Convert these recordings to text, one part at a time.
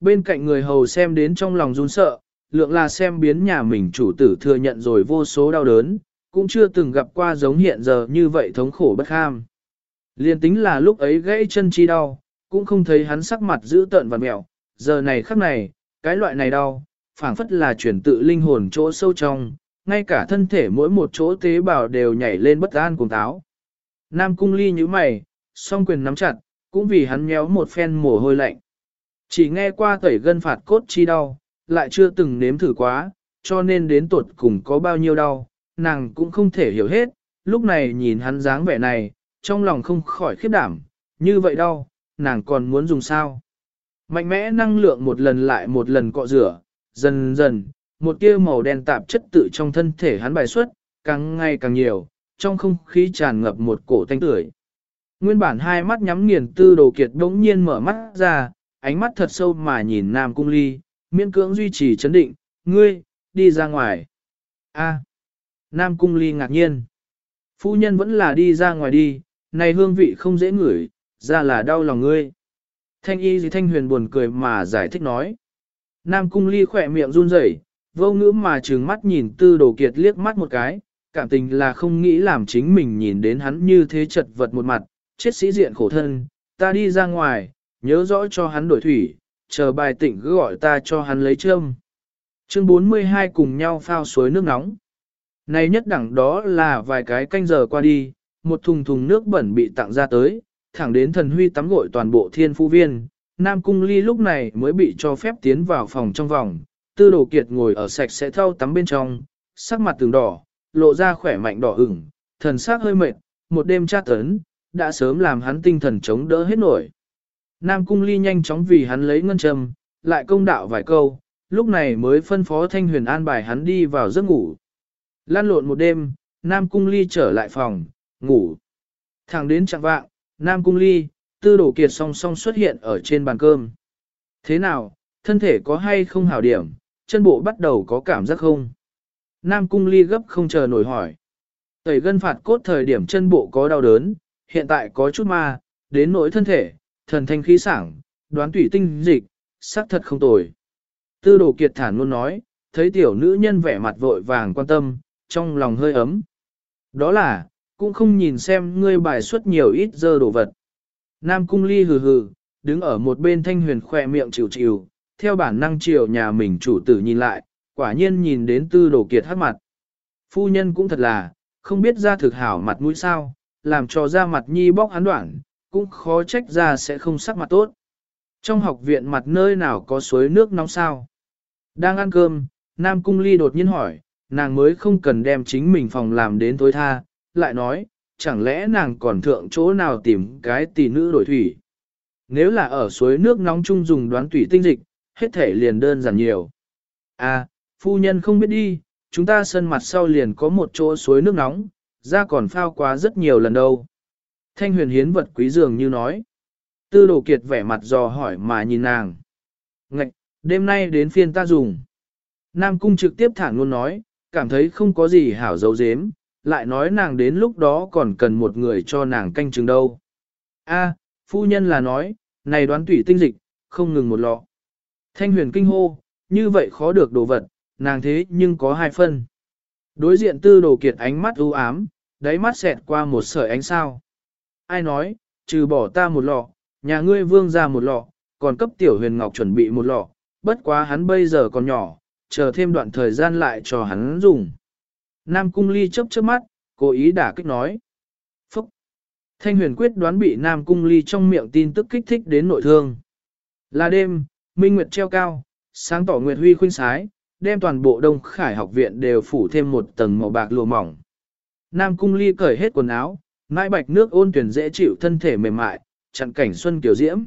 Bên cạnh người hầu xem đến trong lòng run sợ, lượng là xem biến nhà mình chủ tử thừa nhận rồi vô số đau đớn, cũng chưa từng gặp qua giống hiện giờ như vậy thống khổ bất ham. Liên tính là lúc ấy gãy chân chi đau, cũng không thấy hắn sắc mặt giữ tợn và mẹo, giờ này khắc này, cái loại này đau, phảng phất là chuyển tự linh hồn chỗ sâu trong, ngay cả thân thể mỗi một chỗ tế bào đều nhảy lên bất an cùng táo. Nam cung ly như mày, song quyền nắm chặt, cũng vì hắn méo một phen mồ hôi lạnh. Chỉ nghe qua tẩy gân phạt cốt chi đau, lại chưa từng nếm thử quá, cho nên đến tuột cùng có bao nhiêu đau, nàng cũng không thể hiểu hết, lúc này nhìn hắn dáng vẻ này, trong lòng không khỏi khiếp đảm, như vậy đau, nàng còn muốn dùng sao. Mạnh mẽ năng lượng một lần lại một lần cọ rửa, dần dần, một tia màu đen tạp chất tự trong thân thể hắn bài xuất, càng ngày càng nhiều, trong không khí tràn ngập một cổ thanh tưởi. Nguyên bản hai mắt nhắm nghiền tư đồ kiệt đống nhiên mở mắt ra, ánh mắt thật sâu mà nhìn Nam Cung Ly, miễn cưỡng duy trì chấn định, ngươi, đi ra ngoài. A. Nam Cung Ly ngạc nhiên. Phu nhân vẫn là đi ra ngoài đi, này hương vị không dễ ngửi, ra là đau lòng ngươi. Thanh y gì thanh huyền buồn cười mà giải thích nói. Nam Cung Ly khỏe miệng run rẩy, vô ngữ mà trừng mắt nhìn tư đồ kiệt liếc mắt một cái, cảm tình là không nghĩ làm chính mình nhìn đến hắn như thế chật vật một mặt, chết sĩ diện khổ thân, ta đi ra ngoài, nhớ rõ cho hắn đổi thủy, chờ bài tỉnh cứ gọi ta cho hắn lấy châm. Chương 42 cùng nhau phao suối nước nóng. Này nhất đẳng đó là vài cái canh giờ qua đi, một thùng thùng nước bẩn bị tặng ra tới, thẳng đến thần huy tắm gội toàn bộ thiên phu viên. Nam Cung Ly lúc này mới bị cho phép tiến vào phòng trong vòng, tư đồ kiệt ngồi ở sạch sẽ thau tắm bên trong, sắc mặt tường đỏ, lộ ra khỏe mạnh đỏ ửng, thần sắc hơi mệt, một đêm tra tấn, đã sớm làm hắn tinh thần chống đỡ hết nổi. Nam Cung Ly nhanh chóng vì hắn lấy ngân châm, lại công đạo vài câu, lúc này mới phân phó Thanh Huyền an bài hắn đi vào giấc ngủ. Lan lộn một đêm, Nam Cung Ly trở lại phòng, ngủ. Thẳng đến chẳng vạng, Nam Cung Ly, tư đổ kiệt song song xuất hiện ở trên bàn cơm. Thế nào, thân thể có hay không hảo điểm, chân bộ bắt đầu có cảm giác không? Nam Cung Ly gấp không chờ nổi hỏi. Tẩy gân phạt cốt thời điểm chân bộ có đau đớn, hiện tại có chút ma, đến nỗi thân thể, thần thanh khí sảng, đoán tủy tinh dịch, xác thật không tồi. Tư đồ kiệt thản luôn nói, thấy tiểu nữ nhân vẻ mặt vội vàng quan tâm, trong lòng hơi ấm. Đó là, cũng không nhìn xem ngươi bài xuất nhiều ít dơ đồ vật. Nam cung ly hừ hừ, đứng ở một bên thanh huyền khỏe miệng chịu chịu, theo bản năng chiều nhà mình chủ tử nhìn lại, quả nhiên nhìn đến tư đồ kiệt hát mặt. Phu nhân cũng thật là, không biết ra thực hảo mặt mũi sao, làm cho ra mặt nhi bóc hắn đoạn, cũng khó trách ra sẽ không sắc mặt tốt. Trong học viện mặt nơi nào có suối nước nóng sao? Đang ăn cơm, Nam Cung Ly đột nhiên hỏi, nàng mới không cần đem chính mình phòng làm đến tối tha, lại nói, chẳng lẽ nàng còn thượng chỗ nào tìm cái tỷ nữ đổi thủy. Nếu là ở suối nước nóng chung dùng đoán thủy tinh dịch, hết thể liền đơn giản nhiều. À, phu nhân không biết đi, chúng ta sân mặt sau liền có một chỗ suối nước nóng, ra còn phao quá rất nhiều lần đâu. Thanh huyền hiến vật quý dường như nói. Tư đồ kiệt vẻ mặt dò hỏi mà nhìn nàng. Ngạch, đêm nay đến phiên ta dùng. Nam cung trực tiếp thẳng luôn nói, cảm thấy không có gì hảo dấu dếm, lại nói nàng đến lúc đó còn cần một người cho nàng canh chừng đâu. A, phu nhân là nói, này đoán tủy tinh dịch, không ngừng một lọ. Thanh huyền kinh hô, như vậy khó được đồ vật, nàng thế nhưng có hai phân. Đối diện tư đồ kiệt ánh mắt u ám, đáy mắt xẹt qua một sợi ánh sao. Ai nói, trừ bỏ ta một lọ, nhà ngươi vương ra một lọ, còn cấp tiểu huyền ngọc chuẩn bị một lọ, bất quá hắn bây giờ còn nhỏ, chờ thêm đoạn thời gian lại cho hắn dùng. Nam Cung Ly chớp chớp mắt, cố ý đả kích nói. Phúc! Thanh huyền quyết đoán bị Nam Cung Ly trong miệng tin tức kích thích đến nội thương. Là đêm, minh nguyệt treo cao, sáng tỏ nguyệt huy khuynh sái, đem toàn bộ Đông Khải học viện đều phủ thêm một tầng màu bạc lụa mỏng. Nam Cung Ly cởi hết quần áo, Nãi bạch nước ôn tuyển dễ chịu thân thể mềm mại, chặn cảnh xuân kiểu diễm.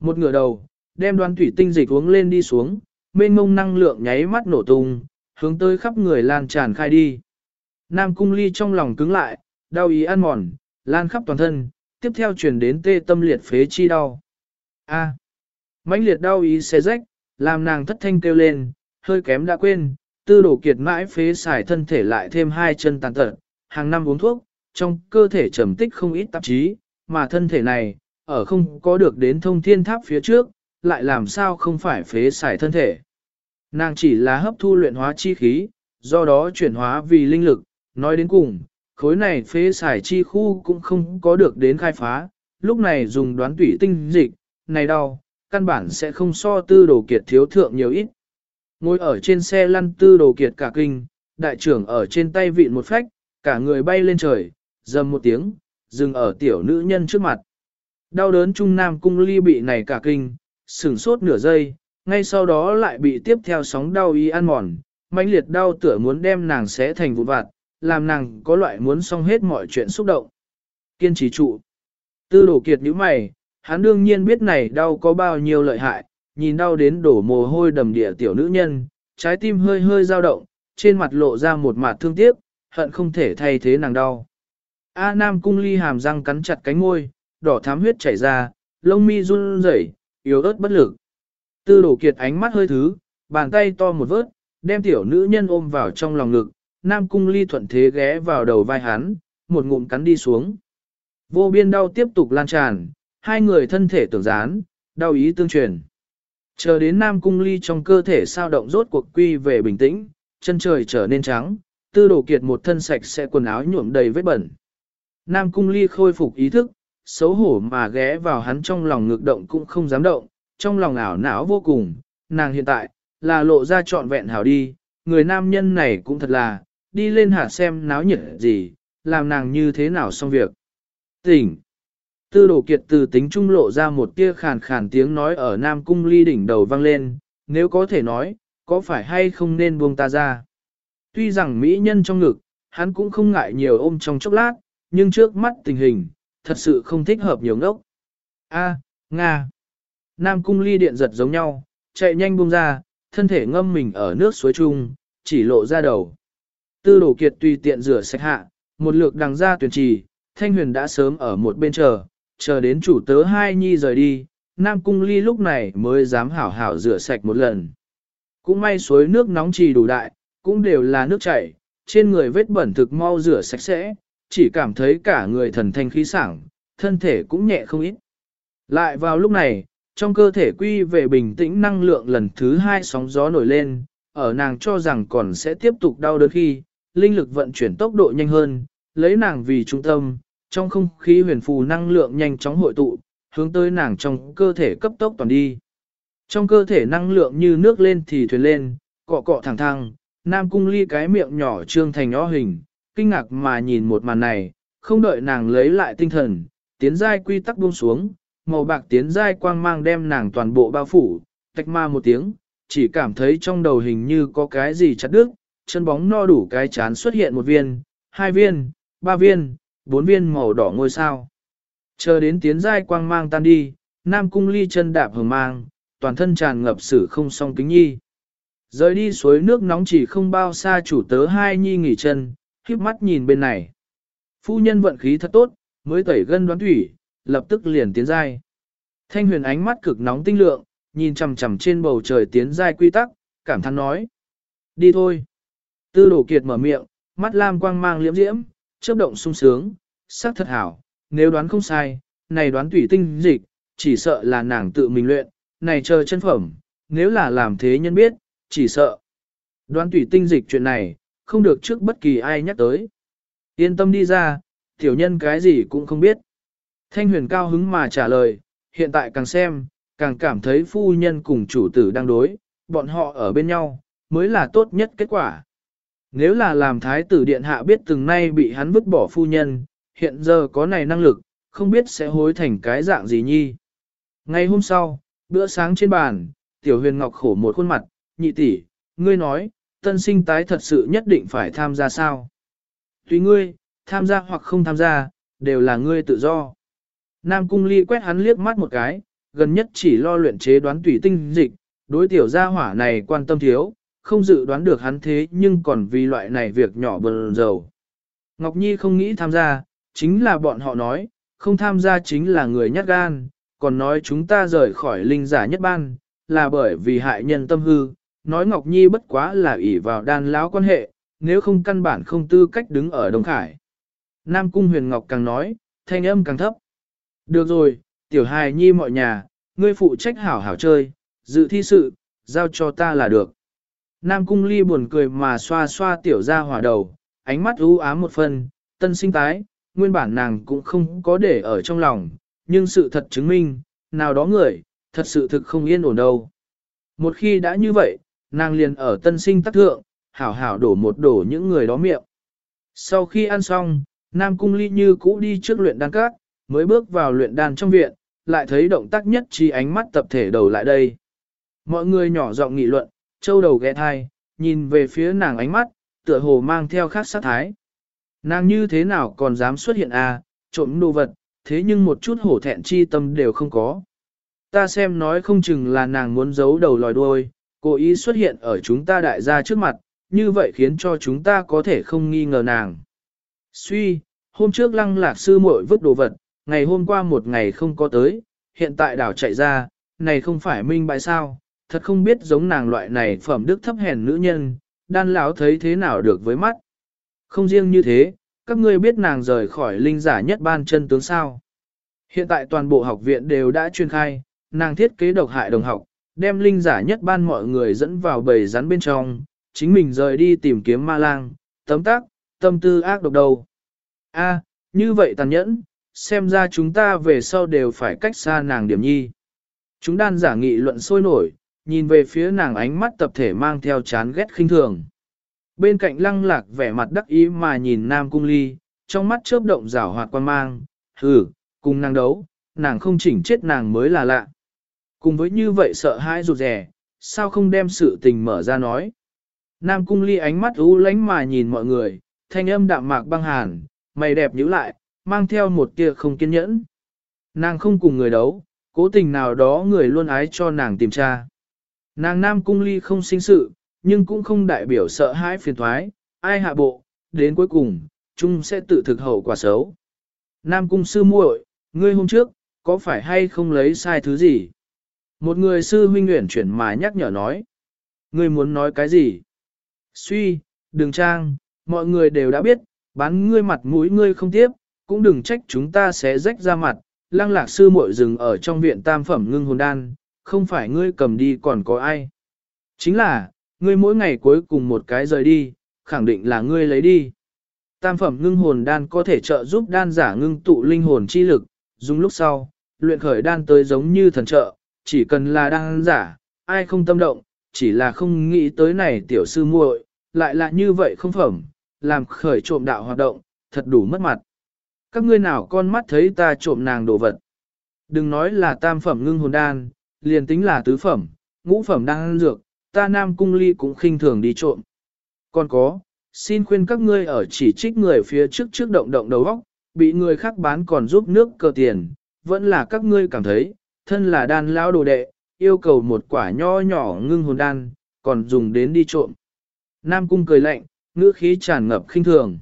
Một ngửa đầu, đem đoan thủy tinh dịch uống lên đi xuống, mênh mông năng lượng nháy mắt nổ tung, hướng tới khắp người lan tràn khai đi. Nam cung ly trong lòng cứng lại, đau ý ăn mòn, lan khắp toàn thân, tiếp theo chuyển đến tê tâm liệt phế chi đau. A. À. mãnh liệt đau ý xé rách, làm nàng thất thanh kêu lên, hơi kém đã quên, tư đổ kiệt mãi phế xài thân thể lại thêm hai chân tàn tật, hàng năm uống thuốc, trong cơ thể trầm tích không ít tạp chí, mà thân thể này, ở không có được đến thông thiên tháp phía trước, lại làm sao không phải phế xài thân thể. Nàng chỉ là hấp thu luyện hóa chi khí, do đó chuyển hóa vì linh lực, nói đến cùng, khối này phế xài chi khu cũng không có được đến khai phá, lúc này dùng đoán tủy tinh dịch, này đau, căn bản sẽ không so tư đồ kiệt thiếu thượng nhiều ít. Ngồi ở trên xe lăn tư đồ kiệt cả kinh, đại trưởng ở trên tay vịn một phách, cả người bay lên trời, dầm một tiếng, dừng ở tiểu nữ nhân trước mặt. Đau đớn trung nam cung ly bị này cả kinh, sửng sốt nửa giây, ngay sau đó lại bị tiếp theo sóng đau y ăn mòn, mãnh liệt đau tựa muốn đem nàng xé thành vụn vặt, làm nàng có loại muốn xong hết mọi chuyện xúc động. Kiên trì trụ. Tư đổ kiệt như mày, hắn đương nhiên biết này đau có bao nhiêu lợi hại, nhìn đau đến đổ mồ hôi đầm địa tiểu nữ nhân, trái tim hơi hơi dao động, trên mặt lộ ra một mặt thương tiếc, hận không thể thay thế nàng đau. A Nam cung ly hàm răng cắn chặt cánh môi, đỏ thám huyết chảy ra, lông mi run rẩy, yếu ớt bất lực. Tư đổ kiệt ánh mắt hơi thứ, bàn tay to một vớt, đem tiểu nữ nhân ôm vào trong lòng ngực, Nam cung ly thuận thế ghé vào đầu vai hắn, một ngụm cắn đi xuống. Vô biên đau tiếp tục lan tràn, hai người thân thể tưởng dán, đau ý tương truyền. Chờ đến Nam cung ly trong cơ thể sao động rốt cuộc quy về bình tĩnh, chân trời trở nên trắng, tư đổ kiệt một thân sạch sẽ quần áo nhuộm đầy vết bẩn. Nam cung ly khôi phục ý thức, xấu hổ mà ghé vào hắn trong lòng ngược động cũng không dám động, trong lòng ảo não vô cùng, nàng hiện tại, là lộ ra trọn vẹn hảo đi, người nam nhân này cũng thật là, đi lên hạ xem náo nhiệt gì, làm nàng như thế nào xong việc. Tỉnh! Tư đổ kiệt từ tính trung lộ ra một tia khàn khàn tiếng nói ở Nam Cung ly đỉnh đầu vang lên, nếu có thể nói, có phải hay không nên buông ta ra. Tuy rằng mỹ nhân trong ngực, hắn cũng không ngại nhiều ôm trong chốc lát, nhưng trước mắt tình hình, thật sự không thích hợp nhiều ngốc. A, Nga. Nam cung ly điện giật giống nhau, chạy nhanh buông ra, thân thể ngâm mình ở nước suối chung, chỉ lộ ra đầu. Tư đổ kiệt tùy tiện rửa sạch hạ, một lượt đằng ra tuyển trì, thanh huyền đã sớm ở một bên chờ, chờ đến chủ tớ hai nhi rời đi, Nam cung ly lúc này mới dám hảo hảo rửa sạch một lần. Cũng may suối nước nóng trì đủ đại, cũng đều là nước chảy, trên người vết bẩn thực mau rửa sạch sẽ, chỉ cảm thấy cả người thần thanh khí sảng, thân thể cũng nhẹ không ít. Lại vào lúc này, trong cơ thể quy về bình tĩnh năng lượng lần thứ hai sóng gió nổi lên, ở nàng cho rằng còn sẽ tiếp tục đau đớn khi, linh lực vận chuyển tốc độ nhanh hơn, lấy nàng vì trung tâm, trong không khí huyền phù năng lượng nhanh chóng hội tụ, hướng tới nàng trong cơ thể cấp tốc toàn đi. Trong cơ thể năng lượng như nước lên thì thuyền lên, cọ cọ thẳng thăng, nam cung ly cái miệng nhỏ trương thành nhỏ hình, kinh ngạc mà nhìn một màn này, không đợi nàng lấy lại tinh thần, tiến giai quy tắc buông xuống, màu bạc tiến giai quang mang đem nàng toàn bộ bao phủ, tách ma một tiếng, chỉ cảm thấy trong đầu hình như có cái gì chặt đứt, chân bóng no đủ cái chán xuất hiện một viên, hai viên, ba viên, bốn viên màu đỏ ngôi sao. Chờ đến tiến giai quang mang tan đi, Nam Cung Ly chân đạp hờ mang, toàn thân tràn ngập sử không song kính nhi. Rời đi suối nước nóng chỉ không bao xa chủ tớ hai nhi nghỉ chân, híp mắt nhìn bên này. Phu nhân vận khí thật tốt, mới tẩy gân đoán thủy, lập tức liền tiến giai. Thanh huyền ánh mắt cực nóng tinh lượng, nhìn chằm chằm trên bầu trời tiến giai quy tắc, cảm thán nói. Đi thôi. Tư đổ kiệt mở miệng, mắt lam quang mang liễm diễm, chớp động sung sướng, sắc thật hảo, nếu đoán không sai, này đoán thủy tinh dịch, chỉ sợ là nàng tự mình luyện, này chờ chân phẩm, nếu là làm thế nhân biết, chỉ sợ. Đoán thủy tinh dịch chuyện này, không được trước bất kỳ ai nhắc tới. Yên tâm đi ra, tiểu nhân cái gì cũng không biết. Thanh huyền cao hứng mà trả lời, hiện tại càng xem, càng cảm thấy phu nhân cùng chủ tử đang đối, bọn họ ở bên nhau, mới là tốt nhất kết quả. Nếu là làm thái tử điện hạ biết từng nay bị hắn vứt bỏ phu nhân, hiện giờ có này năng lực, không biết sẽ hối thành cái dạng gì nhi. Ngày hôm sau, bữa sáng trên bàn, tiểu huyền ngọc khổ một khuôn mặt, nhị tỷ, ngươi nói, tân sinh tái thật sự nhất định phải tham gia sao? Tùy ngươi, tham gia hoặc không tham gia, đều là ngươi tự do. Nam Cung Ly quét hắn liếc mắt một cái, gần nhất chỉ lo luyện chế đoán tùy tinh dịch, đối tiểu gia hỏa này quan tâm thiếu, không dự đoán được hắn thế nhưng còn vì loại này việc nhỏ bần dầu. Ngọc Nhi không nghĩ tham gia, chính là bọn họ nói, không tham gia chính là người nhát gan, còn nói chúng ta rời khỏi linh giả nhất ban, là bởi vì hại nhân tâm hư, nói Ngọc Nhi bất quá là ỷ vào đan lão quan hệ, nếu không căn bản không tư cách đứng ở Đông Khải. Nam Cung Huyền Ngọc càng nói, thanh âm càng thấp. Được rồi, tiểu hài nhi mọi nhà, ngươi phụ trách hảo hảo chơi, dự thi sự, giao cho ta là được. Nam cung ly buồn cười mà xoa xoa tiểu ra hỏa đầu, ánh mắt u ám một phần, tân sinh tái, nguyên bản nàng cũng không có để ở trong lòng, nhưng sự thật chứng minh, nào đó người, thật sự thực không yên ổn đâu. Một khi đã như vậy, nàng liền ở tân sinh tắc thượng, hảo hảo đổ một đổ những người đó miệng. Sau khi ăn xong, Nam Cung Ly như cũ đi trước luyện đan các, mới bước vào luyện đan trong viện, lại thấy động tác nhất chi ánh mắt tập thể đầu lại đây. Mọi người nhỏ giọng nghị luận, châu đầu ghé thai, nhìn về phía nàng ánh mắt, tựa hồ mang theo khác sát thái. Nàng như thế nào còn dám xuất hiện à, trộm đồ vật, thế nhưng một chút hổ thẹn chi tâm đều không có. Ta xem nói không chừng là nàng muốn giấu đầu lòi đuôi, cố ý xuất hiện ở chúng ta đại gia trước mặt, như vậy khiến cho chúng ta có thể không nghi ngờ nàng. Suy, hôm trước lăng lạc sư muội vứt đồ vật, ngày hôm qua một ngày không có tới, hiện tại đảo chạy ra, này không phải minh bại sao, thật không biết giống nàng loại này phẩm đức thấp hèn nữ nhân, đan lão thấy thế nào được với mắt. Không riêng như thế, các ngươi biết nàng rời khỏi linh giả nhất ban chân tướng sao. Hiện tại toàn bộ học viện đều đã chuyên khai, nàng thiết kế độc hại đồng học, đem linh giả nhất ban mọi người dẫn vào bầy rắn bên trong, chính mình rời đi tìm kiếm ma lang, tấm tác, tâm tư ác độc đầu. A, như vậy tàn nhẫn, xem ra chúng ta về sau đều phải cách xa nàng điểm nhi. Chúng đan giả nghị luận sôi nổi, nhìn về phía nàng ánh mắt tập thể mang theo chán ghét khinh thường. Bên cạnh lăng lạc vẻ mặt đắc ý mà nhìn nam cung ly, trong mắt chớp động rảo hoạt quan mang, hừ, cùng nàng đấu, nàng không chỉnh chết nàng mới là lạ. Cùng với như vậy sợ hãi rụt rè, sao không đem sự tình mở ra nói. Nam cung ly ánh mắt u lánh mà nhìn mọi người, thanh âm đạm mạc băng hàn, mày đẹp nhíu lại, mang theo một tia không kiên nhẫn. Nàng không cùng người đấu, cố tình nào đó người luôn ái cho nàng tìm tra. Nàng Nam cung ly không sinh sự, nhưng cũng không đại biểu sợ hãi phiền thoái, ai hạ bộ, đến cuối cùng, chung sẽ tự thực hậu quả xấu. Nam cung sư muội, ngươi hôm trước, có phải hay không lấy sai thứ gì? Một người sư huynh nguyện chuyển mà nhắc nhở nói. Ngươi muốn nói cái gì? Suy, đừng trang, mọi người đều đã biết, bán ngươi mặt mũi ngươi không tiếp, cũng đừng trách chúng ta sẽ rách ra mặt. Lăng lạc sư muội dừng ở trong viện tam phẩm ngưng hồn đan, không phải ngươi cầm đi còn có ai. Chính là, ngươi mỗi ngày cuối cùng một cái rời đi, khẳng định là ngươi lấy đi. Tam phẩm ngưng hồn đan có thể trợ giúp đan giả ngưng tụ linh hồn chi lực, dùng lúc sau, luyện khởi đan tới giống như thần trợ, chỉ cần là đang giả, ai không tâm động, chỉ là không nghĩ tới này tiểu sư muội, lại là như vậy không phẩm, làm khởi trộm đạo hoạt động, thật đủ mất mặt. Các ngươi nào con mắt thấy ta trộm nàng đồ vật. Đừng nói là tam phẩm ngưng hồn đan, liền tính là tứ phẩm, ngũ phẩm đan dược, ta nam cung ly cũng khinh thường đi trộm. Còn có, xin khuyên các ngươi ở chỉ trích người phía trước trước động động đầu óc, bị người khác bán còn giúp nước cờ tiền, vẫn là các ngươi cảm thấy, thân là đan lão đồ đệ, yêu cầu một quả nho nhỏ ngưng hồn đan, còn dùng đến đi trộm. Nam cung cười lạnh, ngữ khí tràn ngập khinh thường.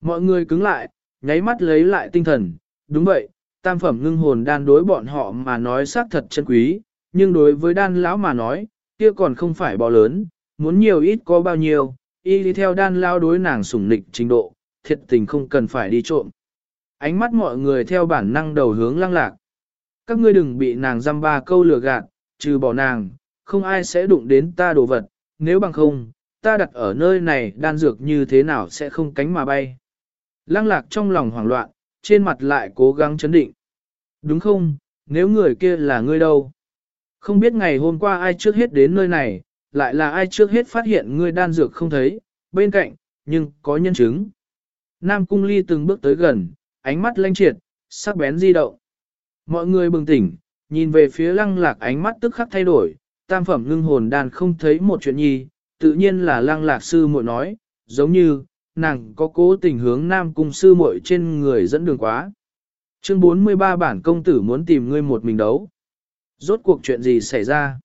Mọi người cứng lại, nháy mắt lấy lại tinh thần, đúng vậy, tam phẩm ngưng hồn đan đối bọn họ mà nói xác thật chân quý, nhưng đối với đan lão mà nói, kia còn không phải bò lớn, muốn nhiều ít có bao nhiêu, y đi theo đan lão đối nàng sủng nịch trình độ, thiệt tình không cần phải đi trộm. Ánh mắt mọi người theo bản năng đầu hướng lăng lạc. Các ngươi đừng bị nàng dăm ba câu lừa gạt, trừ bỏ nàng, không ai sẽ đụng đến ta đồ vật, nếu bằng không, ta đặt ở nơi này đan dược như thế nào sẽ không cánh mà bay. Lăng lạc trong lòng hoảng loạn, trên mặt lại cố gắng chấn định. Đúng không, nếu người kia là ngươi đâu? Không biết ngày hôm qua ai trước hết đến nơi này, lại là ai trước hết phát hiện ngươi đan dược không thấy, bên cạnh, nhưng có nhân chứng. Nam Cung Ly từng bước tới gần, ánh mắt lanh triệt, sắc bén di động. Mọi người bừng tỉnh, nhìn về phía lăng lạc ánh mắt tức khắc thay đổi, tam phẩm ngưng hồn đan không thấy một chuyện nhi, tự nhiên là lăng lạc sư muội nói, giống như, nàng có cố tình hướng nam cung sư muội trên người dẫn đường quá. Chương 43 bản công tử muốn tìm ngươi một mình đấu. Rốt cuộc chuyện gì xảy ra?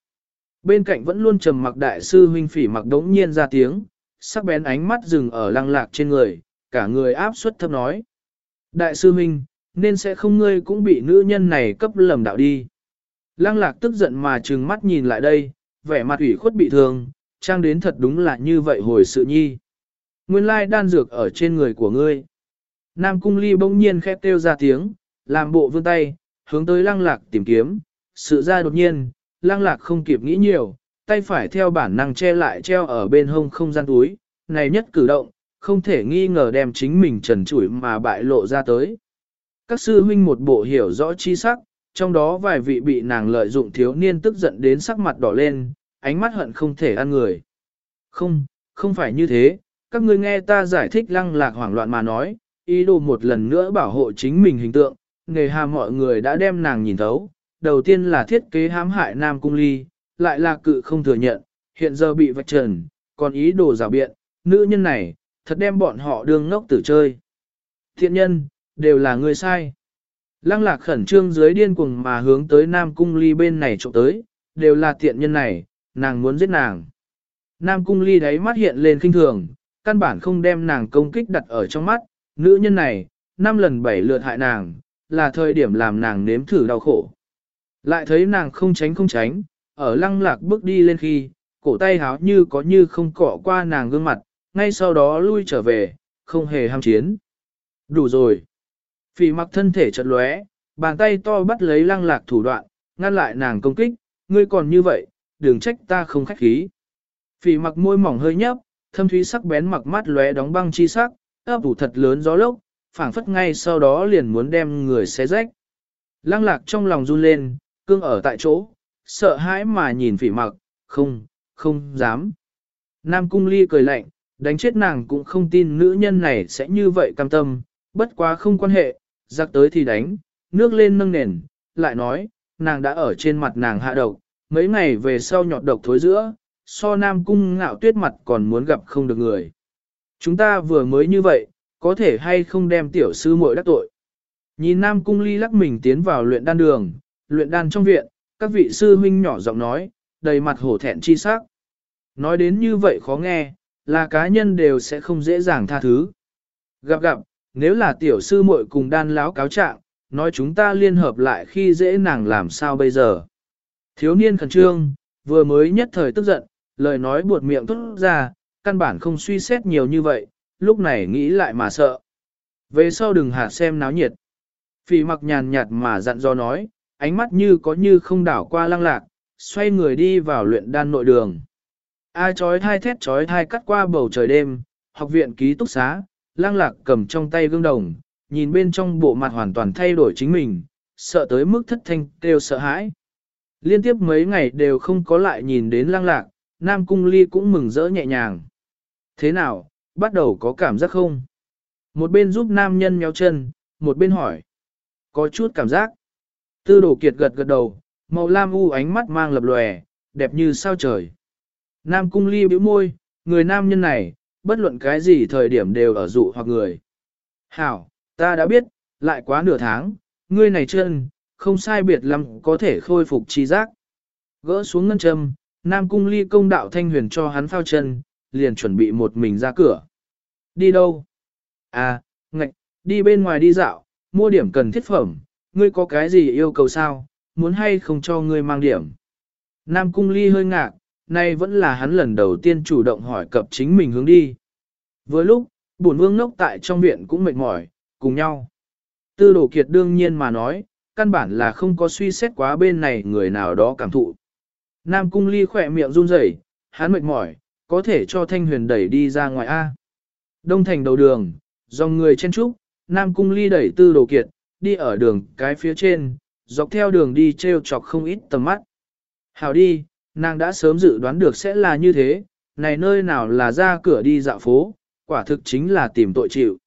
Bên cạnh vẫn luôn trầm mặc đại sư huynh phỉ mặc đống nhiên ra tiếng, sắc bén ánh mắt dừng ở lăng lạc trên người, cả người áp suất thấp nói. Đại sư huynh, nên sẽ không ngươi cũng bị nữ nhân này cấp lầm đạo đi. Lăng lạc tức giận mà trừng mắt nhìn lại đây, vẻ mặt ủy khuất bị thương, trang đến thật đúng là như vậy hồi sự nhi. Nguyên lai đan dược ở trên người của ngươi. Nam cung ly bỗng nhiên khép kêu ra tiếng, làm bộ vươn tay, hướng tới lăng lạc tìm kiếm, sự ra đột nhiên, lăng lạc không kịp nghĩ nhiều, tay phải theo bản năng che lại treo ở bên hông không gian túi, này nhất cử động, không thể nghi ngờ đem chính mình trần trụi mà bại lộ ra tới. Các sư huynh một bộ hiểu rõ chi sắc, trong đó vài vị bị nàng lợi dụng thiếu niên tức giận đến sắc mặt đỏ lên, ánh mắt hận không thể ăn người. Không, không phải như thế, các ngươi nghe ta giải thích lăng lạc hoảng loạn mà nói, ý đồ một lần nữa bảo hộ chính mình hình tượng, nghề hà mọi người đã đem nàng nhìn thấu, đầu tiên là thiết kế hãm hại Nam Cung Ly, lại là cự không thừa nhận, hiện giờ bị vạch trần, còn ý đồ rào biện, nữ nhân này, thật đem bọn họ đương ngốc tử chơi. Thiện nhân, đều là người sai. Lăng lạc khẩn trương dưới điên cuồng mà hướng tới Nam Cung Ly bên này trộm tới, đều là tiện nhân này, nàng muốn giết nàng. Nam Cung Ly đáy mắt hiện lên kinh thường, căn bản không đem nàng công kích đặt ở trong mắt, nữ nhân này, năm lần bảy lượt hại nàng, là thời điểm làm nàng nếm thử đau khổ. Lại thấy nàng không tránh không tránh, ở lăng lạc bước đi lên khi, cổ tay háo như có như không cọ qua nàng gương mặt, ngay sau đó lui trở về, không hề ham chiến. Đủ rồi. Phỉ mặc thân thể chật lóe, bàn tay to bắt lấy lăng lạc thủ đoạn, ngăn lại nàng công kích, ngươi còn như vậy, đừng trách ta không khách khí. Phỉ mặc môi mỏng hơi nhấp, thâm thúy sắc bén mặc mắt lóe đóng băng chi sắc, ấp ủ thật lớn gió lốc, phảng phất ngay sau đó liền muốn đem người xé rách. Lăng lạc trong lòng run lên, cương ở tại chỗ, sợ hãi mà nhìn phỉ mặc, không, không dám. Nam cung ly cười lạnh, đánh chết nàng cũng không tin nữ nhân này sẽ như vậy cam tâm, bất quá không quan hệ, giặc tới thì đánh, nước lên nâng nền, lại nói, nàng đã ở trên mặt nàng hạ độc, mấy ngày về sau nhọt độc thối giữa, so nam cung ngạo tuyết mặt còn muốn gặp không được người. Chúng ta vừa mới như vậy, có thể hay không đem tiểu sư muội đắc tội. Nhìn nam cung ly lắc mình tiến vào luyện đan đường, luyện đan trong viện, các vị sư huynh nhỏ giọng nói, đầy mặt hổ thẹn chi sắc. Nói đến như vậy khó nghe, là cá nhân đều sẽ không dễ dàng tha thứ. Gặp gặp, nếu là tiểu sư muội cùng đan láo cáo trạng, nói chúng ta liên hợp lại khi dễ nàng làm sao bây giờ. Thiếu niên khẩn trương, vừa mới nhất thời tức giận, lời nói buột miệng tốt ra, căn bản không suy xét nhiều như vậy, lúc này nghĩ lại mà sợ. Về sau đừng hạ xem náo nhiệt. Phỉ mặc nhàn nhạt mà dặn dò nói, ánh mắt như có như không đảo qua lăng lạc, xoay người đi vào luyện đan nội đường. Ai chói thai thét chói thai cắt qua bầu trời đêm, học viện ký túc xá, lăng lạc cầm trong tay gương đồng, nhìn bên trong bộ mặt hoàn toàn thay đổi chính mình, sợ tới mức thất thanh kêu sợ hãi. Liên tiếp mấy ngày đều không có lại nhìn đến lăng lạc, Nam Cung Ly cũng mừng rỡ nhẹ nhàng. Thế nào, bắt đầu có cảm giác không? Một bên giúp nam nhân nhéo chân, một bên hỏi. Có chút cảm giác. Tư đồ kiệt gật gật đầu, màu lam u ánh mắt mang lập lòe, đẹp như sao trời. Nam cung ly bĩu môi, người nam nhân này, bất luận cái gì thời điểm đều ở dụ hoặc người. Hảo, ta đã biết, lại quá nửa tháng, ngươi này chân, không sai biệt lắm có thể khôi phục chi giác. Gỡ xuống ngân châm, Nam cung ly công đạo thanh huyền cho hắn phao chân, liền chuẩn bị một mình ra cửa. Đi đâu? À, ngạch, đi bên ngoài đi dạo, mua điểm cần thiết phẩm, ngươi có cái gì yêu cầu sao, muốn hay không cho ngươi mang điểm. Nam cung ly hơi ngạc, nay vẫn là hắn lần đầu tiên chủ động hỏi cập chính mình hướng đi. Vừa lúc, bổn vương nốc tại trong viện cũng mệt mỏi, cùng nhau. Tư đồ kiệt đương nhiên mà nói, căn bản là không có suy xét quá bên này người nào đó cảm thụ. Nam cung ly khỏe miệng run rẩy, hắn mệt mỏi, có thể cho thanh huyền đẩy đi ra ngoài A. Đông thành đầu đường, dòng người chen trúc, Nam cung ly đẩy tư đồ kiệt, đi ở đường cái phía trên, dọc theo đường đi treo chọc không ít tầm mắt. Hảo đi, nàng đã sớm dự đoán được sẽ là như thế, này nơi nào là ra cửa đi dạo phố, quả thực chính là tìm tội chịu.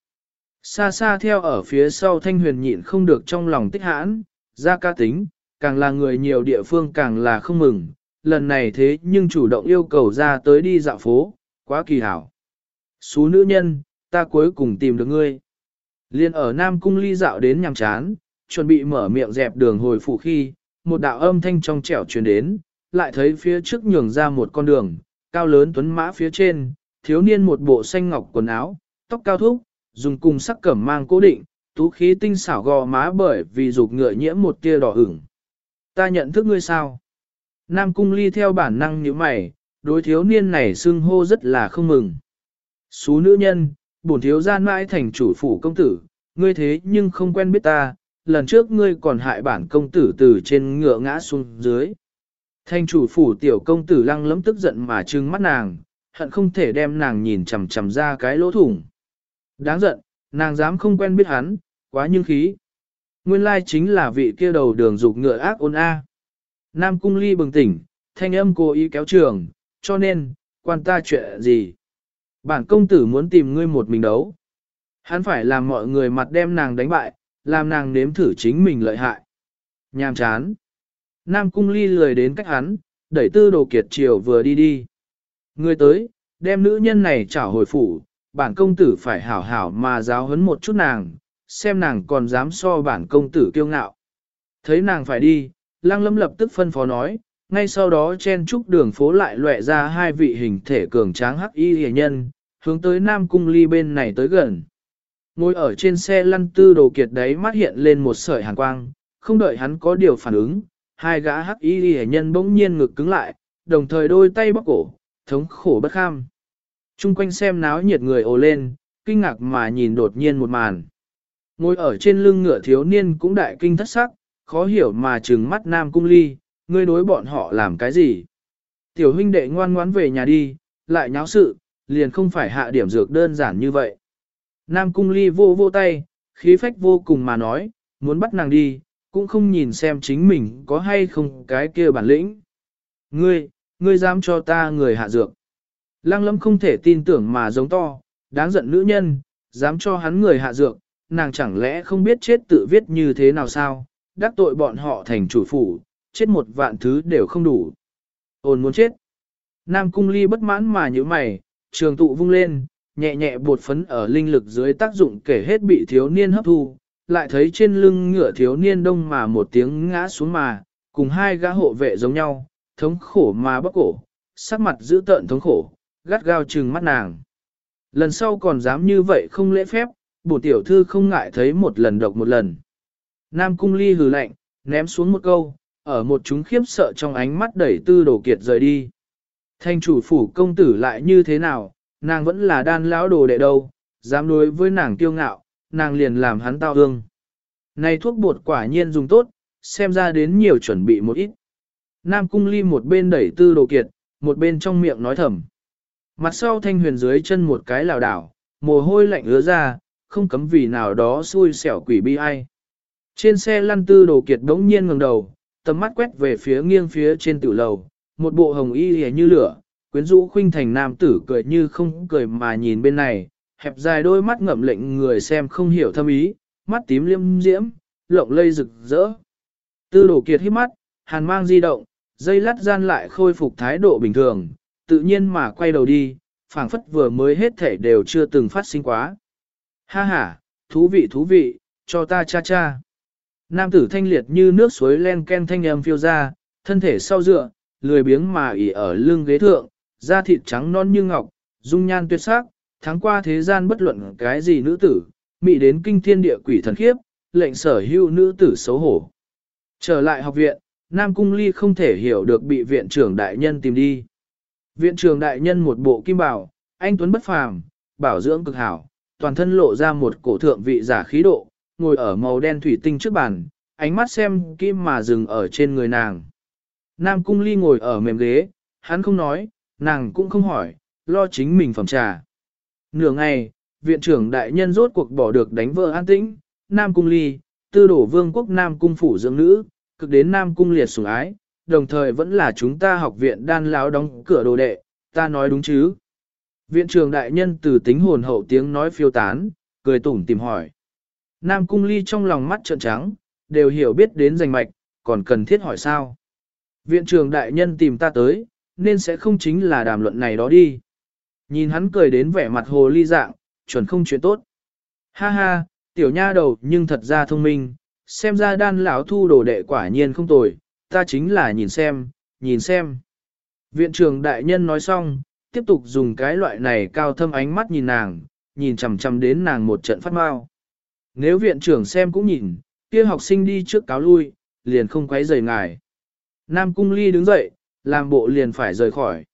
Xa xa theo ở phía sau thanh huyền nhịn không được trong lòng tích hãn, ra ca tính, càng là người nhiều địa phương càng là không mừng, lần này thế nhưng chủ động yêu cầu ra tới đi dạo phố, quá kỳ hảo. Xú nữ nhân, ta cuối cùng tìm được ngươi. Liên ở Nam Cung ly dạo đến nhằm chán, chuẩn bị mở miệng dẹp đường hồi phủ khi, một đạo âm thanh trong trẻo truyền đến, lại thấy phía trước nhường ra một con đường, cao lớn tuấn mã phía trên, thiếu niên một bộ xanh ngọc quần áo, tóc cao thúc, dùng cùng sắc cẩm mang cố định, tú khí tinh xảo gò má bởi vì dục ngựa nhiễm một tia đỏ ửng. Ta nhận thức ngươi sao? Nam cung ly theo bản năng như mày, đối thiếu niên này xưng hô rất là không mừng. Xú nữ nhân, bổn thiếu gian mãi thành chủ phủ công tử, ngươi thế nhưng không quen biết ta, lần trước ngươi còn hại bản công tử từ trên ngựa ngã xuống dưới. Thanh chủ phủ tiểu công tử lăng lấm tức giận mà trừng mắt nàng, hận không thể đem nàng nhìn chằm chằm ra cái lỗ thủng. Đáng giận, nàng dám không quen biết hắn, quá nhưng khí. Nguyên lai chính là vị kia đầu đường dục ngựa ác ôn a. Nam cung ly bừng tỉnh, thanh âm cố ý kéo trường, cho nên, quan ta chuyện gì. Bản công tử muốn tìm ngươi một mình đấu. Hắn phải làm mọi người mặt đem nàng đánh bại, làm nàng nếm thử chính mình lợi hại. Nhàm chán. Nam cung ly lười đến cách hắn, đẩy tư đồ kiệt chiều vừa đi đi. Người tới, đem nữ nhân này trả hồi phủ, bản công tử phải hảo hảo mà giáo huấn một chút nàng, xem nàng còn dám so bản công tử kiêu ngạo. Thấy nàng phải đi, lăng lâm lập tức phân phó nói, ngay sau đó chen trúc đường phố lại lệ ra hai vị hình thể cường tráng hắc y hề nhân, hướng tới Nam Cung Ly bên này tới gần. Ngồi ở trên xe lăn tư đồ kiệt đấy mắt hiện lên một sợi hàn quang, không đợi hắn có điều phản ứng, hai gã hắc y hề nhân bỗng nhiên ngực cứng lại, đồng thời đôi tay bóc cổ, thống khổ bất kham. Trung quanh xem náo nhiệt người ồ lên, kinh ngạc mà nhìn đột nhiên một màn. Ngồi ở trên lưng ngựa thiếu niên cũng đại kinh thất sắc, khó hiểu mà trừng mắt Nam Cung Ly, ngươi đối bọn họ làm cái gì? Tiểu huynh đệ ngoan ngoãn về nhà đi, lại nháo sự, liền không phải hạ điểm dược đơn giản như vậy. Nam Cung Ly vô vô tay, khí phách vô cùng mà nói, muốn bắt nàng đi, cũng không nhìn xem chính mình có hay không cái kia bản lĩnh. Ngươi, ngươi dám cho ta người hạ dược. Lăng lâm không thể tin tưởng mà giống to, đáng giận nữ nhân, dám cho hắn người hạ dược, nàng chẳng lẽ không biết chết tự viết như thế nào sao, đắc tội bọn họ thành chủ phủ, chết một vạn thứ đều không đủ. Ôn muốn chết. Nam cung ly bất mãn mà như mày, trường tụ vung lên, nhẹ nhẹ bột phấn ở linh lực dưới tác dụng kể hết bị thiếu niên hấp thu, lại thấy trên lưng ngựa thiếu niên đông mà một tiếng ngã xuống mà, cùng hai gã hộ vệ giống nhau, thống khổ mà bóc cổ, sắc mặt giữ tợn thống khổ, gắt gao trừng mắt nàng. Lần sau còn dám như vậy không lễ phép, bổ tiểu thư không ngại thấy một lần độc một lần. Nam cung ly hừ lạnh, ném xuống một câu, ở một chúng khiếp sợ trong ánh mắt đẩy tư đồ kiệt rời đi. Thanh chủ phủ công tử lại như thế nào, nàng vẫn là đan lão đồ đệ đâu, dám đối với nàng kiêu ngạo, nàng liền làm hắn tao ương. Này thuốc bột quả nhiên dùng tốt, xem ra đến nhiều chuẩn bị một ít. Nam cung ly một bên đẩy tư đồ kiệt, một bên trong miệng nói thầm. Mặt sau thanh huyền dưới chân một cái lào đảo, mồ hôi lạnh ứa ra, không cấm vì nào đó xui xẻo quỷ bi ai. Trên xe lăn tư đồ kiệt đống nhiên ngẩng đầu, tầm mắt quét về phía nghiêng phía trên tử lầu, một bộ hồng y hề như lửa, quyến rũ khuynh thành nam tử cười như không cười mà nhìn bên này, hẹp dài đôi mắt ngậm lệnh người xem không hiểu thâm ý, mắt tím liêm diễm, lộng lây rực rỡ. Tư đồ kiệt hít mắt, hàn mang di động, dây lát gian lại khôi phục thái độ bình thường, tự nhiên mà quay đầu đi, phảng phất vừa mới hết thể đều chưa từng phát sinh quá. Ha ha, thú vị thú vị, cho ta cha cha. Nam tử thanh liệt như nước suối len ken thanh âm phiêu ra, thân thể sau dựa, lười biếng mà ỉ ở lưng ghế thượng, da thịt trắng non như ngọc, dung nhan tuyệt sắc, tháng qua thế gian bất luận cái gì nữ tử, mị đến kinh thiên địa quỷ thần khiếp, lệnh sở hưu nữ tử xấu hổ. Trở lại học viện, Nam Cung Ly không thể hiểu được bị viện trưởng đại nhân tìm đi. Viện trưởng đại nhân một bộ kim bảo, anh Tuấn bất phàm, bảo dưỡng cực hảo, toàn thân lộ ra một cổ thượng vị giả khí độ, ngồi ở màu đen thủy tinh trước bàn, ánh mắt xem kim mà dừng ở trên người nàng. Nam Cung Ly ngồi ở mềm ghế, hắn không nói, nàng cũng không hỏi, lo chính mình phẩm trà. Nửa ngày, viện trưởng đại nhân rốt cuộc bỏ được đánh vợ an tĩnh, Nam Cung Ly, tư đổ vương quốc Nam Cung phủ dưỡng nữ, cực đến Nam Cung liệt sủng ái, đồng thời vẫn là chúng ta học viện đan láo đóng cửa đồ đệ, ta nói đúng chứ. Viện trưởng đại nhân từ tính hồn hậu tiếng nói phiêu tán, cười tủm tìm hỏi. Nam Cung Ly trong lòng mắt trợn trắng, đều hiểu biết đến danh mạch, còn cần thiết hỏi sao. Viện trưởng đại nhân tìm ta tới, nên sẽ không chính là đàm luận này đó đi. Nhìn hắn cười đến vẻ mặt hồ ly dạng, chuẩn không chuyện tốt. Ha ha, tiểu nha đầu nhưng thật ra thông minh, xem ra đan lão thu đồ đệ quả nhiên không tồi, ta chính là nhìn xem, nhìn xem. Viện trưởng đại nhân nói xong, tiếp tục dùng cái loại này cao thâm ánh mắt nhìn nàng, nhìn chằm chằm đến nàng một trận phát mau. Nếu viện trưởng xem cũng nhìn, kia học sinh đi trước cáo lui, liền không quấy rầy ngài. Nam Cung Ly đứng dậy, làm bộ liền phải rời khỏi.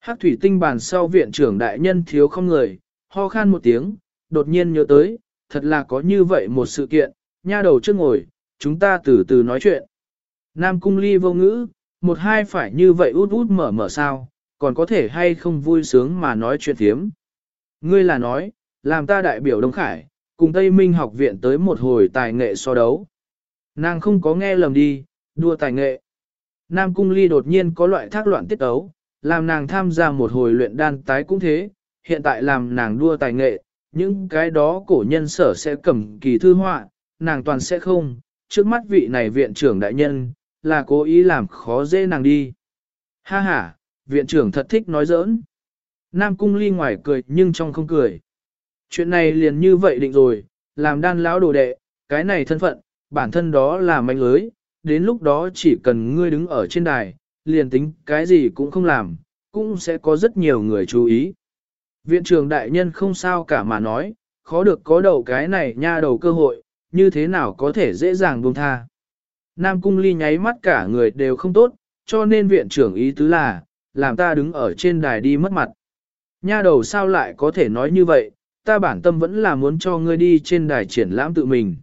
Hắc thủy tinh bàn sau viện trưởng đại nhân thiếu không người, ho khan một tiếng, đột nhiên nhớ tới, thật là có như vậy một sự kiện, nha đầu trước ngồi, chúng ta từ từ nói chuyện. Nam cung ly vô ngữ, một hai phải như vậy út út mở mở sao, còn có thể hay không vui sướng mà nói chuyện thiếm. Ngươi là nói, làm ta đại biểu Đông Khải, cùng Tây Minh học viện tới một hồi tài nghệ so đấu. Nàng không có nghe lầm đi, đua tài nghệ. Nam Cung Ly đột nhiên có loại thác loạn tiết ấu, làm nàng tham gia một hồi luyện đan tái cũng thế, hiện tại làm nàng đua tài nghệ, những cái đó cổ nhân sở sẽ cầm kỳ thư họa, nàng toàn sẽ không, trước mắt vị này viện trưởng đại nhân, là cố ý làm khó dễ nàng đi. Ha ha, viện trưởng thật thích nói giỡn. Nam cung ly ngoài cười nhưng trong không cười. Chuyện này liền như vậy định rồi, làm đan lão đồ đệ, cái này thân phận, bản thân đó là manh lưới, đến lúc đó chỉ cần ngươi đứng ở trên đài, liền tính cái gì cũng không làm, cũng sẽ có rất nhiều người chú ý. Viện trưởng đại nhân không sao cả mà nói, khó được có đầu cái này nha đầu cơ hội, như thế nào có thể dễ dàng buông tha. Nam cung ly nháy mắt cả người đều không tốt, cho nên viện trưởng ý tứ là, làm ta đứng ở trên đài đi mất mặt. Nha đầu sao lại có thể nói như vậy, ta bản tâm vẫn là muốn cho ngươi đi trên đài triển lãm tự mình.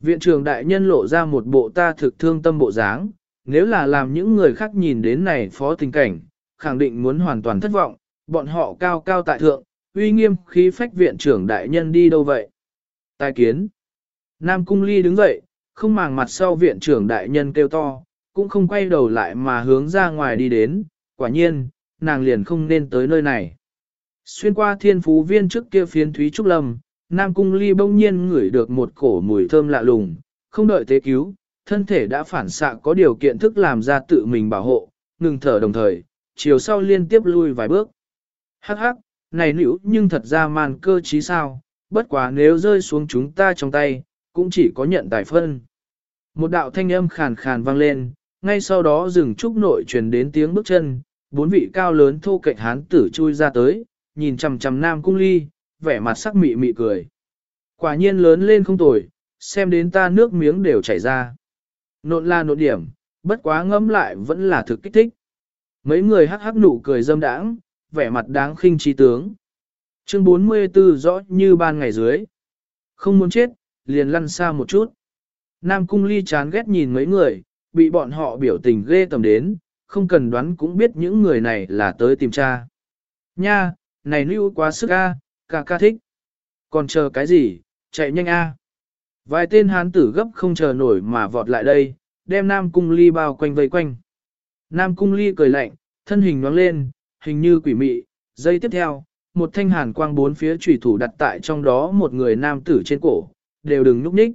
Viện trưởng đại nhân lộ ra một bộ ta thực thương tâm bộ dáng, nếu là làm những người khác nhìn đến này phó tình cảnh, khẳng định muốn hoàn toàn thất vọng, bọn họ cao cao tại thượng, uy nghiêm khí phách viện trưởng đại nhân đi đâu vậy? Tài kiến. Nam Cung Ly đứng dậy, không màng mặt sau viện trưởng đại nhân kêu to, cũng không quay đầu lại mà hướng ra ngoài đi đến, quả nhiên, nàng liền không nên tới nơi này. Xuyên qua thiên phú viên trước kia phiến Thúy Trúc Lâm, Nam Cung Ly bỗng nhiên ngửi được một cổ mùi thơm lạ lùng, không đợi tế cứu, thân thể đã phản xạ có điều kiện thức làm ra tự mình bảo hộ, ngừng thở đồng thời, chiều sau liên tiếp lui vài bước. Hắc hắc, này nữ nhưng thật ra màn cơ trí sao, bất quá nếu rơi xuống chúng ta trong tay, cũng chỉ có nhận tài phân. Một đạo thanh âm khàn khàn vang lên, ngay sau đó rừng trúc nội truyền đến tiếng bước chân, bốn vị cao lớn thô cạnh hán tử chui ra tới, nhìn chằm chằm nam cung ly, vẻ mặt sắc mị mị cười. Quả nhiên lớn lên không tồi, xem đến ta nước miếng đều chảy ra. Nộn là nộn điểm, bất quá ngấm lại vẫn là thực kích thích. Mấy người hắc hắc nụ cười dâm đãng, vẻ mặt đáng khinh trí tướng. Chương 44 rõ như ban ngày dưới. Không muốn chết, liền lăn xa một chút. Nam cung ly chán ghét nhìn mấy người, bị bọn họ biểu tình ghê tầm đến, không cần đoán cũng biết những người này là tới tìm cha. Nha, này lưu quá sức a, ca ca thích. Còn chờ cái gì, chạy nhanh a. Vài tên hán tử gấp không chờ nổi mà vọt lại đây, đem Nam cung ly bao quanh vây quanh. Nam cung ly cười lạnh, thân hình nhoáng lên, hình như quỷ mị, giây tiếp theo, một thanh hàn quang bốn phía chủy thủ đặt tại trong đó một người nam tử trên cổ, đều đừng núp nhích.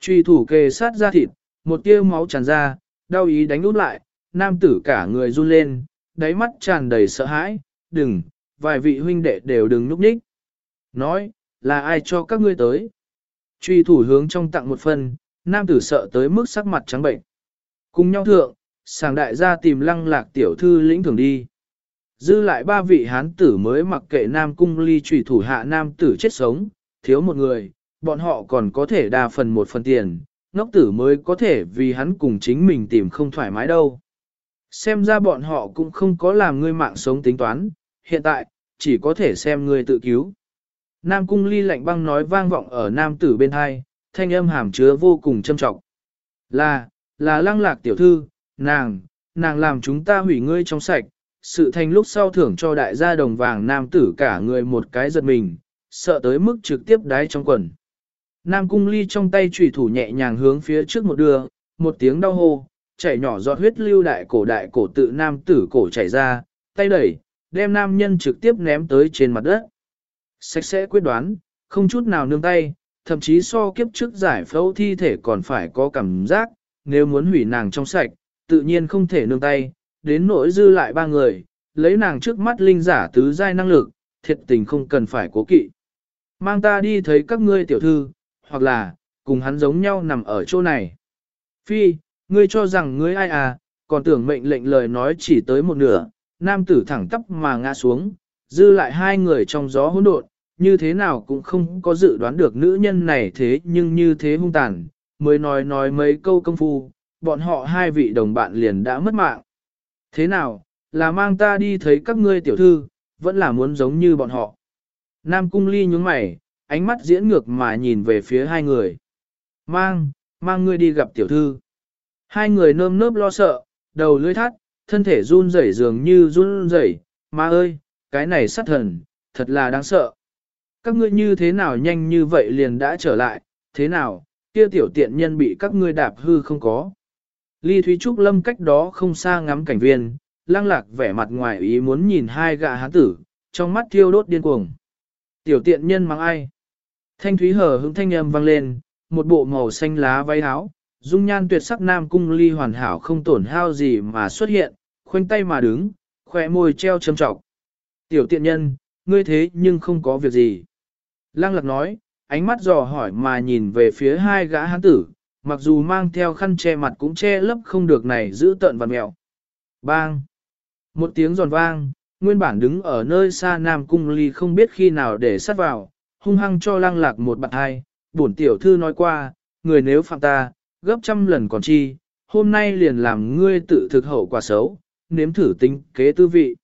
Trùy thủ kề sát ra thịt, một tia máu tràn ra, đau ý đánh nút lại, nam tử cả người run lên, đáy mắt tràn đầy sợ hãi, đừng, vài vị huynh đệ đều đừng núp nhích. Nói, là ai cho các ngươi tới? Truy thủ hướng trong tặng một phần, nam tử sợ tới mức sắc mặt trắng bệnh. Cùng nhau thượng, sàng đại gia tìm lăng lạc tiểu thư lĩnh thường đi. Dư lại ba vị hán tử mới mặc kệ nam cung ly trùy thủ hạ nam tử chết sống, thiếu một người, bọn họ còn có thể đa phần một phần tiền, ngốc tử mới có thể vì hắn cùng chính mình tìm không thoải mái đâu. Xem ra bọn họ cũng không có làm ngươi mạng sống tính toán, hiện tại, chỉ có thể xem ngươi tự cứu. Nam cung ly lạnh băng nói vang vọng ở nam tử bên hai, thanh âm hàm chứa vô cùng châm trọng. Là, là lăng lạc tiểu thư, nàng, nàng làm chúng ta hủy ngươi trong sạch, sự thành lúc sau thưởng cho đại gia đồng vàng nam tử cả người một cái giật mình, sợ tới mức trực tiếp đáy trong quần. Nam cung ly trong tay trùy thủ nhẹ nhàng hướng phía trước một đường, một tiếng đau hô, chảy nhỏ giọt huyết lưu đại cổ đại cổ tự nam tử cổ chảy ra, tay đẩy, đem nam nhân trực tiếp ném tới trên mặt đất. Sạch sẽ quyết đoán, không chút nào nương tay, thậm chí so kiếp trước giải phẫu thi thể còn phải có cảm giác, nếu muốn hủy nàng trong sạch, tự nhiên không thể nương tay, đến nỗi dư lại ba người, lấy nàng trước mắt linh giả tứ giai năng lực, thiệt tình không cần phải cố kỵ. Mang ta đi thấy các ngươi tiểu thư, hoặc là, cùng hắn giống nhau nằm ở chỗ này. Phi, ngươi cho rằng ngươi ai à, còn tưởng mệnh lệnh lời nói chỉ tới một nửa, nam tử thẳng tắp mà ngã xuống, dư lại hai người trong gió hỗn độn, như thế nào cũng không có dự đoán được nữ nhân này thế nhưng như thế hung tàn, mới nói nói mấy câu công phu, bọn họ hai vị đồng bạn liền đã mất mạng. Thế nào, là mang ta đi thấy các ngươi tiểu thư, vẫn là muốn giống như bọn họ. Nam cung ly nhúng mày, ánh mắt diễn ngược mà nhìn về phía hai người. Mang, mang ngươi đi gặp tiểu thư. Hai người nơm nớp lo sợ, đầu lưỡi thắt, thân thể run rẩy dường như run rẩy. Ma ơi, cái này sát thần, thật là đáng sợ. Các ngươi như thế nào nhanh như vậy liền đã trở lại, thế nào, kia tiểu tiện nhân bị các ngươi đạp hư không có. Ly Thúy Trúc Lâm cách đó không xa ngắm cảnh viên, lăng lạc vẻ mặt ngoài ý muốn nhìn hai gã hán tử, trong mắt thiêu đốt điên cuồng. Tiểu tiện nhân mang ai? Thanh Thúy hở hững thanh âm vang lên, một bộ màu xanh lá váy áo, dung nhan tuyệt sắc nam cung ly hoàn hảo không tổn hao gì mà xuất hiện, khoanh tay mà đứng, khỏe môi treo châm trọng. Tiểu tiện nhân, ngươi thế nhưng không có việc gì. Lăng lạc nói, ánh mắt dò hỏi mà nhìn về phía hai gã hán tử, mặc dù mang theo khăn che mặt cũng che lấp không được này giữ tận và mẹo. Bang! Một tiếng giòn vang, nguyên bản đứng ở nơi xa Nam Cung Ly không biết khi nào để sát vào, hung hăng cho lăng lạc một bạn hai, bổn tiểu thư nói qua, người nếu phạm ta, gấp trăm lần còn chi, hôm nay liền làm ngươi tự thực hậu quả xấu, nếm thử tính kế tư vị.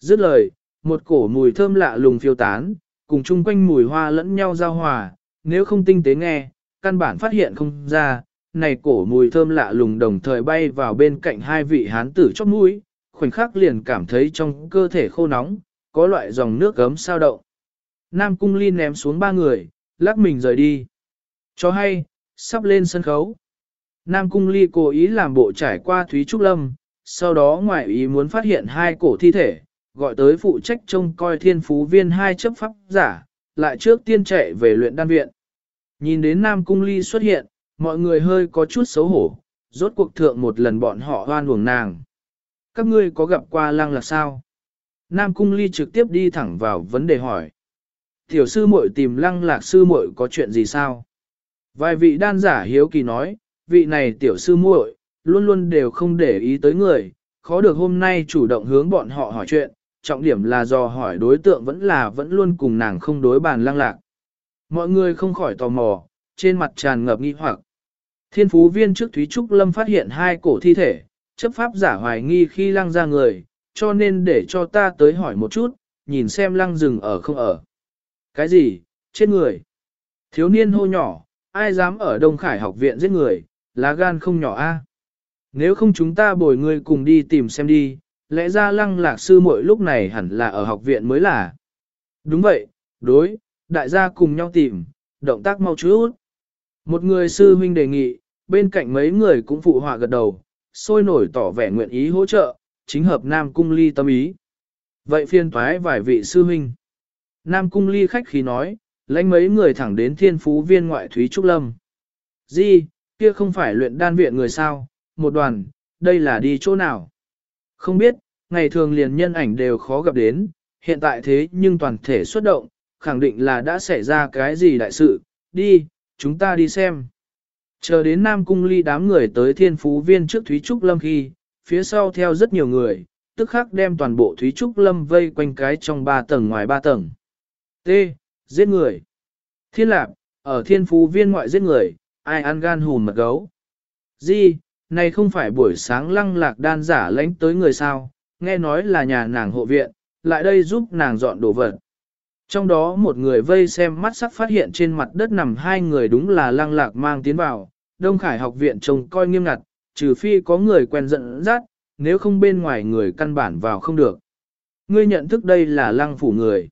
Dứt lời, một cổ mùi thơm lạ lùng phiêu tán, cùng chung quanh mùi hoa lẫn nhau giao hòa, nếu không tinh tế nghe, căn bản phát hiện không ra, này cổ mùi thơm lạ lùng đồng thời bay vào bên cạnh hai vị hán tử chóp mũi, khoảnh khắc liền cảm thấy trong cơ thể khô nóng, có loại dòng nước gấm sao động. Nam Cung Ly ném xuống ba người, lắc mình rời đi. Cho hay, sắp lên sân khấu. Nam Cung Ly cố ý làm bộ trải qua Thúy Trúc Lâm, sau đó ngoại ý muốn phát hiện hai cổ thi thể, gọi tới phụ trách trông coi thiên phú viên hai chấp pháp giả, lại trước tiên chạy về luyện đan viện. Nhìn đến Nam Cung Ly xuất hiện, mọi người hơi có chút xấu hổ, rốt cuộc thượng một lần bọn họ hoan uổng nàng. Các ngươi có gặp qua lang là sao? Nam Cung Ly trực tiếp đi thẳng vào vấn đề hỏi. Tiểu sư muội tìm lăng lạc sư muội có chuyện gì sao? Vài vị đan giả hiếu kỳ nói, vị này tiểu sư muội luôn luôn đều không để ý tới người, khó được hôm nay chủ động hướng bọn họ hỏi chuyện, trọng điểm là do hỏi đối tượng vẫn là vẫn luôn cùng nàng không đối bàn lăng lạc. Mọi người không khỏi tò mò, trên mặt tràn ngập nghi hoặc. Thiên phú viên trước Thúy Trúc Lâm phát hiện hai cổ thi thể, chấp pháp giả hoài nghi khi lăng ra người, cho nên để cho ta tới hỏi một chút, nhìn xem lăng rừng ở không ở. Cái gì, chết người? Thiếu niên hô nhỏ, ai dám ở Đông Khải học viện giết người, lá gan không nhỏ a. Nếu không chúng ta bồi người cùng đi tìm xem đi, lẽ ra lăng lạc sư muội lúc này hẳn là ở học viện mới là. Đúng vậy, đối, đại gia cùng nhau tìm, động tác mau chút. Một người sư huynh đề nghị, bên cạnh mấy người cũng phụ họa gật đầu, sôi nổi tỏ vẻ nguyện ý hỗ trợ, chính hợp Nam Cung Ly tâm ý. Vậy phiên thoái vài vị sư huynh. Nam Cung Ly khách khí nói, lãnh mấy người thẳng đến thiên phú viên ngoại Thúy Trúc Lâm. Di, kia không phải luyện đan viện người sao, một đoàn, đây là đi chỗ nào? Không biết, ngày thường liền nhân ảnh đều khó gặp đến, hiện tại thế nhưng toàn thể xuất động, khẳng định là đã xảy ra cái gì đại sự, đi, chúng ta đi xem. Chờ đến Nam Cung Ly đám người tới thiên phú viên trước Thúy Trúc Lâm khi, phía sau theo rất nhiều người, tức khắc đem toàn bộ Thúy Trúc Lâm vây quanh cái trong ba tầng ngoài ba tầng. T. Giết người. Thiên Lạp, ở thiên phú viên ngoại giết người, ai ăn gan hùn mật gấu. Di, này không phải buổi sáng lăng lạc đan giả lánh tới người sao, nghe nói là nhà nàng hộ viện, lại đây giúp nàng dọn đồ vật. Trong đó một người vây xem mắt sắc phát hiện trên mặt đất nằm hai người đúng là lăng lạc mang tiến vào, Đông Khải học viện trông coi nghiêm ngặt, trừ phi có người quen dẫn dắt, nếu không bên ngoài người căn bản vào không được. Ngươi nhận thức đây là lăng phủ người.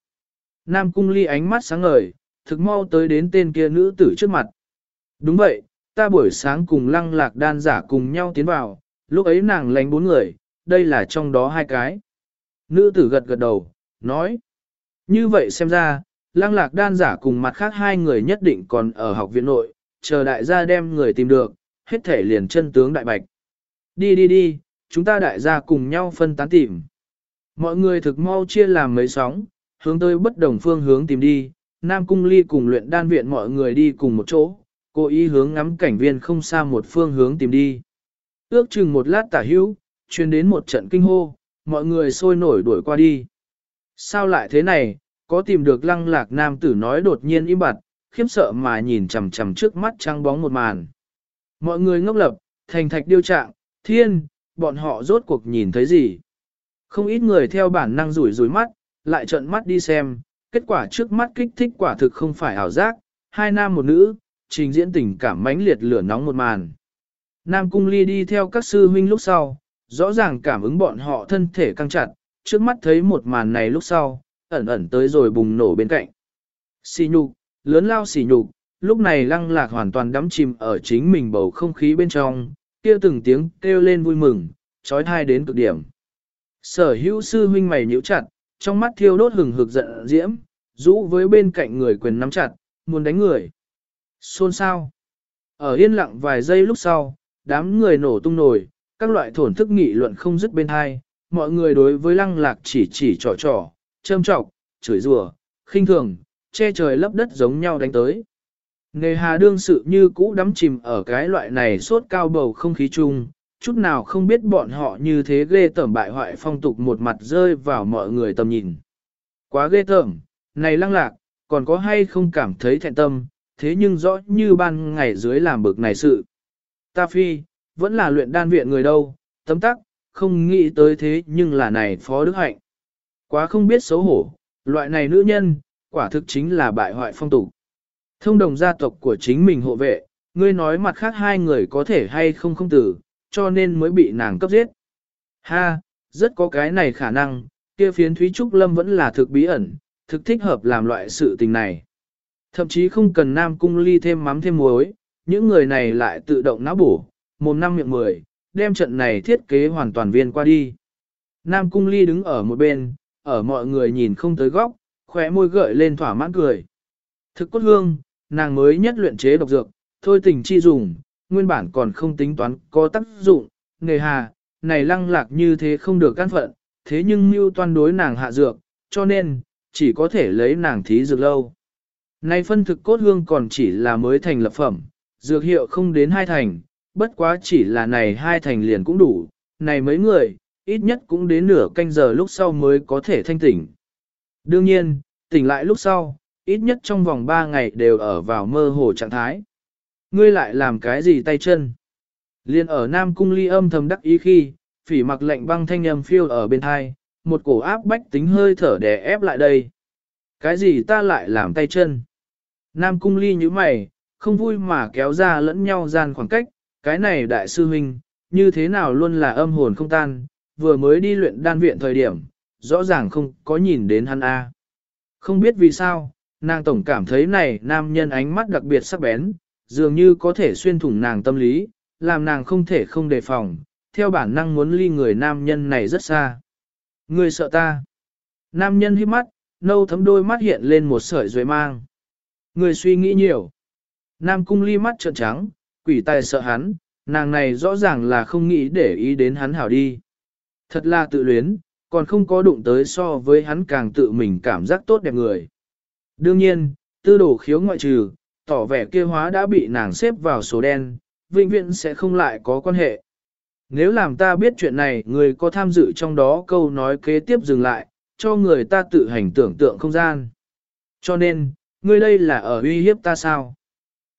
Nam cung ly ánh mắt sáng ngời, thực mau tới đến tên kia nữ tử trước mặt. Đúng vậy, ta buổi sáng cùng lăng lạc đan giả cùng nhau tiến vào, lúc ấy nàng lánh bốn người, đây là trong đó hai cái. Nữ tử gật gật đầu, nói. Như vậy xem ra, lăng lạc đan giả cùng mặt khác hai người nhất định còn ở học viện nội, chờ đại gia đem người tìm được, hết thể liền chân tướng đại bạch. Đi đi đi, chúng ta đại gia cùng nhau phân tán tìm. Mọi người thực mau chia làm mấy sóng, hướng tới bất đồng phương hướng tìm đi, Nam Cung Ly cùng luyện đan viện mọi người đi cùng một chỗ, cố ý hướng ngắm cảnh viên không xa một phương hướng tìm đi. Ước chừng một lát tả hữu, truyền đến một trận kinh hô, mọi người sôi nổi đuổi qua đi. Sao lại thế này, có tìm được lăng lạc nam tử nói đột nhiên im bặt, khiếp sợ mà nhìn chằm chằm trước mắt trăng bóng một màn. Mọi người ngốc lập, thành thạch điêu trạng, thiên, bọn họ rốt cuộc nhìn thấy gì. Không ít người theo bản năng rủi rủi mắt, lại trợn mắt đi xem, kết quả trước mắt kích thích quả thực không phải ảo giác, hai nam một nữ, trình diễn tình cảm mãnh liệt lửa nóng một màn. Nam Cung Ly đi theo các sư huynh lúc sau, rõ ràng cảm ứng bọn họ thân thể căng chặt, trước mắt thấy một màn này lúc sau, ẩn ẩn tới rồi bùng nổ bên cạnh. Xì nhục, lớn lao xì nhục, lúc này lăng lạc hoàn toàn đắm chìm ở chính mình bầu không khí bên trong, kia từng tiếng kêu lên vui mừng, trói thai đến cực điểm. Sở hữu sư huynh mày nhíu chặt, trong mắt thiêu đốt hừng hực giận diễm, rũ với bên cạnh người quyền nắm chặt, muốn đánh người. Xôn sao? Ở yên lặng vài giây lúc sau, đám người nổ tung nổi, các loại thổn thức nghị luận không dứt bên hai, mọi người đối với lăng lạc chỉ chỉ trò trò, châm trọc, chửi rủa, khinh thường, che trời lấp đất giống nhau đánh tới. Nghề hà đương sự như cũ đắm chìm ở cái loại này sốt cao bầu không khí chung, chút nào không biết bọn họ như thế ghê tởm bại hoại phong tục một mặt rơi vào mọi người tầm nhìn. Quá ghê tởm, này lăng lạc, còn có hay không cảm thấy thẹn tâm, thế nhưng rõ như ban ngày dưới làm bực này sự. Ta phi, vẫn là luyện đan viện người đâu, tấm tắc, không nghĩ tới thế nhưng là này phó đức hạnh. Quá không biết xấu hổ, loại này nữ nhân, quả thực chính là bại hoại phong tục. Thông đồng gia tộc của chính mình hộ vệ, ngươi nói mặt khác hai người có thể hay không không tử, cho nên mới bị nàng cấp giết. Ha, rất có cái này khả năng, kia phiến Thúy Trúc Lâm vẫn là thực bí ẩn, thực thích hợp làm loại sự tình này. Thậm chí không cần Nam Cung ly thêm mắm thêm muối, những người này lại tự động não bổ, mồm năm miệng mười, đem trận này thiết kế hoàn toàn viên qua đi. Nam Cung ly đứng ở một bên, ở mọi người nhìn không tới góc, khóe môi gợi lên thỏa mãn cười. Thực cốt hương, nàng mới nhất luyện chế độc dược, thôi tình chi dùng, nguyên bản còn không tính toán có tác dụng, nghề hà, này lăng lạc như thế không được căn phận, thế nhưng mưu toan đối nàng hạ dược, cho nên, chỉ có thể lấy nàng thí dược lâu. Này phân thực cốt hương còn chỉ là mới thành lập phẩm, dược hiệu không đến hai thành, bất quá chỉ là này hai thành liền cũng đủ, này mấy người, ít nhất cũng đến nửa canh giờ lúc sau mới có thể thanh tỉnh. Đương nhiên, tỉnh lại lúc sau, ít nhất trong vòng 3 ngày đều ở vào mơ hồ trạng thái. Ngươi lại làm cái gì tay chân? Liên ở Nam Cung ly âm thầm đắc ý khi, phỉ mặc lệnh băng thanh âm phiêu ở bên thai, một cổ áp bách tính hơi thở đè ép lại đây. Cái gì ta lại làm tay chân? Nam Cung ly như mày, không vui mà kéo ra lẫn nhau gian khoảng cách, cái này đại sư huynh, như thế nào luôn là âm hồn không tan, vừa mới đi luyện đan viện thời điểm, rõ ràng không có nhìn đến hắn A. Không biết vì sao, nàng tổng cảm thấy này nam nhân ánh mắt đặc biệt sắc bén, dường như có thể xuyên thủng nàng tâm lý, làm nàng không thể không đề phòng, theo bản năng muốn ly người nam nhân này rất xa. Người sợ ta. Nam nhân hít mắt, nâu thấm đôi mắt hiện lên một sợi dưới mang. Người suy nghĩ nhiều. Nam cung ly mắt trợn trắng, quỷ tài sợ hắn, nàng này rõ ràng là không nghĩ để ý đến hắn hảo đi. Thật là tự luyến, còn không có đụng tới so với hắn càng tự mình cảm giác tốt đẹp người. Đương nhiên, tư đồ khiếu ngoại trừ, tỏ vẻ kia hóa đã bị nàng xếp vào số đen, vĩnh viễn sẽ không lại có quan hệ. Nếu làm ta biết chuyện này, người có tham dự trong đó câu nói kế tiếp dừng lại, cho người ta tự hành tưởng tượng không gian. Cho nên, ngươi đây là ở uy hiếp ta sao?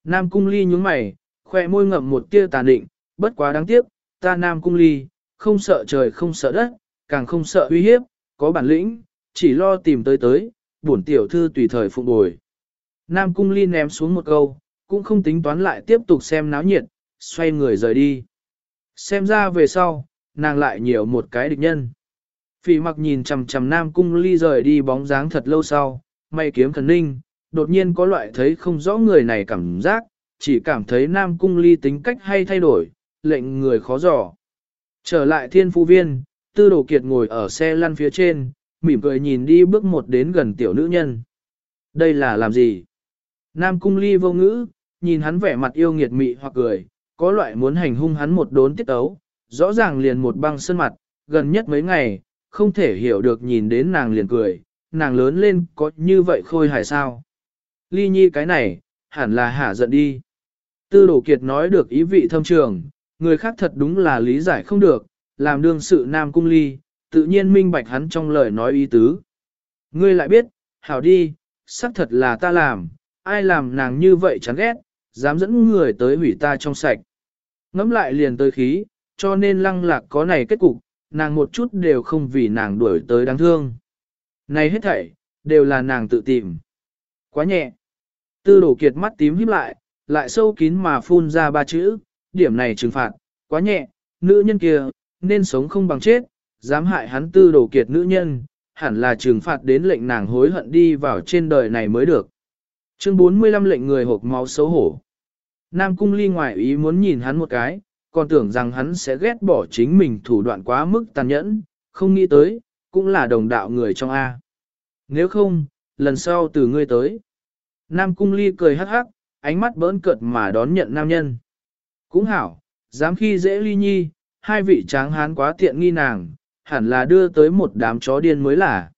Nam cung ly nhúng mày, khoe môi ngậm một tia tàn định, bất quá đáng tiếc, ta Nam cung ly, không sợ trời không sợ đất, càng không sợ uy hiếp, có bản lĩnh, chỉ lo tìm tới tới, bổn tiểu thư tùy thời phụng bồi. Nam cung ly ném xuống một câu, cũng không tính toán lại tiếp tục xem náo nhiệt, xoay người rời đi. Xem ra về sau, nàng lại nhiều một cái địch nhân. Phỉ mặc nhìn chằm chằm Nam cung ly rời đi bóng dáng thật lâu sau, may kiếm thần ninh, đột nhiên có loại thấy không rõ người này cảm giác, chỉ cảm thấy Nam cung ly tính cách hay thay đổi, lệnh người khó dò. Trở lại thiên phu viên, tư đồ kiệt ngồi ở xe lăn phía trên, mỉm cười nhìn đi bước một đến gần tiểu nữ nhân. Đây là làm gì? Nam cung ly vô ngữ, nhìn hắn vẻ mặt yêu nghiệt mị hoặc cười, có loại muốn hành hung hắn một đốn tiết ấu, rõ ràng liền một băng sân mặt, gần nhất mấy ngày, không thể hiểu được nhìn đến nàng liền cười, nàng lớn lên có như vậy khôi hài sao. Ly nhi cái này, hẳn là hả giận đi. Tư đổ kiệt nói được ý vị thâm trường, người khác thật đúng là lý giải không được, làm đương sự nam cung ly, tự nhiên minh bạch hắn trong lời nói ý tứ. Ngươi lại biết, hảo đi, xác thật là ta làm, ai làm nàng như vậy chán ghét, dám dẫn người tới hủy ta trong sạch. Ngắm lại liền tới khí, cho nên lăng lạc có này kết cục, nàng một chút đều không vì nàng đuổi tới đáng thương. Này hết thảy, đều là nàng tự tìm. Quá nhẹ. Tư đổ kiệt mắt tím híp lại, lại sâu kín mà phun ra ba chữ, điểm này trừng phạt, quá nhẹ, nữ nhân kia, nên sống không bằng chết, dám hại hắn tư đồ kiệt nữ nhân, hẳn là trừng phạt đến lệnh nàng hối hận đi vào trên đời này mới được. Chương 45 lệnh người hộp máu xấu hổ. Nam cung ly ngoài ý muốn nhìn hắn một cái, còn tưởng rằng hắn sẽ ghét bỏ chính mình thủ đoạn quá mức tàn nhẫn, không nghĩ tới, cũng là đồng đạo người trong A. Nếu không, lần sau từ ngươi tới. Nam cung ly cười hắc hắc, ánh mắt bỡn cợt mà đón nhận nam nhân. Cũng hảo, dám khi dễ ly nhi, hai vị tráng hán quá tiện nghi nàng, hẳn là đưa tới một đám chó điên mới là.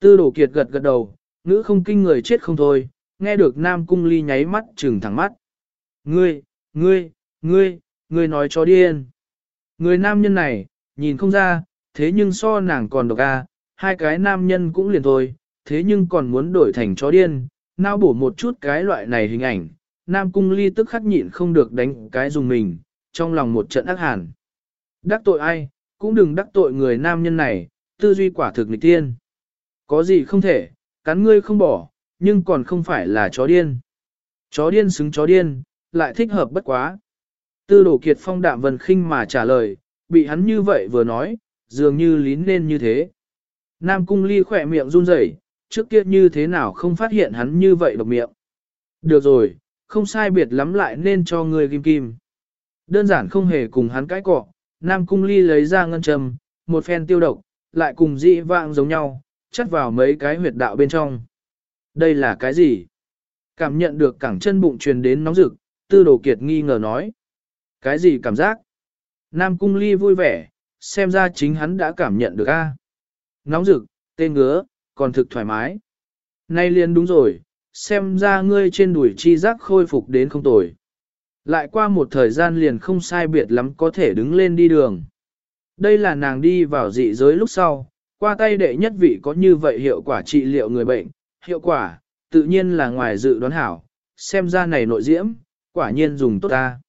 Tư đổ kiệt gật gật đầu, ngữ không kinh người chết không thôi, nghe được nam cung ly nháy mắt trừng thẳng mắt. Ngươi, ngươi, ngươi, ngươi nói chó điên. Người nam nhân này, nhìn không ra, thế nhưng so nàng còn độc a, hai cái nam nhân cũng liền thôi, thế nhưng còn muốn đổi thành chó điên, nao bổ một chút cái loại này hình ảnh, nam cung ly tức khắc nhịn không được đánh cái dùng mình, trong lòng một trận ác hàn. Đắc tội ai, cũng đừng đắc tội người nam nhân này, tư duy quả thực nghịch tiên. Có gì không thể, cắn ngươi không bỏ, nhưng còn không phải là chó điên. Chó điên xứng chó điên, lại thích hợp bất quá. Tư đổ kiệt phong đạm vần khinh mà trả lời, bị hắn như vậy vừa nói, dường như lín lên như thế. Nam cung ly khỏe miệng run rẩy, trước kia như thế nào không phát hiện hắn như vậy độc miệng. Được rồi, không sai biệt lắm lại nên cho người kim kim. Đơn giản không hề cùng hắn cãi cọ, Nam cung ly lấy ra ngân châm, một phen tiêu độc, lại cùng dị vạng giống nhau, chắt vào mấy cái huyệt đạo bên trong. Đây là cái gì? Cảm nhận được cẳng chân bụng truyền đến nóng rực, tư đồ kiệt nghi ngờ nói. Cái gì cảm giác? Nam cung ly vui vẻ, xem ra chính hắn đã cảm nhận được a. Nóng rực, tên ngứa, còn thực thoải mái. Nay liền đúng rồi, xem ra ngươi trên đùi chi giác khôi phục đến không tồi. Lại qua một thời gian liền không sai biệt lắm có thể đứng lên đi đường. Đây là nàng đi vào dị giới lúc sau, qua tay đệ nhất vị có như vậy hiệu quả trị liệu người bệnh, hiệu quả, tự nhiên là ngoài dự đoán hảo, xem ra này nội diễm, quả nhiên dùng tốt ta.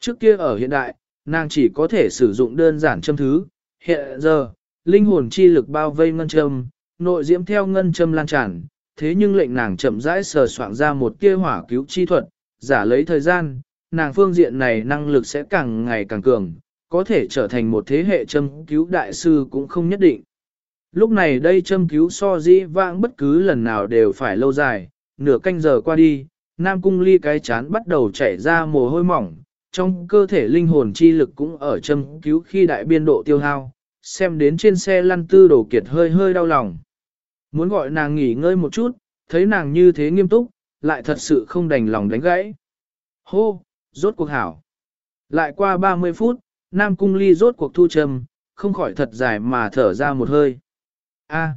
Trước kia ở hiện đại, nàng chỉ có thể sử dụng đơn giản châm thứ, hiện giờ, linh hồn chi lực bao vây ngân châm, nội diễm theo ngân châm lan tràn, thế nhưng lệnh nàng chậm rãi sờ soạn ra một kia hỏa cứu chi thuật, giả lấy thời gian, nàng phương diện này năng lực sẽ càng ngày càng cường, có thể trở thành một thế hệ châm cứu đại sư cũng không nhất định. Lúc này đây châm cứu so dĩ vãng bất cứ lần nào đều phải lâu dài, nửa canh giờ qua đi, Nam Cung Ly cái chán bắt đầu chảy ra mồ hôi mỏng, trong cơ thể linh hồn chi lực cũng ở châm cứu khi đại biên độ tiêu hao, xem đến trên xe lăn tư đổ kiệt hơi hơi đau lòng. Muốn gọi nàng nghỉ ngơi một chút, thấy nàng như thế nghiêm túc, lại thật sự không đành lòng đánh gãy. Hô, rốt cuộc hảo. Lại qua 30 phút, Nam Cung Ly rốt cuộc thu trầm, không khỏi thật dài mà thở ra một hơi. A.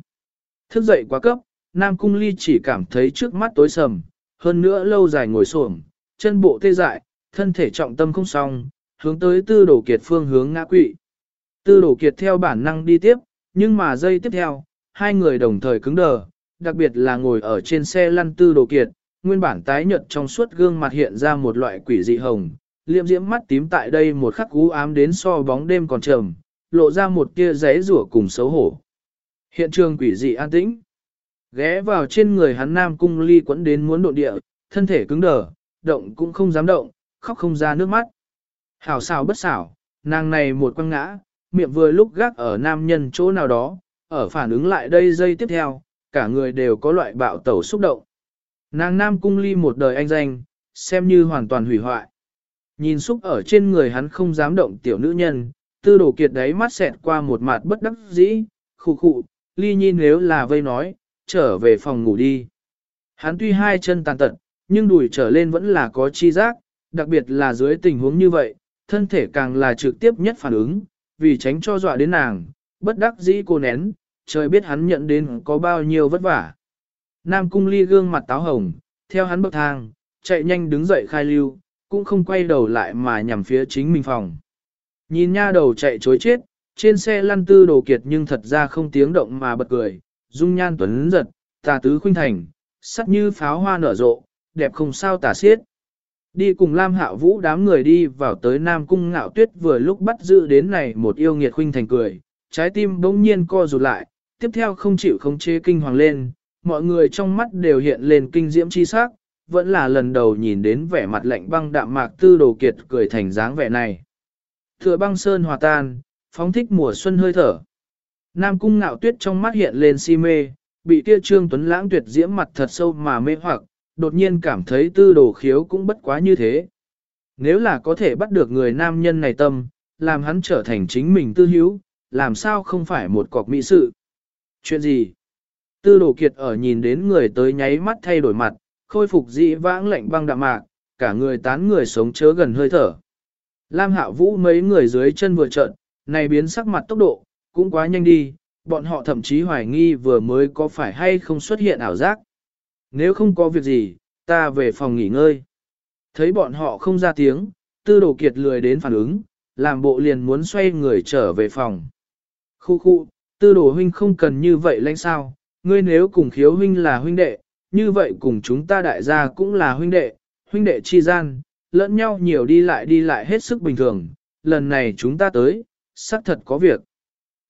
thức dậy quá cấp, Nam Cung Ly chỉ cảm thấy trước mắt tối sầm, hơn nữa lâu dài ngồi xổm, chân bộ tê dại, thân thể trọng tâm không xong, hướng tới tư đổ kiệt phương hướng ngã quỵ. Tư đổ kiệt theo bản năng đi tiếp, nhưng mà giây tiếp theo, hai người đồng thời cứng đờ, đặc biệt là ngồi ở trên xe lăn tư đồ kiệt, nguyên bản tái nhợt trong suốt gương mặt hiện ra một loại quỷ dị hồng, liệm diễm mắt tím tại đây một khắc cú ám đến so bóng đêm còn trầm, lộ ra một tia giấy rủa cùng xấu hổ. Hiện trường quỷ dị an tĩnh. Ghé vào trên người hắn nam cung ly quẫn đến muốn độn địa, thân thể cứng đờ, động cũng không dám động, khóc không ra nước mắt. Hảo xảo bất xảo, nàng này một quăng ngã, miệng vừa lúc gác ở nam nhân chỗ nào đó, ở phản ứng lại đây giây tiếp theo, cả người đều có loại bạo tẩu xúc động. Nàng nam cung ly một đời anh danh, xem như hoàn toàn hủy hoại. Nhìn xúc ở trên người hắn không dám động tiểu nữ nhân, tư đồ kiệt đấy mắt xẹt qua một mặt bất đắc dĩ, khụ khụ, ly nhi nếu là vây nói, trở về phòng ngủ đi. Hắn tuy hai chân tàn tật, nhưng đùi trở lên vẫn là có chi giác, đặc biệt là dưới tình huống như vậy, thân thể càng là trực tiếp nhất phản ứng, vì tránh cho dọa đến nàng, bất đắc dĩ cô nén, trời biết hắn nhận đến có bao nhiêu vất vả. Nam cung ly gương mặt táo hồng, theo hắn bậc thang, chạy nhanh đứng dậy khai lưu, cũng không quay đầu lại mà nhằm phía chính mình phòng. Nhìn nha đầu chạy chối chết, trên xe lăn tư đồ kiệt nhưng thật ra không tiếng động mà bật cười, dung nhan tuấn giật, tà tứ khuynh thành, sắc như pháo hoa nở rộ, đẹp không sao tả xiết. Đi cùng Lam Hạo Vũ đám người đi vào tới Nam Cung Ngạo Tuyết vừa lúc bắt giữ đến này một yêu nghiệt khuynh thành cười, trái tim bỗng nhiên co rụt lại, tiếp theo không chịu không chế kinh hoàng lên, mọi người trong mắt đều hiện lên kinh diễm chi sắc, vẫn là lần đầu nhìn đến vẻ mặt lạnh băng đạm mạc tư đồ kiệt cười thành dáng vẻ này. Thừa băng sơn hòa tan, phóng thích mùa xuân hơi thở. Nam cung ngạo tuyết trong mắt hiện lên si mê, bị kia trương tuấn lãng tuyệt diễm mặt thật sâu mà mê hoặc, đột nhiên cảm thấy tư đồ khiếu cũng bất quá như thế. Nếu là có thể bắt được người nam nhân này tâm, làm hắn trở thành chính mình tư hữu, làm sao không phải một cọc mỹ sự. Chuyện gì? Tư đồ kiệt ở nhìn đến người tới nháy mắt thay đổi mặt, khôi phục dị vãng lạnh băng đạm mạc, cả người tán người sống chớ gần hơi thở. Lam Hạo Vũ mấy người dưới chân vừa trợn, này biến sắc mặt tốc độ, cũng quá nhanh đi, bọn họ thậm chí hoài nghi vừa mới có phải hay không xuất hiện ảo giác. Nếu không có việc gì, ta về phòng nghỉ ngơi. Thấy bọn họ không ra tiếng, tư đồ kiệt lười đến phản ứng, làm bộ liền muốn xoay người trở về phòng. Khu khu, tư đồ huynh không cần như vậy lãnh sao, ngươi nếu cùng khiếu huynh là huynh đệ, như vậy cùng chúng ta đại gia cũng là huynh đệ, huynh đệ chi gian, lẫn nhau nhiều đi lại đi lại hết sức bình thường, lần này chúng ta tới, xác thật có việc.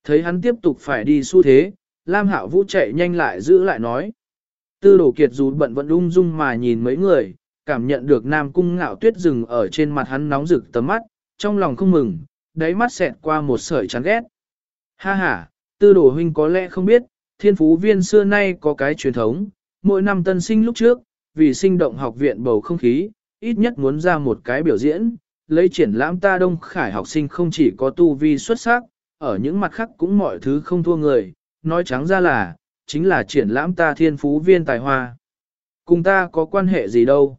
Thấy hắn tiếp tục phải đi xu thế, Lam Hạo Vũ chạy nhanh lại giữ lại nói. Tư đồ kiệt dù bận vẫn ung dung mà nhìn mấy người, cảm nhận được Nam Cung ngạo tuyết rừng ở trên mặt hắn nóng rực tấm mắt, trong lòng không mừng, đáy mắt xẹt qua một sợi chán ghét. Ha ha, tư đồ huynh có lẽ không biết, thiên phú viên xưa nay có cái truyền thống, mỗi năm tân sinh lúc trước, vì sinh động học viện bầu không khí, ít nhất muốn ra một cái biểu diễn, lấy triển lãm ta đông khải học sinh không chỉ có tu vi xuất sắc, ở những mặt khác cũng mọi thứ không thua người, nói trắng ra là, chính là triển lãm ta thiên phú viên tài hoa. Cùng ta có quan hệ gì đâu.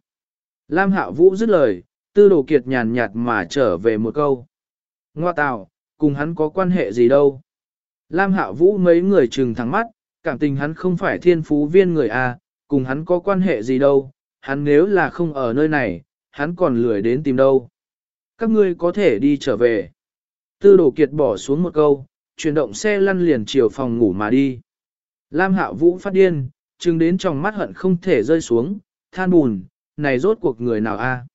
Lam Hạo Vũ dứt lời, tư đồ kiệt nhàn nhạt mà trở về một câu. Ngoa tạo, cùng hắn có quan hệ gì đâu. Lam Hạo Vũ mấy người trừng thẳng mắt, cảm tình hắn không phải thiên phú viên người à, cùng hắn có quan hệ gì đâu, hắn nếu là không ở nơi này, hắn còn lười đến tìm đâu. Các ngươi có thể đi trở về. Tư đồ kiệt bỏ xuống một câu, chuyển động xe lăn liền chiều phòng ngủ mà đi. Lam Hạo Vũ phát điên, chừng đến trong mắt hận không thể rơi xuống, than bùn, này rốt cuộc người nào a?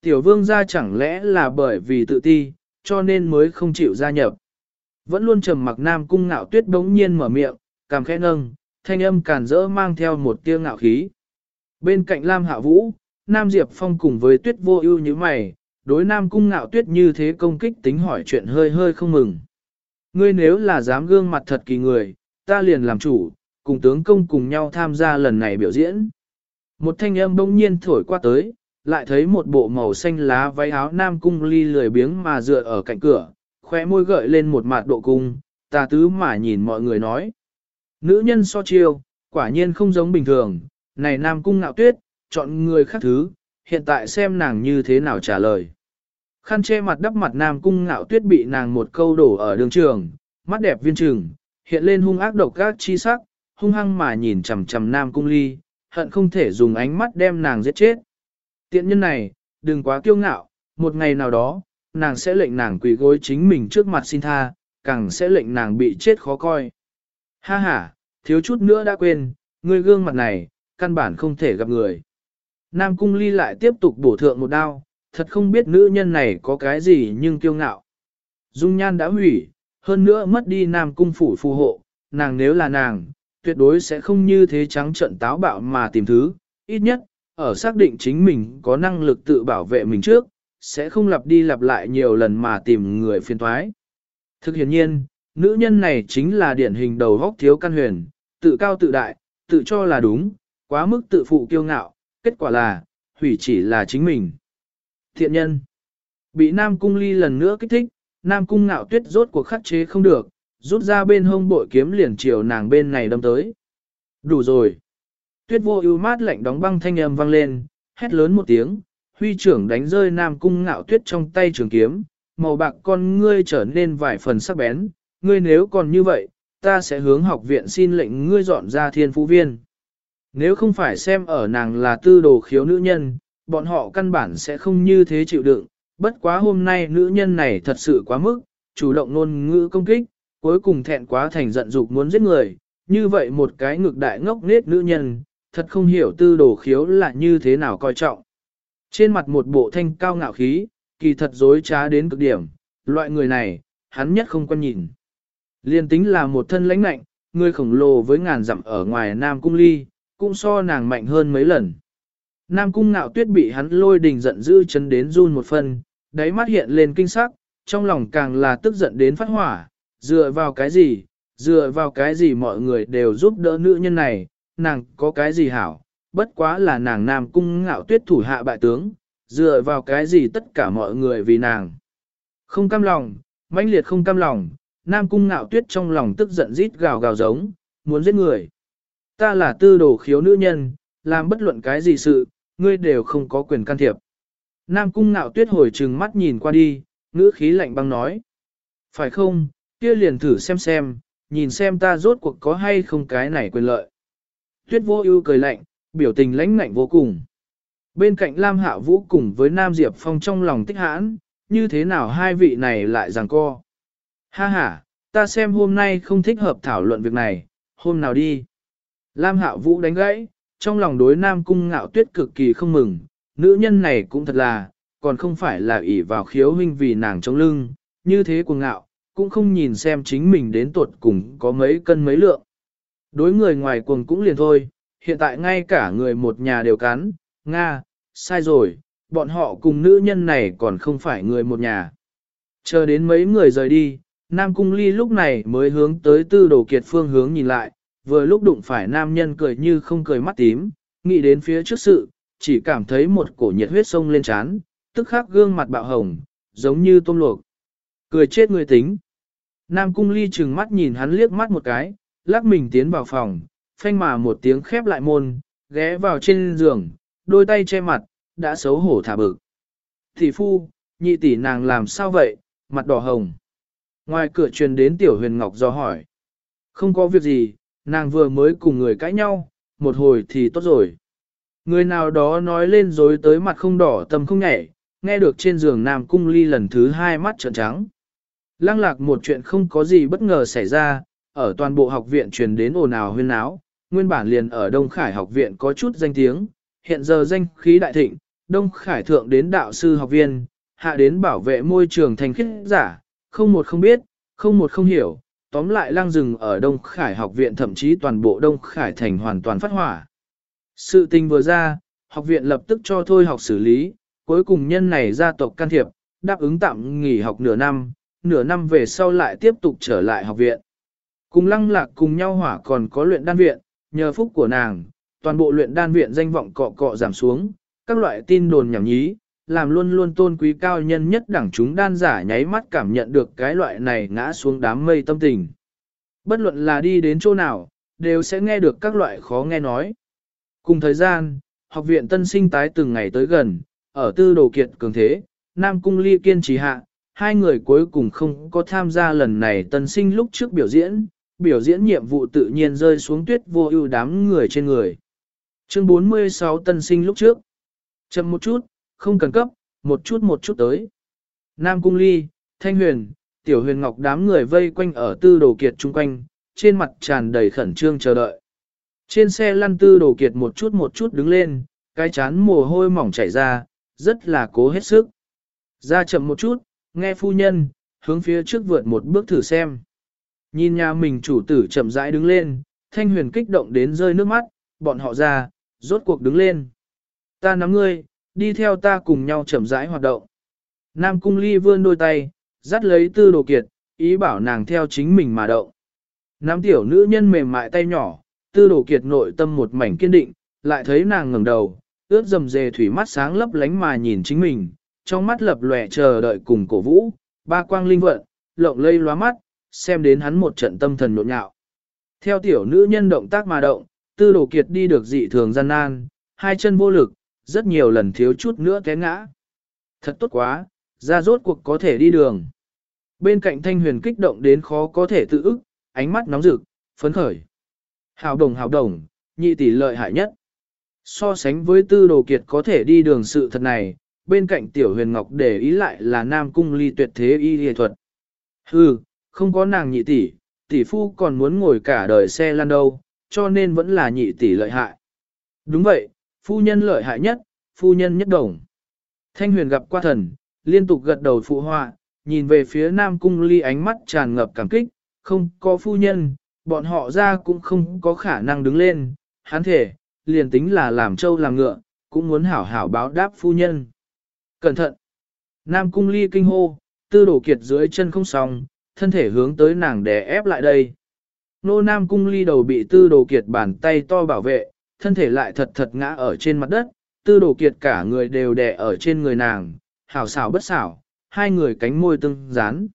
Tiểu vương gia chẳng lẽ là bởi vì tự ti, cho nên mới không chịu gia nhập. Vẫn luôn trầm mặc nam cung ngạo tuyết bỗng nhiên mở miệng, cảm khẽ nâng, thanh âm càn rỡ mang theo một tia ngạo khí. Bên cạnh Lam Hạ Vũ, Nam Diệp Phong cùng với tuyết vô ưu như mày, đối Nam cung ngạo tuyết như thế công kích tính hỏi chuyện hơi hơi không mừng. Ngươi nếu là dám gương mặt thật kỳ người, ta liền làm chủ, cùng tướng công cùng nhau tham gia lần này biểu diễn. Một thanh âm bỗng nhiên thổi qua tới, lại thấy một bộ màu xanh lá váy áo nam cung ly lười biếng mà dựa ở cạnh cửa, khóe môi gợi lên một mặt độ cung, ta tứ mà nhìn mọi người nói. Nữ nhân so chiêu, quả nhiên không giống bình thường, này nam cung ngạo tuyết, chọn người khác thứ, hiện tại xem nàng như thế nào trả lời. Khăn che mặt đắp mặt nam cung ngạo tuyết bị nàng một câu đổ ở đường trường, mắt đẹp viên trường, hiện lên hung ác độc các chi sắc, hung hăng mà nhìn chằm chằm nam cung ly, hận không thể dùng ánh mắt đem nàng giết chết. Tiện nhân này, đừng quá kiêu ngạo, một ngày nào đó, nàng sẽ lệnh nàng quỳ gối chính mình trước mặt xin tha, càng sẽ lệnh nàng bị chết khó coi. Ha ha, thiếu chút nữa đã quên, người gương mặt này, căn bản không thể gặp người. Nam cung ly lại tiếp tục bổ thượng một đao, thật không biết nữ nhân này có cái gì nhưng kiêu ngạo. Dung nhan đã hủy, hơn nữa mất đi Nam cung phủ phù hộ, nàng nếu là nàng, tuyệt đối sẽ không như thế trắng trận táo bạo mà tìm thứ, ít nhất, ở xác định chính mình có năng lực tự bảo vệ mình trước, sẽ không lặp đi lặp lại nhiều lần mà tìm người phiền thoái. Thực hiện nhiên, nữ nhân này chính là điển hình đầu góc thiếu căn huyền, tự cao tự đại, tự cho là đúng, quá mức tự phụ kiêu ngạo, kết quả là, hủy chỉ là chính mình. Thiện nhân, bị Nam Cung Ly lần nữa kích thích, Nam Cung ngạo tuyết rốt cuộc khắc chế không được, rút ra bên hông bội kiếm liền chiều nàng bên này đâm tới. Đủ rồi. Tuyết vô ưu mát lạnh đóng băng thanh âm vang lên, hét lớn một tiếng, huy trưởng đánh rơi Nam Cung ngạo tuyết trong tay trường kiếm, màu bạc con ngươi trở nên vài phần sắc bén, ngươi nếu còn như vậy, ta sẽ hướng học viện xin lệnh ngươi dọn ra thiên phú viên. Nếu không phải xem ở nàng là tư đồ khiếu nữ nhân, bọn họ căn bản sẽ không như thế chịu đựng, bất quá hôm nay nữ nhân này thật sự quá mức, chủ động ngôn ngữ công kích, cuối cùng thẹn quá thành giận dục muốn giết người, như vậy một cái ngực đại ngốc nết nữ nhân, thật không hiểu tư đồ khiếu là như thế nào coi trọng. Trên mặt một bộ thanh cao ngạo khí, kỳ thật dối trá đến cực điểm, loại người này, hắn nhất không quan nhìn. Liên tính là một thân lãnh lạnh, người khổng lồ với ngàn dặm ở ngoài Nam Cung Ly, cũng so nàng mạnh hơn mấy lần. Nam cung ngạo tuyết bị hắn lôi đình giận dữ chấn đến run một phần, đáy mắt hiện lên kinh sắc, trong lòng càng là tức giận đến phát hỏa, dựa vào cái gì, dựa vào cái gì mọi người đều giúp đỡ nữ nhân này, nàng có cái gì hảo, bất quá là nàng Nam cung ngạo tuyết thủ hạ bại tướng, dựa vào cái gì tất cả mọi người vì nàng. Không cam lòng, mãnh liệt không cam lòng, Nam cung ngạo tuyết trong lòng tức giận rít gào gào giống, muốn giết người. Ta là tư đồ khiếu nữ nhân, làm bất luận cái gì sự, ngươi đều không có quyền can thiệp. Nam cung ngạo tuyết hồi trừng mắt nhìn qua đi, ngữ khí lạnh băng nói. Phải không, kia liền thử xem xem, nhìn xem ta rốt cuộc có hay không cái này quyền lợi. Tuyết vô ưu cười lạnh, biểu tình lãnh ngạnh vô cùng. Bên cạnh Lam Hạ Vũ cùng với Nam Diệp Phong trong lòng tích hãn, như thế nào hai vị này lại giằng co. Ha ha, ta xem hôm nay không thích hợp thảo luận việc này, hôm nào đi. Lam Hạo Vũ đánh gãy, trong lòng đối Nam Cung ngạo tuyết cực kỳ không mừng, nữ nhân này cũng thật là, còn không phải là ỷ vào khiếu huynh vì nàng trong lưng, như thế của ngạo, cũng không nhìn xem chính mình đến tuột cùng có mấy cân mấy lượng. Đối người ngoài cuồng cũng liền thôi, hiện tại ngay cả người một nhà đều cắn, Nga, sai rồi, bọn họ cùng nữ nhân này còn không phải người một nhà. Chờ đến mấy người rời đi, Nam Cung Ly lúc này mới hướng tới tư đồ kiệt phương hướng nhìn lại, vừa lúc đụng phải nam nhân cười như không cười mắt tím, nghĩ đến phía trước sự, chỉ cảm thấy một cổ nhiệt huyết sông lên trán, tức khắc gương mặt bạo hồng, giống như tôm luộc. Cười chết người tính. Nam Cung Ly trừng mắt nhìn hắn liếc mắt một cái, lắc mình tiến vào phòng, phanh mà một tiếng khép lại môn, ghé vào trên giường, đôi tay che mặt, đã xấu hổ thả bực. Thị phu, nhị tỷ nàng làm sao vậy, mặt đỏ hồng. Ngoài cửa truyền đến tiểu huyền ngọc do hỏi. Không có việc gì, nàng vừa mới cùng người cãi nhau, một hồi thì tốt rồi. Người nào đó nói lên dối tới mặt không đỏ tâm không nhảy, nghe được trên giường Nam Cung Ly lần thứ hai mắt trợn trắng. Lăng lạc một chuyện không có gì bất ngờ xảy ra, ở toàn bộ học viện truyền đến ồn ào huyên áo, nguyên bản liền ở Đông Khải học viện có chút danh tiếng, hiện giờ danh khí đại thịnh, Đông Khải thượng đến đạo sư học viên, hạ đến bảo vệ môi trường thành khiết giả, không một không biết, không một không hiểu, tóm lại lang rừng ở Đông Khải học viện thậm chí toàn bộ Đông Khải thành hoàn toàn phát hỏa. Sự tình vừa ra, học viện lập tức cho thôi học xử lý, cuối cùng nhân này gia tộc can thiệp, đáp ứng tạm nghỉ học nửa năm, nửa năm về sau lại tiếp tục trở lại học viện. Cùng lăng lạc cùng nhau hỏa còn có luyện đan viện, nhờ phúc của nàng, toàn bộ luyện đan viện danh vọng cọ cọ giảm xuống, các loại tin đồn nhảm nhí, làm luôn luôn tôn quý cao nhân nhất đẳng chúng đan giả nháy mắt cảm nhận được cái loại này ngã xuống đám mây tâm tình. Bất luận là đi đến chỗ nào, đều sẽ nghe được các loại khó nghe nói. Cùng thời gian, học viện tân sinh tái từng ngày tới gần, ở tư đồ kiện cường thế, Nam Cung Ly kiên trì hạ, hai người cuối cùng không có tham gia lần này tân sinh lúc trước biểu diễn, biểu diễn nhiệm vụ tự nhiên rơi xuống tuyết vô ưu đám người trên người. Chương 46 tân sinh lúc trước. Chậm một chút, không cần cấp, một chút một chút tới. Nam Cung Ly, Thanh Huyền, Tiểu Huyền Ngọc đám người vây quanh ở tư đồ kiệt chung quanh, trên mặt tràn đầy khẩn trương chờ đợi. Trên xe lăn tư đồ kiệt một chút một chút đứng lên, cái chán mồ hôi mỏng chảy ra, rất là cố hết sức. Ra chậm một chút, nghe phu nhân, hướng phía trước vượt một bước thử xem. Nhìn nhà mình chủ tử chậm rãi đứng lên, thanh huyền kích động đến rơi nước mắt, bọn họ ra, rốt cuộc đứng lên. Ta nắm ngươi, đi theo ta cùng nhau chậm rãi hoạt động. Nam cung ly vươn đôi tay, dắt lấy tư đồ kiệt, ý bảo nàng theo chính mình mà động. Nam tiểu nữ nhân mềm mại tay nhỏ, tư đồ kiệt nội tâm một mảnh kiên định, lại thấy nàng ngẩng đầu, ướt dầm dề thủy mắt sáng lấp lánh mà nhìn chính mình, trong mắt lập lòe chờ đợi cùng cổ vũ, ba quang linh vận, lộng lây lóa mắt, xem đến hắn một trận tâm thần nhộn nhạo. Theo tiểu nữ nhân động tác mà động, tư đồ kiệt đi được dị thường gian nan, hai chân vô lực, rất nhiều lần thiếu chút nữa té ngã. Thật tốt quá, ra rốt cuộc có thể đi đường. Bên cạnh thanh huyền kích động đến khó có thể tự ức, ánh mắt nóng rực, phấn khởi. Hào đồng hào đồng, nhị tỷ lợi hại nhất. So sánh với tư đồ kiệt có thể đi đường sự thật này, bên cạnh tiểu huyền ngọc để ý lại là nam cung ly tuyệt thế y y thuật. Hừ, không có nàng nhị tỷ, tỷ phu còn muốn ngồi cả đời xe lăn đâu, cho nên vẫn là nhị tỷ lợi hại. Đúng vậy, phu nhân lợi hại nhất, phu nhân nhất đồng. Thanh huyền gặp qua thần, liên tục gật đầu phụ họa, nhìn về phía nam cung ly ánh mắt tràn ngập cảm kích, không có phu nhân, bọn họ ra cũng không có khả năng đứng lên, hắn thể, liền tính là làm trâu làm ngựa, cũng muốn hảo hảo báo đáp phu nhân. Cẩn thận! Nam cung ly kinh hô, tư đổ kiệt dưới chân không xong, thân thể hướng tới nàng đè ép lại đây. Nô Nam cung ly đầu bị tư đồ kiệt bàn tay to bảo vệ, thân thể lại thật thật ngã ở trên mặt đất, tư đồ kiệt cả người đều đè ở trên người nàng, hảo xảo bất xảo, hai người cánh môi tương dán.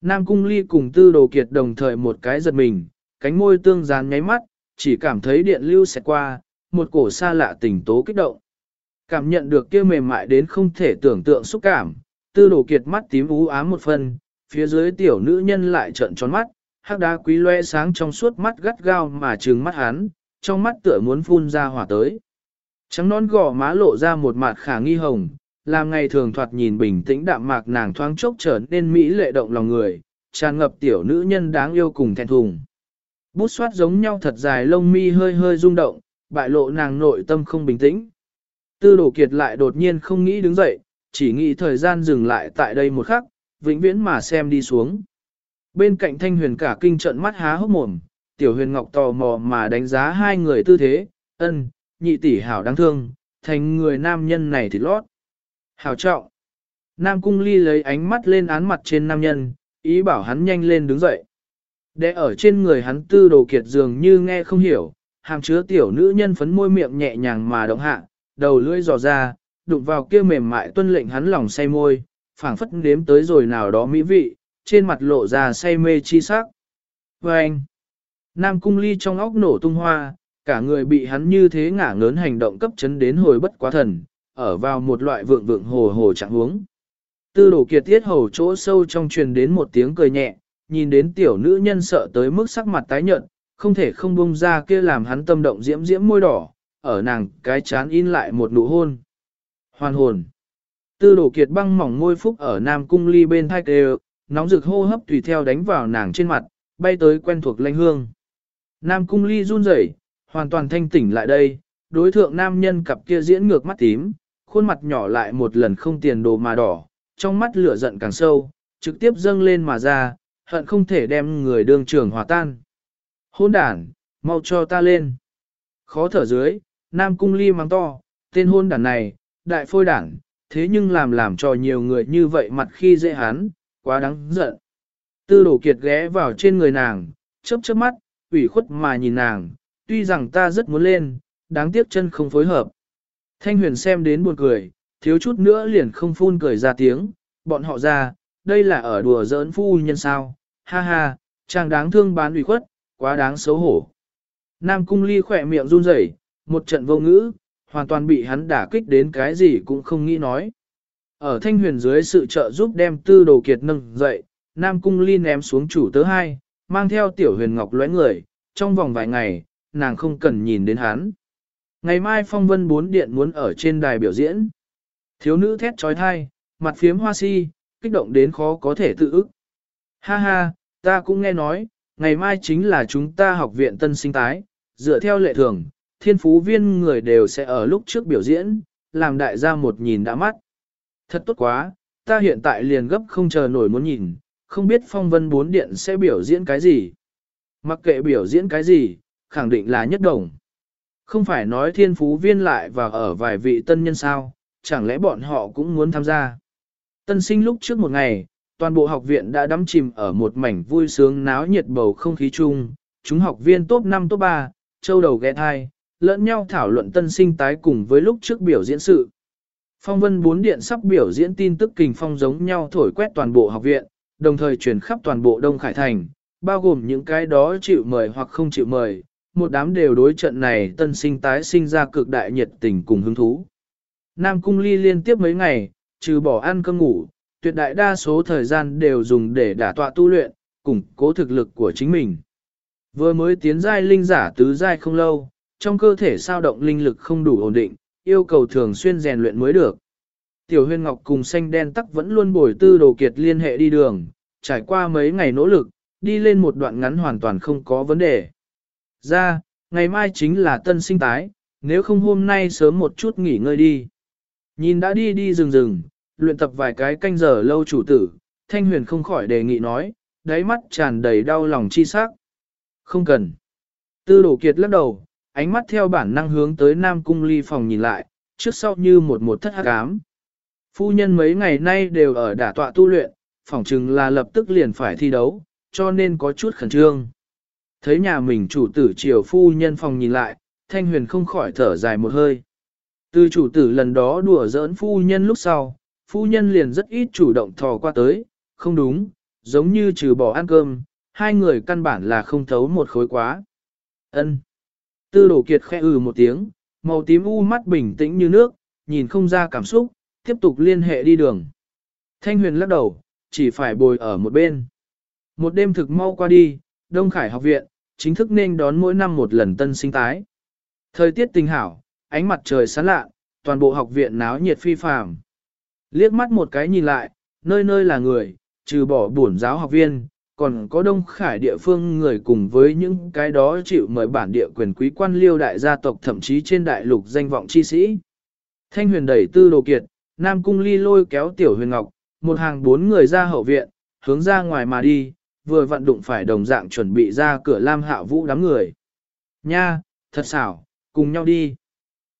Nam cung ly cùng tư đồ kiệt đồng thời một cái giật mình, cánh môi tương dán nháy mắt, chỉ cảm thấy điện lưu xẹt qua, một cổ xa lạ tình tố kích động. Cảm nhận được kia mềm mại đến không thể tưởng tượng xúc cảm, tư đồ kiệt mắt tím ú ám một phần, phía dưới tiểu nữ nhân lại trợn tròn mắt, hắc đá quý loe sáng trong suốt mắt gắt gao mà trừng mắt hắn, trong mắt tựa muốn phun ra hỏa tới. Trắng non gò má lộ ra một mặt khả nghi hồng, làm ngày thường thoạt nhìn bình tĩnh đạm mạc nàng thoáng chốc trở nên mỹ lệ động lòng người, tràn ngập tiểu nữ nhân đáng yêu cùng thẹn thùng. Bút xoát giống nhau thật dài lông mi hơi hơi rung động, bại lộ nàng nội tâm không bình tĩnh. Tư đổ kiệt lại đột nhiên không nghĩ đứng dậy, chỉ nghĩ thời gian dừng lại tại đây một khắc, vĩnh viễn mà xem đi xuống. Bên cạnh thanh huyền cả kinh trận mắt há hốc mồm, tiểu huyền ngọc tò mò mà đánh giá hai người tư thế, ân, nhị tỷ hảo đáng thương, thành người nam nhân này thì lót. Hảo trọng. Nam cung ly lấy ánh mắt lên án mặt trên nam nhân, ý bảo hắn nhanh lên đứng dậy. Để ở trên người hắn tư đồ kiệt dường như nghe không hiểu, hàm chứa tiểu nữ nhân phấn môi miệng nhẹ nhàng mà động hạ, đầu lưỡi dò ra, đụng vào kia mềm mại tuân lệnh hắn lòng say môi, phảng phất nếm tới rồi nào đó mỹ vị, trên mặt lộ ra say mê chi sắc. Và anh, Nam cung ly trong óc nổ tung hoa, cả người bị hắn như thế ngả ngớn hành động cấp chấn đến hồi bất quá thần, ở vào một loại vượng vượng hồ hồ trạng huống. Tư đổ kiệt tiết hầu chỗ sâu trong truyền đến một tiếng cười nhẹ, nhìn đến tiểu nữ nhân sợ tới mức sắc mặt tái nhợt, không thể không bông ra kia làm hắn tâm động diễm diễm môi đỏ, ở nàng cái chán in lại một nụ hôn. Hoàn hồn. Tư đổ kiệt băng mỏng môi phúc ở nam cung ly bên thai đều, nóng rực hô hấp tùy theo đánh vào nàng trên mặt, bay tới quen thuộc lanh hương. Nam cung ly run rẩy, hoàn toàn thanh tỉnh lại đây, đối thượng nam nhân cặp kia diễn ngược mắt tím, khuôn mặt nhỏ lại một lần không tiền đồ mà đỏ, trong mắt lửa giận càng sâu, trực tiếp dâng lên mà ra, hận không thể đem người đương trường hòa tan. Hôn đản, mau cho ta lên. Khó thở dưới, Nam Cung Ly mắng to, tên hôn đản này, đại phôi đản, thế nhưng làm làm cho nhiều người như vậy mặt khi dễ hắn, quá đáng giận. Tư đổ kiệt ghé vào trên người nàng, chớp chớp mắt, ủy khuất mà nhìn nàng, tuy rằng ta rất muốn lên, đáng tiếc chân không phối hợp. Thanh huyền xem đến buồn cười, thiếu chút nữa liền không phun cười ra tiếng, bọn họ ra, đây là ở đùa giỡn phu nhân sao, ha ha, chàng đáng thương bán ủy khuất, quá đáng xấu hổ. Nam cung ly khỏe miệng run rẩy, một trận vô ngữ, hoàn toàn bị hắn đả kích đến cái gì cũng không nghĩ nói. Ở thanh huyền dưới sự trợ giúp đem tư đồ kiệt nâng dậy, Nam cung ly ném xuống chủ tớ hai, mang theo tiểu huyền ngọc lóe người, trong vòng vài ngày, nàng không cần nhìn đến hắn. Ngày mai phong vân bốn điện muốn ở trên đài biểu diễn. Thiếu nữ thét trói thai, mặt phiếm hoa si, kích động đến khó có thể tự ức. Ha ha, ta cũng nghe nói, ngày mai chính là chúng ta học viện tân sinh tái, dựa theo lệ thường, thiên phú viên người đều sẽ ở lúc trước biểu diễn, làm đại gia một nhìn đã mắt. Thật tốt quá, ta hiện tại liền gấp không chờ nổi muốn nhìn, không biết phong vân bốn điện sẽ biểu diễn cái gì. Mặc kệ biểu diễn cái gì, khẳng định là nhất đồng. Không phải nói thiên phú viên lại và ở vài vị tân nhân sao, chẳng lẽ bọn họ cũng muốn tham gia. Tân sinh lúc trước một ngày, toàn bộ học viện đã đắm chìm ở một mảnh vui sướng náo nhiệt bầu không khí chung, chúng học viên top 5 top 3, châu đầu ghé thai, lẫn nhau thảo luận tân sinh tái cùng với lúc trước biểu diễn sự. Phong vân bốn điện sắp biểu diễn tin tức kình phong giống nhau thổi quét toàn bộ học viện, đồng thời truyền khắp toàn bộ Đông Khải Thành, bao gồm những cái đó chịu mời hoặc không chịu mời, một đám đều đối trận này tân sinh tái sinh ra cực đại nhiệt tình cùng hứng thú. Nam Cung Ly liên tiếp mấy ngày, trừ bỏ ăn cơm ngủ, tuyệt đại đa số thời gian đều dùng để đả tọa tu luyện, củng cố thực lực của chính mình. Vừa mới tiến giai linh giả tứ giai không lâu, trong cơ thể sao động linh lực không đủ ổn định, yêu cầu thường xuyên rèn luyện mới được. Tiểu huyên ngọc cùng xanh đen tắc vẫn luôn bồi tư đồ kiệt liên hệ đi đường, trải qua mấy ngày nỗ lực, đi lên một đoạn ngắn hoàn toàn không có vấn đề. Ra, ngày mai chính là tân sinh tái, nếu không hôm nay sớm một chút nghỉ ngơi đi. Nhìn đã đi đi rừng rừng, luyện tập vài cái canh giờ lâu chủ tử, Thanh Huyền không khỏi đề nghị nói, đáy mắt tràn đầy đau lòng chi sắc. Không cần. Tư đổ kiệt lắc đầu, ánh mắt theo bản năng hướng tới Nam Cung Ly phòng nhìn lại, trước sau như một một thất hắc ám. Phu nhân mấy ngày nay đều ở đả tọa tu luyện, phỏng chừng là lập tức liền phải thi đấu, cho nên có chút khẩn trương. Thấy nhà mình chủ tử chiều phu nhân phòng nhìn lại, thanh huyền không khỏi thở dài một hơi. Từ chủ tử lần đó đùa giỡn phu nhân lúc sau, phu nhân liền rất ít chủ động thò qua tới, không đúng, giống như trừ bỏ ăn cơm, hai người căn bản là không thấu một khối quá. Ân. Tư đổ kiệt khẽ ừ một tiếng, màu tím u mắt bình tĩnh như nước, nhìn không ra cảm xúc, tiếp tục liên hệ đi đường. Thanh huyền lắc đầu, chỉ phải bồi ở một bên. Một đêm thực mau qua đi, Đông Khải học viện, chính thức nên đón mỗi năm một lần tân sinh tái. Thời tiết tình hảo, ánh mặt trời sáng lạ, toàn bộ học viện náo nhiệt phi phàm. Liếc mắt một cái nhìn lại, nơi nơi là người, trừ bỏ bổn giáo học viên, còn có đông khải địa phương người cùng với những cái đó chịu mời bản địa quyền quý quan liêu đại gia tộc thậm chí trên đại lục danh vọng chi sĩ. Thanh huyền đẩy tư đồ kiệt, Nam Cung ly lôi kéo tiểu huyền ngọc, một hàng bốn người ra hậu viện, hướng ra ngoài mà đi, vừa vận đụng phải đồng dạng chuẩn bị ra cửa Lam Hạ Vũ đám người. Nha, thật xảo, cùng nhau đi.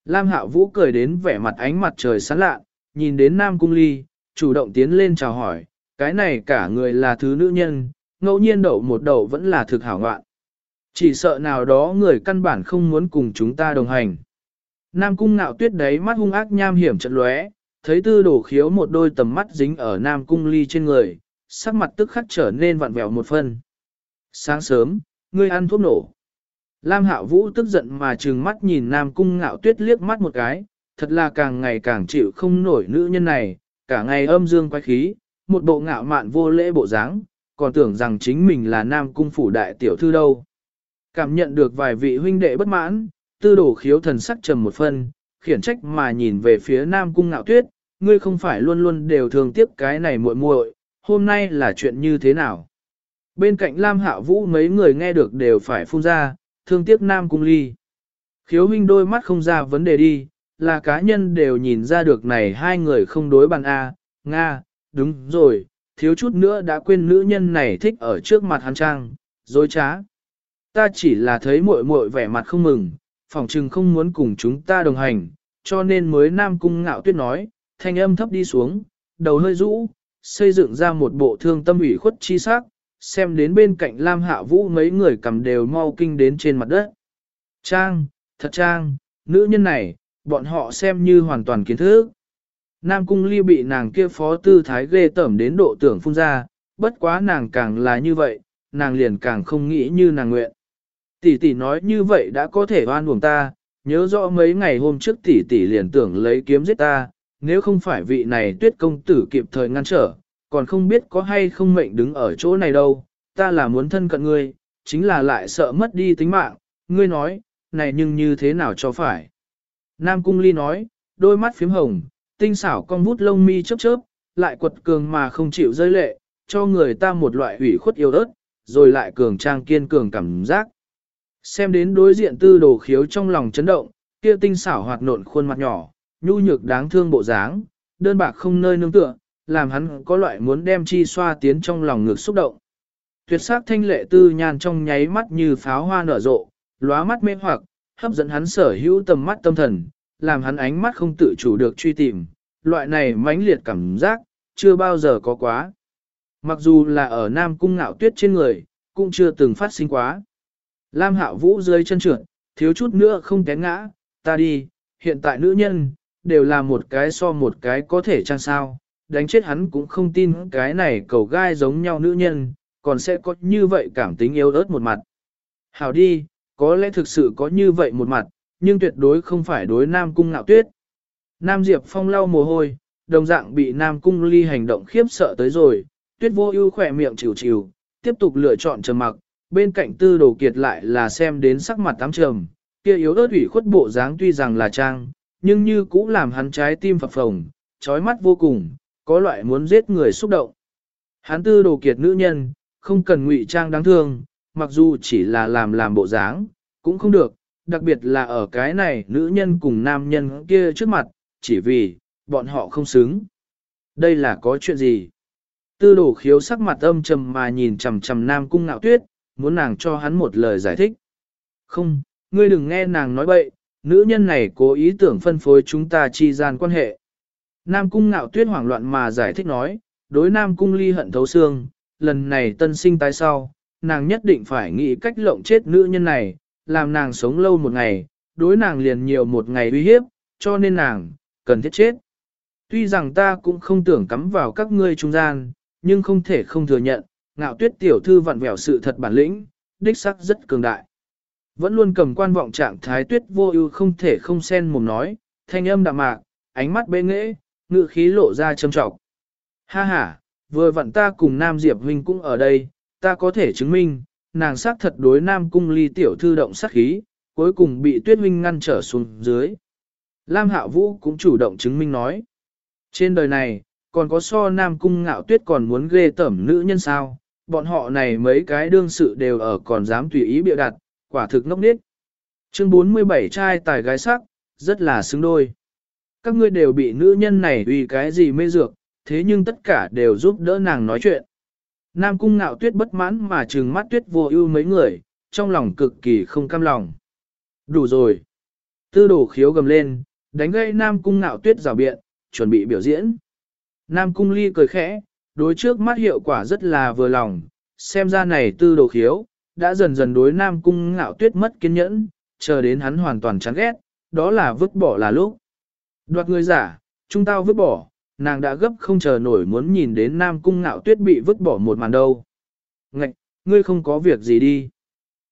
Lam Hạ Vũ cười đến vẻ mặt ánh mặt trời sáng lạ, nhìn đến Nam Cung Ly, chủ động tiến lên chào hỏi, cái này cả người là thứ nữ nhân, ngẫu nhiên đậu một đậu vẫn là thực hảo ngoạn. Chỉ sợ nào đó người căn bản không muốn cùng chúng ta đồng hành. Nam Cung nạo tuyết đấy mắt hung ác nham hiểm trận lóe, thấy tư đổ khiếu một đôi tầm mắt dính ở Nam Cung Ly trên người, sắc mặt tức khắc trở nên vặn vẹo một phân. Sáng sớm, ngươi ăn thuốc nổ. Lam Hạo Vũ tức giận mà trừng mắt nhìn Nam Cung Ngạo Tuyết liếc mắt một cái, thật là càng ngày càng chịu không nổi nữ nhân này, cả ngày âm dương quái khí, một bộ ngạo mạn vô lễ bộ dáng, còn tưởng rằng chính mình là Nam Cung phủ đại tiểu thư đâu. Cảm nhận được vài vị huynh đệ bất mãn, tư đổ khiếu thần sắc trầm một phân, khiển trách mà nhìn về phía Nam Cung Ngạo Tuyết, ngươi không phải luôn luôn đều thường tiếp cái này muội muội, hôm nay là chuyện như thế nào? Bên cạnh Lam Hạ Vũ mấy người nghe được đều phải phun ra, thương tiếc Nam Cung Ly. Khiếu huynh đôi mắt không ra vấn đề đi, là cá nhân đều nhìn ra được này hai người không đối bằng A, Nga, đúng rồi, thiếu chút nữa đã quên nữ nhân này thích ở trước mặt hắn trang, dối trá. Ta chỉ là thấy muội muội vẻ mặt không mừng, phỏng chừng không muốn cùng chúng ta đồng hành, cho nên mới Nam Cung ngạo tuyết nói, thanh âm thấp đi xuống, đầu hơi rũ, xây dựng ra một bộ thương tâm ủy khuất chi sắc, xem đến bên cạnh Lam Hạ Vũ mấy người cầm đều mau kinh đến trên mặt đất. Trang, thật trang, nữ nhân này, bọn họ xem như hoàn toàn kiến thức. Nam Cung Ly bị nàng kia phó tư thái ghê tởm đến độ tưởng phun ra, bất quá nàng càng là như vậy, nàng liền càng không nghĩ như nàng nguyện. Tỷ tỷ nói như vậy đã có thể oan uổng ta, nhớ rõ mấy ngày hôm trước tỷ tỷ liền tưởng lấy kiếm giết ta, nếu không phải vị này tuyết công tử kịp thời ngăn trở, còn không biết có hay không mệnh đứng ở chỗ này đâu, ta là muốn thân cận ngươi, chính là lại sợ mất đi tính mạng, ngươi nói, này nhưng như thế nào cho phải. Nam Cung Ly nói, đôi mắt phím hồng, tinh xảo con vút lông mi chớp chớp, lại quật cường mà không chịu rơi lệ, cho người ta một loại ủy khuất yêu ớt, rồi lại cường trang kiên cường cảm giác. Xem đến đối diện tư đồ khiếu trong lòng chấn động, kia tinh xảo hoạt nộn khuôn mặt nhỏ, nhu nhược đáng thương bộ dáng, đơn bạc không nơi nương tựa, làm hắn có loại muốn đem chi xoa tiến trong lòng ngực xúc động. Tuyệt sắc thanh lệ tư nhàn trong nháy mắt như pháo hoa nở rộ, lóa mắt mê hoặc, hấp dẫn hắn sở hữu tầm mắt tâm thần, làm hắn ánh mắt không tự chủ được truy tìm, loại này mãnh liệt cảm giác, chưa bao giờ có quá. Mặc dù là ở Nam Cung ngạo tuyết trên người, cũng chưa từng phát sinh quá. Lam Hạo Vũ dưới chân trượt, thiếu chút nữa không té ngã, ta đi, hiện tại nữ nhân, đều là một cái so một cái có thể chăng sao, đánh chết hắn cũng không tin cái này cầu gai giống nhau nữ nhân, còn sẽ có như vậy cảm tính yếu ớt một mặt. Hảo đi, có lẽ thực sự có như vậy một mặt, nhưng tuyệt đối không phải đối Nam Cung ngạo tuyết. Nam Diệp Phong lau mồ hôi, đồng dạng bị Nam Cung ly hành động khiếp sợ tới rồi, tuyết vô ưu khỏe miệng chịu chịu, tiếp tục lựa chọn trầm mặc, bên cạnh tư đồ kiệt lại là xem đến sắc mặt tám trầm, kia yếu ớt ủy khuất bộ dáng tuy rằng là trang, nhưng như cũng làm hắn trái tim phập phồng, trói mắt vô cùng, có loại muốn giết người xúc động. Hắn tư đồ kiệt nữ nhân, không cần ngụy trang đáng thương, mặc dù chỉ là làm làm bộ dáng, cũng không được, đặc biệt là ở cái này nữ nhân cùng nam nhân kia trước mặt, chỉ vì, bọn họ không xứng. Đây là có chuyện gì? Tư đồ khiếu sắc mặt âm trầm mà nhìn chầm chầm nam cung ngạo tuyết, muốn nàng cho hắn một lời giải thích. Không, ngươi đừng nghe nàng nói bậy, nữ nhân này cố ý tưởng phân phối chúng ta chi gian quan hệ. Nam cung ngạo tuyết hoảng loạn mà giải thích nói, đối Nam cung ly hận thấu xương, lần này tân sinh tái sau, nàng nhất định phải nghĩ cách lộng chết nữ nhân này, làm nàng sống lâu một ngày, đối nàng liền nhiều một ngày uy hiếp, cho nên nàng, cần thiết chết. Tuy rằng ta cũng không tưởng cắm vào các ngươi trung gian, nhưng không thể không thừa nhận, ngạo tuyết tiểu thư vặn vẹo sự thật bản lĩnh, đích sắc rất cường đại. Vẫn luôn cầm quan vọng trạng thái tuyết vô ưu không thể không xen mồm nói, thanh âm đạm mạc, ánh mắt bê nghễ, ngự khí lộ ra châm trọng. Ha ha, vừa vặn ta cùng Nam Diệp Huynh cũng ở đây, ta có thể chứng minh, nàng xác thật đối Nam Cung ly tiểu thư động sát khí, cuối cùng bị Tuyết Huynh ngăn trở xuống dưới. Lam Hạ Vũ cũng chủ động chứng minh nói. Trên đời này, còn có so Nam Cung ngạo tuyết còn muốn ghê tẩm nữ nhân sao, bọn họ này mấy cái đương sự đều ở còn dám tùy ý bịa đặt, quả thực ngốc nết. Chương 47 trai tài gái sắc, rất là xứng đôi. Các ngươi đều bị nữ nhân này vì cái gì mê dược, thế nhưng tất cả đều giúp đỡ nàng nói chuyện. Nam cung ngạo tuyết bất mãn mà trừng mắt tuyết vô ưu mấy người, trong lòng cực kỳ không cam lòng. Đủ rồi. Tư đồ khiếu gầm lên, đánh gây Nam cung ngạo tuyết rào biện, chuẩn bị biểu diễn. Nam cung ly cười khẽ, đối trước mắt hiệu quả rất là vừa lòng, xem ra này tư đồ khiếu, đã dần dần đối Nam cung ngạo tuyết mất kiên nhẫn, chờ đến hắn hoàn toàn chán ghét, đó là vứt bỏ là lúc. Đoạt người giả, chúng tao vứt bỏ, nàng đã gấp không chờ nổi muốn nhìn đến Nam cung ngạo tuyết bị vứt bỏ một màn đâu. Ngạch, ngươi không có việc gì đi.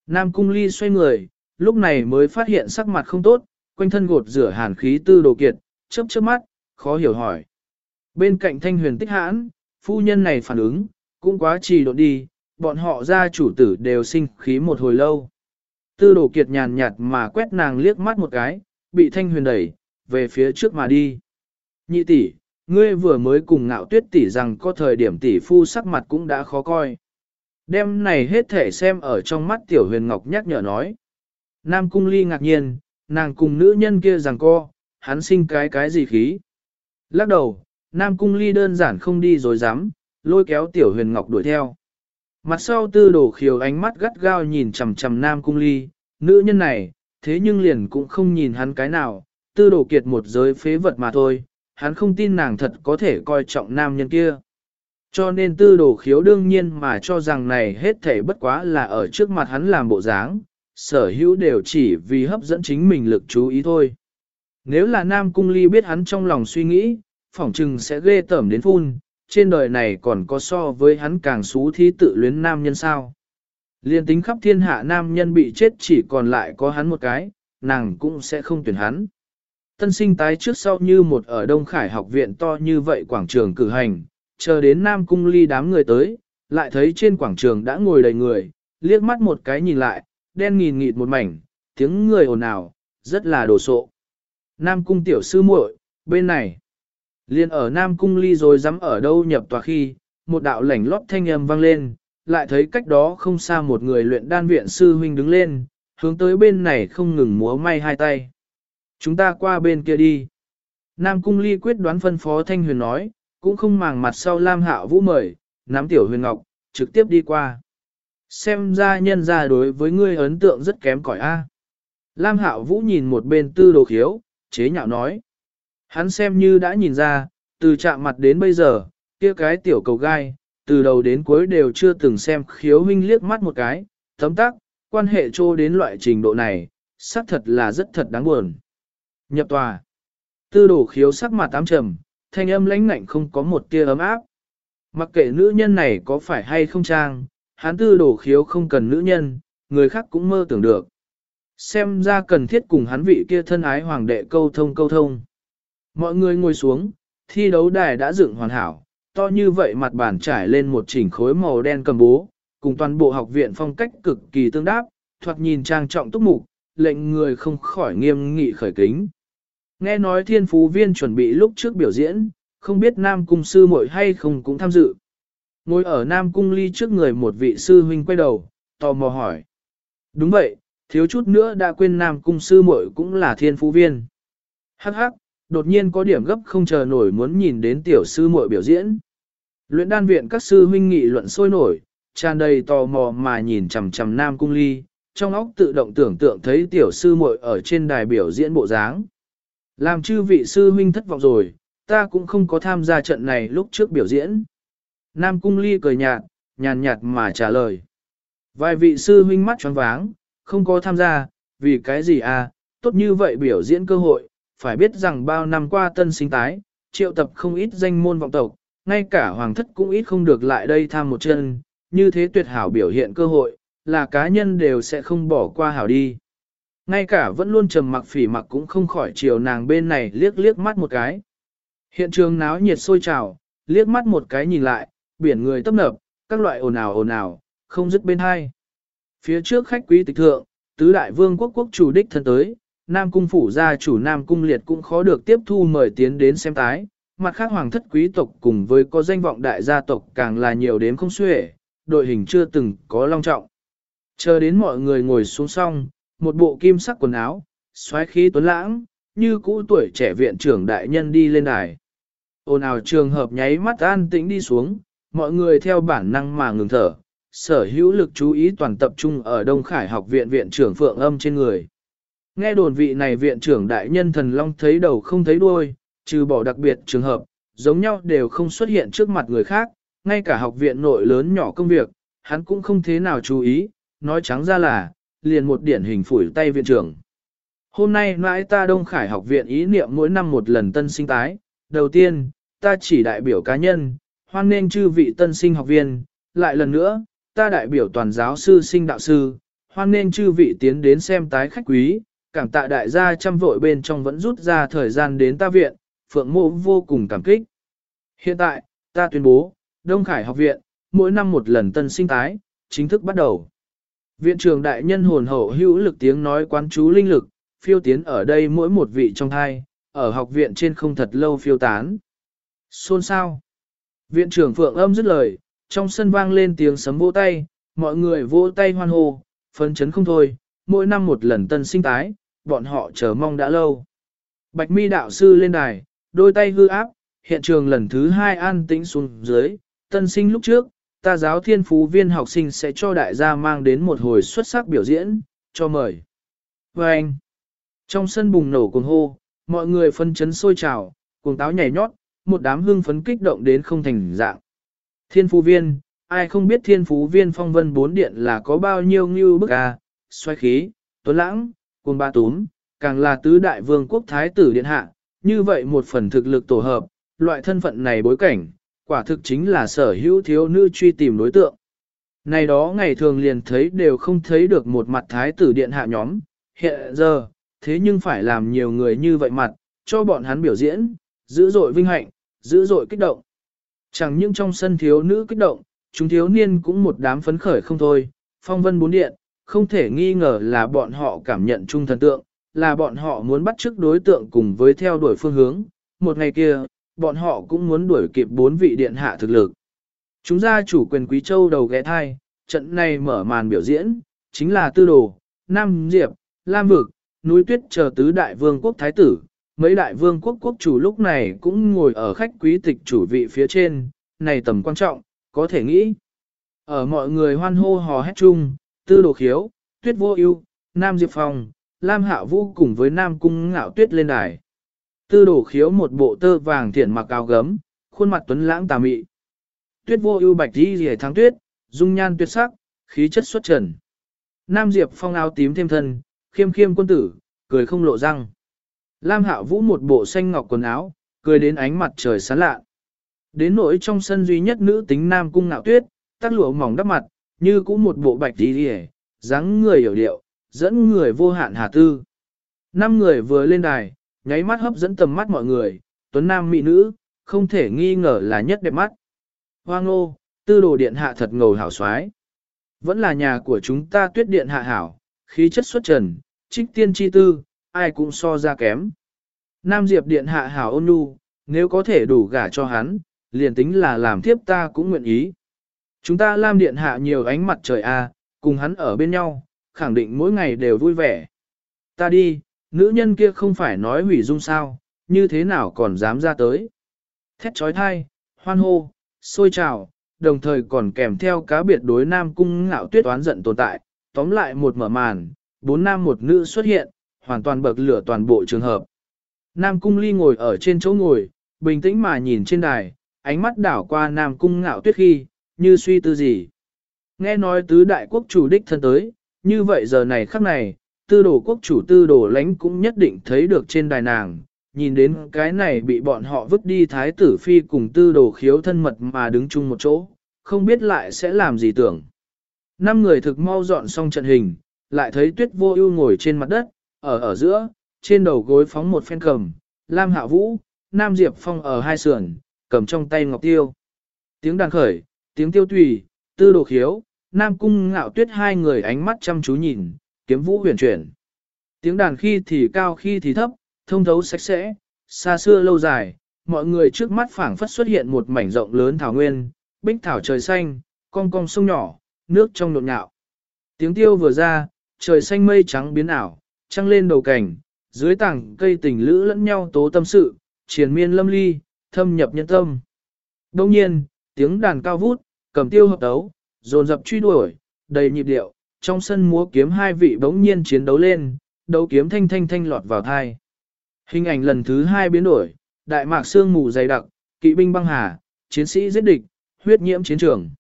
Nam cung ly xoay người, lúc này mới phát hiện sắc mặt không tốt, quanh thân gột rửa hàn khí tư đồ kiệt, chớp chớp mắt, khó hiểu hỏi. Bên cạnh thanh huyền tích hãn, phu nhân này phản ứng, cũng quá trì độn đi, bọn họ ra chủ tử đều sinh khí một hồi lâu. Tư đồ kiệt nhàn nhạt mà quét nàng liếc mắt một cái, bị thanh huyền đẩy, về phía trước mà đi. Nhị tỷ, ngươi vừa mới cùng ngạo tuyết tỷ rằng có thời điểm tỷ phu sắc mặt cũng đã khó coi. Đêm này hết thể xem ở trong mắt tiểu huyền ngọc nhắc nhở nói. Nam cung ly ngạc nhiên, nàng cùng nữ nhân kia rằng co, hắn sinh cái cái gì khí. Lắc đầu, Nam cung ly đơn giản không đi rồi dám, lôi kéo tiểu huyền ngọc đuổi theo. Mặt sau tư đổ khiều ánh mắt gắt gao nhìn chằm chằm Nam cung ly, nữ nhân này, thế nhưng liền cũng không nhìn hắn cái nào, tư đổ kiệt một giới phế vật mà thôi, hắn không tin nàng thật có thể coi trọng nam nhân kia. Cho nên tư đồ khiếu đương nhiên mà cho rằng này hết thể bất quá là ở trước mặt hắn làm bộ dáng, sở hữu đều chỉ vì hấp dẫn chính mình lực chú ý thôi. Nếu là nam cung ly biết hắn trong lòng suy nghĩ, phỏng chừng sẽ ghê tởm đến phun, trên đời này còn có so với hắn càng xú thí tự luyến nam nhân sao. Liên tính khắp thiên hạ nam nhân bị chết chỉ còn lại có hắn một cái, nàng cũng sẽ không tuyển hắn. Tân sinh tái trước sau như một ở Đông Khải học viện to như vậy quảng trường cử hành, chờ đến Nam Cung ly đám người tới, lại thấy trên quảng trường đã ngồi đầy người, liếc mắt một cái nhìn lại, đen nghìn nghịt một mảnh, tiếng người ồn ào, rất là đồ sộ. Nam Cung tiểu sư muội, bên này. Liên ở Nam Cung ly rồi dám ở đâu nhập tòa khi, một đạo lảnh lót thanh âm vang lên, lại thấy cách đó không xa một người luyện đan viện sư huynh đứng lên, hướng tới bên này không ngừng múa may hai tay. Chúng ta qua bên kia đi. Nam Cung ly quyết đoán phân phó Thanh Huyền nói, cũng không màng mặt sau Lam Hạo Vũ mời, nắm tiểu huyền ngọc, trực tiếp đi qua. Xem ra nhân ra đối với ngươi ấn tượng rất kém cỏi a. Lam Hạo Vũ nhìn một bên tư đồ khiếu, chế nhạo nói. Hắn xem như đã nhìn ra, từ chạm mặt đến bây giờ, kia cái tiểu cầu gai, từ đầu đến cuối đều chưa từng xem khiếu huynh liếc mắt một cái, tấm tắc, quan hệ trô đến loại trình độ này, xác thật là rất thật đáng buồn. Nhập tòa. Tư đổ khiếu sắc mặt tám trầm, thanh âm lãnh ngạnh không có một tia ấm áp. Mặc kệ nữ nhân này có phải hay không trang, hắn tư đổ khiếu không cần nữ nhân, người khác cũng mơ tưởng được. Xem ra cần thiết cùng hắn vị kia thân ái hoàng đệ câu thông câu thông. Mọi người ngồi xuống, thi đấu đài đã dựng hoàn hảo, to như vậy mặt bàn trải lên một chỉnh khối màu đen cầm bố, cùng toàn bộ học viện phong cách cực kỳ tương đáp, thoạt nhìn trang trọng túc mục, lệnh người không khỏi nghiêm nghị khởi kính. Nghe nói thiên phú viên chuẩn bị lúc trước biểu diễn, không biết Nam Cung sư muội hay không cũng tham dự. Ngồi ở Nam Cung ly trước người một vị sư huynh quay đầu, tò mò hỏi. Đúng vậy, thiếu chút nữa đã quên Nam Cung sư muội cũng là thiên phú viên. Hắc hắc, đột nhiên có điểm gấp không chờ nổi muốn nhìn đến tiểu sư muội biểu diễn. Luyện đan viện các sư huynh nghị luận sôi nổi, tràn đầy tò mò mà nhìn chằm chằm Nam Cung ly, trong óc tự động tưởng tượng thấy tiểu sư muội ở trên đài biểu diễn bộ dáng. Làm chư vị sư huynh thất vọng rồi, ta cũng không có tham gia trận này lúc trước biểu diễn. Nam Cung Ly cười nhạt, nhàn nhạt mà trả lời. Vài vị sư huynh mắt tròn váng, không có tham gia, vì cái gì à, tốt như vậy biểu diễn cơ hội, phải biết rằng bao năm qua tân sinh tái, triệu tập không ít danh môn vọng tộc, ngay cả hoàng thất cũng ít không được lại đây tham một chân, như thế tuyệt hảo biểu hiện cơ hội, là cá nhân đều sẽ không bỏ qua hảo đi. Ngay cả vẫn luôn trầm mặc phỉ mặc cũng không khỏi chiều nàng bên này liếc liếc mắt một cái. Hiện trường náo nhiệt sôi trào, liếc mắt một cái nhìn lại, biển người tấp nập, các loại ồn ào ồn ào, không dứt bên hai. Phía trước khách quý tịch thượng, tứ đại vương quốc quốc chủ đích thân tới, Nam cung phủ gia chủ Nam cung liệt cũng khó được tiếp thu mời tiến đến xem tái, mặt khác hoàng thất quý tộc cùng với có danh vọng đại gia tộc càng là nhiều đến không xuể, đội hình chưa từng có long trọng. Chờ đến mọi người ngồi xuống xong, một bộ kim sắc quần áo, xoáy khí tuấn lãng, như cũ tuổi trẻ viện trưởng đại nhân đi lên đài. Ôn ào trường hợp nháy mắt an tĩnh đi xuống, mọi người theo bản năng mà ngừng thở, sở hữu lực chú ý toàn tập trung ở Đông Khải học viện viện trưởng Phượng Âm trên người. Nghe đồn vị này viện trưởng đại nhân thần long thấy đầu không thấy đuôi, trừ bỏ đặc biệt trường hợp, giống nhau đều không xuất hiện trước mặt người khác, ngay cả học viện nội lớn nhỏ công việc, hắn cũng không thế nào chú ý, nói trắng ra là, liền một điển hình phủi tay viện trưởng. Hôm nay mãi ta Đông Khải học viện ý niệm mỗi năm một lần tân sinh tái, đầu tiên, ta chỉ đại biểu cá nhân, hoan nên chư vị tân sinh học viên, lại lần nữa, ta đại biểu toàn giáo sư sinh đạo sư, hoan nên chư vị tiến đến xem tái khách quý, cảm tạ đại gia chăm vội bên trong vẫn rút ra thời gian đến ta viện, phượng mộ vô cùng cảm kích. Hiện tại, ta tuyên bố, Đông Khải học viện, mỗi năm một lần tân sinh tái, chính thức bắt đầu. Viện trưởng đại nhân hồn hậu hữu lực tiếng nói quán chú linh lực, phiêu tiến ở đây mỗi một vị trong thai, ở học viện trên không thật lâu phiêu tán. Xôn sao? Viện trưởng Phượng âm dứt lời, trong sân vang lên tiếng sấm vỗ tay, mọi người vỗ tay hoan hô, phấn chấn không thôi, mỗi năm một lần tân sinh tái, bọn họ chờ mong đã lâu. Bạch mi đạo sư lên đài, đôi tay hư áp, hiện trường lần thứ hai an tĩnh xuống dưới, tân sinh lúc trước, ta giáo thiên phú viên học sinh sẽ cho đại gia mang đến một hồi xuất sắc biểu diễn, cho mời. Và anh, trong sân bùng nổ cuồng hô, mọi người phân chấn sôi trào, cuồng táo nhảy nhót, một đám hưng phấn kích động đến không thành dạng. Thiên phú viên, ai không biết thiên phú viên phong vân bốn điện là có bao nhiêu như bức à, xoay khí, tuấn lãng, cùng ba túm, càng là tứ đại vương quốc thái tử điện hạ, như vậy một phần thực lực tổ hợp, loại thân phận này bối cảnh, quả thực chính là sở hữu thiếu nữ truy tìm đối tượng. Này đó ngày thường liền thấy đều không thấy được một mặt thái tử điện hạ nhóm, hiện giờ, thế nhưng phải làm nhiều người như vậy mặt, cho bọn hắn biểu diễn, dữ dội vinh hạnh, dữ dội kích động. Chẳng những trong sân thiếu nữ kích động, chúng thiếu niên cũng một đám phấn khởi không thôi, phong vân bốn điện, không thể nghi ngờ là bọn họ cảm nhận chung thần tượng, là bọn họ muốn bắt chước đối tượng cùng với theo đuổi phương hướng. Một ngày kia, bọn họ cũng muốn đuổi kịp bốn vị điện hạ thực lực. Chúng gia chủ quyền quý châu đầu ghé thai, trận này mở màn biểu diễn, chính là tư đồ, Nam Diệp, Lam Vực, núi tuyết chờ tứ đại vương quốc thái tử. Mấy đại vương quốc quốc chủ lúc này cũng ngồi ở khách quý tịch chủ vị phía trên, này tầm quan trọng, có thể nghĩ. Ở mọi người hoan hô hò hét chung, tư đồ khiếu, tuyết vô ưu, Nam Diệp Phong, Lam Hạ Vũ cùng với Nam Cung ngạo tuyết lên đài. Tư đồ khiếu một bộ tơ vàng thiển mặc áo gấm, khuôn mặt tuấn lãng tà mị. Tuyết vô ưu bạch đi liễu tháng tuyết, dung nhan tuyệt sắc, khí chất xuất trần. Nam Diệp phong áo tím thêm thân, khiêm khiêm quân tử, cười không lộ răng. Lam Hạ Vũ một bộ xanh ngọc quần áo, cười đến ánh mặt trời sáng lạ. Đến nỗi trong sân duy nhất nữ tính Nam Cung Ngạo Tuyết, tác lụa mỏng đắp mặt, như cũng một bộ bạch đi rìa, dáng người hiểu điệu, dẫn người vô hạn hà tư. Năm người vừa lên đài, nháy mắt hấp dẫn tầm mắt mọi người, tuấn nam mỹ nữ, không thể nghi ngờ là nhất đẹp mắt. Hoang ô tư đồ điện hạ thật ngầu hảo xoái. Vẫn là nhà của chúng ta tuyết điện hạ hảo, khí chất xuất trần, trích tiên chi tư, ai cũng so ra kém. Nam Diệp điện hạ hảo ôn nhu, nếu có thể đủ gả cho hắn, liền tính là làm thiếp ta cũng nguyện ý. Chúng ta Lam điện hạ nhiều ánh mặt trời a, cùng hắn ở bên nhau, khẳng định mỗi ngày đều vui vẻ. Ta đi, nữ nhân kia không phải nói hủy dung sao, như thế nào còn dám ra tới. Thét trói thai, hoan hô, sôi trào, đồng thời còn kèm theo cá biệt đối nam cung ngạo tuyết oán giận tồn tại, tóm lại một mở màn, bốn nam một nữ xuất hiện, hoàn toàn bậc lửa toàn bộ trường hợp. Nam Cung Ly ngồi ở trên chỗ ngồi, bình tĩnh mà nhìn trên đài, ánh mắt đảo qua Nam Cung ngạo tuyết khi, như suy tư gì. Nghe nói tứ đại quốc chủ đích thân tới, như vậy giờ này khắc này, tư đồ quốc chủ tư đồ lãnh cũng nhất định thấy được trên đài nàng, nhìn đến cái này bị bọn họ vứt đi thái tử phi cùng tư đồ khiếu thân mật mà đứng chung một chỗ, không biết lại sẽ làm gì tưởng. Năm người thực mau dọn xong trận hình, lại thấy tuyết vô ưu ngồi trên mặt đất, ở ở giữa, trên đầu gối phóng một phen cầm, Lam Hạ Vũ, Nam Diệp Phong ở hai sườn, cầm trong tay ngọc tiêu. Tiếng đàn khởi, tiếng tiêu tùy, tư đồ khiếu, Nam Cung ngạo tuyết hai người ánh mắt chăm chú nhìn, kiếm vũ huyền chuyển. Tiếng đàn khi thì cao khi thì thấp, thông thấu sạch sẽ, xa xưa lâu dài, mọi người trước mắt phảng phất xuất hiện một mảnh rộng lớn thảo nguyên, bích thảo trời xanh, cong cong sông nhỏ, nước trong nộn nhạo. Tiếng tiêu vừa ra, trời xanh mây trắng biến ảo, trăng lên đầu cảnh, dưới tảng cây tình lữ lẫn nhau tố tâm sự, triền miên lâm ly, thâm nhập nhân tâm. Đông nhiên, tiếng đàn cao vút, cầm tiêu hợp đấu, dồn dập truy đuổi, đầy nhịp điệu, trong sân múa kiếm hai vị bỗng nhiên chiến đấu lên, đấu kiếm thanh thanh thanh lọt vào thai. Hình ảnh lần thứ hai biến đổi, đại mạc sương mù dày đặc, kỵ binh băng hà, chiến sĩ giết địch, huyết nhiễm chiến trường.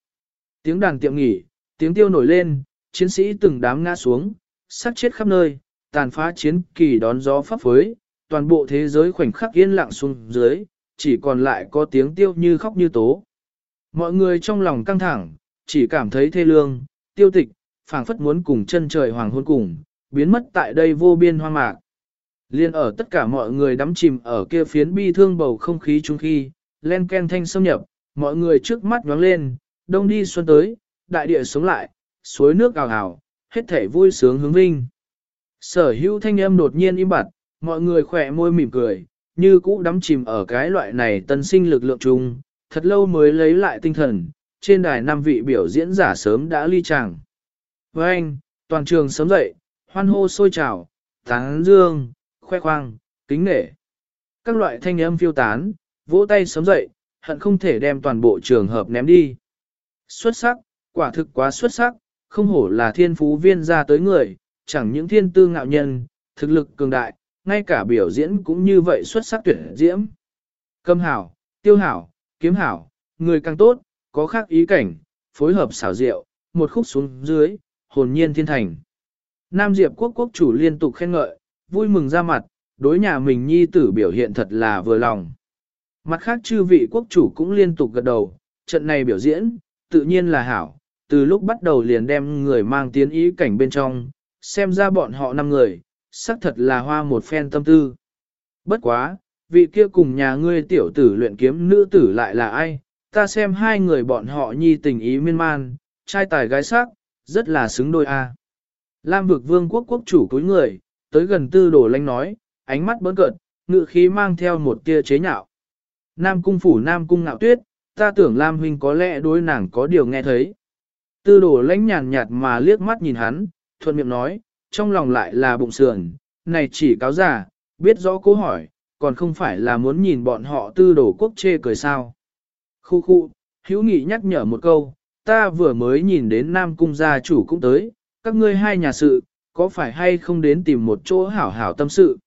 Tiếng đàn tiệm nghỉ, tiếng tiêu nổi lên, chiến sĩ từng đám ngã xuống, sát chết khắp nơi, tàn phá chiến kỳ đón gió pháp phối, toàn bộ thế giới khoảnh khắc yên lặng xuống dưới, chỉ còn lại có tiếng tiêu như khóc như tố. Mọi người trong lòng căng thẳng, chỉ cảm thấy thê lương, tiêu tịch, phảng phất muốn cùng chân trời hoàng hôn cùng, biến mất tại đây vô biên hoang mạc. Liên ở tất cả mọi người đắm chìm ở kia phiến bi thương bầu không khí chung khi, len ken thanh xâm nhập, mọi người trước mắt nhoáng lên, đông đi xuân tới, đại địa sống lại, suối nước ào ào, hết thể vui sướng hướng vinh. Sở hữu thanh âm đột nhiên im bặt, mọi người khỏe môi mỉm cười, như cũ đắm chìm ở cái loại này tân sinh lực lượng chung, thật lâu mới lấy lại tinh thần, trên đài năm vị biểu diễn giả sớm đã ly chàng. Với anh, toàn trường sớm dậy, hoan hô sôi trào, tán dương, khoe khoang, kính nể. Các loại thanh âm phiêu tán, vỗ tay sớm dậy, hận không thể đem toàn bộ trường hợp ném đi. Xuất sắc, quả thực quá xuất sắc, không hổ là thiên phú viên ra tới người, chẳng những thiên tư ngạo nhân, thực lực cường đại, ngay cả biểu diễn cũng như vậy xuất sắc tuyệt diễm. Cầm hảo, tiêu hảo, kiếm hảo, người càng tốt, có khác ý cảnh, phối hợp xảo diệu, một khúc xuống dưới, hồn nhiên thiên thành. Nam Diệp quốc quốc chủ liên tục khen ngợi, vui mừng ra mặt, đối nhà mình nhi tử biểu hiện thật là vừa lòng. Mặt khác chư vị quốc chủ cũng liên tục gật đầu, trận này biểu diễn, tự nhiên là hảo, từ lúc bắt đầu liền đem người mang tiến ý cảnh bên trong, xem ra bọn họ năm người, xác thật là hoa một phen tâm tư. Bất quá, vị kia cùng nhà ngươi tiểu tử luyện kiếm nữ tử lại là ai, ta xem hai người bọn họ nhi tình ý miên man, trai tài gái sắc, rất là xứng đôi a. Lam vực vương quốc quốc chủ cuối người, tới gần tư đồ lanh nói, ánh mắt bớn cợt, ngự khí mang theo một tia chế nhạo. Nam cung phủ Nam cung ngạo tuyết, ta tưởng Lam huynh có lẽ đối nàng có điều nghe thấy. Tư đồ lãnh nhàn nhạt mà liếc mắt nhìn hắn, thuận miệng nói, trong lòng lại là bụng sườn, này chỉ cáo giả, biết rõ cố hỏi, còn không phải là muốn nhìn bọn họ tư đổ quốc chê cười sao. Khu khu, hữu nghị nhắc nhở một câu, ta vừa mới nhìn đến Nam Cung gia chủ cũng tới, các ngươi hai nhà sự, có phải hay không đến tìm một chỗ hảo hảo tâm sự.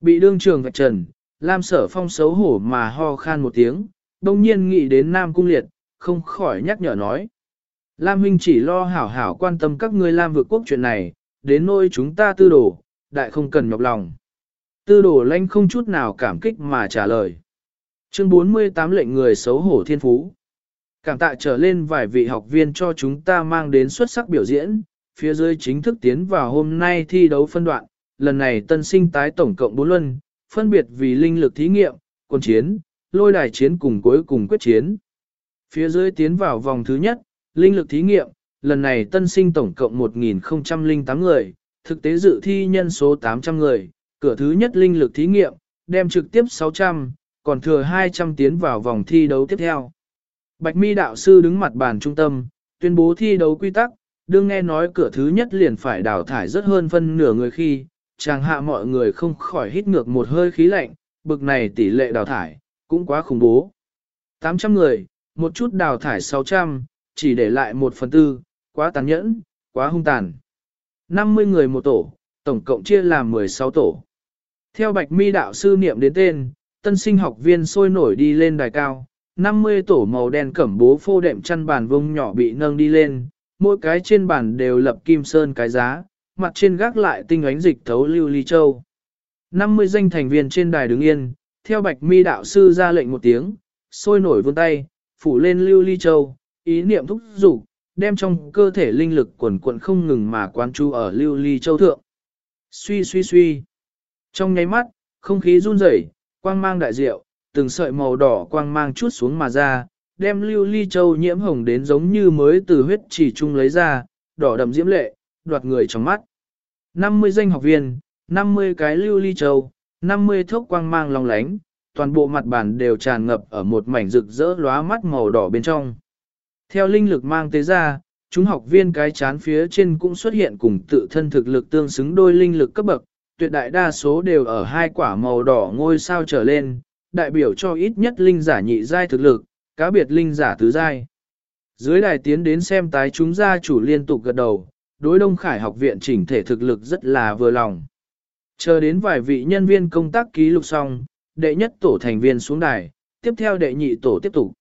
Bị đương trường vạch trần, Lam sở phong xấu hổ mà ho khan một tiếng, đồng nhiên nghĩ đến Nam Cung liệt, không khỏi nhắc nhở nói. Lam huynh chỉ lo hảo hảo quan tâm các ngươi Lam vượt quốc chuyện này, đến nỗi chúng ta tư đổ, đại không cần nhọc lòng. Tư đồ lanh không chút nào cảm kích mà trả lời. Chương 48 lệnh người xấu hổ thiên phú. Cảm tạ trở lên vài vị học viên cho chúng ta mang đến xuất sắc biểu diễn, phía dưới chính thức tiến vào hôm nay thi đấu phân đoạn, lần này tân sinh tái tổng cộng 4 luân, phân biệt vì linh lực thí nghiệm, quân chiến, lôi đài chiến cùng cuối cùng quyết chiến. Phía dưới tiến vào vòng thứ nhất, linh lực thí nghiệm, lần này tân sinh tổng cộng 1.008 người, thực tế dự thi nhân số 800 người, cửa thứ nhất linh lực thí nghiệm, đem trực tiếp 600, còn thừa 200 tiến vào vòng thi đấu tiếp theo. Bạch mi đạo sư đứng mặt bàn trung tâm, tuyên bố thi đấu quy tắc, đương nghe nói cửa thứ nhất liền phải đào thải rất hơn phân nửa người khi, chàng hạ mọi người không khỏi hít ngược một hơi khí lạnh, bực này tỷ lệ đào thải, cũng quá khủng bố. 800 người, một chút đào thải 600, chỉ để lại một phần tư, quá tàn nhẫn, quá hung tàn. 50 người một tổ, tổng cộng chia làm 16 tổ. Theo Bạch Mi đạo sư niệm đến tên, tân sinh học viên sôi nổi đi lên đài cao, 50 tổ màu đen cẩm bố phô đệm chăn bàn vông nhỏ bị nâng đi lên, mỗi cái trên bàn đều lập kim sơn cái giá, mặt trên gác lại tinh ánh dịch thấu lưu ly châu. 50 danh thành viên trên đài đứng yên, theo bạch mi đạo sư ra lệnh một tiếng, sôi nổi vươn tay, phủ lên lưu ly châu, ý niệm thúc dục đem trong cơ thể linh lực quần quần không ngừng mà quan chú ở lưu ly châu thượng. Suy suy suy. Trong nháy mắt, không khí run rẩy, quang mang đại diệu, từng sợi màu đỏ quang mang chút xuống mà ra, đem lưu ly châu nhiễm hồng đến giống như mới từ huyết chỉ chung lấy ra, đỏ đậm diễm lệ, đoạt người trong mắt. 50 danh học viên, 50 cái lưu ly châu, 50 thốc quang mang long lánh, toàn bộ mặt bàn đều tràn ngập ở một mảnh rực rỡ lóa mắt màu đỏ bên trong. Theo linh lực mang tới ra, chúng học viên cái chán phía trên cũng xuất hiện cùng tự thân thực lực tương xứng đôi linh lực cấp bậc, tuyệt đại đa số đều ở hai quả màu đỏ ngôi sao trở lên, đại biểu cho ít nhất linh giả nhị giai thực lực, cá biệt linh giả tứ giai. Dưới đài tiến đến xem tái chúng gia chủ liên tục gật đầu, đối Đông Khải học viện chỉnh thể thực lực rất là vừa lòng. Chờ đến vài vị nhân viên công tác ký lục xong, đệ nhất tổ thành viên xuống đài, tiếp theo đệ nhị tổ tiếp tục.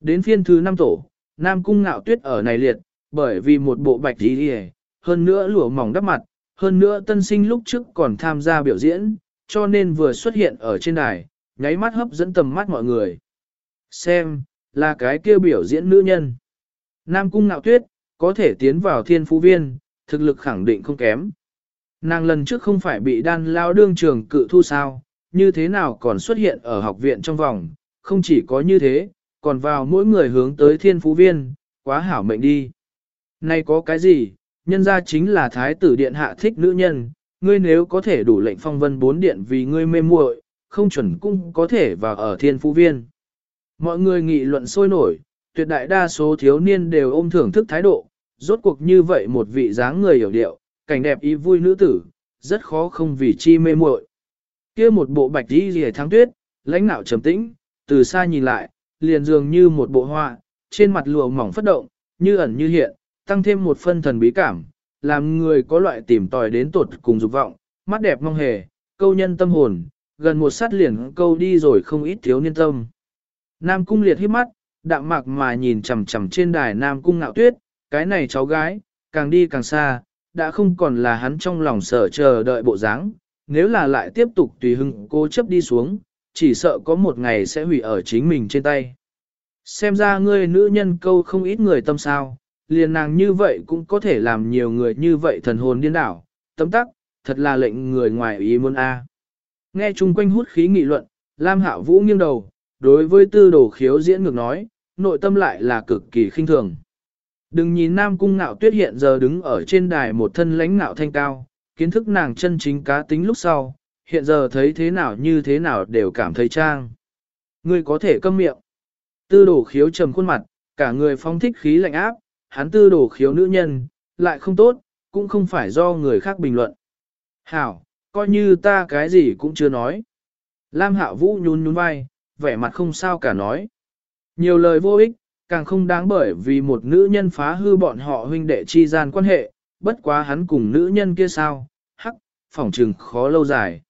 Đến phiên thứ năm tổ, Nam Cung Ngạo Tuyết ở này liệt, bởi vì một bộ bạch đi đi hơn nữa lụa mỏng đắp mặt, hơn nữa tân sinh lúc trước còn tham gia biểu diễn, cho nên vừa xuất hiện ở trên đài, nháy mắt hấp dẫn tầm mắt mọi người. Xem, là cái kia biểu diễn nữ nhân. Nam Cung Ngạo Tuyết, có thể tiến vào thiên phú viên, thực lực khẳng định không kém. Nàng lần trước không phải bị đan lao đương trường cự thu sao, như thế nào còn xuất hiện ở học viện trong vòng, không chỉ có như thế, còn vào mỗi người hướng tới thiên phú viên, quá hảo mệnh đi. Này có cái gì, nhân ra chính là thái tử điện hạ thích nữ nhân, ngươi nếu có thể đủ lệnh phong vân bốn điện vì ngươi mê muội, không chuẩn cung có thể vào ở thiên phú viên. Mọi người nghị luận sôi nổi, tuyệt đại đa số thiếu niên đều ôm thưởng thức thái độ, rốt cuộc như vậy một vị dáng người hiểu điệu, cảnh đẹp ý vui nữ tử, rất khó không vì chi mê muội. Kia một bộ bạch đi rìa tháng tuyết, lãnh nạo trầm tĩnh, từ xa nhìn lại, liền dường như một bộ hoa, trên mặt lụa mỏng phất động, như ẩn như hiện, tăng thêm một phân thần bí cảm, làm người có loại tìm tòi đến tột cùng dục vọng, mắt đẹp mong hề, câu nhân tâm hồn, gần một sát liền câu đi rồi không ít thiếu niên tâm. Nam cung liệt hít mắt, đạm mạc mà nhìn chằm chằm trên đài Nam cung ngạo tuyết, cái này cháu gái, càng đi càng xa, đã không còn là hắn trong lòng sở chờ đợi bộ dáng. nếu là lại tiếp tục tùy hưng cố chấp đi xuống, chỉ sợ có một ngày sẽ hủy ở chính mình trên tay. Xem ra ngươi nữ nhân câu không ít người tâm sao, liền nàng như vậy cũng có thể làm nhiều người như vậy thần hồn điên đảo, tấm tắc, thật là lệnh người ngoài ý muốn a. Nghe chung quanh hút khí nghị luận, Lam Hạo Vũ nghiêng đầu, đối với tư đồ khiếu diễn ngược nói, nội tâm lại là cực kỳ khinh thường. Đừng nhìn Nam Cung Ngạo Tuyết hiện giờ đứng ở trên đài một thân lãnh ngạo thanh cao, kiến thức nàng chân chính cá tính lúc sau, hiện giờ thấy thế nào như thế nào đều cảm thấy trang. Ngươi có thể câm miệng. Tư đồ khiếu trầm khuôn mặt, cả người phong thích khí lạnh áp, hắn tư đồ khiếu nữ nhân, lại không tốt, cũng không phải do người khác bình luận. Hảo, coi như ta cái gì cũng chưa nói. Lam Hạo Vũ nhún nhún vai, vẻ mặt không sao cả nói. Nhiều lời vô ích, càng không đáng bởi vì một nữ nhân phá hư bọn họ huynh đệ chi gian quan hệ, bất quá hắn cùng nữ nhân kia sao, hắc, phỏng trừng khó lâu dài.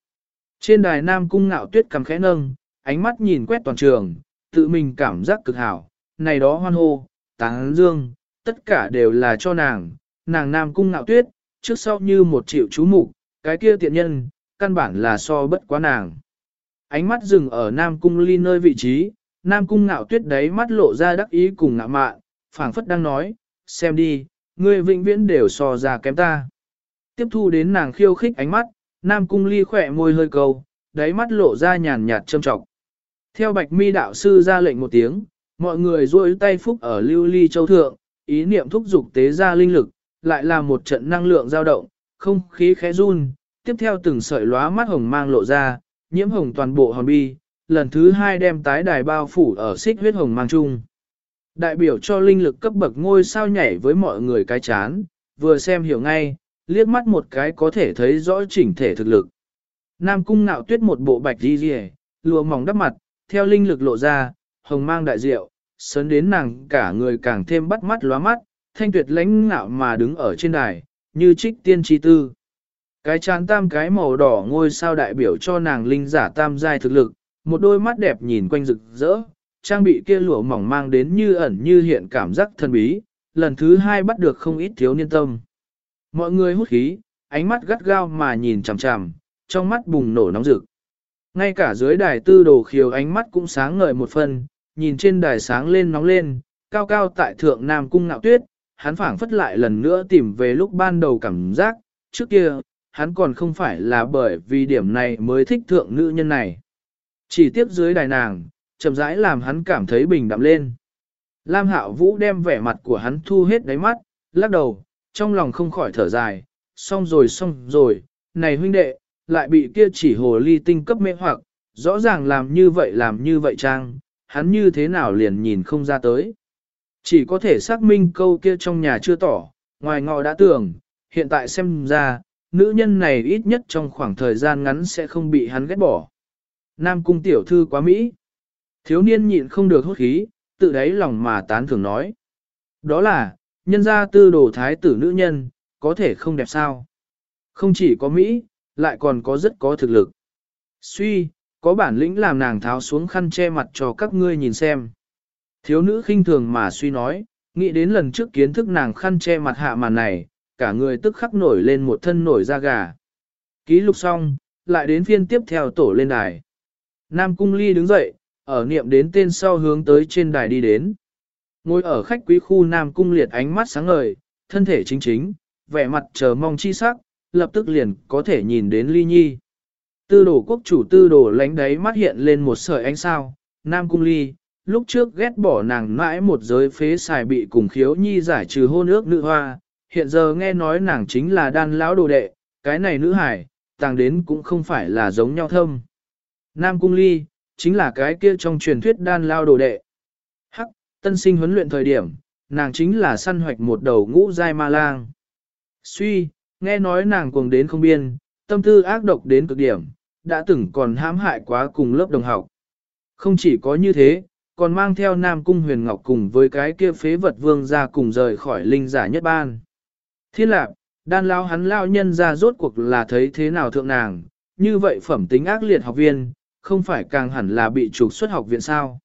Trên đài Nam Cung ngạo tuyết cầm khẽ nâng, ánh mắt nhìn quét toàn trường, tự mình cảm giác cực hảo, này đó hoan hô, táng dương, tất cả đều là cho nàng, nàng Nam Cung ngạo tuyết, trước sau như một triệu chú mục cái kia tiện nhân, căn bản là so bất quá nàng. Ánh mắt dừng ở Nam Cung ly nơi vị trí, Nam Cung ngạo tuyết đấy mắt lộ ra đắc ý cùng ngạo mạn, phảng phất đang nói, xem đi, ngươi vĩnh viễn đều so ra kém ta. Tiếp thu đến nàng khiêu khích ánh mắt, Nam Cung ly khỏe môi hơi cầu, đáy mắt lộ ra nhàn nhạt châm trọng. Theo bạch mi đạo sư ra lệnh một tiếng, mọi người duỗi tay phúc ở lưu ly châu thượng, ý niệm thúc dục tế ra linh lực, lại là một trận năng lượng dao động, không khí khẽ run, tiếp theo từng sợi lóa mắt hồng mang lộ ra, nhiễm hồng toàn bộ hòn bi, lần thứ hai đem tái đài bao phủ ở xích huyết hồng mang chung. Đại biểu cho linh lực cấp bậc ngôi sao nhảy với mọi người cái chán, vừa xem hiểu ngay, liếc mắt một cái có thể thấy rõ chỉnh thể thực lực. Nam cung nạo tuyết một bộ bạch đi rìa, lùa mỏng đắp mặt, theo linh lực lộ ra, hồng mang đại diệu, sớn đến nàng cả người càng thêm bắt mắt lóa mắt, thanh tuyệt lãnh ngạo mà đứng ở trên đài, như trích tiên tri tư. Cái chán tam cái màu đỏ ngôi sao đại biểu cho nàng linh giả tam giai thực lực, một đôi mắt đẹp nhìn quanh rực rỡ, trang bị kia lụa mỏng mang đến như ẩn như hiện cảm giác thân bí, lần thứ hai bắt được không ít thiếu niên tâm. Mọi người hút khí, ánh mắt gắt gao mà nhìn chằm chằm, trong mắt bùng nổ nóng rực. Ngay cả dưới đài tư đồ khiều ánh mắt cũng sáng ngời một phần, nhìn trên đài sáng lên nóng lên, cao cao tại thượng Nam Cung Ngạo Tuyết, hắn phảng phất lại lần nữa tìm về lúc ban đầu cảm giác, trước kia, hắn còn không phải là bởi vì điểm này mới thích thượng nữ nhân này. Chỉ tiếp dưới đài nàng, chậm rãi làm hắn cảm thấy bình đạm lên. Lam Hạo Vũ đem vẻ mặt của hắn thu hết đáy mắt, lắc đầu, trong lòng không khỏi thở dài, xong rồi xong rồi, này huynh đệ, lại bị kia chỉ hồ ly tinh cấp mê hoặc, rõ ràng làm như vậy làm như vậy trang, hắn như thế nào liền nhìn không ra tới. Chỉ có thể xác minh câu kia trong nhà chưa tỏ, ngoài ngọ đã tưởng, hiện tại xem ra, nữ nhân này ít nhất trong khoảng thời gian ngắn sẽ không bị hắn ghét bỏ. Nam cung tiểu thư quá Mỹ. Thiếu niên nhịn không được hốt khí, tự đáy lòng mà tán thường nói. Đó là, nhân gia tư đồ thái tử nữ nhân, có thể không đẹp sao. Không chỉ có Mỹ, lại còn có rất có thực lực. Suy, có bản lĩnh làm nàng tháo xuống khăn che mặt cho các ngươi nhìn xem. Thiếu nữ khinh thường mà suy nói, nghĩ đến lần trước kiến thức nàng khăn che mặt hạ màn này, cả người tức khắc nổi lên một thân nổi da gà. Ký lục xong, lại đến phiên tiếp theo tổ lên đài. Nam Cung Ly đứng dậy, ở niệm đến tên sau hướng tới trên đài đi đến. Ngồi ở khách quý khu Nam Cung liệt ánh mắt sáng ngời, thân thể chính chính, vẻ mặt chờ mong chi sắc, lập tức liền có thể nhìn đến Ly Nhi. Tư đồ quốc chủ tư đồ lánh đáy mắt hiện lên một sợi ánh sao, Nam Cung Ly, lúc trước ghét bỏ nàng mãi một giới phế xài bị cùng khiếu nhi giải trừ hôn ước nữ hoa, hiện giờ nghe nói nàng chính là đan lão đồ đệ, cái này nữ hải, tàng đến cũng không phải là giống nhau thâm. Nam Cung Ly, chính là cái kia trong truyền thuyết đan lao đồ đệ. Hắc, tân sinh huấn luyện thời điểm, nàng chính là săn hoạch một đầu ngũ giai ma lang. Suy, nghe nói nàng cuồng đến không biên, tâm tư ác độc đến cực điểm, đã từng còn hãm hại quá cùng lớp đồng học. Không chỉ có như thế, còn mang theo Nam Cung Huyền Ngọc cùng với cái kia phế vật vương ra cùng rời khỏi linh giả nhất ban. Thiên lạc, đan lao hắn lao nhân ra rốt cuộc là thấy thế nào thượng nàng, như vậy phẩm tính ác liệt học viên, không phải càng hẳn là bị trục xuất học viện sao.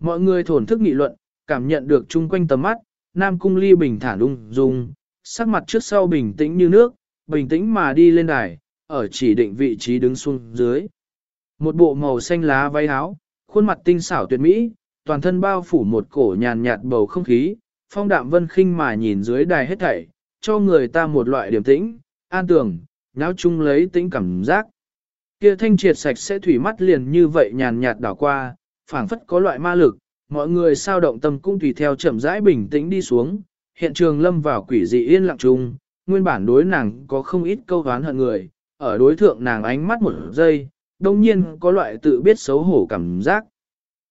Mọi người thổn thức nghị luận, cảm nhận được chung quanh tầm mắt, Nam Cung Ly bình thản ung dung, sắc mặt trước sau bình tĩnh như nước, bình tĩnh mà đi lên đài, ở chỉ định vị trí đứng xuống dưới. Một bộ màu xanh lá váy áo, khuôn mặt tinh xảo tuyệt mỹ, toàn thân bao phủ một cổ nhàn nhạt bầu không khí, phong đạm vân khinh mà nhìn dưới đài hết thảy, cho người ta một loại điểm tĩnh, an tường, nháo chung lấy tĩnh cảm giác. Kia thanh triệt sạch sẽ thủy mắt liền như vậy nhàn nhạt đảo qua, phảng phất có loại ma lực, mọi người sao động tâm cũng tùy theo chậm rãi bình tĩnh đi xuống, hiện trường lâm vào quỷ dị yên lặng chung, nguyên bản đối nàng có không ít câu đoán hận người, ở đối thượng nàng ánh mắt một giây, đồng nhiên có loại tự biết xấu hổ cảm giác.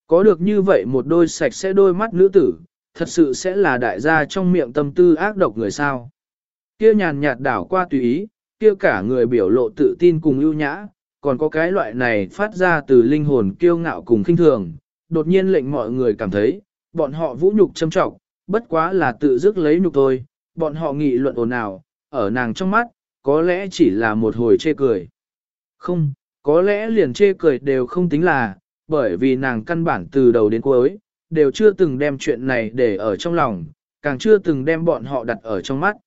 Có được như vậy một đôi sạch sẽ đôi mắt nữ tử, thật sự sẽ là đại gia trong miệng tâm tư ác độc người sao. Kia nhàn nhạt đảo qua tùy ý, kia cả người biểu lộ tự tin cùng ưu nhã, còn có cái loại này phát ra từ linh hồn kiêu ngạo cùng khinh thường, đột nhiên lệnh mọi người cảm thấy, bọn họ vũ nhục châm trọng, bất quá là tự dứt lấy nhục thôi, bọn họ nghị luận ồn ào, ở nàng trong mắt, có lẽ chỉ là một hồi chê cười. Không, có lẽ liền chê cười đều không tính là, bởi vì nàng căn bản từ đầu đến cuối, đều chưa từng đem chuyện này để ở trong lòng, càng chưa từng đem bọn họ đặt ở trong mắt.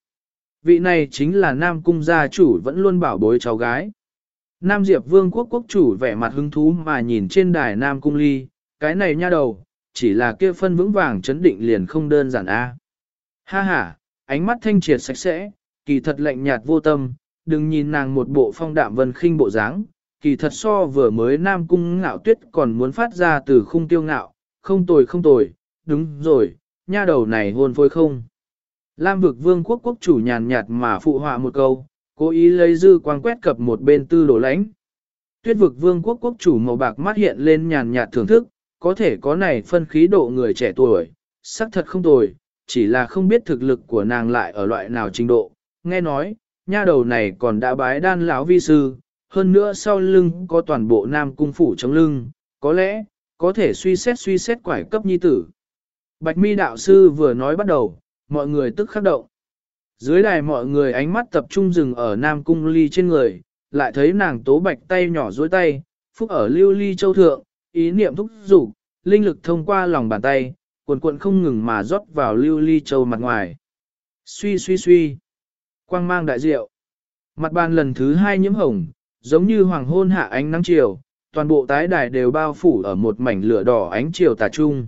Vị này chính là Nam Cung gia chủ vẫn luôn bảo bối cháu gái. Nam Diệp Vương quốc quốc chủ vẻ mặt hứng thú mà nhìn trên đài Nam Cung Ly, cái này nha đầu, chỉ là kia phân vững vàng chấn định liền không đơn giản a. Ha ha, ánh mắt thanh triệt sạch sẽ, kỳ thật lạnh nhạt vô tâm, đừng nhìn nàng một bộ phong đạm vân khinh bộ dáng, kỳ thật so vừa mới Nam Cung ngạo tuyết còn muốn phát ra từ khung tiêu ngạo, không tồi không tồi, đúng rồi, nha đầu này hôn phôi không. Lam vực vương quốc quốc chủ nhàn nhạt mà phụ họa một câu, cố ý lấy dư quang quét cập một bên tư đổ lãnh. Tuyết vực vương quốc quốc chủ màu bạc mắt hiện lên nhàn nhạt thưởng thức, có thể có này phân khí độ người trẻ tuổi, sắc thật không tồi, chỉ là không biết thực lực của nàng lại ở loại nào trình độ. Nghe nói, nha đầu này còn đã bái đan lão vi sư, hơn nữa sau lưng có toàn bộ nam cung phủ trong lưng, có lẽ, có thể suy xét suy xét quải cấp nhi tử. Bạch mi đạo sư vừa nói bắt đầu, mọi người tức khắc động. Dưới đài mọi người ánh mắt tập trung dừng ở Nam Cung Ly trên người, lại thấy nàng tố bạch tay nhỏ dối tay, phúc ở lưu ly châu thượng, ý niệm thúc dục linh lực thông qua lòng bàn tay, cuộn cuộn không ngừng mà rót vào lưu ly châu mặt ngoài. Suy suy suy, quang mang đại diệu. Mặt bàn lần thứ hai nhiễm hồng, giống như hoàng hôn hạ ánh nắng chiều, toàn bộ tái đài đều bao phủ ở một mảnh lửa đỏ ánh chiều tà trung.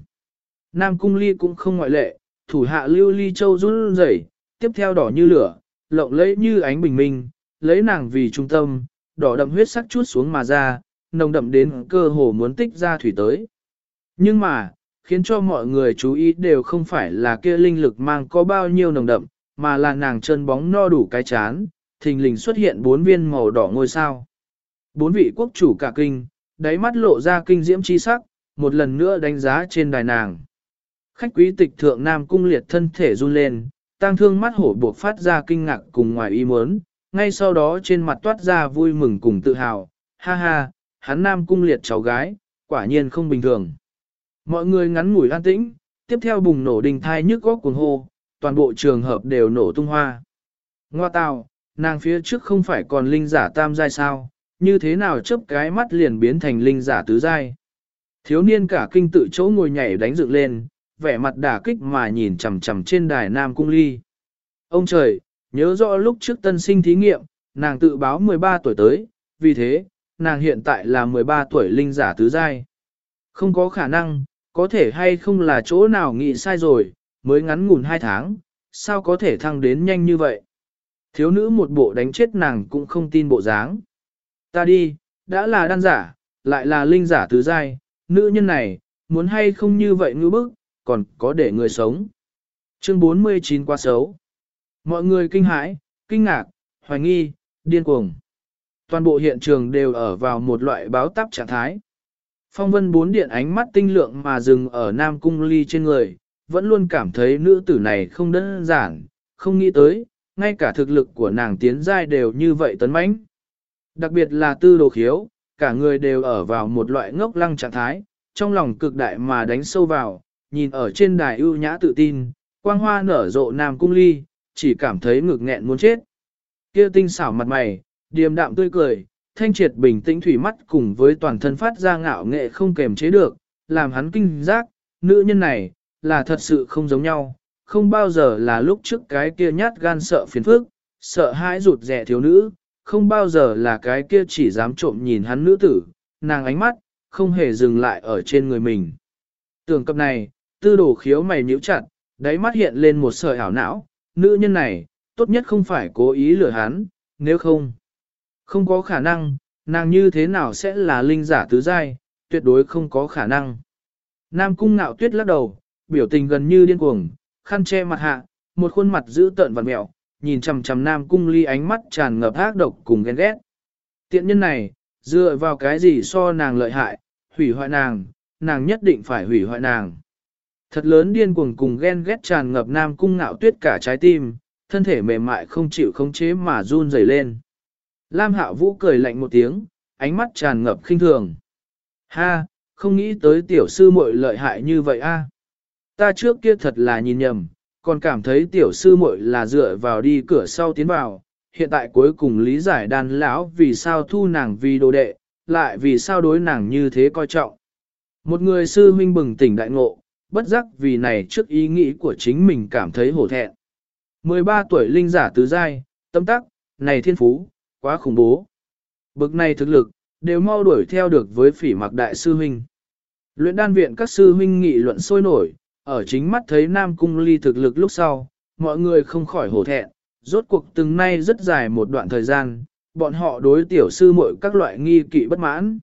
Nam cung ly cũng không ngoại lệ, thủ hạ lưu ly châu run rẩy, tiếp theo đỏ như lửa, lộng lẫy như ánh bình minh, lấy nàng vì trung tâm, đỏ đậm huyết sắc chút xuống mà ra, nồng đậm đến cơ hồ muốn tích ra thủy tới. Nhưng mà, khiến cho mọi người chú ý đều không phải là kia linh lực mang có bao nhiêu nồng đậm, mà là nàng chân bóng no đủ cái chán, thình lình xuất hiện bốn viên màu đỏ ngôi sao. Bốn vị quốc chủ cả kinh, đáy mắt lộ ra kinh diễm chi sắc, một lần nữa đánh giá trên đài nàng. Khách quý tịch thượng nam cung liệt thân thể run lên, tang thương mắt hổ buộc phát ra kinh ngạc cùng ngoài ý muốn, ngay sau đó trên mặt toát ra vui mừng cùng tự hào, ha ha, hắn nam cung liệt cháu gái, quả nhiên không bình thường. Mọi người ngắn ngủi an tĩnh, tiếp theo bùng nổ đình thai nhức góc cuồng hô, toàn bộ trường hợp đều nổ tung hoa. Ngoa tào, nàng phía trước không phải còn linh giả tam giai sao, như thế nào chớp cái mắt liền biến thành linh giả tứ giai. Thiếu niên cả kinh tự chỗ ngồi nhảy đánh dựng lên, vẻ mặt đả kích mà nhìn chằm chằm trên đài Nam Cung Ly. Ông trời, nhớ rõ lúc trước tân sinh thí nghiệm, nàng tự báo 13 tuổi tới, vì thế, nàng hiện tại là 13 tuổi linh giả tứ giai. Không có khả năng, có thể hay không là chỗ nào nghĩ sai rồi, mới ngắn ngủn hai tháng, sao có thể thăng đến nhanh như vậy. Thiếu nữ một bộ đánh chết nàng cũng không tin bộ dáng. Ta đi, đã là đan giả, lại là linh giả tứ giai, nữ nhân này, muốn hay không như vậy ngư bức, còn có để người sống. Chương 49 quá xấu. Mọi người kinh hãi, kinh ngạc, hoài nghi, điên cuồng. Toàn bộ hiện trường đều ở vào một loại báo táp trạng thái. Phong vân bốn điện ánh mắt tinh lượng mà dừng ở Nam Cung Ly trên người, vẫn luôn cảm thấy nữ tử này không đơn giản, không nghĩ tới, ngay cả thực lực của nàng tiến giai đều như vậy tấn mãnh. Đặc biệt là tư đồ khiếu, cả người đều ở vào một loại ngốc lăng trạng thái, trong lòng cực đại mà đánh sâu vào, nhìn ở trên đài ưu nhã tự tin, quang hoa nở rộ Nam Cung Ly, chỉ cảm thấy ngực nghẹn muốn chết. Kia tinh xảo mặt mày, điềm đạm tươi cười, thanh triệt bình tĩnh thủy mắt cùng với toàn thân phát ra ngạo nghệ không kềm chế được, làm hắn kinh giác, nữ nhân này, là thật sự không giống nhau, không bao giờ là lúc trước cái kia nhát gan sợ phiền phức, sợ hãi rụt rẻ thiếu nữ, không bao giờ là cái kia chỉ dám trộm nhìn hắn nữ tử, nàng ánh mắt, không hề dừng lại ở trên người mình. Tưởng cập này, tư đồ khiếu mày nhíu chặt, đáy mắt hiện lên một sợi ảo não, nữ nhân này, tốt nhất không phải cố ý lừa hắn, nếu không, không có khả năng, nàng như thế nào sẽ là linh giả tứ giai, tuyệt đối không có khả năng. Nam cung ngạo tuyết lắc đầu, biểu tình gần như điên cuồng, khăn che mặt hạ, một khuôn mặt dữ tợn và mẹo, nhìn chằm chằm Nam cung ly ánh mắt tràn ngập ác độc cùng ghen ghét. Tiện nhân này, dựa vào cái gì so nàng lợi hại, hủy hoại nàng, nàng nhất định phải hủy hoại nàng. Thật lớn điên cuồng cùng ghen ghét tràn ngập nam cung ngạo tuyết cả trái tim, thân thể mềm mại không chịu khống chế mà run rẩy lên. Lam Hạo Vũ cười lạnh một tiếng, ánh mắt tràn ngập khinh thường. Ha, không nghĩ tới tiểu sư muội lợi hại như vậy a. Ta trước kia thật là nhìn nhầm, còn cảm thấy tiểu sư muội là dựa vào đi cửa sau tiến vào, hiện tại cuối cùng lý giải đàn lão vì sao thu nàng vì đồ đệ, lại vì sao đối nàng như thế coi trọng. Một người sư huynh bừng tỉnh đại ngộ, bất giác vì này trước ý nghĩ của chính mình cảm thấy hổ thẹn. 13 tuổi linh giả tứ giai, tâm tắc, này thiên phú, quá khủng bố. Bực này thực lực, đều mau đuổi theo được với phỉ mặc đại sư huynh. Luyện đan viện các sư huynh nghị luận sôi nổi, ở chính mắt thấy Nam Cung Ly thực lực lúc sau, mọi người không khỏi hổ thẹn, rốt cuộc từng nay rất dài một đoạn thời gian, bọn họ đối tiểu sư muội các loại nghi kỵ bất mãn.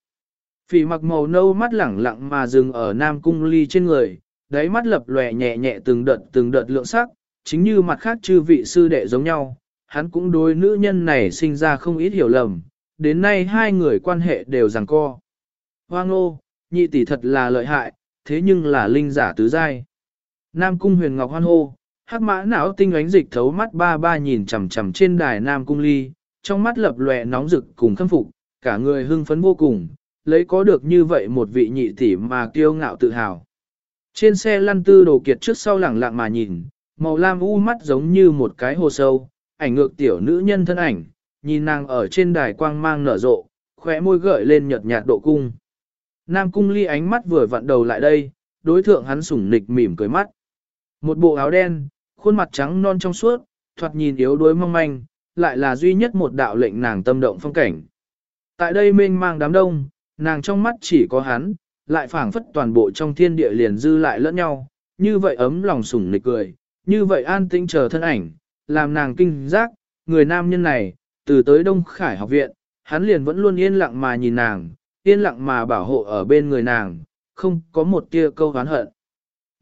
Phỉ mặc màu nâu mắt lẳng lặng mà dừng ở Nam Cung Ly trên người, đáy mắt lập lòe nhẹ nhẹ từng đợt từng đợt lượng sắc, chính như mặt khác chư vị sư đệ giống nhau, hắn cũng đối nữ nhân này sinh ra không ít hiểu lầm, đến nay hai người quan hệ đều rằng co. Hoang ô, nhị tỷ thật là lợi hại, thế nhưng là linh giả tứ giai. Nam cung huyền ngọc hoan hô, hắc mã não tinh ánh dịch thấu mắt ba ba nhìn chằm chằm trên đài Nam cung ly, trong mắt lập lòe nóng rực cùng khâm phục, cả người hưng phấn vô cùng, lấy có được như vậy một vị nhị tỷ mà kiêu ngạo tự hào. Trên xe lăn tư đồ kiệt trước sau lẳng lặng mà nhìn, màu lam u mắt giống như một cái hồ sâu, ảnh ngược tiểu nữ nhân thân ảnh, nhìn nàng ở trên đài quang mang nở rộ, khóe môi gợi lên nhợt nhạt độ cung. Nam cung ly ánh mắt vừa vặn đầu lại đây, đối thượng hắn sủng nịch mỉm cười mắt. Một bộ áo đen, khuôn mặt trắng non trong suốt, thoạt nhìn yếu đuối mong manh, lại là duy nhất một đạo lệnh nàng tâm động phong cảnh. Tại đây mênh mang đám đông, nàng trong mắt chỉ có hắn, lại phảng phất toàn bộ trong thiên địa liền dư lại lẫn nhau, như vậy ấm lòng sủng nịch cười, như vậy an tĩnh chờ thân ảnh, làm nàng kinh giác, người nam nhân này, từ tới Đông Khải học viện, hắn liền vẫn luôn yên lặng mà nhìn nàng, yên lặng mà bảo hộ ở bên người nàng, không có một tia câu hán hận.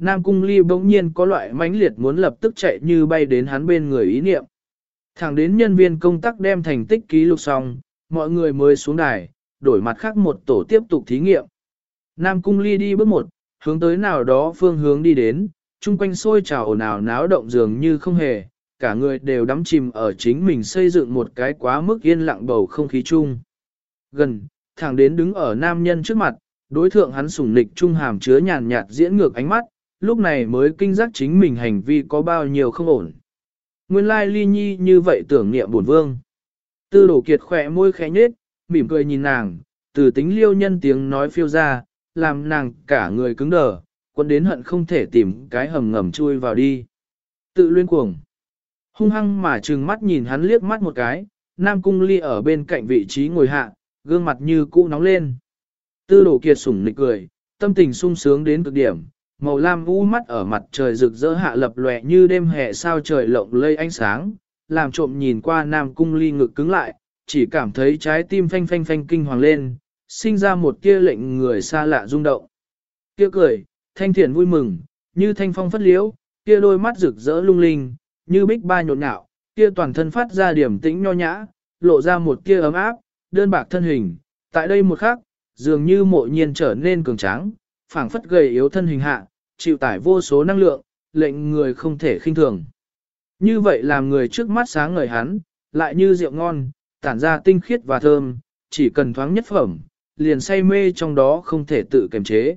Nam Cung Ly bỗng nhiên có loại mãnh liệt muốn lập tức chạy như bay đến hắn bên người ý niệm. Thẳng đến nhân viên công tác đem thành tích ký lục xong, mọi người mới xuống đài, đổi mặt khác một tổ tiếp tục thí nghiệm. Nam Cung Ly đi bước một, hướng tới nào đó phương hướng đi đến, chung quanh sôi trào ồn ào náo động dường như không hề, cả người đều đắm chìm ở chính mình xây dựng một cái quá mức yên lặng bầu không khí chung. Gần, thẳng đến đứng ở nam nhân trước mặt, đối thượng hắn sủng nịch trung hàm chứa nhàn nhạt diễn ngược ánh mắt, lúc này mới kinh giác chính mình hành vi có bao nhiêu không ổn. Nguyên lai ly nhi như vậy tưởng niệm bổn vương. Tư đổ kiệt khỏe môi khẽ nhết, mỉm cười nhìn nàng, từ tính liêu nhân tiếng nói phiêu ra, làm nàng cả người cứng đờ, quân đến hận không thể tìm cái hầm ngầm chui vào đi. Tự luyên cuồng. Hung hăng mà trừng mắt nhìn hắn liếc mắt một cái, Nam Cung Ly ở bên cạnh vị trí ngồi hạ, gương mặt như cũ nóng lên. Tư đổ kiệt sủng nịch cười, tâm tình sung sướng đến cực điểm, màu lam u mắt ở mặt trời rực rỡ hạ lập lòe như đêm hè sao trời lộng lây ánh sáng, làm trộm nhìn qua Nam Cung Ly ngực cứng lại, chỉ cảm thấy trái tim phanh phanh phanh kinh hoàng lên, sinh ra một kia lệnh người xa lạ rung động. Kia cười, thanh thiện vui mừng, như thanh phong phất liễu, kia đôi mắt rực rỡ lung linh, như bích ba nhộn nhạo, kia toàn thân phát ra điểm tĩnh nho nhã, lộ ra một kia ấm áp, đơn bạc thân hình, tại đây một khắc, dường như mộ nhiên trở nên cường tráng, phảng phất gầy yếu thân hình hạ, chịu tải vô số năng lượng, lệnh người không thể khinh thường. Như vậy làm người trước mắt sáng ngời hắn, lại như rượu ngon, tản ra tinh khiết và thơm, chỉ cần thoáng nhất phẩm, liền say mê trong đó không thể tự kiềm chế.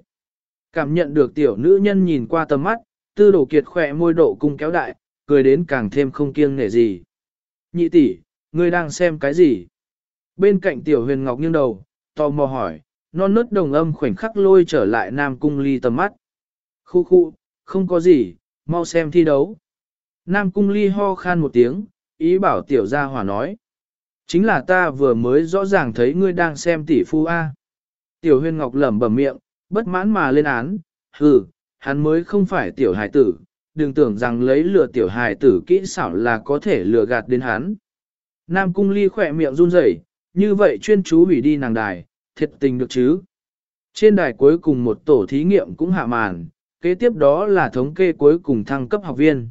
Cảm nhận được tiểu nữ nhân nhìn qua tầm mắt, tư đổ kiệt khỏe môi độ cung kéo đại, cười đến càng thêm không kiêng nể gì. Nhị tỷ, ngươi đang xem cái gì? Bên cạnh tiểu huyền ngọc nghiêng đầu, tò mò hỏi, non nớt đồng âm khoảnh khắc lôi trở lại nam cung ly tầm mắt. Khu khu, không có gì, mau xem thi đấu. Nam cung ly ho khan một tiếng, ý bảo tiểu gia hỏa nói. Chính là ta vừa mới rõ ràng thấy ngươi đang xem tỷ phu A. Tiểu Huyên ngọc lẩm bẩm miệng, bất mãn mà lên án, hừ, hắn mới không phải tiểu hải tử, đừng tưởng rằng lấy lừa tiểu hải tử kỹ xảo là có thể lừa gạt đến hắn. Nam cung ly khỏe miệng run rẩy, như vậy chuyên chú hủy đi nàng đài, thiệt tình được chứ. Trên đài cuối cùng một tổ thí nghiệm cũng hạ màn, kế tiếp đó là thống kê cuối cùng thăng cấp học viên.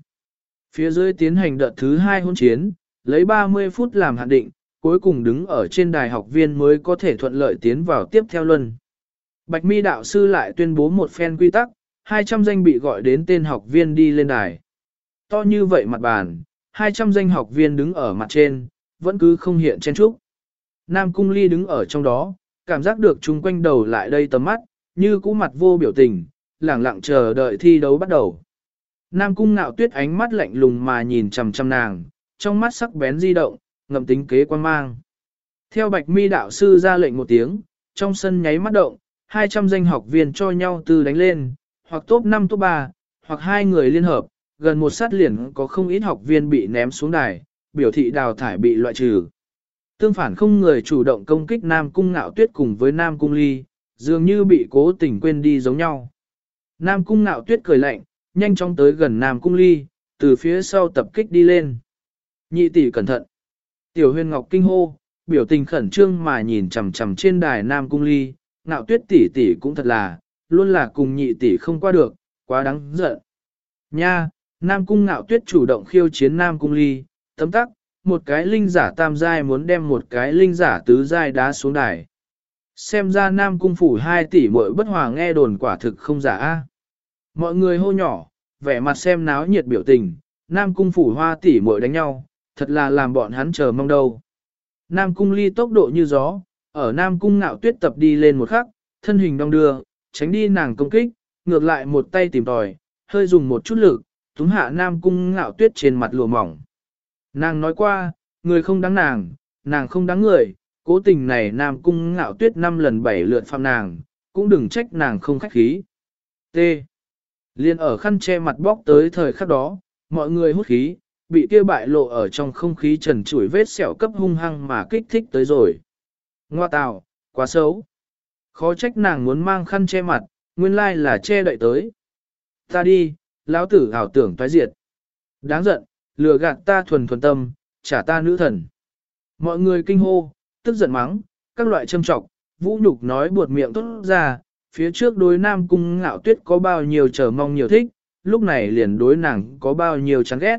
Phía dưới tiến hành đợt thứ hai hôn chiến, lấy 30 phút làm hạn định, cuối cùng đứng ở trên đài học viên mới có thể thuận lợi tiến vào tiếp theo luân. Bạch mi đạo sư lại tuyên bố một phen quy tắc, 200 danh bị gọi đến tên học viên đi lên đài. To như vậy mặt bàn, 200 danh học viên đứng ở mặt trên, vẫn cứ không hiện trên trúc. Nam Cung Ly đứng ở trong đó, cảm giác được chung quanh đầu lại đây tầm mắt, như cũ mặt vô biểu tình, lẳng lặng chờ đợi thi đấu bắt đầu. Nam Cung Nạo Tuyết ánh mắt lạnh lùng mà nhìn chằm chằm nàng, trong mắt sắc bén di động, ngầm tính kế quan mang. Theo Bạch Mi đạo sư ra lệnh một tiếng, trong sân nháy mắt động, 200 danh học viên cho nhau từ đánh lên, hoặc top 5 top 3, hoặc hai người liên hợp, gần một sát liền có không ít học viên bị ném xuống đài, biểu thị đào thải bị loại trừ. Tương phản không người chủ động công kích Nam Cung Ngạo Tuyết cùng với Nam Cung Ly, dường như bị cố tình quên đi giống nhau. Nam Cung Ngạo Tuyết cười lạnh, nhanh chóng tới gần Nam Cung Ly, từ phía sau tập kích đi lên. Nhị tỷ cẩn thận. Tiểu huyền ngọc kinh hô, biểu tình khẩn trương mà nhìn chằm chằm trên đài Nam Cung Ly, Ngạo Tuyết tỷ tỷ cũng thật là, luôn là cùng nhị tỷ không qua được, quá đáng giận. Nha, Nam Cung Ngạo Tuyết chủ động khiêu chiến Nam Cung Ly, tấm tắc, một cái linh giả tam giai muốn đem một cái linh giả tứ giai đá xuống đài. Xem ra Nam Cung Phủ hai tỷ muội bất hòa nghe đồn quả thực không giả a. Mọi người hô nhỏ, vẻ mặt xem náo nhiệt biểu tình, Nam Cung Phủ hoa tỷ muội đánh nhau, thật là làm bọn hắn chờ mong đâu. Nam Cung ly tốc độ như gió, ở Nam Cung ngạo tuyết tập đi lên một khắc, thân hình đong đưa, tránh đi nàng công kích, ngược lại một tay tìm tòi, hơi dùng một chút lực, túm hạ Nam Cung ngạo tuyết trên mặt lùa mỏng. Nàng nói qua, người không đáng nàng, nàng không đáng người, cố tình này Nam Cung ngạo tuyết năm lần bảy lượt phạm nàng, cũng đừng trách nàng không khách khí. T. Liên ở khăn che mặt bóc tới thời khắc đó, mọi người hút khí, bị kia bại lộ ở trong không khí trần trụi vết sẹo cấp hung hăng mà kích thích tới rồi. Ngoa tào, quá xấu. Khó trách nàng muốn mang khăn che mặt, nguyên lai là che đậy tới. Ta đi, lão tử ảo tưởng tái diệt. Đáng giận, lừa gạt ta thuần thuần tâm, trả ta nữ thần. Mọi người kinh hô, tức giận mắng, các loại châm trọc vũ nhục nói buột miệng tốt ra, phía trước đối nam cung ngạo tuyết có bao nhiêu chờ mong nhiều thích, lúc này liền đối nàng có bao nhiêu chán ghét.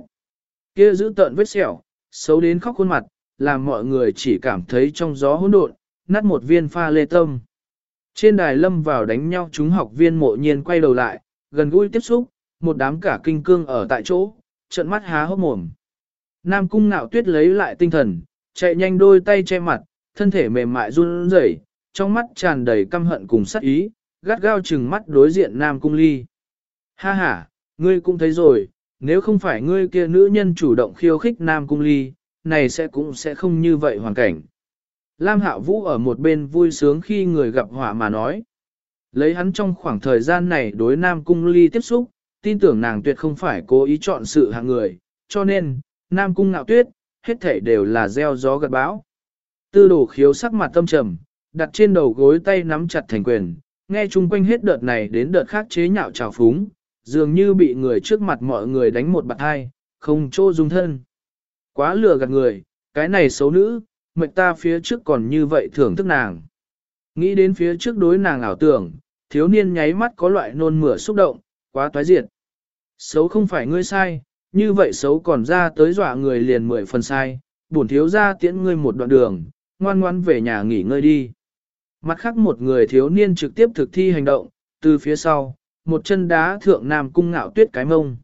Kia giữ tợn vết sẹo, xấu đến khóc khuôn mặt, làm mọi người chỉ cảm thấy trong gió hỗn độn, nát một viên pha lê tâm. Trên đài lâm vào đánh nhau chúng học viên mộ nhiên quay đầu lại, gần gũi tiếp xúc, một đám cả kinh cương ở tại chỗ, trận mắt há hốc mồm. Nam cung ngạo tuyết lấy lại tinh thần, chạy nhanh đôi tay che mặt, thân thể mềm mại run rẩy, trong mắt tràn đầy căm hận cùng sát ý, gắt gao chừng mắt đối diện Nam cung ly. Ha ha, ngươi cũng thấy rồi, nếu không phải ngươi kia nữ nhân chủ động khiêu khích Nam cung ly, này sẽ cũng sẽ không như vậy hoàn cảnh. Lam Hạo Vũ ở một bên vui sướng khi người gặp họa mà nói. Lấy hắn trong khoảng thời gian này đối Nam Cung Ly tiếp xúc, tin tưởng nàng tuyệt không phải cố ý chọn sự hạng người, cho nên, Nam Cung Nạo Tuyết, hết thể đều là gieo gió gặt bão. Tư đồ khiếu sắc mặt tâm trầm, đặt trên đầu gối tay nắm chặt thành quyền, nghe chung quanh hết đợt này đến đợt khác chế nhạo trào phúng, dường như bị người trước mặt mọi người đánh một bạt hai, không chỗ dung thân. Quá lừa gạt người, cái này xấu nữ, mệnh ta phía trước còn như vậy thưởng thức nàng. Nghĩ đến phía trước đối nàng ảo tưởng, thiếu niên nháy mắt có loại nôn mửa xúc động, quá toái diệt. Xấu không phải ngươi sai, như vậy xấu còn ra tới dọa người liền mười phần sai, bổn thiếu ra tiễn ngươi một đoạn đường, ngoan ngoan về nhà nghỉ ngơi đi. Mặt khác một người thiếu niên trực tiếp thực thi hành động, từ phía sau, một chân đá thượng nam cung ngạo tuyết cái mông.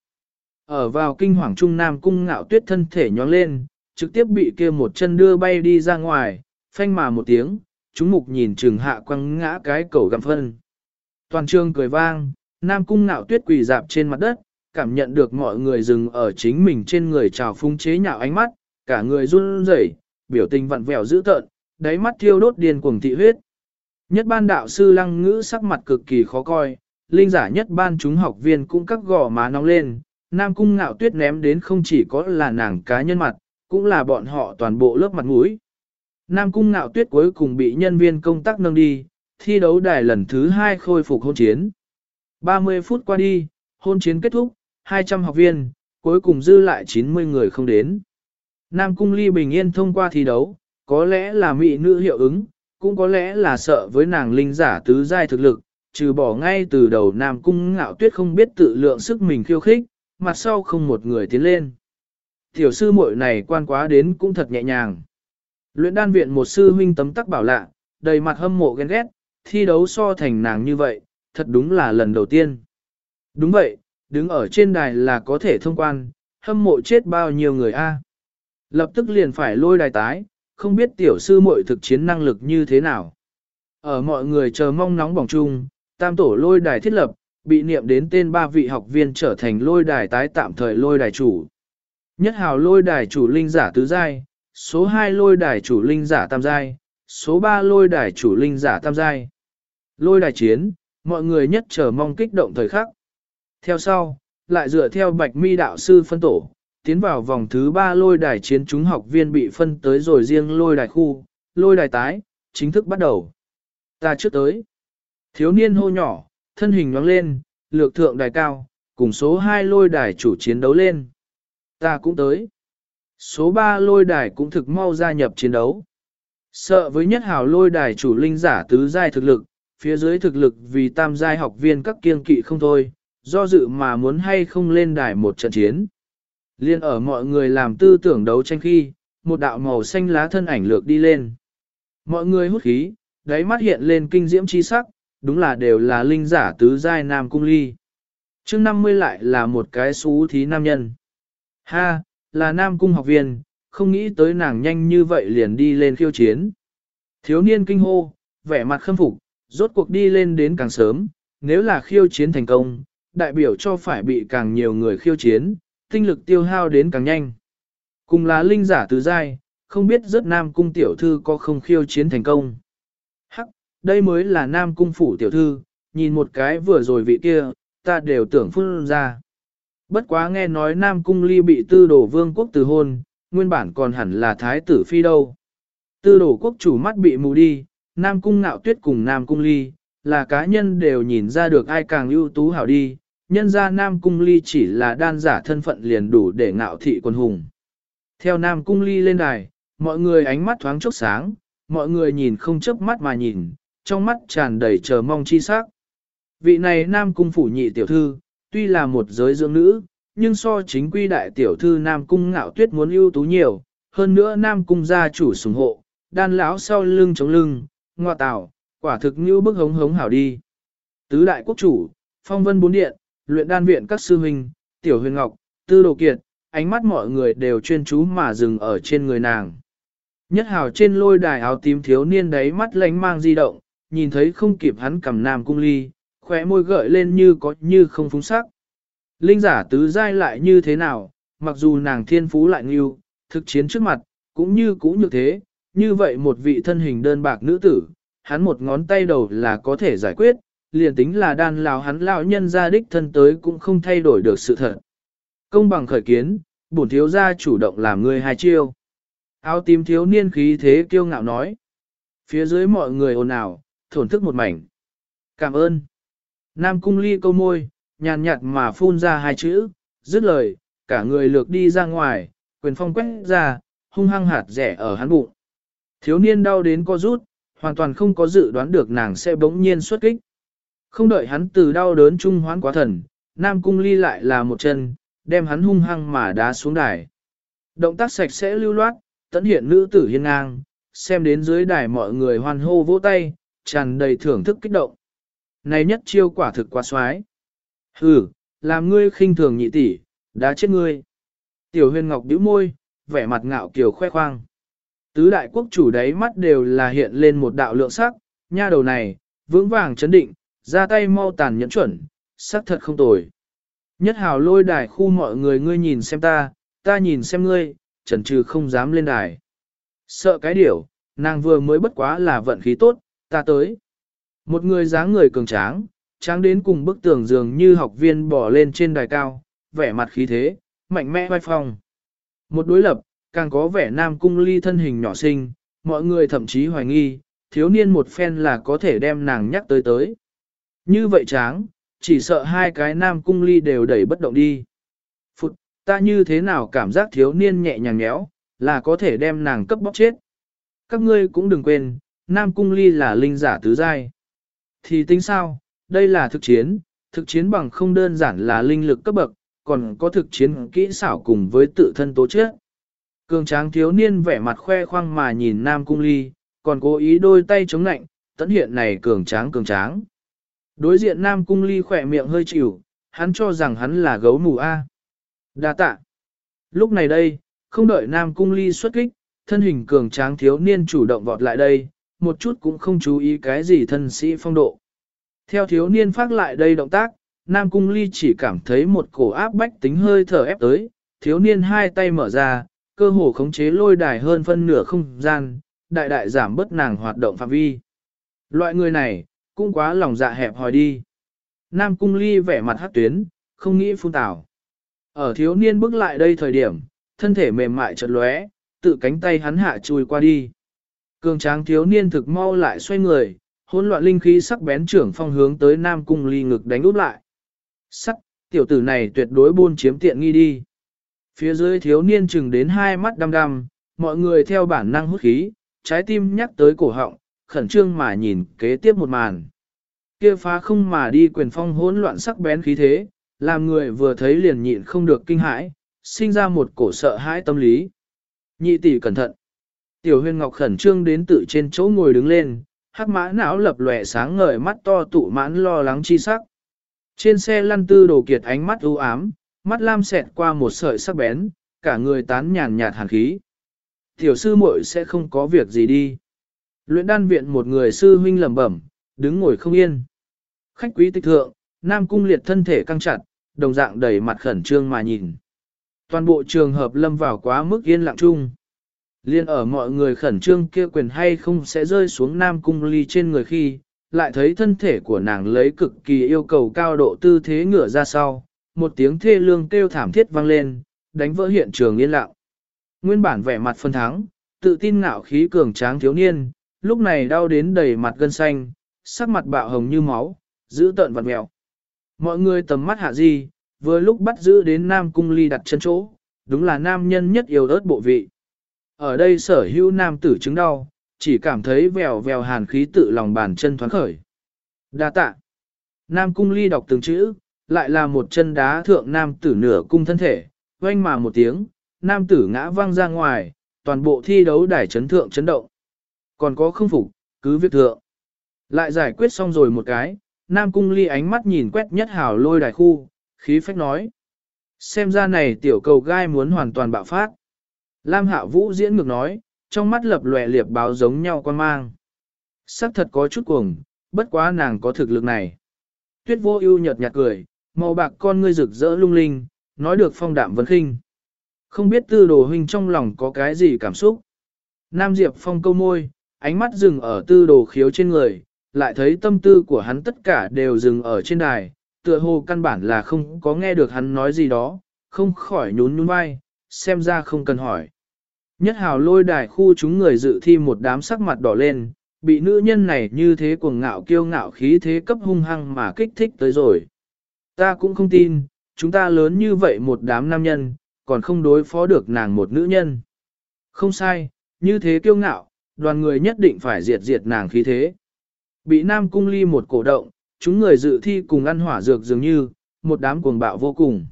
Ở vào kinh hoàng trung nam cung ngạo tuyết thân thể nhóng lên, trực tiếp bị kia một chân đưa bay đi ra ngoài, phanh mà một tiếng, chúng mục nhìn trừng hạ quăng ngã cái cầu gặm phân. Toàn trường cười vang, Nam Cung ngạo Tuyết quỳ dạp trên mặt đất, cảm nhận được mọi người dừng ở chính mình trên người trào phung chế nhạo ánh mắt, cả người run rẩy, biểu tình vặn vẹo dữ tợn, đáy mắt thiêu đốt điên cuồng thị huyết. Nhất ban đạo sư lăng ngữ sắc mặt cực kỳ khó coi, linh giả nhất ban chúng học viên cũng các gò má nóng lên, Nam Cung Ngạo Tuyết ném đến không chỉ có là nàng cá nhân mặt, cũng là bọn họ toàn bộ lớp mặt mũi. Nam Cung Ngạo Tuyết cuối cùng bị nhân viên công tác nâng đi, thi đấu đài lần thứ hai khôi phục hôn chiến. 30 phút qua đi, hôn chiến kết thúc, 200 học viên, cuối cùng dư lại 90 người không đến. Nam Cung Ly bình yên thông qua thi đấu, có lẽ là mỹ nữ hiệu ứng, cũng có lẽ là sợ với nàng linh giả tứ giai thực lực, trừ bỏ ngay từ đầu Nam Cung ngạo tuyết không biết tự lượng sức mình khiêu khích, mặt sau không một người tiến lên. Tiểu sư muội này quan quá đến cũng thật nhẹ nhàng. Luyện đan viện một sư huynh tấm tắc bảo lạ, đầy mặt hâm mộ ghen ghét, thi đấu so thành nàng như vậy, thật đúng là lần đầu tiên. Đúng vậy, đứng ở trên đài là có thể thông quan, hâm mộ chết bao nhiêu người a. Lập tức liền phải lôi đài tái, không biết tiểu sư muội thực chiến năng lực như thế nào. Ở mọi người chờ mong nóng bỏng chung, tam tổ lôi đài thiết lập, bị niệm đến tên ba vị học viên trở thành lôi đài tái tạm thời lôi đài chủ. Nhất hào lôi đài chủ linh giả tứ giai, số 2 lôi đài chủ linh giả tam giai, số 3 lôi đài chủ linh giả tam giai. Lôi đài chiến, mọi người nhất chờ mong kích động thời khắc. Theo sau, lại dựa theo bạch mi đạo sư phân tổ, tiến vào vòng thứ 3 lôi đài chiến chúng học viên bị phân tới rồi riêng lôi đài khu, lôi đài tái, chính thức bắt đầu. Ta trước tới. Thiếu niên hô nhỏ, thân hình nhoáng lên, lược thượng đài cao, cùng số 2 lôi đài chủ chiến đấu lên. Ta cũng tới. Số 3 lôi đài cũng thực mau gia nhập chiến đấu. Sợ với nhất hào lôi đài chủ linh giả tứ giai thực lực, phía dưới thực lực vì tam giai học viên các kiên kỵ không thôi, do dự mà muốn hay không lên đài một trận chiến. Liên ở mọi người làm tư tưởng đấu tranh khi, một đạo màu xanh lá thân ảnh lược đi lên. Mọi người hút khí, đáy mắt hiện lên kinh diễm chi sắc, đúng là đều là linh giả tứ giai nam cung ly. chương 50 lại là một cái xú thí nam nhân. Ha, là nam cung học viên, không nghĩ tới nàng nhanh như vậy liền đi lên khiêu chiến. Thiếu niên kinh hô, vẻ mặt khâm phục, rốt cuộc đi lên đến càng sớm, nếu là khiêu chiến thành công, đại biểu cho phải bị càng nhiều người khiêu chiến, tinh lực tiêu hao đến càng nhanh. Cùng là linh giả tứ giai, không biết rất nam cung tiểu thư có không khiêu chiến thành công. Hắc, đây mới là nam cung phủ tiểu thư, nhìn một cái vừa rồi vị kia, ta đều tưởng phun ra. Bất quá nghe nói nam cung ly bị tư đổ vương quốc từ hôn, nguyên bản còn hẳn là thái tử phi đâu. Tư đổ quốc chủ mắt bị mù đi, nam cung ngạo tuyết cùng nam cung ly, là cá nhân đều nhìn ra được ai càng ưu tú hảo đi, nhân ra nam cung ly chỉ là đan giả thân phận liền đủ để ngạo thị quân hùng. Theo nam cung ly lên đài, mọi người ánh mắt thoáng chốc sáng, mọi người nhìn không chớp mắt mà nhìn, trong mắt tràn đầy chờ mong chi sắc. Vị này nam cung phủ nhị tiểu thư, tuy là một giới dưỡng nữ, nhưng so chính quy đại tiểu thư nam cung ngạo tuyết muốn ưu tú nhiều, hơn nữa nam cung gia chủ sủng hộ, đan lão sau lưng chống lưng, ngoa tạo, quả thực như bức hống hống hảo đi. Tứ đại quốc chủ, phong vân bốn điện, luyện đan viện các sư huynh, tiểu huyền ngọc, tư đồ kiệt, ánh mắt mọi người đều chuyên chú mà dừng ở trên người nàng. Nhất hào trên lôi đài áo tím thiếu niên đấy mắt lánh mang di động, nhìn thấy không kịp hắn cầm nam cung ly, khóe môi gợi lên như có như không phúng sắc. Linh giả tứ giai lại như thế nào, mặc dù nàng thiên phú lại nghiêu, thực chiến trước mặt, cũng như cũ như thế, như vậy một vị thân hình đơn bạc nữ tử, hắn một ngón tay đầu là có thể giải quyết, liền tính là đan lão hắn lão nhân ra đích thân tới cũng không thay đổi được sự thật. Công bằng khởi kiến, bổn thiếu gia chủ động làm người hai chiêu. Áo tím thiếu niên khí thế kiêu ngạo nói. Phía dưới mọi người ồn ào, thổn thức một mảnh. Cảm ơn. Nam cung ly câu môi, nhàn nhạt mà phun ra hai chữ, dứt lời, cả người lược đi ra ngoài, quyền phong quét ra, hung hăng hạt rẻ ở hắn bụng. Thiếu niên đau đến co rút, hoàn toàn không có dự đoán được nàng sẽ bỗng nhiên xuất kích. Không đợi hắn từ đau đớn trung hoán quá thần, Nam Cung Ly lại là một chân, đem hắn hung hăng mà đá xuống đài. Động tác sạch sẽ lưu loát, tận hiện nữ tử hiên ngang, xem đến dưới đài mọi người hoan hô vỗ tay, tràn đầy thưởng thức kích động. Này nhất chiêu quả thực quá xoái. Hừ, làm ngươi khinh thường nhị tỷ, đá chết ngươi. Tiểu huyền ngọc bĩu môi, vẻ mặt ngạo kiều khoe khoang. Tứ đại quốc chủ đấy mắt đều là hiện lên một đạo lượng sắc, nha đầu này, vững vàng chấn định, ra tay mau tàn nhẫn chuẩn, sắc thật không tồi. Nhất hào lôi đài khu mọi người ngươi nhìn xem ta, ta nhìn xem ngươi, trần trừ không dám lên đài. Sợ cái điểu, nàng vừa mới bất quá là vận khí tốt, ta tới. Một người dáng người cường tráng, tráng đến cùng bức tường dường như học viên bỏ lên trên đài cao, vẻ mặt khí thế, mạnh mẽ vai phong. Một đối lập, càng có vẻ nam cung ly thân hình nhỏ xinh, mọi người thậm chí hoài nghi, thiếu niên một phen là có thể đem nàng nhắc tới tới. Như vậy tráng, chỉ sợ hai cái nam cung ly đều đẩy bất động đi. Phụt, ta như thế nào cảm giác thiếu niên nhẹ nhàng nhéo, là có thể đem nàng cấp bóc chết. Các ngươi cũng đừng quên, nam cung ly là linh giả tứ giai. Thì tính sao, đây là thực chiến, thực chiến bằng không đơn giản là linh lực cấp bậc, còn có thực chiến kỹ xảo cùng với tự thân tố chất. Cường tráng thiếu niên vẻ mặt khoe khoang mà nhìn Nam Cung Ly, còn cố ý đôi tay chống nạnh, tấn hiện này cường tráng cường tráng. Đối diện Nam Cung Ly khỏe miệng hơi chịu, hắn cho rằng hắn là gấu mù A. Đa tạ. Lúc này đây, không đợi Nam Cung Ly xuất kích, thân hình cường tráng thiếu niên chủ động vọt lại đây, một chút cũng không chú ý cái gì thân sĩ phong độ. Theo thiếu niên phát lại đây động tác, Nam Cung Ly chỉ cảm thấy một cổ áp bách tính hơi thở ép tới, thiếu niên hai tay mở ra, cơ hồ khống chế lôi đài hơn phân nửa không gian, đại đại giảm bớt nàng hoạt động phạm vi. Loại người này, cũng quá lòng dạ hẹp hòi đi. Nam Cung Ly vẻ mặt hát tuyến, không nghĩ phun tảo. Ở thiếu niên bước lại đây thời điểm, thân thể mềm mại chợt lóe, tự cánh tay hắn hạ chui qua đi. Cường tráng thiếu niên thực mau lại xoay người, hỗn loạn linh khí sắc bén trưởng phong hướng tới Nam Cung Ly ngực đánh úp lại. Sắc, tiểu tử này tuyệt đối buôn chiếm tiện nghi đi. Phía dưới thiếu niên chừng đến hai mắt đăm đăm, mọi người theo bản năng hút khí, trái tim nhắc tới cổ họng, khẩn trương mà nhìn kế tiếp một màn. Kia phá không mà đi quyền phong hỗn loạn sắc bén khí thế, làm người vừa thấy liền nhịn không được kinh hãi, sinh ra một cổ sợ hãi tâm lý. Nhị tỷ cẩn thận. Tiểu huyền ngọc khẩn trương đến tự trên chỗ ngồi đứng lên, hắc mã não lập lòe sáng ngời mắt to tụ mãn lo lắng chi sắc. Trên xe lăn tư đồ kiệt ánh mắt u ám, mắt lam xẹt qua một sợi sắc bén, cả người tán nhàn nhạt hàn khí. Tiểu sư muội sẽ không có việc gì đi. Luyện đan viện một người sư huynh lẩm bẩm, đứng ngồi không yên. Khách quý tịch thượng, Nam Cung liệt thân thể căng chặt, đồng dạng đầy mặt khẩn trương mà nhìn. Toàn bộ trường hợp lâm vào quá mức yên lặng chung. Liên ở mọi người khẩn trương kia quyền hay không sẽ rơi xuống Nam Cung ly trên người khi, lại thấy thân thể của nàng lấy cực kỳ yêu cầu cao độ tư thế ngửa ra sau, một tiếng thê lương kêu thảm thiết vang lên, đánh vỡ hiện trường yên lặng. Nguyên bản vẻ mặt phân thắng, tự tin ngạo khí cường tráng thiếu niên, lúc này đau đến đầy mặt gân xanh, sắc mặt bạo hồng như máu, giữ tợn vặt mèo. Mọi người tầm mắt hạ di, vừa lúc bắt giữ đến Nam Cung Ly đặt chân chỗ, đúng là nam nhân nhất yêu ớt bộ vị. Ở đây sở hữu nam tử chứng đau, chỉ cảm thấy vèo vèo hàn khí tự lòng bàn chân thoáng khởi. Đa tạ. Nam Cung Ly đọc từng chữ, lại là một chân đá thượng nam tử nửa cung thân thể, oanh mà một tiếng, nam tử ngã văng ra ngoài, toàn bộ thi đấu đài chấn thượng chấn động. Còn có không phục, cứ việc thượng. Lại giải quyết xong rồi một cái, nam cung ly ánh mắt nhìn quét nhất hào lôi đài khu, khí phách nói. Xem ra này tiểu cầu gai muốn hoàn toàn bạo phát. Lam hạ vũ diễn ngược nói, trong mắt lập lòe liệp báo giống nhau quan mang. Sắc thật có chút cuồng, bất quá nàng có thực lực này. Tuyết vô ưu nhợt nhạt cười, màu bạc con ngươi rực rỡ lung linh, nói được phong đạm vấn khinh. Không biết tư đồ huynh trong lòng có cái gì cảm xúc. Nam Diệp phong câu môi, ánh mắt dừng ở tư đồ khiếu trên người, lại thấy tâm tư của hắn tất cả đều dừng ở trên đài, tựa hồ căn bản là không có nghe được hắn nói gì đó, không khỏi nhún nhún vai, xem ra không cần hỏi. Nhất hào lôi đài khu chúng người dự thi một đám sắc mặt đỏ lên, bị nữ nhân này như thế cuồng ngạo kiêu ngạo khí thế cấp hung hăng mà kích thích tới rồi. Ta cũng không tin, chúng ta lớn như vậy một đám nam nhân, còn không đối phó được nàng một nữ nhân. Không sai, như thế kiêu ngạo, đoàn người nhất định phải diệt diệt nàng khí thế. Bị Nam Cung Ly một cổ động, chúng người dự thi cùng ăn hỏa dược dường như, một đám cuồng bạo vô cùng.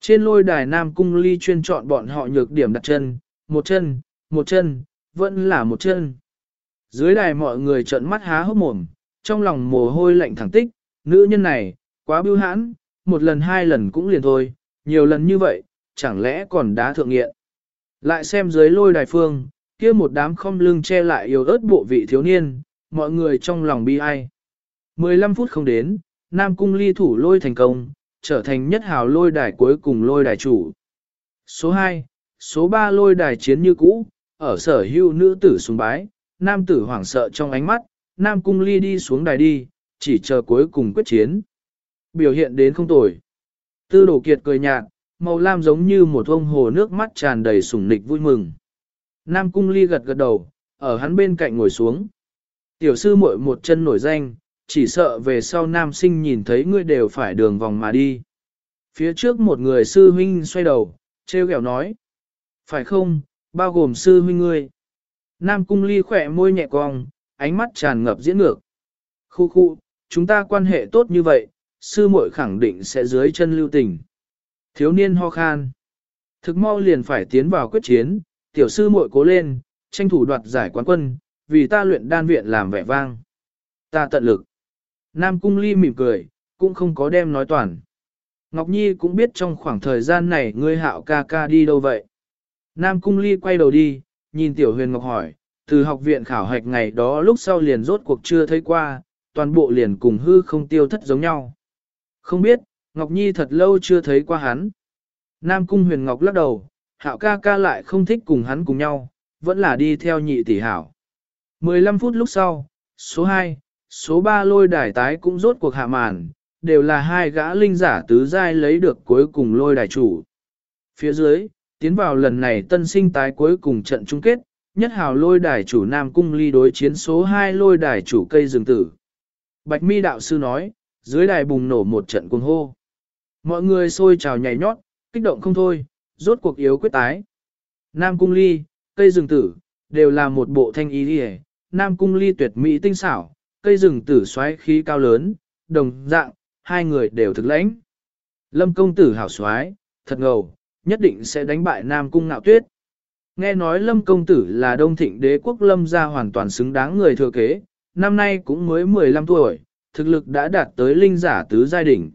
Trên lôi đài Nam Cung Ly chuyên chọn bọn họ nhược điểm đặt chân, một chân, một chân, vẫn là một chân. Dưới đài mọi người trợn mắt há hốc mồm, trong lòng mồ hôi lạnh thẳng tích, nữ nhân này, quá bưu hãn, một lần hai lần cũng liền thôi, nhiều lần như vậy, chẳng lẽ còn đá thượng nghiện. Lại xem dưới lôi đài phương, kia một đám không lưng che lại yếu ớt bộ vị thiếu niên, mọi người trong lòng bi ai. 15 phút không đến, Nam Cung ly thủ lôi thành công, trở thành nhất hào lôi đài cuối cùng lôi đài chủ. Số 2, số 3 lôi đài chiến như cũ, ở sở hưu nữ tử sùng bái, nam tử hoảng sợ trong ánh mắt, Nam Cung ly đi xuống đài đi, chỉ chờ cuối cùng quyết chiến. Biểu hiện đến không tồi. Tư đổ kiệt cười nhạt, màu lam giống như một ông hồ nước mắt tràn đầy sủng nịch vui mừng. Nam Cung ly gật gật đầu, ở hắn bên cạnh ngồi xuống. Tiểu sư muội một chân nổi danh, chỉ sợ về sau nam sinh nhìn thấy ngươi đều phải đường vòng mà đi. Phía trước một người sư huynh xoay đầu, treo kẹo nói. Phải không, bao gồm sư huynh ngươi. Nam cung ly khỏe môi nhẹ cong, ánh mắt tràn ngập diễn ngược. Khu khu, chúng ta quan hệ tốt như vậy, sư muội khẳng định sẽ dưới chân lưu tình. Thiếu niên ho khan. Thực mau liền phải tiến vào quyết chiến, tiểu sư muội cố lên, tranh thủ đoạt giải quán quân, vì ta luyện đan viện làm vẻ vang. Ta tận lực. Nam Cung Ly mỉm cười, cũng không có đem nói toàn. Ngọc Nhi cũng biết trong khoảng thời gian này ngươi hạo ca ca đi đâu vậy. Nam Cung Ly quay đầu đi, nhìn Tiểu Huyền Ngọc hỏi, từ học viện khảo hạch ngày đó lúc sau liền rốt cuộc chưa thấy qua, toàn bộ liền cùng hư không tiêu thất giống nhau. Không biết, Ngọc Nhi thật lâu chưa thấy qua hắn. Nam Cung Huyền Ngọc lắc đầu, hạo ca ca lại không thích cùng hắn cùng nhau, vẫn là đi theo nhị tỷ hảo. 15 phút lúc sau, số 2, số 3 lôi đài tái cũng rốt cuộc hạ màn, đều là hai gã linh giả tứ giai lấy được cuối cùng lôi đài chủ. Phía dưới, tiến vào lần này tân sinh tái cuối cùng trận chung kết, nhất hào lôi đài chủ Nam Cung ly đối chiến số 2 lôi đài chủ cây rừng tử. Bạch mi đạo sư nói, dưới đài bùng nổ một trận cuồng hô. Mọi người sôi trào nhảy nhót, kích động không thôi, rốt cuộc yếu quyết tái. Nam Cung ly, cây rừng tử, đều là một bộ thanh ý đi Nam Cung ly tuyệt mỹ tinh xảo, cây rừng tử xoáy khí cao lớn, đồng dạng, hai người đều thực lãnh. Lâm công tử hảo xoáy, thật ngầu, nhất định sẽ đánh bại Nam Cung ngạo tuyết. Nghe nói Lâm công tử là đông thịnh đế quốc Lâm gia hoàn toàn xứng đáng người thừa kế, năm nay cũng mới 15 tuổi, thực lực đã đạt tới linh giả tứ giai đỉnh.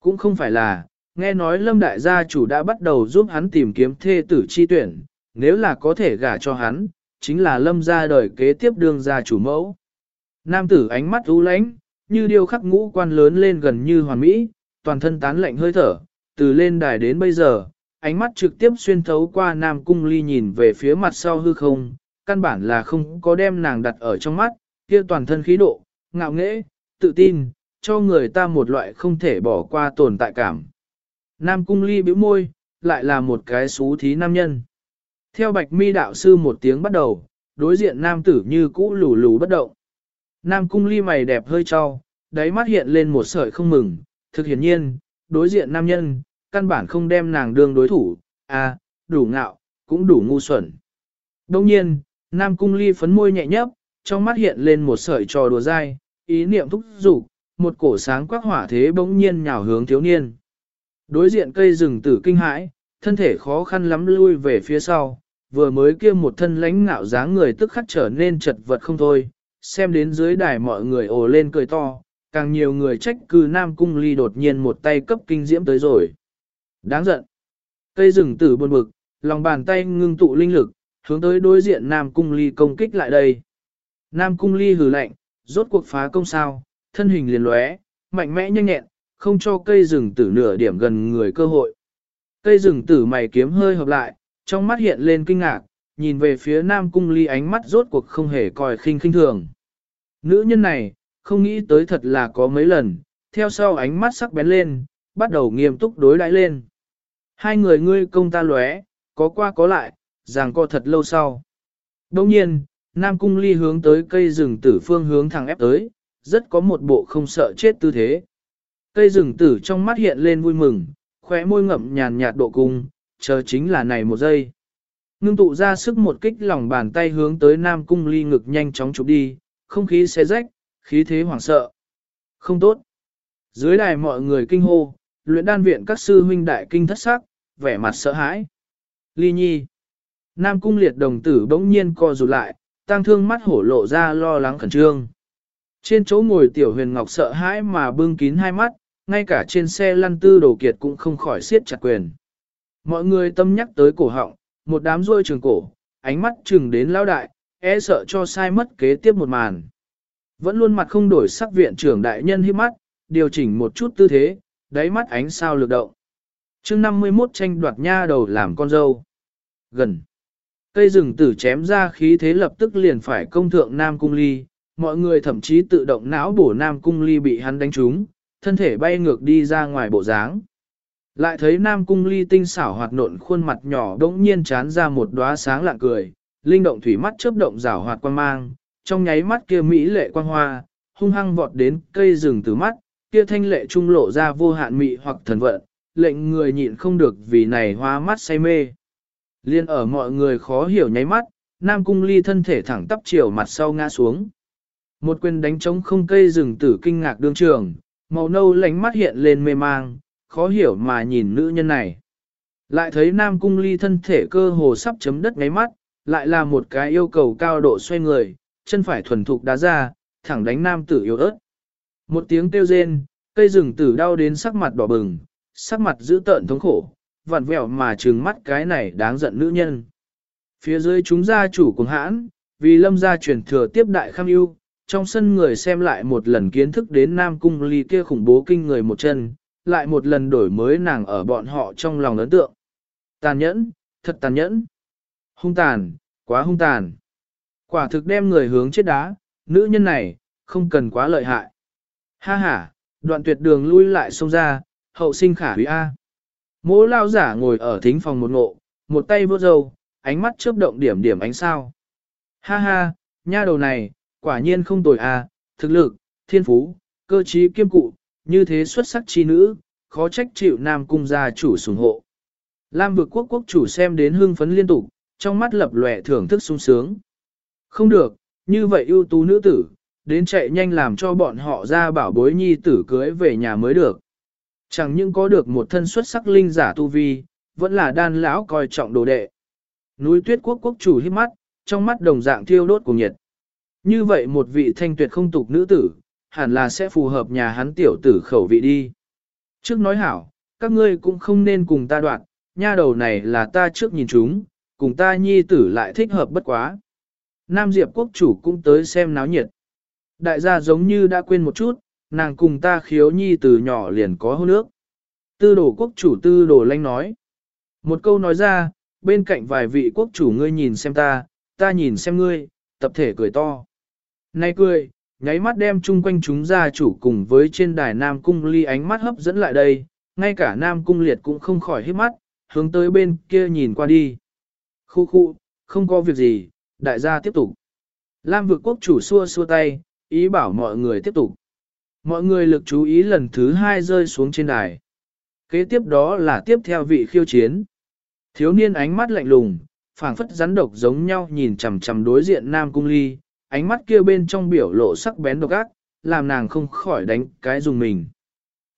Cũng không phải là, nghe nói Lâm đại gia chủ đã bắt đầu giúp hắn tìm kiếm thê tử chi tuyển, nếu là có thể gả cho hắn, chính là Lâm gia đời kế tiếp đương gia chủ mẫu. Nam tử ánh mắt u lãnh, như điêu khắc ngũ quan lớn lên gần như hoàn mỹ, toàn thân tán lạnh hơi thở, từ lên đài đến bây giờ, ánh mắt trực tiếp xuyên thấu qua Nam Cung Ly nhìn về phía mặt sau hư không, căn bản là không có đem nàng đặt ở trong mắt, kia toàn thân khí độ, ngạo nghễ, tự tin, cho người ta một loại không thể bỏ qua tồn tại cảm. Nam Cung Ly bĩu môi, lại là một cái xú thí nam nhân. Theo Bạch Mi đạo sư một tiếng bắt đầu, đối diện nam tử như cũ lù lù bất động. Nam Cung Ly mày đẹp hơi cho, đáy mắt hiện lên một sợi không mừng, thực hiển nhiên, đối diện nam nhân, căn bản không đem nàng đương đối thủ, à, đủ ngạo, cũng đủ ngu xuẩn. Đồng nhiên, Nam Cung Ly phấn môi nhẹ nhấp, trong mắt hiện lên một sợi trò đùa dai, ý niệm thúc giục, một cổ sáng quắc hỏa thế bỗng nhiên nhào hướng thiếu niên. Đối diện cây rừng tử kinh hãi, thân thể khó khăn lắm lui về phía sau, vừa mới kia một thân lãnh ngạo dáng người tức khắc trở nên chật vật không thôi, xem đến dưới đài mọi người ồ lên cười to, càng nhiều người trách cư Nam Cung Ly đột nhiên một tay cấp kinh diễm tới rồi. Đáng giận. Cây rừng tử buồn bực, lòng bàn tay ngưng tụ linh lực, hướng tới đối diện Nam Cung Ly công kích lại đây. Nam Cung Ly hừ lạnh, rốt cuộc phá công sao, thân hình liền lóe, mạnh mẽ nhanh nhẹn, không cho cây rừng tử nửa điểm gần người cơ hội. Cây rừng tử mày kiếm hơi hợp lại, trong mắt hiện lên kinh ngạc, nhìn về phía Nam Cung Ly ánh mắt rốt cuộc không hề coi khinh khinh thường. Nữ nhân này, không nghĩ tới thật là có mấy lần, theo sau ánh mắt sắc bén lên, bắt đầu nghiêm túc đối đãi lên. Hai người ngươi công ta lóe, có qua có lại, ràng co thật lâu sau. Đồng nhiên, Nam Cung Ly hướng tới cây rừng tử phương hướng thẳng ép tới, rất có một bộ không sợ chết tư thế. Cây rừng tử trong mắt hiện lên vui mừng, khóe môi ngậm nhàn nhạt độ cung, chờ chính là này một giây. Ngưng tụ ra sức một kích lòng bàn tay hướng tới Nam Cung Ly ngực nhanh chóng chụp đi, không khí xé rách, khí thế hoảng sợ. Không tốt. Dưới đài mọi người kinh hô, luyện đan viện các sư huynh đại kinh thất sắc, vẻ mặt sợ hãi. Ly nhi. Nam cung liệt đồng tử bỗng nhiên co rụt lại, tăng thương mắt hổ lộ ra lo lắng khẩn trương. Trên chỗ ngồi tiểu huyền ngọc sợ hãi mà bưng kín hai mắt, ngay cả trên xe lăn tư đồ kiệt cũng không khỏi siết chặt quyền. Mọi người tâm nhắc tới cổ họng, một đám ruôi trường cổ, ánh mắt chừng đến lao đại, e sợ cho sai mất kế tiếp một màn. Vẫn luôn mặt không đổi sắc viện trưởng đại nhân hiếp mắt, điều chỉnh một chút tư thế, đáy mắt ánh sao lực động. chương 51 tranh đoạt nha đầu làm con dâu. Gần. Cây rừng tử chém ra khí thế lập tức liền phải công thượng Nam Cung Ly, mọi người thậm chí tự động não bổ Nam Cung Ly bị hắn đánh trúng, thân thể bay ngược đi ra ngoài bộ dáng. Lại thấy Nam Cung Ly tinh xảo hoạt nộn khuôn mặt nhỏ đống nhiên chán ra một đóa sáng lạng cười, linh động thủy mắt chớp động rảo hoạt quan mang, trong nháy mắt kia mỹ lệ quang hoa, hung hăng vọt đến cây rừng từ mắt, kia thanh lệ trung lộ ra vô hạn mị hoặc thần vận, lệnh người nhịn không được vì này hoa mắt say mê. Liên ở mọi người khó hiểu nháy mắt, Nam Cung Ly thân thể thẳng tắp chiều mặt sau ngã xuống. Một quyền đánh trống không cây rừng tử kinh ngạc đương trường, màu nâu lánh mắt hiện lên mê mang, khó hiểu mà nhìn nữ nhân này. Lại thấy Nam Cung Ly thân thể cơ hồ sắp chấm đất ngáy mắt, lại là một cái yêu cầu cao độ xoay người, chân phải thuần thục đá ra, thẳng đánh nam tử yếu ớt. Một tiếng kêu rên, cây rừng tử đau đến sắc mặt đỏ bừng, sắc mặt dữ tợn thống khổ, vặn vẹo mà trừng mắt cái này đáng giận nữ nhân. Phía dưới chúng gia chủ cùng hãn, vì lâm gia truyền thừa tiếp đại kham yêu trong sân người xem lại một lần kiến thức đến Nam Cung Ly kia khủng bố kinh người một chân, lại một lần đổi mới nàng ở bọn họ trong lòng ấn tượng. Tàn nhẫn, thật tàn nhẫn. Hung tàn, quá hung tàn. Quả thực đem người hướng chết đá, nữ nhân này, không cần quá lợi hại. Ha ha, đoạn tuyệt đường lui lại xông ra, hậu sinh khả hủy A. Mỗ lao giả ngồi ở thính phòng một ngộ, một tay vớt dâu, ánh mắt chớp động điểm điểm ánh sao. Ha ha, nha đầu này, quả nhiên không tồi à, thực lực, thiên phú, cơ trí kiêm cụ, như thế xuất sắc chi nữ, khó trách chịu nam cung gia chủ sủng hộ. Lam vực quốc quốc chủ xem đến hưng phấn liên tục, trong mắt lập lòe thưởng thức sung sướng. Không được, như vậy ưu tú nữ tử, đến chạy nhanh làm cho bọn họ ra bảo bối nhi tử cưới về nhà mới được. Chẳng những có được một thân xuất sắc linh giả tu vi, vẫn là đan lão coi trọng đồ đệ. Núi tuyết quốc quốc chủ hít mắt, trong mắt đồng dạng thiêu đốt cùng nhiệt. Như vậy một vị thanh tuyệt không tục nữ tử, hẳn là sẽ phù hợp nhà hắn tiểu tử khẩu vị đi. Trước nói hảo, các ngươi cũng không nên cùng ta đoạn, nha đầu này là ta trước nhìn chúng, cùng ta nhi tử lại thích hợp bất quá. Nam Diệp quốc chủ cũng tới xem náo nhiệt. Đại gia giống như đã quên một chút, nàng cùng ta khiếu nhi từ nhỏ liền có hôn nước. Tư đồ quốc chủ tư đồ lanh nói. Một câu nói ra, bên cạnh vài vị quốc chủ ngươi nhìn xem ta, ta nhìn xem ngươi, tập thể cười to. Nay cười, nháy mắt đem chung quanh chúng gia chủ cùng với trên đài Nam Cung ly ánh mắt hấp dẫn lại đây, ngay cả Nam Cung liệt cũng không khỏi hít mắt, hướng tới bên kia nhìn qua đi. Khu khu, không có việc gì, đại gia tiếp tục. Lam vực quốc chủ xua xua tay, ý bảo mọi người tiếp tục. Mọi người lực chú ý lần thứ hai rơi xuống trên đài. Kế tiếp đó là tiếp theo vị khiêu chiến. Thiếu niên ánh mắt lạnh lùng, phảng phất rắn độc giống nhau nhìn chằm chằm đối diện Nam Cung Ly, ánh mắt kia bên trong biểu lộ sắc bén độc ác, làm nàng không khỏi đánh cái dùng mình.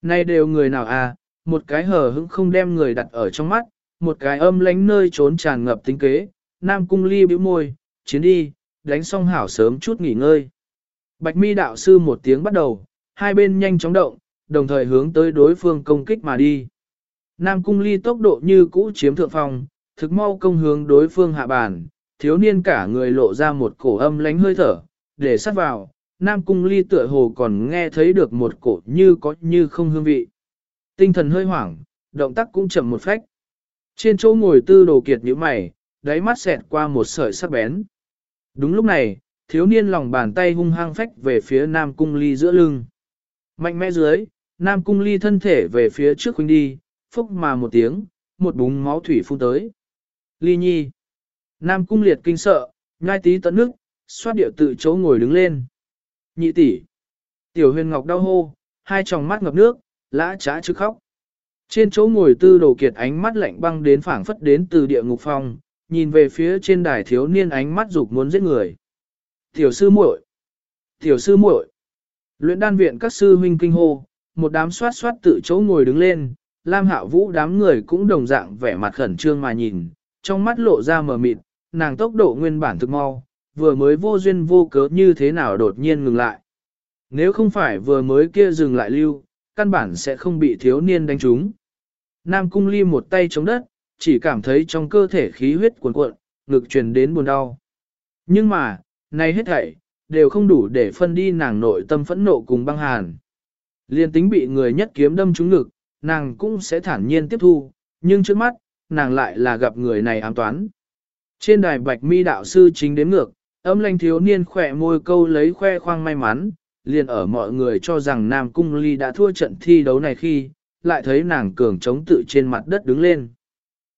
Nay đều người nào à, một cái hờ hững không đem người đặt ở trong mắt, một cái âm lánh nơi trốn tràn ngập tính kế, Nam Cung Ly bĩu môi, chiến đi, đánh xong hảo sớm chút nghỉ ngơi. Bạch mi đạo sư một tiếng bắt đầu, hai bên nhanh chóng động, đồng thời hướng tới đối phương công kích mà đi. Nam cung ly tốc độ như cũ chiếm thượng phong, thực mau công hướng đối phương hạ bàn, thiếu niên cả người lộ ra một cổ âm lánh hơi thở, để sát vào, Nam cung ly tựa hồ còn nghe thấy được một cổ như có như không hương vị. Tinh thần hơi hoảng, động tác cũng chậm một phách. Trên chỗ ngồi tư đồ kiệt như mày, đáy mắt xẹt qua một sợi sắc bén. Đúng lúc này, thiếu niên lòng bàn tay hung hăng phách về phía Nam cung ly giữa lưng. Mạnh mẽ dưới, Nam cung ly thân thể về phía trước huynh đi, phúc mà một tiếng, một búng máu thủy phun tới. Ly nhi. Nam cung liệt kinh sợ, ngai tí tận nước, xoát điệu tự chỗ ngồi đứng lên. Nhị tỷ. Tiểu huyền ngọc đau hô, hai tròng mắt ngập nước, lã trá chứ khóc. Trên chỗ ngồi tư đồ kiệt ánh mắt lạnh băng đến phảng phất đến từ địa ngục phòng, nhìn về phía trên đài thiếu niên ánh mắt dục muốn giết người. Tiểu sư muội, Tiểu sư muội. Luyện đan viện các sư huynh kinh hô, một đám soát soát tự chỗ ngồi đứng lên, Lam Hạo Vũ đám người cũng đồng dạng vẻ mặt khẩn trương mà nhìn, trong mắt lộ ra mờ mịt, nàng tốc độ nguyên bản thực mau, vừa mới vô duyên vô cớ như thế nào đột nhiên ngừng lại. Nếu không phải vừa mới kia dừng lại lưu, căn bản sẽ không bị thiếu niên đánh trúng. Nam Cung Ly một tay chống đất, chỉ cảm thấy trong cơ thể khí huyết cuồn cuộn, ngực truyền đến buồn đau. Nhưng mà, nay hết thảy, đều không đủ để phân đi nàng nội tâm phẫn nộ cùng băng hàn. Liên tính bị người nhất kiếm đâm trúng ngực, nàng cũng sẽ thản nhiên tiếp thu, nhưng trước mắt, nàng lại là gặp người này ám toán. Trên đài bạch mi đạo sư chính đến ngược, âm lanh thiếu niên khỏe môi câu lấy khoe khoang may mắn, liền ở mọi người cho rằng Nam Cung Ly đã thua trận thi đấu này khi, lại thấy nàng cường chống tự trên mặt đất đứng lên.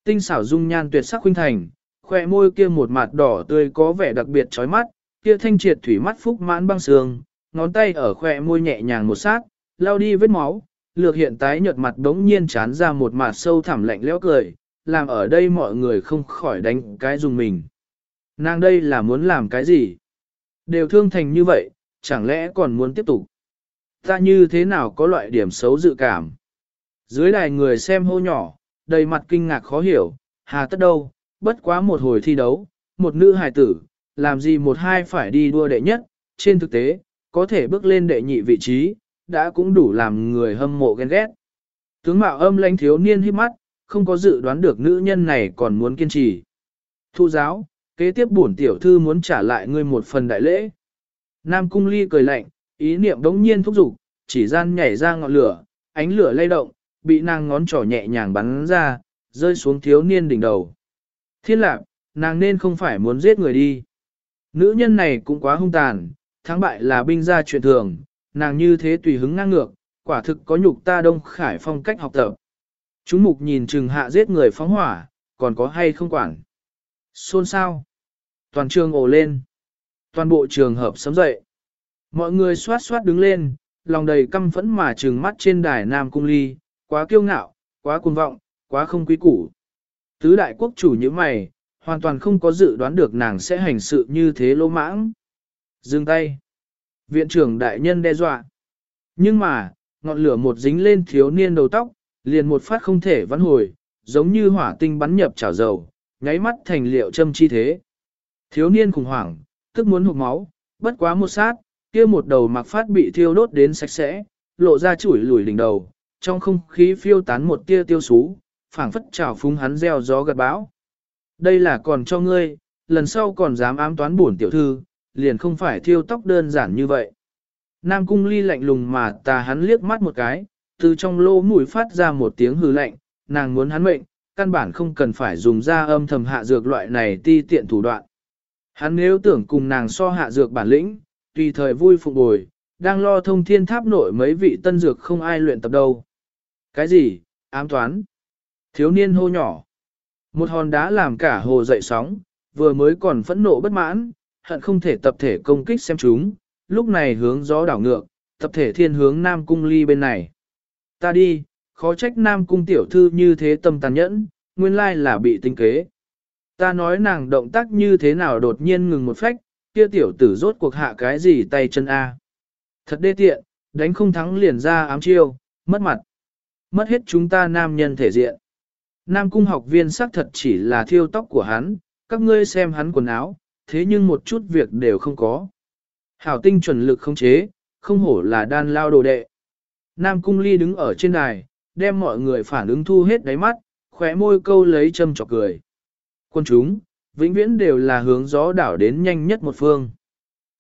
Tinh xảo dung nhan tuyệt sắc huynh thành, khoe môi kia một mặt đỏ tươi có vẻ đặc biệt chói mắt, kia thanh triệt thủy mắt phúc mãn băng sương, ngón tay ở khoe môi nhẹ nhàng một sát, lao đi vết máu, lược hiện tái nhợt mặt đống nhiên chán ra một mặt sâu thẳm lạnh lẽo cười, làm ở đây mọi người không khỏi đánh cái dùng mình. Nàng đây là muốn làm cái gì? Đều thương thành như vậy, chẳng lẽ còn muốn tiếp tục? Ta như thế nào có loại điểm xấu dự cảm? Dưới đài người xem hô nhỏ, đầy mặt kinh ngạc khó hiểu, hà tất đâu, bất quá một hồi thi đấu, một nữ hài tử, làm gì một hai phải đi đua đệ nhất, trên thực tế, có thể bước lên đệ nhị vị trí, đã cũng đủ làm người hâm mộ ghen ghét. Tướng mạo âm lãnh thiếu niên hít mắt, không có dự đoán được nữ nhân này còn muốn kiên trì. Thu giáo, kế tiếp bổn tiểu thư muốn trả lại ngươi một phần đại lễ. Nam cung ly cười lạnh, ý niệm đống nhiên thúc giục, chỉ gian nhảy ra ngọn lửa, ánh lửa lay động, bị nàng ngón trỏ nhẹ nhàng bắn ra, rơi xuống thiếu niên đỉnh đầu. Thiên lạc, nàng nên không phải muốn giết người đi. Nữ nhân này cũng quá hung tàn, thắng bại là binh gia chuyện thường, nàng như thế tùy hứng ngang ngược, quả thực có nhục ta đông khải phong cách học tập. Chúng mục nhìn chừng hạ giết người phóng hỏa, còn có hay không quản. Xôn sao? Toàn trường ồ lên. Toàn bộ trường hợp sấm dậy. Mọi người xoát xoát đứng lên, lòng đầy căm phẫn mà trừng mắt trên đài Nam Cung Ly, quá kiêu ngạo, quá cuồng vọng, quá không quý củ. Tứ đại quốc chủ như mày, hoàn toàn không có dự đoán được nàng sẽ hành sự như thế lỗ mãng. Dừng tay. Viện trưởng đại nhân đe dọa. Nhưng mà, ngọn lửa một dính lên thiếu niên đầu tóc, liền một phát không thể vãn hồi, giống như hỏa tinh bắn nhập chảo dầu, nháy mắt thành liệu châm chi thế. Thiếu niên khủng hoảng, tức muốn hụt máu, bất quá một sát, kia một đầu mặc phát bị thiêu đốt đến sạch sẽ, lộ ra chuỗi lùi đỉnh đầu, trong không khí phiêu tán một tia tiêu sú, phảng phất trào phúng hắn gieo gió gật bão. Đây là còn cho ngươi, lần sau còn dám ám toán bổn tiểu thư, liền không phải thiêu tóc đơn giản như vậy. Nam cung ly lạnh lùng mà tà hắn liếc mắt một cái, từ trong lô mũi phát ra một tiếng hư lạnh, nàng muốn hắn mệnh, căn bản không cần phải dùng ra âm thầm hạ dược loại này ti tiện thủ đoạn. Hắn nếu tưởng cùng nàng so hạ dược bản lĩnh, tùy thời vui phục bồi, đang lo thông thiên tháp nội mấy vị tân dược không ai luyện tập đâu. Cái gì? Ám toán. Thiếu niên hô nhỏ. Một hòn đá làm cả hồ dậy sóng, vừa mới còn phẫn nộ bất mãn, hận không thể tập thể công kích xem chúng, lúc này hướng gió đảo ngược, tập thể thiên hướng Nam Cung ly bên này. Ta đi, khó trách Nam Cung tiểu thư như thế tâm tàn nhẫn, nguyên lai là bị tinh kế. Ta nói nàng động tác như thế nào đột nhiên ngừng một phách, kia tiểu tử rốt cuộc hạ cái gì tay chân A. Thật đê tiện, đánh không thắng liền ra ám chiêu, mất mặt. Mất hết chúng ta nam nhân thể diện. Nam cung học viên xác thật chỉ là thiêu tóc của hắn, các ngươi xem hắn quần áo, thế nhưng một chút việc đều không có. Hảo tinh chuẩn lực không chế, không hổ là đan lao đồ đệ. Nam cung ly đứng ở trên đài, đem mọi người phản ứng thu hết đáy mắt, khóe môi câu lấy châm chọc cười. Quân chúng, vĩnh viễn đều là hướng gió đảo đến nhanh nhất một phương.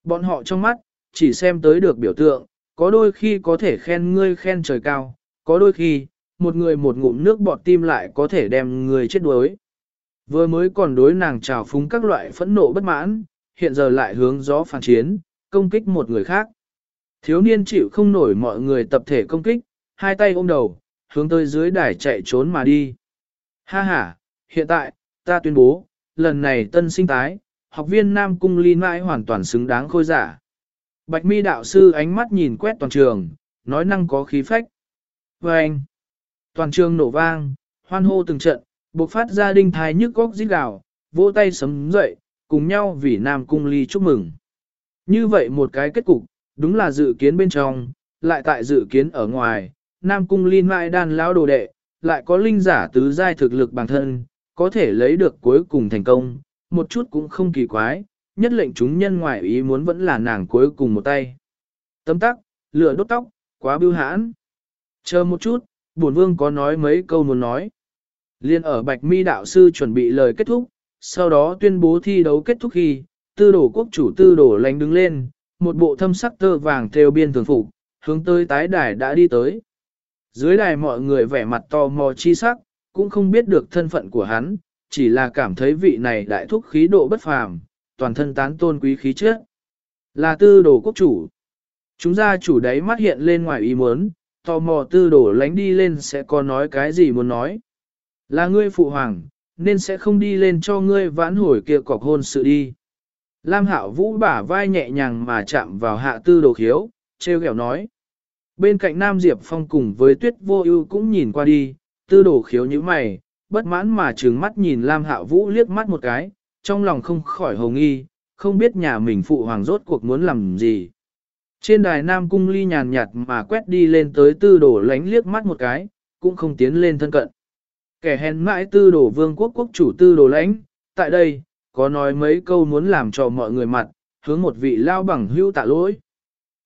Bọn họ trong mắt, chỉ xem tới được biểu tượng, có đôi khi có thể khen ngươi khen trời cao, có đôi khi, một người một ngụm nước bọt tim lại có thể đem người chết đuối. Vừa mới còn đối nàng trào phúng các loại phẫn nộ bất mãn, hiện giờ lại hướng gió phản chiến, công kích một người khác. Thiếu niên chịu không nổi mọi người tập thể công kích, hai tay ôm đầu, hướng tới dưới đài chạy trốn mà đi. Ha ha, hiện tại, ta tuyên bố, lần này tân sinh tái, học viên Nam Cung Ly mãi hoàn toàn xứng đáng khôi giả. Bạch mi đạo sư ánh mắt nhìn quét toàn trường, nói năng có khí phách. Và anh, toàn trường nổ vang, hoan hô từng trận, bộc phát ra đinh thái nhức góc rít gào, vỗ tay sấm dậy, cùng nhau vì Nam Cung Ly chúc mừng. Như vậy một cái kết cục, đúng là dự kiến bên trong, lại tại dự kiến ở ngoài, Nam Cung Linh mãi đan lão đồ đệ, lại có linh giả tứ giai thực lực bản thân, có thể lấy được cuối cùng thành công, một chút cũng không kỳ quái, nhất lệnh chúng nhân ngoại ý muốn vẫn là nàng cuối cùng một tay. Tấm tắc, lửa đốt tóc, quá bưu hãn. Chờ một chút, bổn vương có nói mấy câu muốn nói. Liên ở Bạch Mi đạo sư chuẩn bị lời kết thúc, sau đó tuyên bố thi đấu kết thúc khi, tư Đồ quốc chủ tư Đồ lánh đứng lên, một bộ thâm sắc tơ vàng theo biên thường phục, hướng tới tái đài đã đi tới. Dưới đài mọi người vẻ mặt to mò chi sắc, cũng không biết được thân phận của hắn, chỉ là cảm thấy vị này đại thúc khí độ bất phàm, toàn thân tán tôn quý khí chất. Là tư đồ quốc chủ. Chúng gia chủ đấy mắt hiện lên ngoài ý muốn, tò mò tư đồ lánh đi lên sẽ có nói cái gì muốn nói. Là ngươi phụ hoàng, nên sẽ không đi lên cho ngươi vãn hồi kia cọc hôn sự đi. Lam hạo vũ bả vai nhẹ nhàng mà chạm vào hạ tư đồ khiếu, treo kẹo nói. Bên cạnh Nam Diệp Phong cùng với tuyết vô ưu cũng nhìn qua đi, tư đồ khiếu như mày, bất mãn mà trừng mắt nhìn Lam hạo vũ liếc mắt một cái, trong lòng không khỏi hồ nghi, không biết nhà mình phụ hoàng rốt cuộc muốn làm gì. Trên đài Nam Cung Ly nhàn nhạt mà quét đi lên tới tư đồ lánh liếc mắt một cái, cũng không tiến lên thân cận. Kẻ hèn mãi tư đồ vương quốc quốc chủ tư đồ lãnh, tại đây, có nói mấy câu muốn làm cho mọi người mặt, hướng một vị lao bằng hưu tạ lỗi.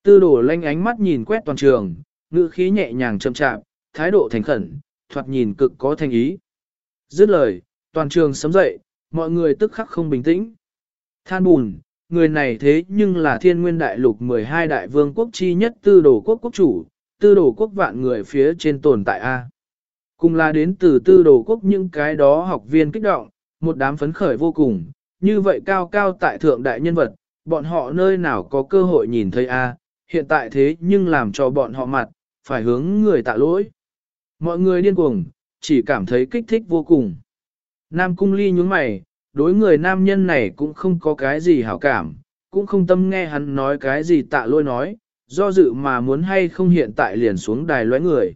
Tư đồ lanh ánh mắt nhìn quét toàn trường, ngữ khí nhẹ nhàng chậm chạm, thái độ thành khẩn, thoạt nhìn cực có thành ý. Dứt lời, toàn trường sấm dậy, mọi người tức khắc không bình tĩnh. Than bùn, người này thế nhưng là thiên nguyên đại lục 12 đại vương quốc chi nhất tư đồ quốc quốc chủ, tư đồ quốc vạn người phía trên tồn tại A. Cùng là đến từ tư đồ quốc những cái đó học viên kích động, một đám phấn khởi vô cùng, như vậy cao cao tại thượng đại nhân vật, bọn họ nơi nào có cơ hội nhìn thấy A, hiện tại thế nhưng làm cho bọn họ mặt, phải hướng người tạ lỗi. Mọi người điên cuồng, chỉ cảm thấy kích thích vô cùng. Nam cung ly nhướng mày, đối người nam nhân này cũng không có cái gì hảo cảm, cũng không tâm nghe hắn nói cái gì tạ lỗi nói, do dự mà muốn hay không hiện tại liền xuống đài lõi người.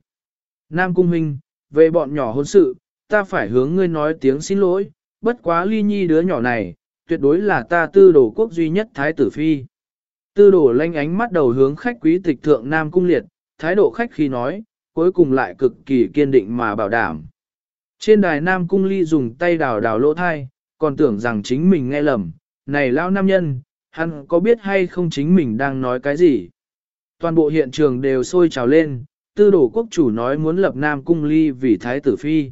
Nam cung huynh, về bọn nhỏ hôn sự, ta phải hướng ngươi nói tiếng xin lỗi, bất quá ly nhi đứa nhỏ này, tuyệt đối là ta tư đồ quốc duy nhất thái tử phi. Tư đồ lanh ánh mắt đầu hướng khách quý tịch thượng Nam cung liệt, thái độ khách khi nói, cuối cùng lại cực kỳ kiên định mà bảo đảm. Trên đài Nam Cung Ly dùng tay đào đào lỗ thai, còn tưởng rằng chính mình nghe lầm, này lao nam nhân, hắn có biết hay không chính mình đang nói cái gì. Toàn bộ hiện trường đều sôi trào lên, tư đồ quốc chủ nói muốn lập Nam Cung Ly vì Thái tử Phi.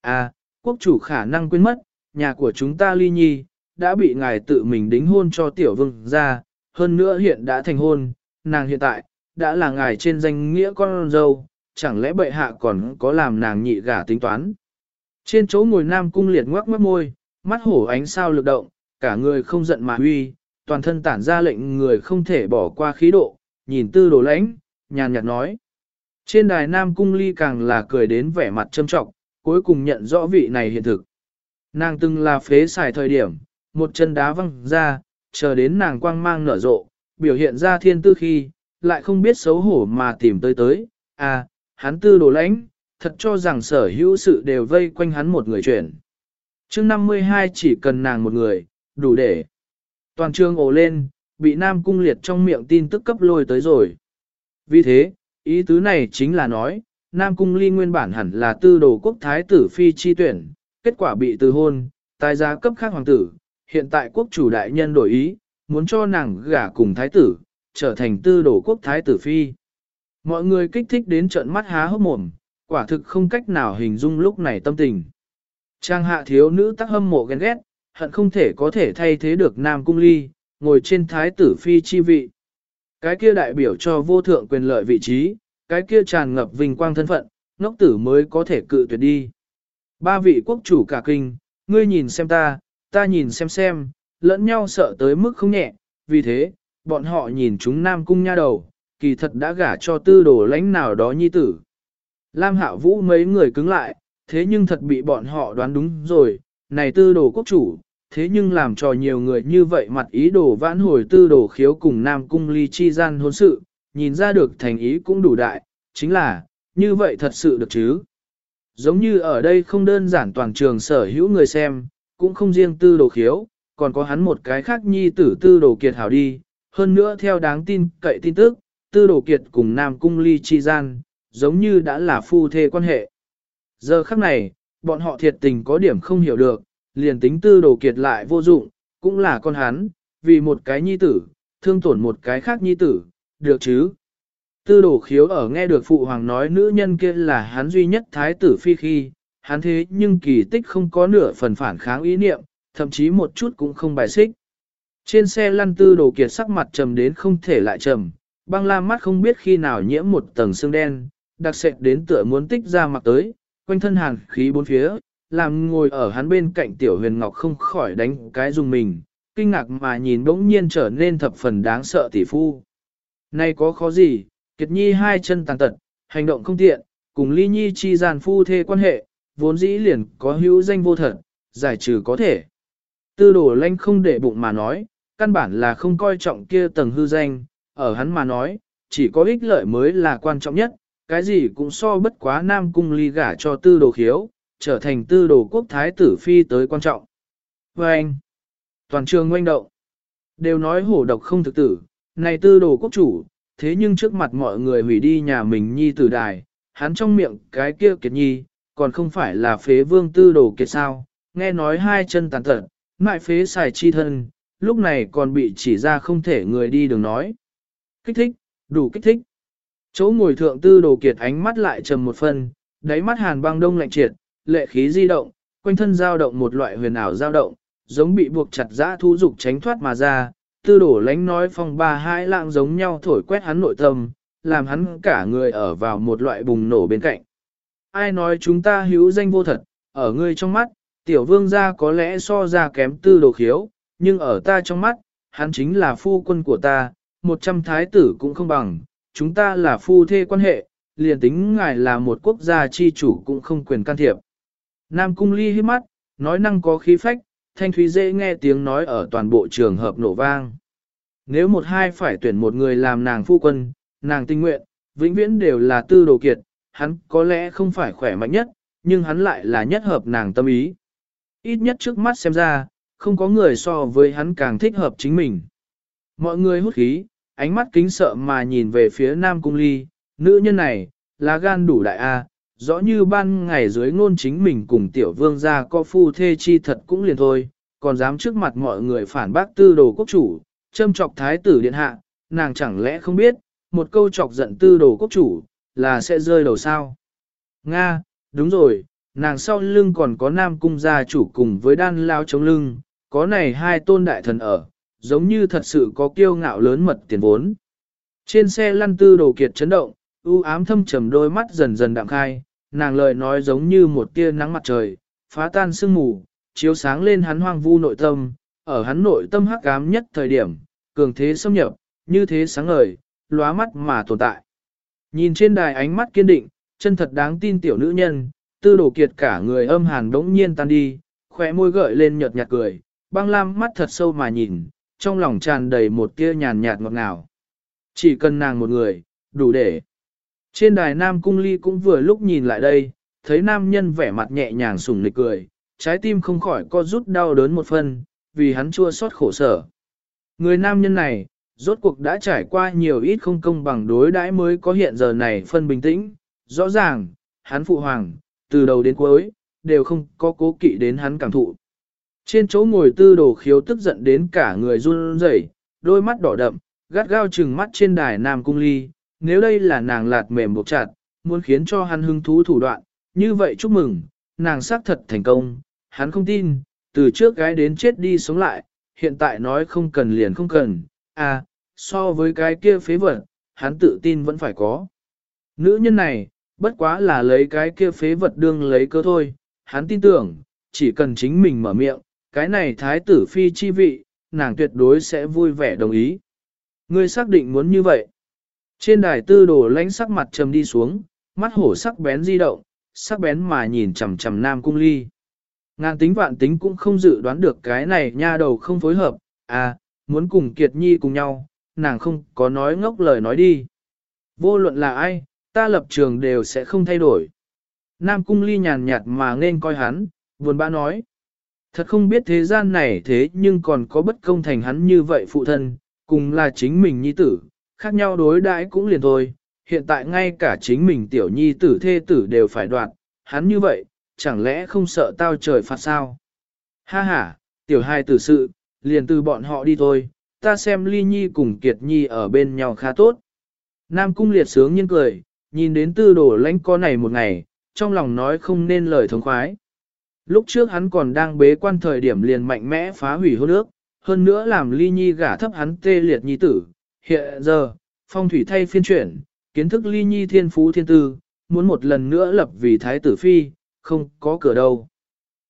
À, quốc chủ khả năng quên mất, nhà của chúng ta Ly Nhi, đã bị ngài tự mình đính hôn cho tiểu vương ra, hơn nữa hiện đã thành hôn, nàng hiện tại, đã là ngài trên danh nghĩa con dâu, chẳng lẽ bệ hạ còn có làm nàng nhị gả tính toán. Trên chỗ ngồi nam cung liệt ngoắc mất môi, mắt hổ ánh sao lực động, cả người không giận mà huy, toàn thân tản ra lệnh người không thể bỏ qua khí độ, nhìn tư đồ lãnh, nhàn nhạt nói. Trên đài nam cung ly càng là cười đến vẻ mặt châm trọng, cuối cùng nhận rõ vị này hiện thực. Nàng từng là phế xài thời điểm, một chân đá văng ra, chờ đến nàng quang mang nở rộ, biểu hiện ra thiên tư khi, lại không biết xấu hổ mà tìm tới tới, à, hắn tư đồ lãnh, thật cho rằng sở hữu sự đều vây quanh hắn một người chuyển. chương 52 chỉ cần nàng một người, đủ để. Toàn trường ồ lên, bị Nam Cung Liệt trong miệng tin tức cấp lôi tới rồi. Vì thế, ý tứ này chính là nói, Nam Cung Ly nguyên bản hẳn là tư đồ quốc thái tử phi chi tuyển, kết quả bị từ hôn, tài giá cấp khác hoàng tử, hiện tại quốc chủ đại nhân đổi ý, muốn cho nàng gả cùng thái tử, trở thành tư đồ quốc thái tử phi. Mọi người kích thích đến trận mắt há hốc mồm, quả thực không cách nào hình dung lúc này tâm tình. Trang hạ thiếu nữ tắc hâm mộ ghen ghét, hận không thể có thể thay thế được Nam Cung Ly, ngồi trên thái tử phi chi vị. Cái kia đại biểu cho vô thượng quyền lợi vị trí, cái kia tràn ngập vinh quang thân phận, ngốc tử mới có thể cự tuyệt đi. Ba vị quốc chủ cả kinh, ngươi nhìn xem ta, ta nhìn xem xem, lẫn nhau sợ tới mức không nhẹ, vì thế, bọn họ nhìn chúng nam cung nha đầu, kỳ thật đã gả cho tư đồ lãnh nào đó nhi tử. Lam Hạ Vũ mấy người cứng lại, thế nhưng thật bị bọn họ đoán đúng rồi, này tư đồ quốc chủ, thế nhưng làm cho nhiều người như vậy mặt ý đồ vãn hồi tư đồ khiếu cùng Nam Cung ly chi gian hôn sự, nhìn ra được thành ý cũng đủ đại, chính là, như vậy thật sự được chứ. Giống như ở đây không đơn giản toàn trường sở hữu người xem, cũng không riêng tư đồ khiếu, còn có hắn một cái khác nhi tử tư đồ kiệt hảo đi, hơn nữa theo đáng tin cậy tin tức, tư đồ kiệt cùng Nam Cung ly chi gian, giống như đã là phu thê quan hệ. Giờ khắc này, bọn họ thiệt tình có điểm không hiểu được, liền tính tư đồ kiệt lại vô dụng, cũng là con hắn, vì một cái nhi tử, thương tổn một cái khác nhi tử, được chứ. Tư đồ khiếu ở nghe được phụ hoàng nói nữ nhân kia là hắn duy nhất thái tử phi khi, hắn thế nhưng kỳ tích không có nửa phần phản kháng ý niệm, thậm chí một chút cũng không bài xích. Trên xe lăn tư đồ kiệt sắc mặt trầm đến không thể lại trầm, băng la mắt không biết khi nào nhiễm một tầng xương đen, đặc sệt đến tựa muốn tích ra mặt tới, quanh thân hàn khí bốn phía, làm ngồi ở hắn bên cạnh tiểu huyền ngọc không khỏi đánh cái dùng mình, kinh ngạc mà nhìn bỗng nhiên trở nên thập phần đáng sợ tỷ phu. Nay có khó gì, kiệt nhi hai chân tàn tật, hành động không tiện, cùng ly nhi chi gian phu thê quan hệ, vốn dĩ liền có hữu danh vô thật, giải trừ có thể. Tư đồ lanh không để bụng mà nói, căn bản là không coi trọng kia tầng hư danh, ở hắn mà nói, chỉ có ích lợi mới là quan trọng nhất, cái gì cũng so bất quá nam cung ly gả cho tư đồ khiếu, trở thành tư đồ quốc thái tử phi tới quan trọng. Và anh, toàn trường ngoanh động, đều nói hổ độc không thực tử, này tư đồ quốc chủ, thế nhưng trước mặt mọi người hủy đi nhà mình nhi tử đài, hắn trong miệng cái kia kiệt nhi, còn không phải là phế vương tư đồ kiệt sao, nghe nói hai chân tàn tật, mại phế xài chi thân, lúc này còn bị chỉ ra không thể người đi đường nói. Kích thích, đủ kích thích. Chỗ ngồi thượng tư đồ kiệt ánh mắt lại trầm một phần, đáy mắt hàn băng đông lạnh triệt, lệ khí di động, quanh thân dao động một loại huyền ảo dao động, giống bị buộc chặt dã thu dục tránh thoát mà ra, tư đổ lánh nói phong ba hai lạng giống nhau thổi quét hắn nội tâm, làm hắn cả người ở vào một loại bùng nổ bên cạnh. Ai nói chúng ta hữu danh vô thật, ở ngươi trong mắt, tiểu vương gia có lẽ so ra kém tư đồ khiếu, nhưng ở ta trong mắt, hắn chính là phu quân của ta, một trăm thái tử cũng không bằng, chúng ta là phu thê quan hệ, liền tính ngài là một quốc gia chi chủ cũng không quyền can thiệp. Nam cung ly hít mắt, nói năng có khí phách, thanh thúy dễ nghe tiếng nói ở toàn bộ trường hợp nổ vang. Nếu một hai phải tuyển một người làm nàng phu quân, nàng tinh nguyện, vĩnh viễn đều là tư đồ kiệt, hắn có lẽ không phải khỏe mạnh nhất, nhưng hắn lại là nhất hợp nàng tâm ý. Ít nhất trước mắt xem ra, không có người so với hắn càng thích hợp chính mình. Mọi người hút khí, ánh mắt kính sợ mà nhìn về phía Nam Cung Ly, nữ nhân này, là gan đủ đại A, rõ như ban ngày dưới ngôn chính mình cùng tiểu vương gia có phu thê chi thật cũng liền thôi, còn dám trước mặt mọi người phản bác tư đồ quốc chủ, châm chọc thái tử điện hạ, nàng chẳng lẽ không biết, một câu chọc giận tư đồ quốc chủ, là sẽ rơi đầu sao. Nga, đúng rồi, nàng sau lưng còn có nam cung gia chủ cùng với đan lao chống lưng, có này hai tôn đại thần ở, giống như thật sự có kiêu ngạo lớn mật tiền vốn. Trên xe lăn tư đồ kiệt chấn động, u ám thâm trầm đôi mắt dần dần đạm khai, nàng lời nói giống như một tia nắng mặt trời, phá tan sương mù, chiếu sáng lên hắn hoang vu nội tâm, ở hắn nội tâm hắc ám nhất thời điểm, cường thế xâm nhập, như thế sáng ngời, lóa mắt mà tồn tại. Nhìn trên đài ánh mắt kiên định, chân thật đáng tin tiểu nữ nhân, tư đồ kiệt cả người âm hàn đống nhiên tan đi, khỏe môi gợi lên nhợt nhạt cười, băng lam mắt thật sâu mà nhìn, trong lòng tràn đầy một tia nhàn nhạt ngọt ngào. Chỉ cần nàng một người, đủ để. Trên đài Nam Cung Ly cũng vừa lúc nhìn lại đây, thấy nam nhân vẻ mặt nhẹ nhàng sùng nịch cười, trái tim không khỏi co rút đau đớn một phần, vì hắn chua xót khổ sở. Người nam nhân này, rốt cuộc đã trải qua nhiều ít không công bằng đối đãi mới có hiện giờ này phân bình tĩnh, rõ ràng, hắn phụ hoàng, từ đầu đến cuối, đều không có cố kỵ đến hắn cảm thụ. Trên chỗ ngồi tư đồ khiếu tức giận đến cả người run rẩy, đôi mắt đỏ đậm, gắt gao trừng mắt trên đài Nam Cung Ly, nếu đây là nàng lạt mềm buộc chặt, muốn khiến cho hắn hứng thú thủ đoạn, như vậy chúc mừng, nàng xác thật thành công, hắn không tin, từ trước gái đến chết đi sống lại, hiện tại nói không cần liền không cần, à, so với cái kia phế vật, hắn tự tin vẫn phải có. Nữ nhân này, bất quá là lấy cái kia phế vật đương lấy cơ thôi, hắn tin tưởng, chỉ cần chính mình mở miệng, cái này thái tử phi chi vị, nàng tuyệt đối sẽ vui vẻ đồng ý. Ngươi xác định muốn như vậy. Trên đài tư đồ lánh sắc mặt trầm đi xuống, mắt hổ sắc bén di động, sắc bén mà nhìn chằm chằm nam cung ly. Ngàn tính vạn tính cũng không dự đoán được cái này nha đầu không phối hợp, à, muốn cùng Kiệt Nhi cùng nhau, nàng không có nói ngốc lời nói đi. Vô luận là ai, ta lập trường đều sẽ không thay đổi. Nam cung ly nhàn nhạt mà nên coi hắn, buồn bã nói. Thật không biết thế gian này thế nhưng còn có bất công thành hắn như vậy phụ thân, cùng là chính mình nhi tử, khác nhau đối đãi cũng liền thôi, hiện tại ngay cả chính mình tiểu nhi tử thê tử đều phải đoạt, hắn như vậy, chẳng lẽ không sợ tao trời phạt sao? Ha ha, tiểu hai tử sự, liền từ bọn họ đi thôi, ta xem ly nhi cùng kiệt nhi ở bên nhau khá tốt. Nam cung liệt sướng nhiên cười, nhìn đến tư đồ lãnh có này một ngày, trong lòng nói không nên lời thống khoái. Lúc trước hắn còn đang bế quan thời điểm liền mạnh mẽ phá hủy hôn ước, hơn nữa làm ly nhi gả thấp hắn tê liệt nhi tử. Hiện giờ, phong thủy thay phiên chuyển, kiến thức ly nhi thiên phú thiên tư, muốn một lần nữa lập vì thái tử phi, không có cửa đâu.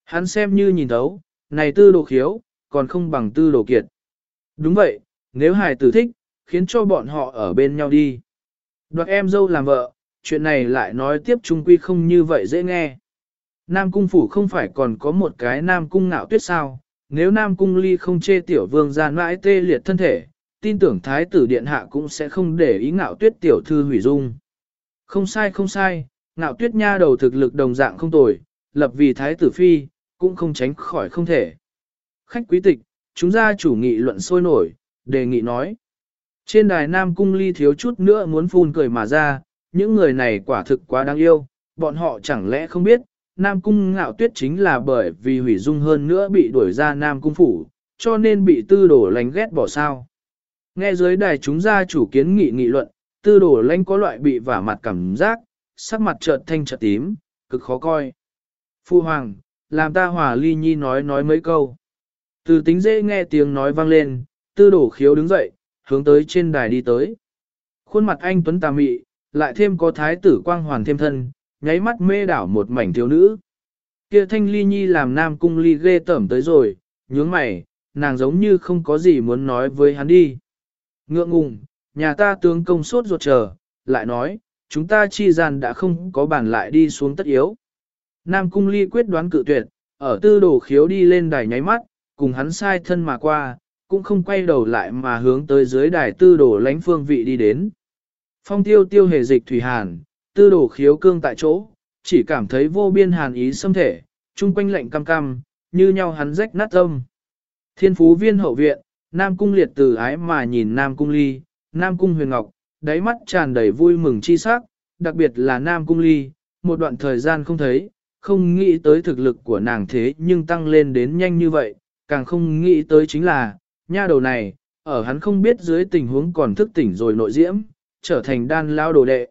Hắn xem như nhìn thấu, này tư đồ khiếu, còn không bằng tư đồ kiệt. Đúng vậy, nếu hài tử thích, khiến cho bọn họ ở bên nhau đi. Đoạt em dâu làm vợ, chuyện này lại nói tiếp trung quy không như vậy dễ nghe. Nam cung phủ không phải còn có một cái nam cung ngạo tuyết sao, nếu nam cung ly không chê tiểu vương gian mãi tê liệt thân thể, tin tưởng thái tử điện hạ cũng sẽ không để ý ngạo tuyết tiểu thư hủy dung. Không sai không sai, ngạo tuyết nha đầu thực lực đồng dạng không tồi, lập vì thái tử phi, cũng không tránh khỏi không thể. Khách quý tịch, chúng ra chủ nghị luận sôi nổi, đề nghị nói. Trên đài Nam Cung Ly thiếu chút nữa muốn phun cười mà ra, những người này quả thực quá đáng yêu, bọn họ chẳng lẽ không biết, Nam Cung ngạo tuyết chính là bởi vì hủy dung hơn nữa bị đuổi ra Nam Cung phủ, cho nên bị tư đổ lánh ghét bỏ sao. Nghe dưới đài chúng ra chủ kiến nghị nghị luận, tư đổ lãnh có loại bị vả mặt cảm giác, sắc mặt chợt thanh chợt tím, cực khó coi. Phu Hoàng, làm ta hòa ly nhi nói nói mấy câu. Từ tính dễ nghe tiếng nói vang lên, tư đổ khiếu đứng dậy, hướng tới trên đài đi tới. Khuôn mặt anh Tuấn tà mị, lại thêm có thái tử quang hoàn thêm thân, nháy mắt mê đảo một mảnh thiếu nữ. Kia thanh ly nhi làm nam cung ly ghê tẩm tới rồi, nhướng mày, nàng giống như không có gì muốn nói với hắn đi. Ngượng ngùng, nhà ta tướng công sốt ruột chờ, lại nói, chúng ta chi gian đã không có bàn lại đi xuống tất yếu. Nam cung ly quyết đoán cự tuyệt, ở tư đồ khiếu đi lên đài nháy mắt, cùng hắn sai thân mà qua, cũng không quay đầu lại mà hướng tới dưới đài tư đồ lánh phương vị đi đến. Phong tiêu tiêu hề dịch thủy hàn, tư đồ khiếu cương tại chỗ, chỉ cảm thấy vô biên hàn ý xâm thể, chung quanh lạnh cam cam, như nhau hắn rách nát tâm. Thiên phú viên hậu viện, Nam Cung liệt từ ái mà nhìn Nam Cung ly, Nam Cung huyền ngọc, đáy mắt tràn đầy vui mừng chi sắc, đặc biệt là Nam Cung ly, một đoạn thời gian không thấy, không nghĩ tới thực lực của nàng thế nhưng tăng lên đến nhanh như vậy, càng không nghĩ tới chính là, nha đầu này, ở hắn không biết dưới tình huống còn thức tỉnh rồi nội diễm, trở thành đan lao đồ đệ.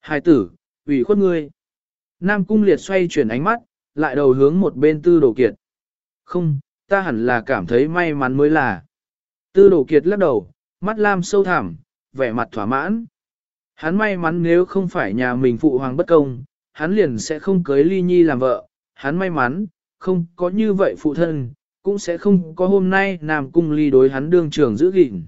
Hai tử, ủy khuất ngươi. Nam cung liệt xoay chuyển ánh mắt, lại đầu hướng một bên tư đồ kiệt. Không, ta hẳn là cảm thấy may mắn mới là. Tư Đổ kiệt lắc đầu, mắt lam sâu thẳm, vẻ mặt thỏa mãn. Hắn may mắn nếu không phải nhà mình phụ hoàng bất công, hắn liền sẽ không cưới ly nhi làm vợ, hắn may mắn, không có như vậy phụ thân, cũng sẽ không có hôm nay Nam Cung ly đối hắn đương trường giữ gìn.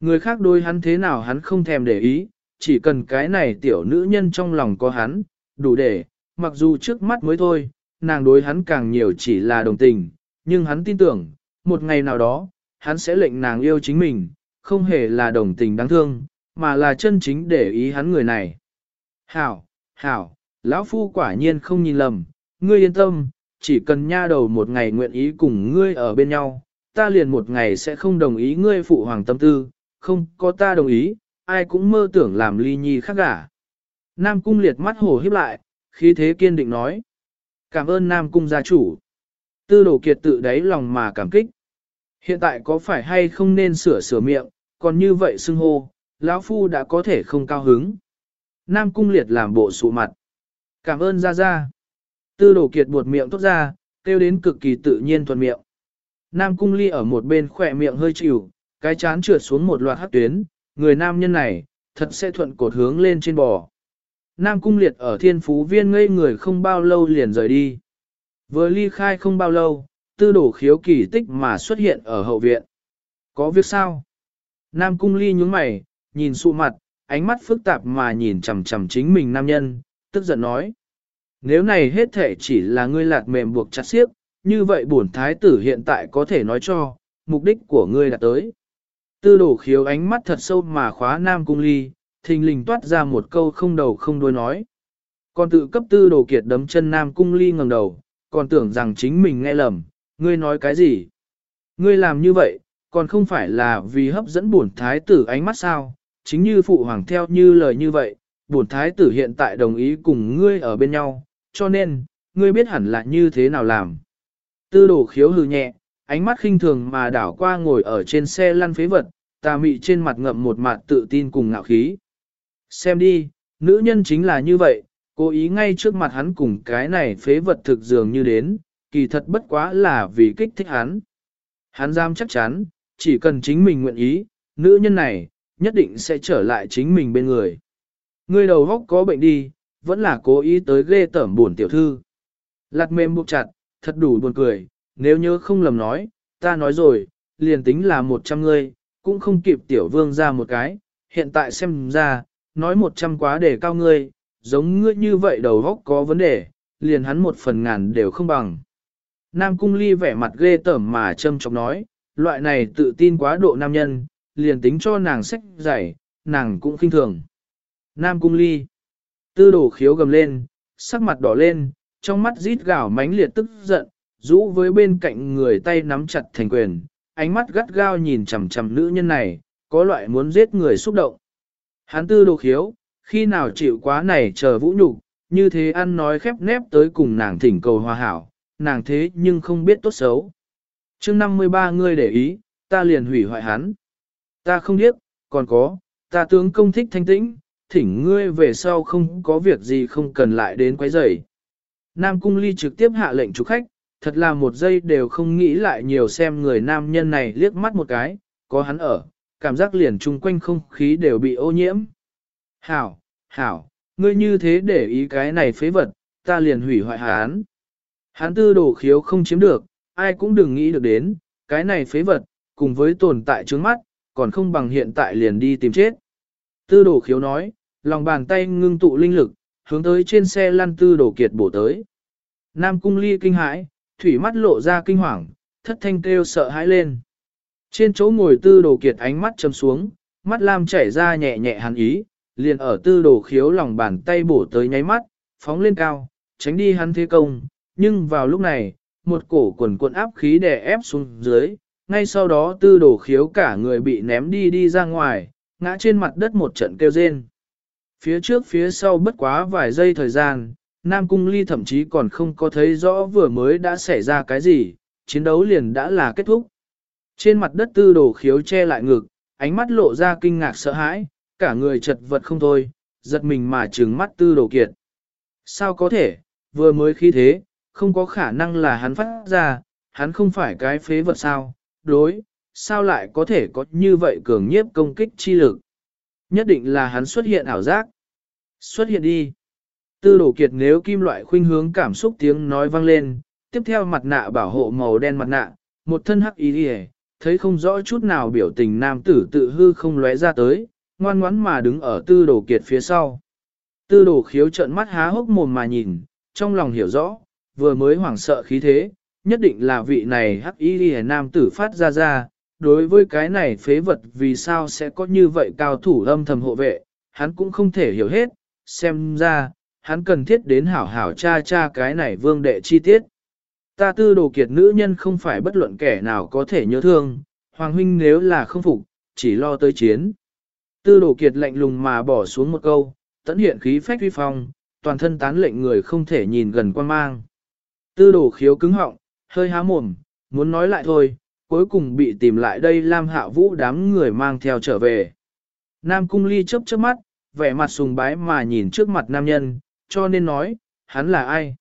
Người khác đối hắn thế nào hắn không thèm để ý, chỉ cần cái này tiểu nữ nhân trong lòng có hắn, đủ để, mặc dù trước mắt mới thôi, nàng đối hắn càng nhiều chỉ là đồng tình, nhưng hắn tin tưởng, một ngày nào đó, hắn sẽ lệnh nàng yêu chính mình, không hề là đồng tình đáng thương, mà là chân chính để ý hắn người này. Hảo, hảo, lão phu quả nhiên không nhìn lầm, ngươi yên tâm, chỉ cần nha đầu một ngày nguyện ý cùng ngươi ở bên nhau, ta liền một ngày sẽ không đồng ý ngươi phụ hoàng tâm tư, không có ta đồng ý, ai cũng mơ tưởng làm ly nhi khác cả. Nam cung liệt mắt hổ híp lại, khí thế kiên định nói. Cảm ơn Nam cung gia chủ. Tư đồ kiệt tự đáy lòng mà cảm kích. Hiện tại có phải hay không nên sửa sửa miệng, còn như vậy xưng hô, lão phu đã có thể không cao hứng. Nam cung liệt làm bộ sụ mặt. Cảm ơn ra ra. Tư đồ kiệt buột miệng tốt ra, kêu đến cực kỳ tự nhiên thuận miệng. Nam cung ly ở một bên khỏe miệng hơi chịu, cái chán trượt xuống một loạt hát tuyến, người nam nhân này, thật sẽ thuận cột hướng lên trên bò. Nam cung liệt ở thiên phú viên ngây người không bao lâu liền rời đi. Vừa ly khai không bao lâu, tư đổ khiếu kỳ tích mà xuất hiện ở hậu viện. Có việc sao? Nam cung ly nhúng mày, nhìn sụ mặt, ánh mắt phức tạp mà nhìn chằm chằm chính mình nam nhân, tức giận nói. Nếu này hết thể chỉ là ngươi lạt mềm buộc chặt xiếc, như vậy bổn thái tử hiện tại có thể nói cho, mục đích của ngươi đã tới. Tư đổ khiếu ánh mắt thật sâu mà khóa Nam Cung Ly, thình lình toát ra một câu không đầu không đuôi nói. Còn tự cấp tư đồ kiệt đấm chân Nam Cung Ly ngẩng đầu, còn tưởng rằng chính mình nghe lầm, ngươi nói cái gì? Ngươi làm như vậy, còn không phải là vì hấp dẫn bổn thái tử ánh mắt sao? Chính như phụ hoàng theo như lời như vậy, bổn thái tử hiện tại đồng ý cùng ngươi ở bên nhau, cho nên, ngươi biết hẳn là như thế nào làm. Tư đồ khiếu hừ nhẹ, ánh mắt khinh thường mà đảo qua ngồi ở trên xe lăn phế vật, tà mị trên mặt ngậm một mặt tự tin cùng ngạo khí. Xem đi, nữ nhân chính là như vậy, cố ý ngay trước mặt hắn cùng cái này phế vật thực dường như đến, kỳ thật bất quá là vì kích thích hắn. Hắn dám chắc chắn, chỉ cần chính mình nguyện ý, nữ nhân này, nhất định sẽ trở lại chính mình bên người. Người đầu góc có bệnh đi, vẫn là cố ý tới ghê tởm buồn tiểu thư. Lạt mềm buộc chặt, thật đủ buồn cười, nếu nhớ không lầm nói, ta nói rồi, liền tính là một trăm người, cũng không kịp tiểu vương ra một cái, hiện tại xem ra, nói một trăm quá để cao ngươi, giống ngươi như vậy đầu góc có vấn đề, liền hắn một phần ngàn đều không bằng. Nam cung ly vẻ mặt ghê tởm mà châm chọc nói, loại này tự tin quá độ nam nhân, liền tính cho nàng sách giải, nàng cũng khinh thường. Nam cung ly, tư đổ khiếu gầm lên, sắc mặt đỏ lên, trong mắt rít gào mánh liệt tức giận, rũ với bên cạnh người tay nắm chặt thành quyền, ánh mắt gắt gao nhìn chằm chằm nữ nhân này, có loại muốn giết người xúc động. Hán tư đồ khiếu, khi nào chịu quá này chờ vũ nhục, như thế ăn nói khép nép tới cùng nàng thỉnh cầu hòa hảo, nàng thế nhưng không biết tốt xấu. chương 53 ngươi để ý, ta liền hủy hoại hắn. Ta không biết, còn có, ta tướng công thích thanh tĩnh, thỉnh ngươi về sau không có việc gì không cần lại đến quấy rầy. Nam Cung Ly trực tiếp hạ lệnh chủ khách, thật là một giây đều không nghĩ lại nhiều xem người nam nhân này liếc mắt một cái, có hắn ở, cảm giác liền chung quanh không khí đều bị ô nhiễm. Hảo, hảo, ngươi như thế để ý cái này phế vật, ta liền hủy hoại hắn. Hắn tư đồ khiếu không chiếm được, ai cũng đừng nghĩ được đến, cái này phế vật, cùng với tồn tại trước mắt, còn không bằng hiện tại liền đi tìm chết. Tư đồ khiếu nói, lòng bàn tay ngưng tụ linh lực, hướng tới trên xe lăn tư đồ kiệt bổ tới. Nam cung ly kinh hãi, thủy mắt lộ ra kinh hoàng, thất thanh kêu sợ hãi lên. Trên chỗ ngồi tư đồ kiệt ánh mắt châm xuống, mắt lam chảy ra nhẹ nhẹ hàn ý, liền ở tư đồ khiếu lòng bàn tay bổ tới nháy mắt, phóng lên cao, tránh đi hắn thế công, nhưng vào lúc này, một cổ quần cuộn áp khí đè ép xuống dưới, ngay sau đó tư đồ khiếu cả người bị ném đi đi ra ngoài, ngã trên mặt đất một trận kêu rên. Phía trước phía sau bất quá vài giây thời gian, Nam Cung Ly thậm chí còn không có thấy rõ vừa mới đã xảy ra cái gì, chiến đấu liền đã là kết thúc. Trên mặt đất tư đồ khiếu che lại ngực, ánh mắt lộ ra kinh ngạc sợ hãi, cả người chật vật không thôi, giật mình mà trừng mắt tư đồ kiệt. Sao có thể, vừa mới khi thế, không có khả năng là hắn phát ra, hắn không phải cái phế vật sao, đối, sao lại có thể có như vậy cường nhiếp công kích chi lực. Nhất định là hắn xuất hiện ảo giác. Xuất hiện đi. Tư đổ kiệt nếu kim loại khuynh hướng cảm xúc tiếng nói vang lên, tiếp theo mặt nạ bảo hộ màu đen mặt nạ, một thân hắc ý đi thấy không rõ chút nào biểu tình nam tử tự hư không lóe ra tới, ngoan ngoãn mà đứng ở tư đồ kiệt phía sau. Tư đồ khiếu trợn mắt há hốc mồm mà nhìn, trong lòng hiểu rõ, vừa mới hoảng sợ khí thế, nhất định là vị này hắc y đi nam tử phát ra ra, đối với cái này phế vật vì sao sẽ có như vậy cao thủ âm thầm hộ vệ, hắn cũng không thể hiểu hết, xem ra, hắn cần thiết đến hảo hảo cha cha cái này vương đệ chi tiết. Ta tư đồ kiệt nữ nhân không phải bất luận kẻ nào có thể nhớ thương, Hoàng huynh nếu là không phục, chỉ lo tới chiến. Tư đồ kiệt lạnh lùng mà bỏ xuống một câu, tẫn hiện khí phách uy phong, toàn thân tán lệnh người không thể nhìn gần quan mang. Tư đồ khiếu cứng họng, hơi há mồm, muốn nói lại thôi, cuối cùng bị tìm lại đây Lam Hạ Vũ đám người mang theo trở về. Nam Cung Ly chớp chớp mắt, vẻ mặt sùng bái mà nhìn trước mặt nam nhân, cho nên nói, hắn là ai?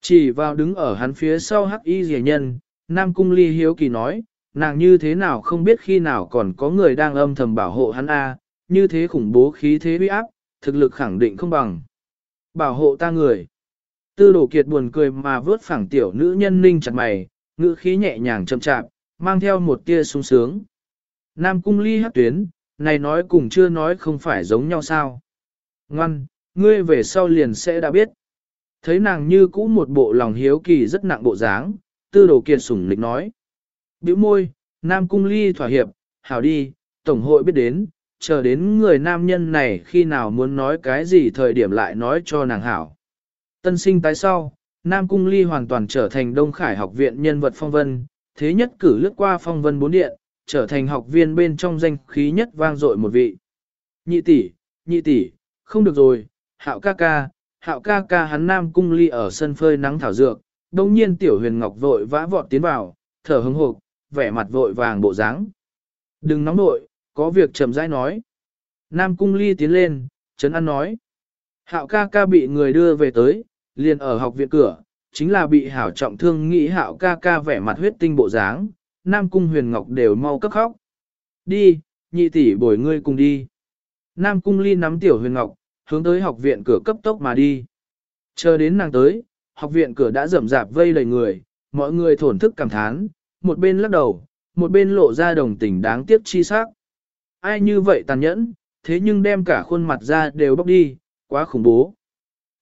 Chỉ vào đứng ở hắn phía sau hắc y rẻ nhân, Nam Cung Ly hiếu kỳ nói, nàng như thế nào không biết khi nào còn có người đang âm thầm bảo hộ hắn a, như thế khủng bố khí thế uy áp, thực lực khẳng định không bằng. Bảo hộ ta người. Tư đổ kiệt buồn cười mà vớt phẳng tiểu nữ nhân ninh chặt mày, ngữ khí nhẹ nhàng chậm chạp, mang theo một tia sung sướng. Nam cung ly hát tuyến, này nói cùng chưa nói không phải giống nhau sao. Ngoan, ngươi về sau liền sẽ đã biết. Thấy nàng như cũ một bộ lòng hiếu kỳ rất nặng bộ dáng, tư đồ kiệt sủng lịch nói. Biểu môi, Nam cung ly thỏa hiệp, hảo đi, tổng hội biết đến, chờ đến người nam nhân này khi nào muốn nói cái gì thời điểm lại nói cho nàng hảo. Tân sinh tái sau, Nam Cung Ly hoàn toàn trở thành Đông Khải học viện nhân vật phong vân, thế nhất cử lướt qua phong vân bốn điện, trở thành học viên bên trong danh khí nhất vang dội một vị. Nhị tỷ, nhị tỷ, không được rồi, hạo ca ca, hạo ca ca hắn Nam Cung Ly ở sân phơi nắng thảo dược, đồng nhiên tiểu huyền ngọc vội vã vọt tiến vào, thở hứng hộp, vẻ mặt vội vàng bộ dáng. Đừng nóng nội, có việc chậm rãi nói. Nam Cung Ly tiến lên, Trấn An nói. Hạo ca ca bị người đưa về tới, liền ở học viện cửa, chính là bị hảo trọng thương nghĩ hạo ca ca vẻ mặt huyết tinh bộ dáng, Nam Cung Huyền Ngọc đều mau cấp khóc. Đi, nhị tỷ bồi ngươi cùng đi. Nam Cung Ly nắm tiểu Huyền Ngọc, hướng tới học viện cửa cấp tốc mà đi. Chờ đến nàng tới, học viện cửa đã rầm rạp vây đầy người, mọi người thổn thức cảm thán, một bên lắc đầu, một bên lộ ra đồng tình đáng tiếc chi sắc. Ai như vậy tàn nhẫn, thế nhưng đem cả khuôn mặt ra đều bóc đi, quá khủng bố.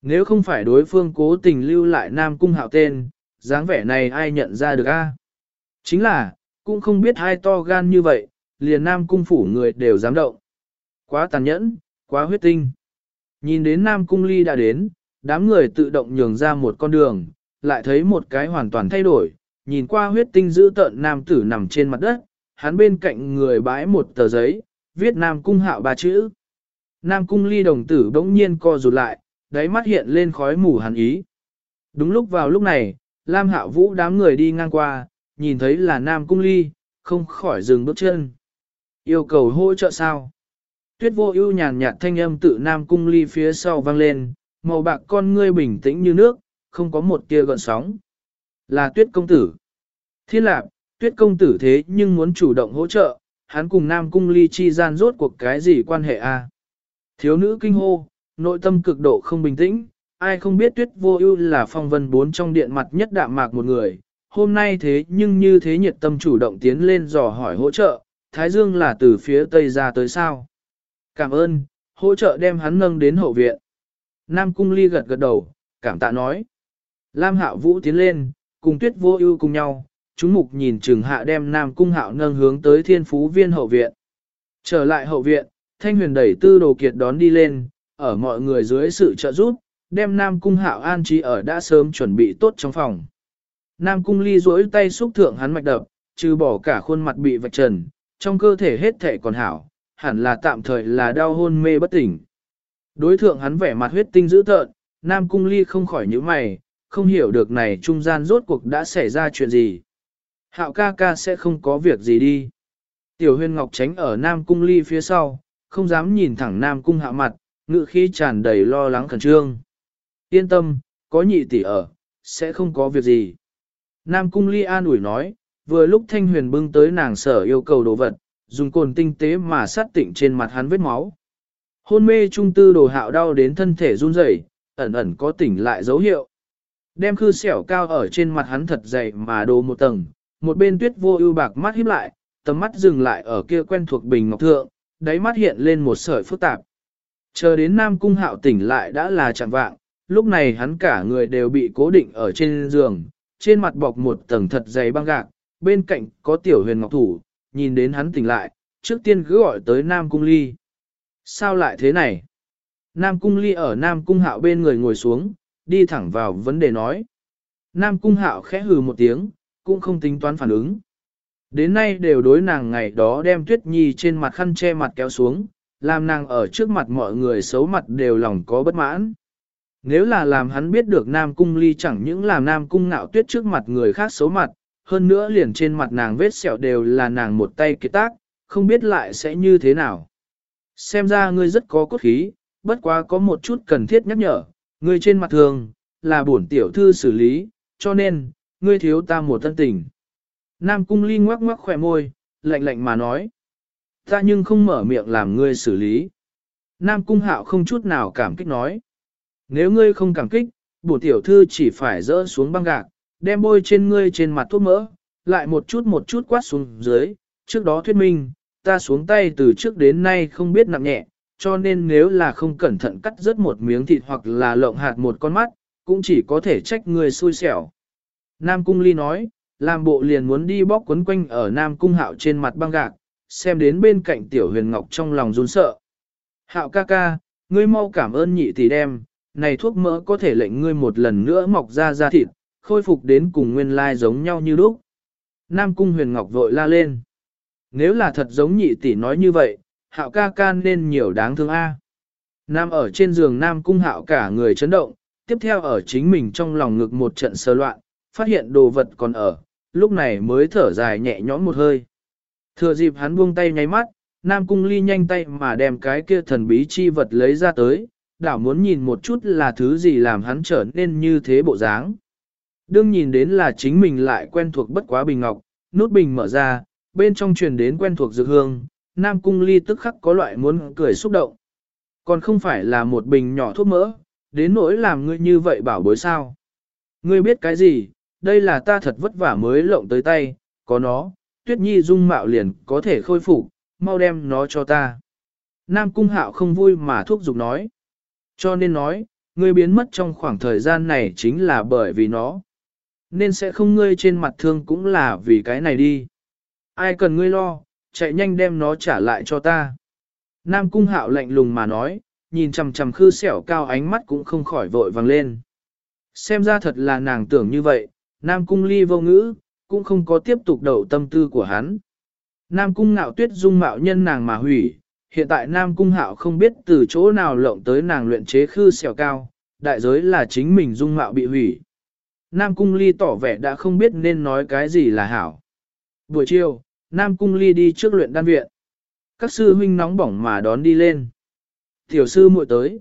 Nếu không phải đối phương cố tình lưu lại Nam Cung hạo tên, dáng vẻ này ai nhận ra được a? Chính là, cũng không biết hai to gan như vậy, liền Nam Cung phủ người đều dám động. Quá tàn nhẫn, quá huyết tinh. Nhìn đến Nam Cung ly đã đến, đám người tự động nhường ra một con đường, lại thấy một cái hoàn toàn thay đổi, nhìn qua huyết tinh giữ tợn nam tử nằm trên mặt đất, hắn bên cạnh người bãi một tờ giấy, viết Nam Cung hạo ba chữ. Nam Cung ly đồng tử bỗng nhiên co rụt lại, đáy mắt hiện lên khói mù hàn ý. Đúng lúc vào lúc này, Lam Hạo Vũ đám người đi ngang qua, nhìn thấy là Nam Cung Ly, không khỏi dừng bước chân. Yêu cầu hỗ trợ sao? Tuyết vô ưu nhàn nhạt thanh âm tự Nam Cung Ly phía sau vang lên, màu bạc con ngươi bình tĩnh như nước, không có một tia gợn sóng. Là tuyết công tử. Thiên lạc, tuyết công tử thế nhưng muốn chủ động hỗ trợ, hắn cùng Nam Cung Ly chi gian rốt cuộc cái gì quan hệ a? Thiếu nữ kinh hô, nội tâm cực độ không bình tĩnh, ai không biết tuyết vô ưu là phong vân bốn trong điện mặt nhất đạm mạc một người, hôm nay thế nhưng như thế nhiệt tâm chủ động tiến lên dò hỏi hỗ trợ, Thái Dương là từ phía Tây ra tới sao. Cảm ơn, hỗ trợ đem hắn nâng đến hậu viện. Nam Cung Ly gật gật đầu, cảm tạ nói. Lam Hạo Vũ tiến lên, cùng tuyết vô ưu cùng nhau, chúng mục nhìn trừng hạ đem Nam Cung Hạo nâng hướng tới thiên phú viên hậu viện. Trở lại hậu viện, Thanh huyền đẩy tư đồ kiệt đón đi lên, ở mọi người dưới sự trợ giúp, đem Nam Cung Hạo an trí ở đã sớm chuẩn bị tốt trong phòng. Nam Cung ly duỗi tay xúc thượng hắn mạch đập, trừ bỏ cả khuôn mặt bị vạch trần, trong cơ thể hết thể còn hảo, hẳn là tạm thời là đau hôn mê bất tỉnh. Đối thượng hắn vẻ mặt huyết tinh dữ tợn, Nam Cung ly không khỏi nhíu mày, không hiểu được này trung gian rốt cuộc đã xảy ra chuyện gì. Hạo ca ca sẽ không có việc gì đi. Tiểu huyên ngọc tránh ở Nam Cung ly phía sau, không dám nhìn thẳng Nam Cung hạ mặt, ngự khí tràn đầy lo lắng khẩn trương. Yên tâm, có nhị tỷ ở, sẽ không có việc gì. Nam Cung Ly an ủi nói, vừa lúc Thanh Huyền bưng tới nàng sở yêu cầu đồ vật, dùng cồn tinh tế mà sát tịnh trên mặt hắn vết máu, Hôn mê trung tư đồ hạo đau đến thân thể run rẩy, ẩn ẩn có tỉnh lại dấu hiệu. Đem khư xẻo cao ở trên mặt hắn thật dày mà đồ một tầng, một bên tuyết vô ưu bạc mắt híp lại, tầm mắt dừng lại ở kia quen thuộc bình ngọc thượng, đáy mắt hiện lên một sợi phức tạp. Chờ đến Nam Cung Hạo tỉnh lại đã là chẳng vạng, lúc này hắn cả người đều bị cố định ở trên giường, trên mặt bọc một tầng thật dày băng gạc, bên cạnh có tiểu huyền ngọc thủ, nhìn đến hắn tỉnh lại, trước tiên cứ gọi tới Nam Cung Ly. Sao lại thế này? Nam Cung Ly ở Nam Cung Hạo bên người ngồi xuống, đi thẳng vào vấn đề nói. Nam Cung Hạo khẽ hừ một tiếng, cũng không tính toán phản ứng. Đến nay đều đối nàng ngày đó đem Tuyết Nhi trên mặt khăn che mặt kéo xuống, làm nàng ở trước mặt mọi người xấu mặt đều lòng có bất mãn. Nếu là làm hắn biết được Nam Cung Ly chẳng những làm Nam Cung ngạo tuyết trước mặt người khác xấu mặt, hơn nữa liền trên mặt nàng vết sẹo đều là nàng một tay kế tác, không biết lại sẽ như thế nào. Xem ra ngươi rất có cốt khí, bất quá có một chút cần thiết nhắc nhở, ngươi trên mặt thường, là bổn tiểu thư xử lý, cho nên, ngươi thiếu ta một thân tình. Nam Cung Ly ngoắc ngoắc khỏe môi, lạnh lạnh mà nói. Ta nhưng không mở miệng làm ngươi xử lý. Nam Cung Hạo không chút nào cảm kích nói. Nếu ngươi không cảm kích, bổn tiểu thư chỉ phải dỡ xuống băng gạc, đem bôi trên ngươi trên mặt thuốc mỡ, lại một chút một chút quát xuống dưới, trước đó thuyết minh, ta xuống tay từ trước đến nay không biết nặng nhẹ, cho nên nếu là không cẩn thận cắt rớt một miếng thịt hoặc là lộng hạt một con mắt, cũng chỉ có thể trách ngươi xui xẻo. Nam Cung Ly nói, làm bộ liền muốn đi bóc quấn quanh ở Nam Cung Hạo trên mặt băng gạc, xem đến bên cạnh Tiểu Huyền Ngọc trong lòng run sợ. Hạo ca ca, ngươi mau cảm ơn nhị tỷ đem, này thuốc mỡ có thể lệnh ngươi một lần nữa mọc ra da thịt, khôi phục đến cùng nguyên lai giống nhau như lúc. Nam Cung Huyền Ngọc vội la lên. Nếu là thật giống nhị tỷ nói như vậy, hạo ca ca nên nhiều đáng thương a. Nam ở trên giường Nam Cung hạo cả người chấn động, tiếp theo ở chính mình trong lòng ngực một trận sơ loạn, phát hiện đồ vật còn ở, lúc này mới thở dài nhẹ nhõm một hơi. Thừa dịp hắn buông tay nháy mắt, Nam Cung ly nhanh tay mà đem cái kia thần bí chi vật lấy ra tới, đảo muốn nhìn một chút là thứ gì làm hắn trở nên như thế bộ dáng. Đương nhìn đến là chính mình lại quen thuộc bất quá bình ngọc, nút bình mở ra, bên trong truyền đến quen thuộc dược hương, Nam Cung ly tức khắc có loại muốn cười xúc động. Còn không phải là một bình nhỏ thuốc mỡ, đến nỗi làm ngươi như vậy bảo bối sao. Ngươi biết cái gì, đây là ta thật vất vả mới lộng tới tay, có nó, tuyết nhi dung mạo liền có thể khôi phục, mau đem nó cho ta. Nam Cung Hạo không vui mà thuốc giục nói. Cho nên nói, ngươi biến mất trong khoảng thời gian này chính là bởi vì nó. Nên sẽ không ngươi trên mặt thương cũng là vì cái này đi. Ai cần ngươi lo, chạy nhanh đem nó trả lại cho ta. Nam Cung Hạo lạnh lùng mà nói, nhìn chằm chằm khư sẹo cao ánh mắt cũng không khỏi vội vàng lên. Xem ra thật là nàng tưởng như vậy, Nam Cung ly vô ngữ, cũng không có tiếp tục đậu tâm tư của hắn. Nam Cung ngạo tuyết dung mạo nhân nàng mà hủy, hiện tại Nam Cung hạo không biết từ chỗ nào lộng tới nàng luyện chế khư xèo cao, đại giới là chính mình dung mạo bị hủy. Nam Cung ly tỏ vẻ đã không biết nên nói cái gì là hảo. Buổi chiều, Nam Cung ly đi trước luyện đan viện. Các sư huynh nóng bỏng mà đón đi lên. Tiểu sư muội tới.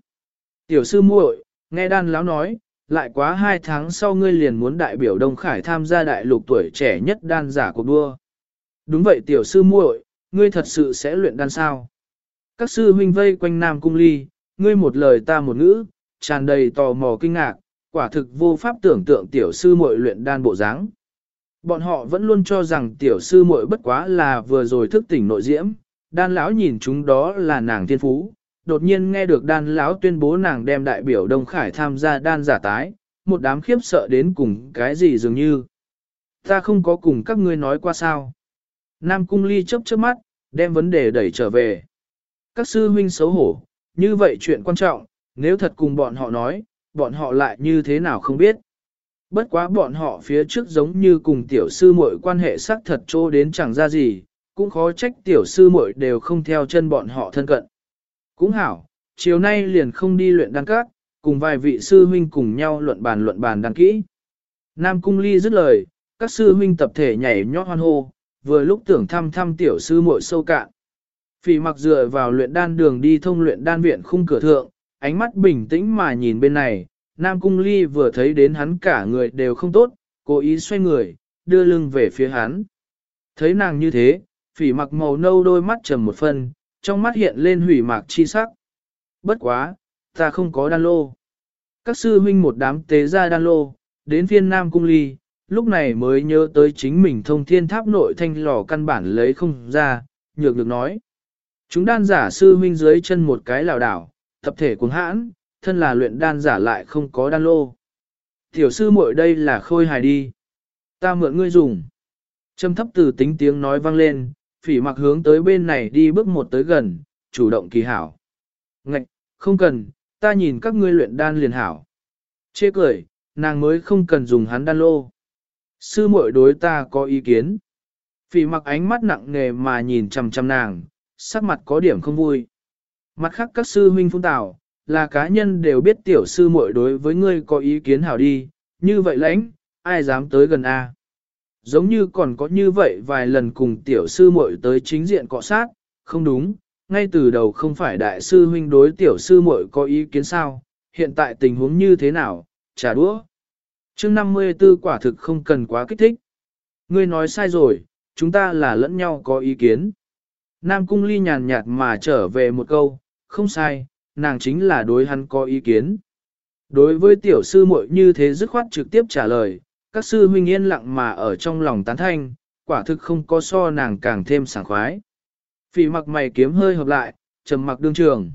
Tiểu sư muội, nghe đan lão nói, lại quá hai tháng sau ngươi liền muốn đại biểu Đông Khải tham gia đại lục tuổi trẻ nhất đan giả cuộc đua. Đúng vậy tiểu sư muội, ngươi thật sự sẽ luyện đan sao? Các sư huynh vây quanh Nam Cung Ly, ngươi một lời ta một ngữ, tràn đầy tò mò kinh ngạc, quả thực vô pháp tưởng tượng tiểu sư muội luyện đan bộ dáng. Bọn họ vẫn luôn cho rằng tiểu sư muội bất quá là vừa rồi thức tỉnh nội diễm, đan lão nhìn chúng đó là nàng thiên phú, đột nhiên nghe được đan lão tuyên bố nàng đem đại biểu Đông Khải tham gia đan giả tái, một đám khiếp sợ đến cùng cái gì dường như. Ta không có cùng các ngươi nói qua sao. Nam Cung Ly chớp chớp mắt, đem vấn đề đẩy trở về. Các sư huynh xấu hổ, như vậy chuyện quan trọng, nếu thật cùng bọn họ nói, bọn họ lại như thế nào không biết. Bất quá bọn họ phía trước giống như cùng tiểu sư muội quan hệ xác thật trô đến chẳng ra gì, cũng khó trách tiểu sư muội đều không theo chân bọn họ thân cận. Cũng hảo, chiều nay liền không đi luyện đăng các, cùng vài vị sư huynh cùng nhau luận bàn luận bàn đăng kỹ. Nam Cung Ly dứt lời, các sư huynh tập thể nhảy nhót hoan hô, vừa lúc tưởng thăm thăm tiểu sư muội sâu cạn. Phỉ mặc dựa vào luyện đan đường đi thông luyện đan viện khung cửa thượng, ánh mắt bình tĩnh mà nhìn bên này, Nam Cung Ly vừa thấy đến hắn cả người đều không tốt, cố ý xoay người, đưa lưng về phía hắn. Thấy nàng như thế, phỉ mặc màu nâu đôi mắt trầm một phần trong mắt hiện lên hủy mạc chi sắc. Bất quá, ta không có đan lô. Các sư huynh một đám tế ra đan lô, đến phiên Nam Cung Ly, lúc này mới nhớ tới chính mình thông thiên tháp nội thanh lò căn bản lấy không ra, nhược được nói. Chúng đan giả sư huynh dưới chân một cái lào đảo, tập thể cuồng hãn, thân là luyện đan giả lại không có đan lô. Tiểu sư muội đây là khôi hài đi. Ta mượn ngươi dùng. Châm thấp từ tính tiếng nói vang lên, phỉ mặc hướng tới bên này đi bước một tới gần, chủ động kỳ hảo. Ngạch, không cần, ta nhìn các ngươi luyện đan liền hảo. Chê cười, nàng mới không cần dùng hắn đan lô. Sư muội đối ta có ý kiến. Phỉ mặc ánh mắt nặng nề mà nhìn chằm chằm nàng, sắc mặt có điểm không vui. Mặt khác các sư huynh phung tảo, là cá nhân đều biết tiểu sư muội đối với ngươi có ý kiến hảo đi, như vậy lãnh, ai dám tới gần A. Giống như còn có như vậy vài lần cùng tiểu sư muội tới chính diện cọ sát, không đúng, ngay từ đầu không phải đại sư huynh đối tiểu sư muội có ý kiến sao, hiện tại tình huống như thế nào, trả đũa. chương 54 quả thực không cần quá kích thích. Ngươi nói sai rồi, chúng ta là lẫn nhau có ý kiến. Nam cung ly nhàn nhạt mà trở về một câu, không sai, nàng chính là đối hắn có ý kiến. Đối với tiểu sư muội như thế dứt khoát trực tiếp trả lời, các sư huynh yên lặng mà ở trong lòng tán thanh, quả thực không có so nàng càng thêm sảng khoái. Phỉ mặc mày kiếm hơi hợp lại, trầm mặc đương trường.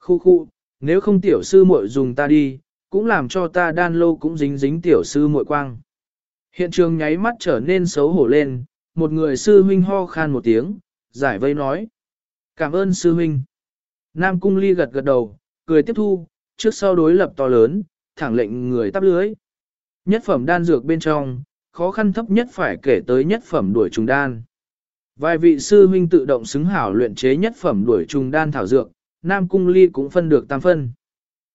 Khu khu, nếu không tiểu sư muội dùng ta đi, cũng làm cho ta đan lô cũng dính dính tiểu sư muội quang. Hiện trường nháy mắt trở nên xấu hổ lên, một người sư huynh ho khan một tiếng, giải vây nói. Cảm ơn sư huynh. Nam cung ly gật gật đầu, cười tiếp thu, trước sau đối lập to lớn, thẳng lệnh người tắp lưới. Nhất phẩm đan dược bên trong, khó khăn thấp nhất phải kể tới nhất phẩm đuổi trùng đan. Vài vị sư huynh tự động xứng hảo luyện chế nhất phẩm đuổi trùng đan thảo dược, Nam Cung Ly cũng phân được tam phân.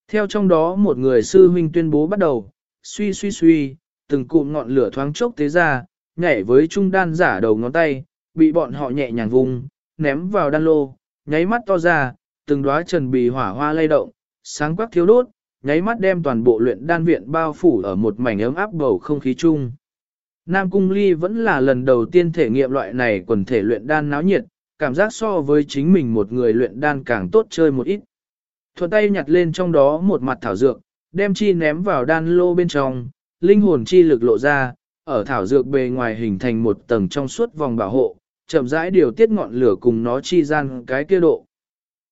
Theo trong đó một người sư huynh tuyên bố bắt đầu, suy suy suy, từng cụm ngọn lửa thoáng chốc thế ra, nhảy với trung đan giả đầu ngón tay, bị bọn họ nhẹ nhàng vùng, ném vào đan lô, nháy mắt to ra, từng đóa trần bì hỏa hoa lay động, sáng quắc thiếu đốt, nháy mắt đem toàn bộ luyện đan viện bao phủ ở một mảnh ấm áp bầu không khí chung. Nam Cung Ly vẫn là lần đầu tiên thể nghiệm loại này quần thể luyện đan náo nhiệt, cảm giác so với chính mình một người luyện đan càng tốt chơi một ít. Thuận tay nhặt lên trong đó một mặt thảo dược, đem chi ném vào đan lô bên trong, linh hồn chi lực lộ ra, ở thảo dược bề ngoài hình thành một tầng trong suốt vòng bảo hộ, chậm rãi điều tiết ngọn lửa cùng nó chi gian cái kia độ.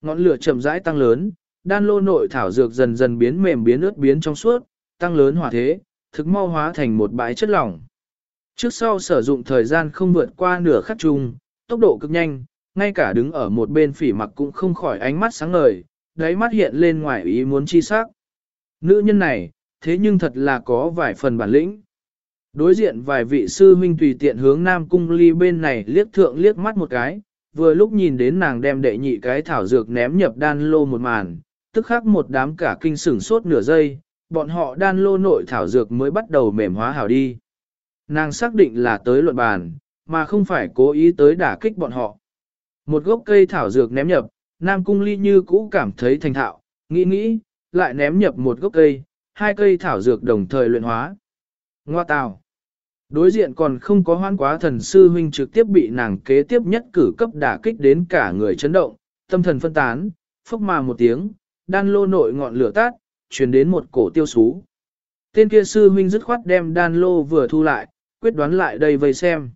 Ngọn lửa chậm rãi tăng lớn, đan lô nội thảo dược dần dần biến mềm biến ướt biến trong suốt, tăng lớn hỏa thế, thực mau hóa thành một bãi chất lỏng. Trước sau sử dụng thời gian không vượt qua nửa khắc chung, tốc độ cực nhanh, ngay cả đứng ở một bên phỉ mặc cũng không khỏi ánh mắt sáng ngời, đáy mắt hiện lên ngoài ý muốn chi sắc. Nữ nhân này, thế nhưng thật là có vài phần bản lĩnh. Đối diện vài vị sư huynh tùy tiện hướng Nam Cung Ly bên này liếc thượng liếc mắt một cái, vừa lúc nhìn đến nàng đem đệ nhị cái thảo dược ném nhập đan lô một màn, tức khắc một đám cả kinh sửng sốt nửa giây, bọn họ đan lô nội thảo dược mới bắt đầu mềm hóa hảo đi. Nàng xác định là tới luận bàn, mà không phải cố ý tới đả kích bọn họ. Một gốc cây thảo dược ném nhập, Nam Cung Ly như cũ cảm thấy thành thạo, nghĩ nghĩ, lại ném nhập một gốc cây, hai cây thảo dược đồng thời luyện hóa. Ngoa tào. Đối diện còn không có hoan quá thần sư huynh trực tiếp bị nàng kế tiếp nhất cử cấp đả kích đến cả người chấn động, tâm thần phân tán, phốc mà một tiếng, đan lô nội ngọn lửa tát, truyền đến một cổ tiêu sú. Tên kia sư huynh dứt khoát đem đan lô vừa thu lại, quyết đoán lại đây vây xem.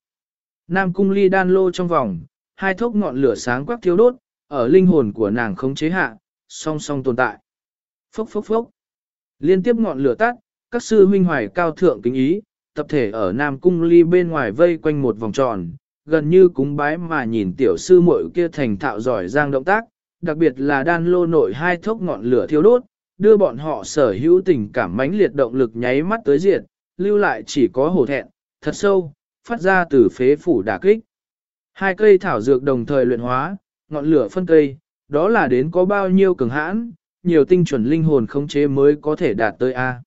Nam cung ly đan lô trong vòng, hai thốc ngọn lửa sáng quắc thiếu đốt, ở linh hồn của nàng không chế hạ, song song tồn tại. Phốc phốc phốc. Liên tiếp ngọn lửa tắt, các sư huynh hoài cao thượng kính ý, tập thể ở Nam cung ly bên ngoài vây quanh một vòng tròn, gần như cúng bái mà nhìn tiểu sư muội kia thành thạo giỏi giang động tác, đặc biệt là đan lô nội hai thốc ngọn lửa thiếu đốt, đưa bọn họ sở hữu tình cảm mãnh liệt động lực nháy mắt tới diệt, lưu lại chỉ có hổ thẹn, thật sâu, phát ra từ phế phủ đả kích. Hai cây thảo dược đồng thời luyện hóa, ngọn lửa phân cây, đó là đến có bao nhiêu cường hãn, nhiều tinh chuẩn linh hồn khống chế mới có thể đạt tới A.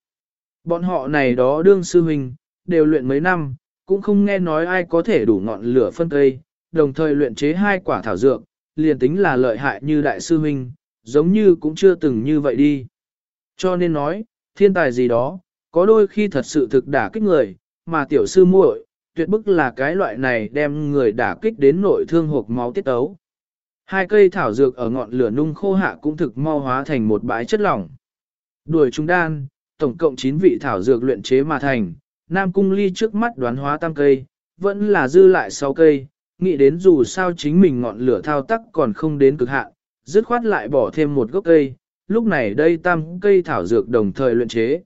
Bọn họ này đó đương sư huynh, đều luyện mấy năm, cũng không nghe nói ai có thể đủ ngọn lửa phân cây, đồng thời luyện chế hai quả thảo dược, liền tính là lợi hại như đại sư huynh, giống như cũng chưa từng như vậy đi. Cho nên nói, thiên tài gì đó, có đôi khi thật sự thực đả kích người, mà tiểu sư muội, tuyệt bức là cái loại này đem người đả kích đến nội thương hộp máu tiết tấu. Hai cây thảo dược ở ngọn lửa nung khô hạ cũng thực mau hóa thành một bãi chất lỏng. Đuổi chúng đan, tổng cộng 9 vị thảo dược luyện chế mà thành, Nam Cung Ly trước mắt đoán hóa tam cây, vẫn là dư lại 6 cây, nghĩ đến dù sao chính mình ngọn lửa thao tác còn không đến cực hạn, dứt khoát lại bỏ thêm một gốc cây, lúc này đây tam cây thảo dược đồng thời luyện chế.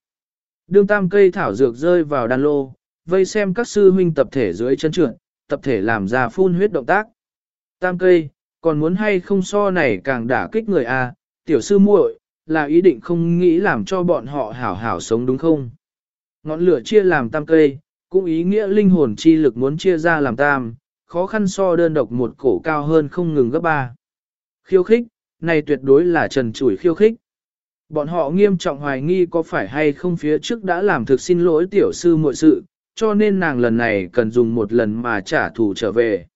Đương tam cây thảo dược rơi vào đan lô, vây xem các sư huynh tập thể dưới chân trượt, tập thể làm ra phun huyết động tác. Tam cây, còn muốn hay không so này càng đả kích người a, tiểu sư muội, là ý định không nghĩ làm cho bọn họ hảo hảo sống đúng không? Ngọn lửa chia làm tam cây, cũng ý nghĩa linh hồn chi lực muốn chia ra làm tam, khó khăn so đơn độc một cổ cao hơn không ngừng gấp ba. Khiêu khích, này tuyệt đối là trần chủi khiêu khích. Bọn họ nghiêm trọng hoài nghi có phải hay không phía trước đã làm thực xin lỗi tiểu sư muội sự, cho nên nàng lần này cần dùng một lần mà trả thù trở về.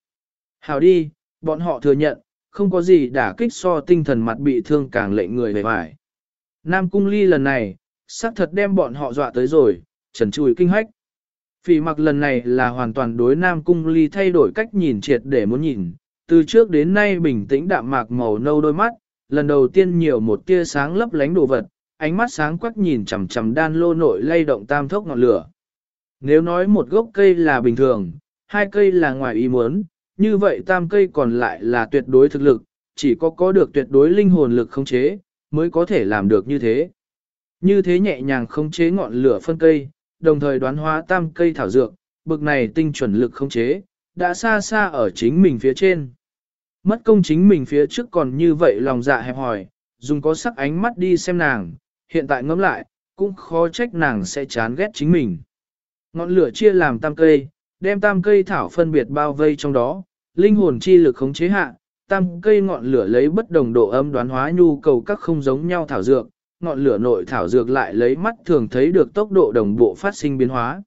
Hào đi, bọn họ thừa nhận, không có gì đả kích so tinh thần mặt bị thương càng lệnh người về vải. Nam Cung Ly lần này, xác thật đem bọn họ dọa tới rồi, trần chùi kinh hách. Phỉ mặc lần này là hoàn toàn đối Nam Cung Ly thay đổi cách nhìn triệt để muốn nhìn, từ trước đến nay bình tĩnh đạm mạc màu nâu đôi mắt, lần đầu tiên nhiều một tia sáng lấp lánh đồ vật, ánh mắt sáng quắc nhìn chằm chằm đan lô nội lay động tam thốc ngọn lửa. Nếu nói một gốc cây là bình thường, hai cây là ngoài ý muốn, như vậy tam cây còn lại là tuyệt đối thực lực, chỉ có có được tuyệt đối linh hồn lực khống chế, mới có thể làm được như thế. Như thế nhẹ nhàng khống chế ngọn lửa phân cây, đồng thời đoán hóa tam cây thảo dược, bực này tinh chuẩn lực không chế, đã xa xa ở chính mình phía trên. Mất công chính mình phía trước còn như vậy lòng dạ hẹp hỏi, dùng có sắc ánh mắt đi xem nàng, hiện tại ngẫm lại, cũng khó trách nàng sẽ chán ghét chính mình. Ngọn lửa chia làm tam cây, đem tam cây thảo phân biệt bao vây trong đó, linh hồn chi lực khống chế hạ, tam cây ngọn lửa lấy bất đồng độ âm đoán hóa nhu cầu các không giống nhau thảo dược, ngọn lửa nội thảo dược lại lấy mắt thường thấy được tốc độ đồng bộ phát sinh biến hóa.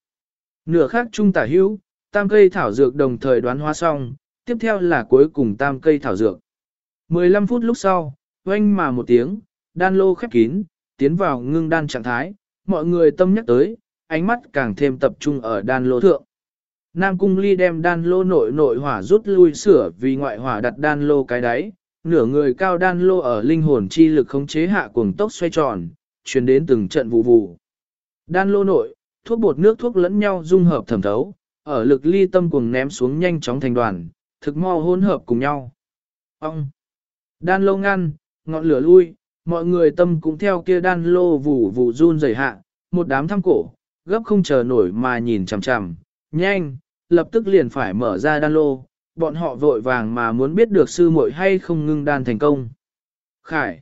Nửa khác trung tả hữu, tam cây thảo dược đồng thời đoán hóa xong, tiếp theo là cuối cùng tam cây thảo dược. 15 phút lúc sau, oanh mà một tiếng, đan lô khép kín, tiến vào ngưng đan trạng thái, mọi người tâm nhắc tới, ánh mắt càng thêm tập trung ở đan lô thượng. Nam Cung Ly đem đan lô nội nội hỏa rút lui sửa vì ngoại hỏa đặt đan lô cái đáy, nửa người cao đan lô ở linh hồn chi lực khống chế hạ cuồng tốc xoay tròn, truyền đến từng trận vụ vụ. Đan lô nội, thuốc bột nước thuốc lẫn nhau dung hợp thẩm thấu, ở lực ly tâm cuồng ném xuống nhanh chóng thành đoàn, thực mo hỗn hợp cùng nhau. Ông! Đan lô ngăn, ngọn lửa lui, mọi người tâm cũng theo kia đan lô vụ vụ run rẩy hạ, một đám thăm cổ, gấp không chờ nổi mà nhìn chằm chằm, nhanh, lập tức liền phải mở ra đan lô, bọn họ vội vàng mà muốn biết được sư muội hay không ngưng đan thành công. Khải.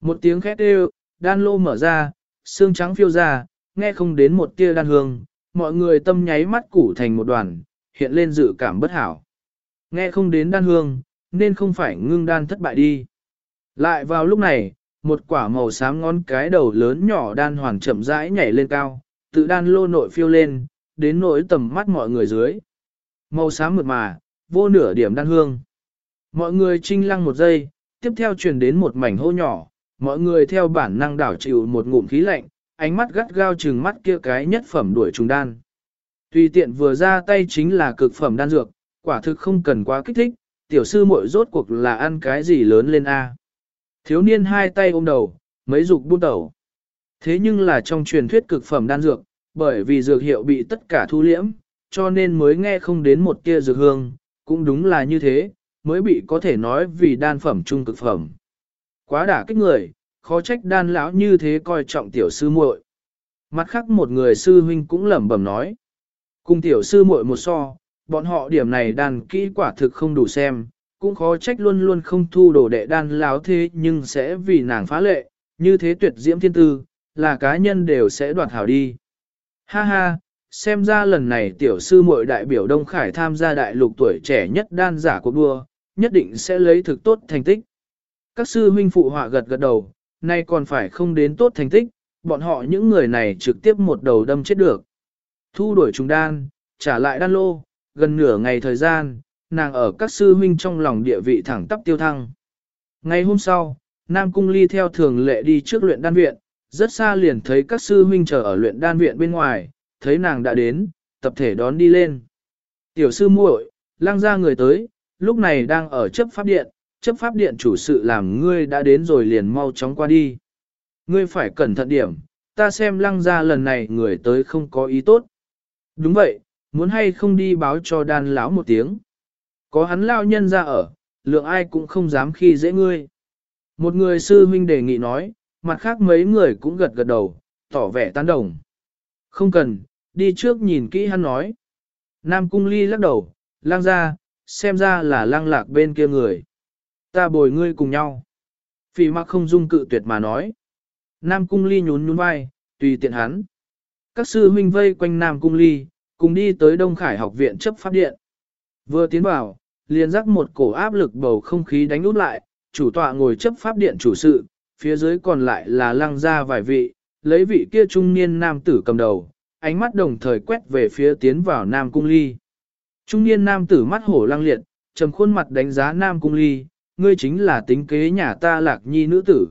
Một tiếng khét đều, đan lô mở ra, xương trắng phiêu ra, nghe không đến một tia đan hương, mọi người tâm nháy mắt củ thành một đoàn, hiện lên dự cảm bất hảo. Nghe không đến đan hương, nên không phải ngưng đan thất bại đi. Lại vào lúc này, một quả màu xám ngón cái đầu lớn nhỏ đan hoàn chậm rãi nhảy lên cao, tự đan lô nội phiêu lên, đến nỗi tầm mắt mọi người dưới. Màu xám mượt mà, vô nửa điểm đan hương. Mọi người trinh lăng một giây, tiếp theo truyền đến một mảnh hô nhỏ, mọi người theo bản năng đảo chịu một ngụm khí lạnh, ánh mắt gắt gao trừng mắt kia cái nhất phẩm đuổi trùng đan. Tùy tiện vừa ra tay chính là cực phẩm đan dược, quả thực không cần quá kích thích, tiểu sư muội rốt cuộc là ăn cái gì lớn lên a. Thiếu niên hai tay ôm đầu, mấy dục buôn đầu. Thế nhưng là trong truyền thuyết cực phẩm đan dược, bởi vì dược hiệu bị tất cả thu liễm, cho nên mới nghe không đến một tia dược hương, cũng đúng là như thế, mới bị có thể nói vì đan phẩm trung cực phẩm. Quá đả kích người, khó trách đan lão như thế coi trọng tiểu sư muội. Mặt khác một người sư huynh cũng lẩm bẩm nói. Cùng tiểu sư muội một so, bọn họ điểm này đan kỹ quả thực không đủ xem, cũng khó trách luôn luôn không thu đồ đệ đan lão thế nhưng sẽ vì nàng phá lệ, như thế tuyệt diễm thiên tư, là cá nhân đều sẽ đoạt hảo đi. Ha ha, xem ra lần này tiểu sư muội đại biểu Đông Khải tham gia đại lục tuổi trẻ nhất đan giả cuộc đua, nhất định sẽ lấy thực tốt thành tích. Các sư huynh phụ họa gật gật đầu, nay còn phải không đến tốt thành tích, bọn họ những người này trực tiếp một đầu đâm chết được. Thu đuổi trùng đan, trả lại đan lô, gần nửa ngày thời gian, nàng ở các sư huynh trong lòng địa vị thẳng tắp tiêu thăng. Ngày hôm sau, Nam Cung Ly theo thường lệ đi trước luyện đan viện, rất xa liền thấy các sư huynh chờ ở luyện đan viện bên ngoài, thấy nàng đã đến, tập thể đón đi lên. Tiểu sư muội, lang ra người tới, lúc này đang ở chấp pháp điện, chấp pháp điện chủ sự làm ngươi đã đến rồi liền mau chóng qua đi. Ngươi phải cẩn thận điểm, ta xem lăng ra lần này người tới không có ý tốt. Đúng vậy, muốn hay không đi báo cho đan lão một tiếng. Có hắn lao nhân ra ở, lượng ai cũng không dám khi dễ ngươi. Một người sư huynh đề nghị nói, mặt khác mấy người cũng gật gật đầu, tỏ vẻ tán đồng. Không cần, đi trước nhìn kỹ hắn nói. Nam cung ly lắc đầu, lang ra, xem ra là lang lạc bên kia người. Ta bồi ngươi cùng nhau. Phỉ mặc không dung cự tuyệt mà nói. Nam cung ly nhún nhún vai, tùy tiện hắn. Các sư huynh vây quanh Nam cung ly, cùng đi tới Đông Khải học viện chấp pháp điện. Vừa tiến vào, liền rắc một cổ áp lực bầu không khí đánh út lại, chủ tọa ngồi chấp pháp điện chủ sự, phía dưới còn lại là lăng ra vài vị, lấy vị kia trung niên nam tử cầm đầu, ánh mắt đồng thời quét về phía tiến vào Nam Cung Ly. Trung niên nam tử mắt hổ lăng liệt, trầm khuôn mặt đánh giá Nam Cung Ly, ngươi chính là tính kế nhà ta lạc nhi nữ tử.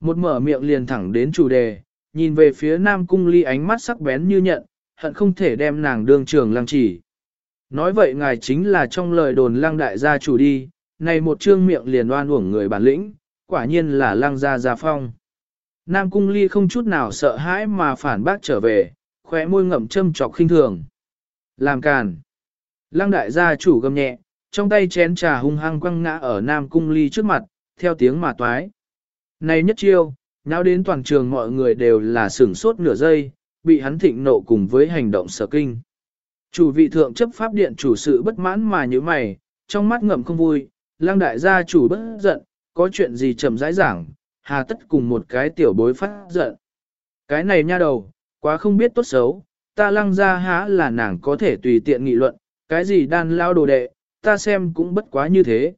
Một mở miệng liền thẳng đến chủ đề, nhìn về phía Nam Cung Ly ánh mắt sắc bén như nhận, hận không thể đem nàng đương trường lăng chỉ. Nói vậy ngài chính là trong lời đồn lăng đại gia chủ đi, này một trương miệng liền oan uổng người bản lĩnh, quả nhiên là lăng gia gia phong. Nam Cung Ly không chút nào sợ hãi mà phản bác trở về, khóe môi ngậm châm chọc khinh thường. Làm càn. Lăng đại gia chủ gầm nhẹ, trong tay chén trà hung hăng quăng ngã ở Nam Cung Ly trước mặt, theo tiếng mà toái. Này nhất chiêu, nháo đến toàn trường mọi người đều là sửng sốt nửa giây, bị hắn thịnh nộ cùng với hành động sở kinh. Chủ vị thượng chấp pháp điện chủ sự bất mãn mà như mày, trong mắt ngậm không vui, lăng đại gia chủ bất giận, có chuyện gì chậm rãi giảng, hà tất cùng một cái tiểu bối phát giận. Cái này nha đầu, quá không biết tốt xấu, ta lăng ra há là nàng có thể tùy tiện nghị luận, cái gì đan lao đồ đệ, ta xem cũng bất quá như thế.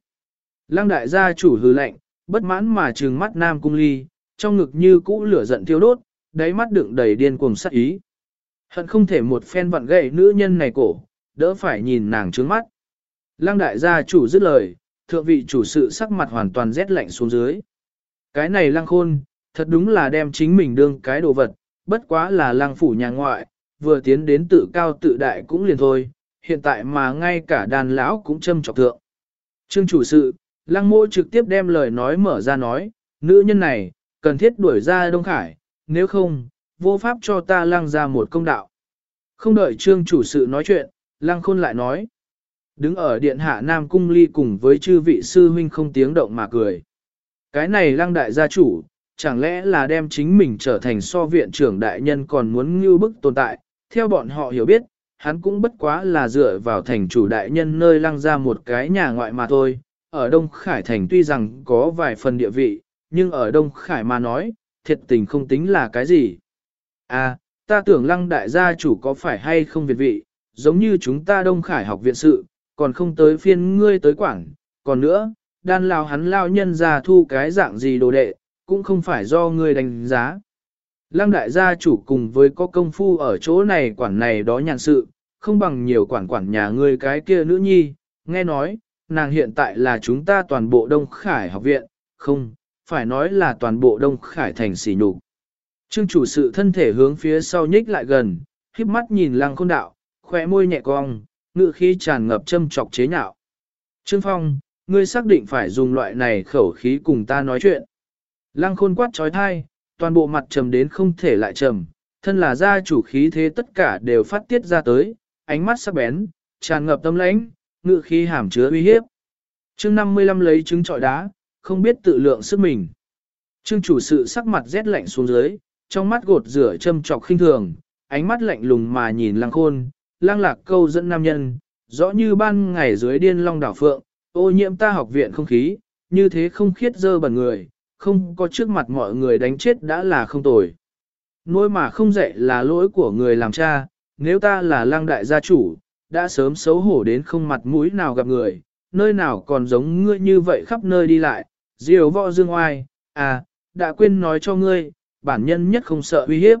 Lăng đại gia chủ hư lệnh, bất mãn mà trừng mắt nam cung ly, trong ngực như cũ lửa giận thiêu đốt, đáy mắt đựng đầy điên cuồng sát ý. Hận không thể một phen vặn gậy nữ nhân này cổ, đỡ phải nhìn nàng trướng mắt. Lăng đại gia chủ dứt lời, thượng vị chủ sự sắc mặt hoàn toàn rét lạnh xuống dưới. Cái này lăng khôn, thật đúng là đem chính mình đương cái đồ vật, bất quá là lăng phủ nhà ngoại, vừa tiến đến tự cao tự đại cũng liền thôi, hiện tại mà ngay cả đàn lão cũng châm trọc thượng. Trương chủ sự, lăng mô trực tiếp đem lời nói mở ra nói, nữ nhân này, cần thiết đuổi ra Đông Khải, nếu không, vô pháp cho ta lăng ra một công đạo. Không đợi trương chủ sự nói chuyện, lăng khôn lại nói. Đứng ở điện hạ Nam Cung Ly cùng với chư vị sư huynh không tiếng động mà cười. Cái này lăng đại gia chủ, chẳng lẽ là đem chính mình trở thành so viện trưởng đại nhân còn muốn như bức tồn tại, theo bọn họ hiểu biết, hắn cũng bất quá là dựa vào thành chủ đại nhân nơi lăng ra một cái nhà ngoại mà thôi. Ở Đông Khải Thành tuy rằng có vài phần địa vị, nhưng ở Đông Khải mà nói, thiệt tình không tính là cái gì. À, ta tưởng lăng đại gia chủ có phải hay không việt vị, giống như chúng ta Đông Khải học viện sự, còn không tới phiên ngươi tới quảng, còn nữa, đan lao hắn lao nhân ra thu cái dạng gì đồ đệ, cũng không phải do ngươi đánh giá. Lăng đại gia chủ cùng với có công phu ở chỗ này quản này đó nhàn sự, không bằng nhiều quản quản nhà ngươi cái kia nữ nhi, nghe nói, nàng hiện tại là chúng ta toàn bộ Đông Khải học viện, không, phải nói là toàn bộ Đông Khải thành xỉ nhục. Trương chủ sự thân thể hướng phía sau nhích lại gần, híp mắt nhìn lăng khôn đạo, khỏe môi nhẹ cong, ngựa khí tràn ngập châm chọc chế nhạo. Trương Phong, ngươi xác định phải dùng loại này khẩu khí cùng ta nói chuyện. Lăng khôn quát trói thai, toàn bộ mặt trầm đến không thể lại trầm, thân là gia chủ khí thế tất cả đều phát tiết ra tới, ánh mắt sắc bén, tràn ngập tâm lãnh, ngự khí hàm chứa uy hiếp. Chương 55 lấy trứng trọi đá, không biết tự lượng sức mình. Trương chủ sự sắc mặt rét lạnh xuống dưới, trong mắt gột rửa châm trọc khinh thường, ánh mắt lạnh lùng mà nhìn lăng khôn, lăng lạc câu dẫn nam nhân, rõ như ban ngày dưới điên long đảo phượng, ô nhiễm ta học viện không khí, như thế không khiết dơ bẩn người, không có trước mặt mọi người đánh chết đã là không tồi. nuôi mà không dạy là lỗi của người làm cha, nếu ta là lang đại gia chủ, đã sớm xấu hổ đến không mặt mũi nào gặp người, nơi nào còn giống ngươi như vậy khắp nơi đi lại, diều võ dương oai, à, đã quên nói cho ngươi, bản nhân nhất không sợ uy hiếp.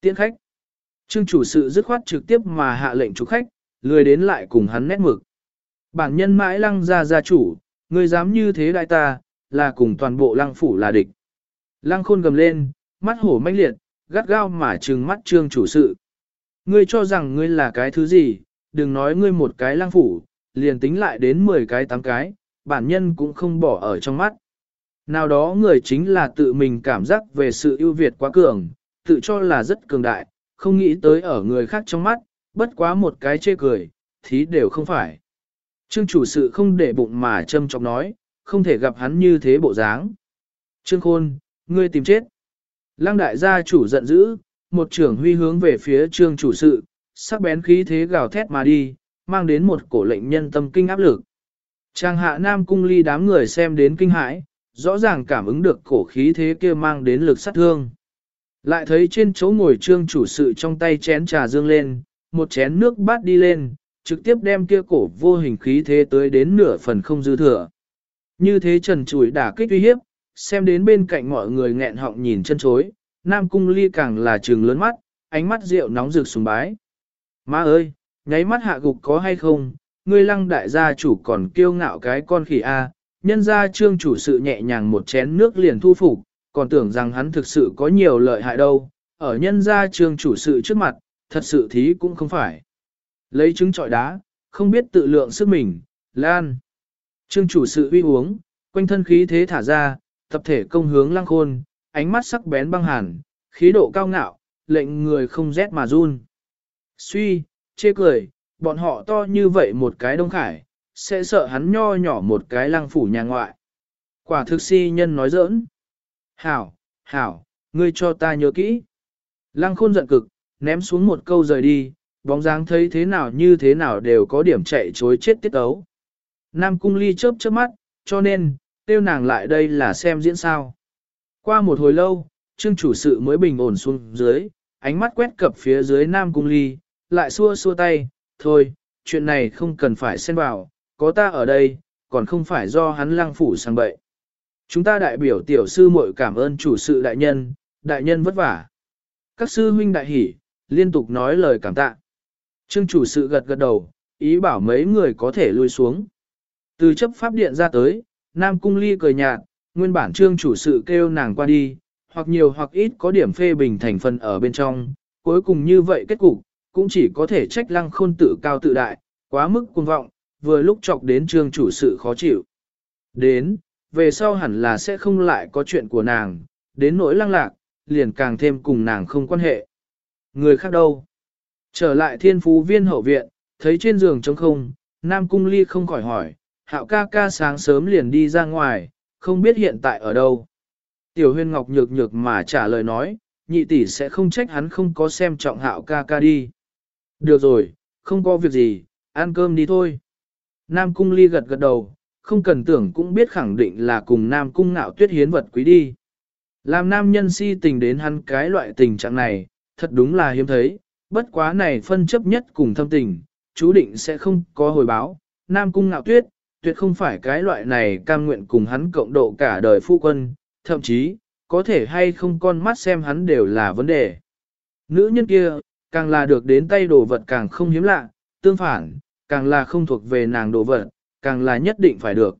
Tiễn khách. Trương chủ sự dứt khoát trực tiếp mà hạ lệnh chủ khách, lười đến lại cùng hắn nét mực. Bản nhân mãi lăng ra gia chủ, ngươi dám như thế đại ta, là cùng toàn bộ lăng phủ là địch. Lăng khôn gầm lên, mắt hổ manh liệt, gắt gao mà trừng mắt trương chủ sự. Ngươi cho rằng ngươi là cái thứ gì, đừng nói ngươi một cái lăng phủ, liền tính lại đến 10 cái 8 cái, bản nhân cũng không bỏ ở trong mắt. Nào đó người chính là tự mình cảm giác về sự ưu việt quá cường, tự cho là rất cường đại, không nghĩ tới ở người khác trong mắt, bất quá một cái chê cười, thì đều không phải. Trương chủ sự không để bụng mà châm chọc nói, không thể gặp hắn như thế bộ dáng. Trương Khôn, ngươi tìm chết. Lăng đại gia chủ giận dữ, một trưởng huy hướng về phía trương chủ sự, sắc bén khí thế gào thét mà đi, mang đến một cổ lệnh nhân tâm kinh áp lực. Trang hạ nam cung ly đám người xem đến kinh hãi, rõ ràng cảm ứng được cổ khí thế kia mang đến lực sát thương. Lại thấy trên chỗ ngồi trương chủ sự trong tay chén trà dương lên, một chén nước bát đi lên, trực tiếp đem kia cổ vô hình khí thế tới đến nửa phần không dư thừa. Như thế trần chùi đả kích uy hiếp, xem đến bên cạnh mọi người nghẹn họng nhìn chân chối, Nam Cung Ly càng là trừng lớn mắt, ánh mắt rượu nóng rực sùng bái. Má ơi, nháy mắt hạ gục có hay không, ngươi lăng đại gia chủ còn kiêu ngạo cái con khỉ A, nhân gia trương chủ sự nhẹ nhàng một chén nước liền thu phục, còn tưởng rằng hắn thực sự có nhiều lợi hại đâu, ở nhân gia trương chủ sự trước mặt, thật sự thí cũng không phải. Lấy trứng trọi đá, không biết tự lượng sức mình, lan. Trương chủ sự uy uống, quanh thân khí thế thả ra, tập thể công hướng lăng khôn, ánh mắt sắc bén băng hàn, khí độ cao ngạo, lệnh người không rét mà run. Suy, chê cười, bọn họ to như vậy một cái đông khải, sẽ sợ hắn nho nhỏ một cái lăng phủ nhà ngoại. Quả thực si nhân nói giỡn. Hảo, hảo, ngươi cho ta nhớ kỹ. Lăng khôn giận cực, ném xuống một câu rời đi, bóng dáng thấy thế nào như thế nào đều có điểm chạy chối chết tiết ấu. Nam cung ly chớp chớp mắt, cho nên, tiêu nàng lại đây là xem diễn sao. Qua một hồi lâu, trương chủ sự mới bình ổn xuống dưới, ánh mắt quét cập phía dưới Nam cung ly, lại xua xua tay, thôi, chuyện này không cần phải xen vào, có ta ở đây, còn không phải do hắn lăng phủ sang bậy. Chúng ta đại biểu tiểu sư muội cảm ơn chủ sự đại nhân, đại nhân vất vả. Các sư huynh đại hỉ, liên tục nói lời cảm tạ. Trương chủ sự gật gật đầu, ý bảo mấy người có thể lui xuống. Từ chấp pháp điện ra tới, Nam Cung Ly cười nhạt, nguyên bản trương chủ sự kêu nàng qua đi, hoặc nhiều hoặc ít có điểm phê bình thành phần ở bên trong, cuối cùng như vậy kết cục, cũng chỉ có thể trách lăng khôn tự cao tự đại, quá mức cuồng vọng, vừa lúc chọc đến trương chủ sự khó chịu. Đến, về sau hẳn là sẽ không lại có chuyện của nàng, đến nỗi lăng lạc, liền càng thêm cùng nàng không quan hệ. Người khác đâu? Trở lại thiên phú viên hậu viện, thấy trên giường trống không, Nam Cung Ly không khỏi hỏi, hạo ca ca sáng sớm liền đi ra ngoài, không biết hiện tại ở đâu. Tiểu huyên ngọc nhược nhược mà trả lời nói, nhị tỷ sẽ không trách hắn không có xem trọng hạo ca ca đi. Được rồi, không có việc gì, ăn cơm đi thôi. Nam Cung Ly gật gật đầu, không cần tưởng cũng biết khẳng định là cùng Nam Cung ngạo tuyết hiến vật quý đi. Làm nam nhân si tình đến hắn cái loại tình trạng này, thật đúng là hiếm thấy, bất quá này phân chấp nhất cùng thâm tình, chú định sẽ không có hồi báo. Nam Cung ngạo tuyết, tuyệt không phải cái loại này cam nguyện cùng hắn cộng độ cả đời phu quân, thậm chí, có thể hay không con mắt xem hắn đều là vấn đề. Nữ nhân kia, càng là được đến tay đồ vật càng không hiếm lạ, tương phản, càng là không thuộc về nàng đồ vật, càng là nhất định phải được.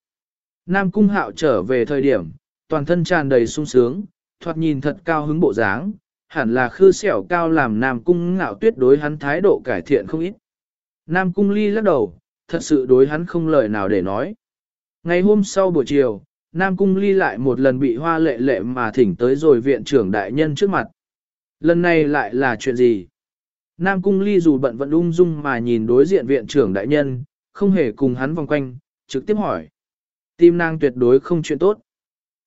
Nam Cung Hạo trở về thời điểm, toàn thân tràn đầy sung sướng, thoạt nhìn thật cao hứng bộ dáng, hẳn là khư xẻo cao làm Nam Cung ngạo tuyết đối hắn thái độ cải thiện không ít. Nam Cung ly lắc đầu, thật sự đối hắn không lời nào để nói. Ngày hôm sau buổi chiều, Nam Cung ly lại một lần bị hoa lệ lệ mà thỉnh tới rồi viện trưởng đại nhân trước mặt. Lần này lại là chuyện gì? Nam Cung ly dù bận vẫn ung dung mà nhìn đối diện viện trưởng đại nhân, không hề cùng hắn vòng quanh, trực tiếp hỏi. Tim nàng tuyệt đối không chuyện tốt.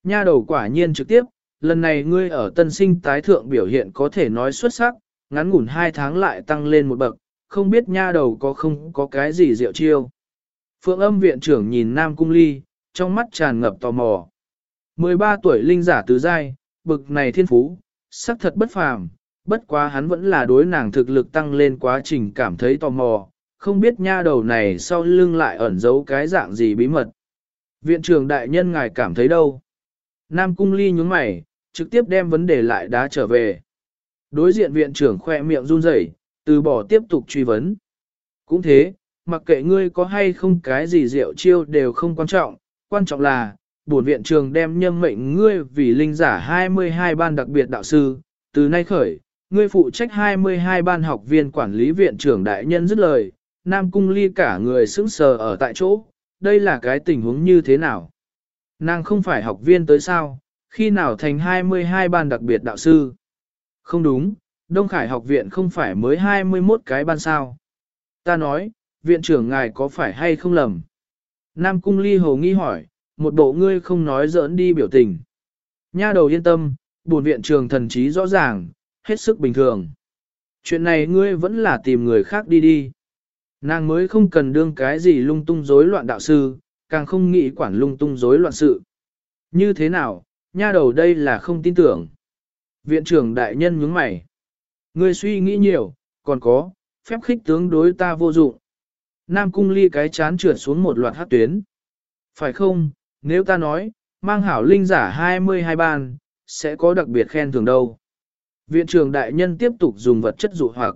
Nha đầu quả nhiên trực tiếp, lần này ngươi ở tân sinh tái thượng biểu hiện có thể nói xuất sắc, ngắn ngủn hai tháng lại tăng lên một bậc, không biết nha đầu có không có cái gì diệu chiêu. Phượng âm viện trưởng nhìn Nam Cung Ly, trong mắt tràn ngập tò mò. 13 tuổi linh giả tứ giai, bực này thiên phú, sắc thật bất phàm, bất quá hắn vẫn là đối nàng thực lực tăng lên quá trình cảm thấy tò mò, không biết nha đầu này sau lưng lại ẩn giấu cái dạng gì bí mật. Viện trưởng đại nhân ngài cảm thấy đâu? Nam Cung Ly nhướng mày, trực tiếp đem vấn đề lại đá trở về. Đối diện viện trưởng khoe miệng run rẩy, từ bỏ tiếp tục truy vấn. Cũng thế, mặc kệ ngươi có hay không cái gì rượu chiêu đều không quan trọng, quan trọng là, bổn viện trường đem nhâm mệnh ngươi vì linh giả 22 ban đặc biệt đạo sư, từ nay khởi, ngươi phụ trách 22 ban học viên quản lý viện trưởng đại nhân dứt lời, Nam Cung Ly cả người sững sờ ở tại chỗ, đây là cái tình huống như thế nào? Nàng không phải học viên tới sao, khi nào thành 22 ban đặc biệt đạo sư? Không đúng, Đông Khải học viện không phải mới 21 cái ban sao. Ta nói, viện trưởng ngài có phải hay không lầm? Nam Cung Ly Hồ nghi hỏi, một bộ ngươi không nói giỡn đi biểu tình. Nha đầu yên tâm, buồn viện trường thần trí rõ ràng, hết sức bình thường. Chuyện này ngươi vẫn là tìm người khác đi đi. Nàng mới không cần đương cái gì lung tung rối loạn đạo sư, càng không nghĩ quản lung tung rối loạn sự. Như thế nào, nha đầu đây là không tin tưởng. Viện trưởng đại nhân nhướng mày. Ngươi suy nghĩ nhiều, còn có, phép khích tướng đối ta vô dụng. Nam cung ly cái chán trượt xuống một loạt hát tuyến. Phải không, nếu ta nói, mang hảo linh giả 22 ban, sẽ có đặc biệt khen thưởng đâu. Viện trưởng đại nhân tiếp tục dùng vật chất dụ hoặc.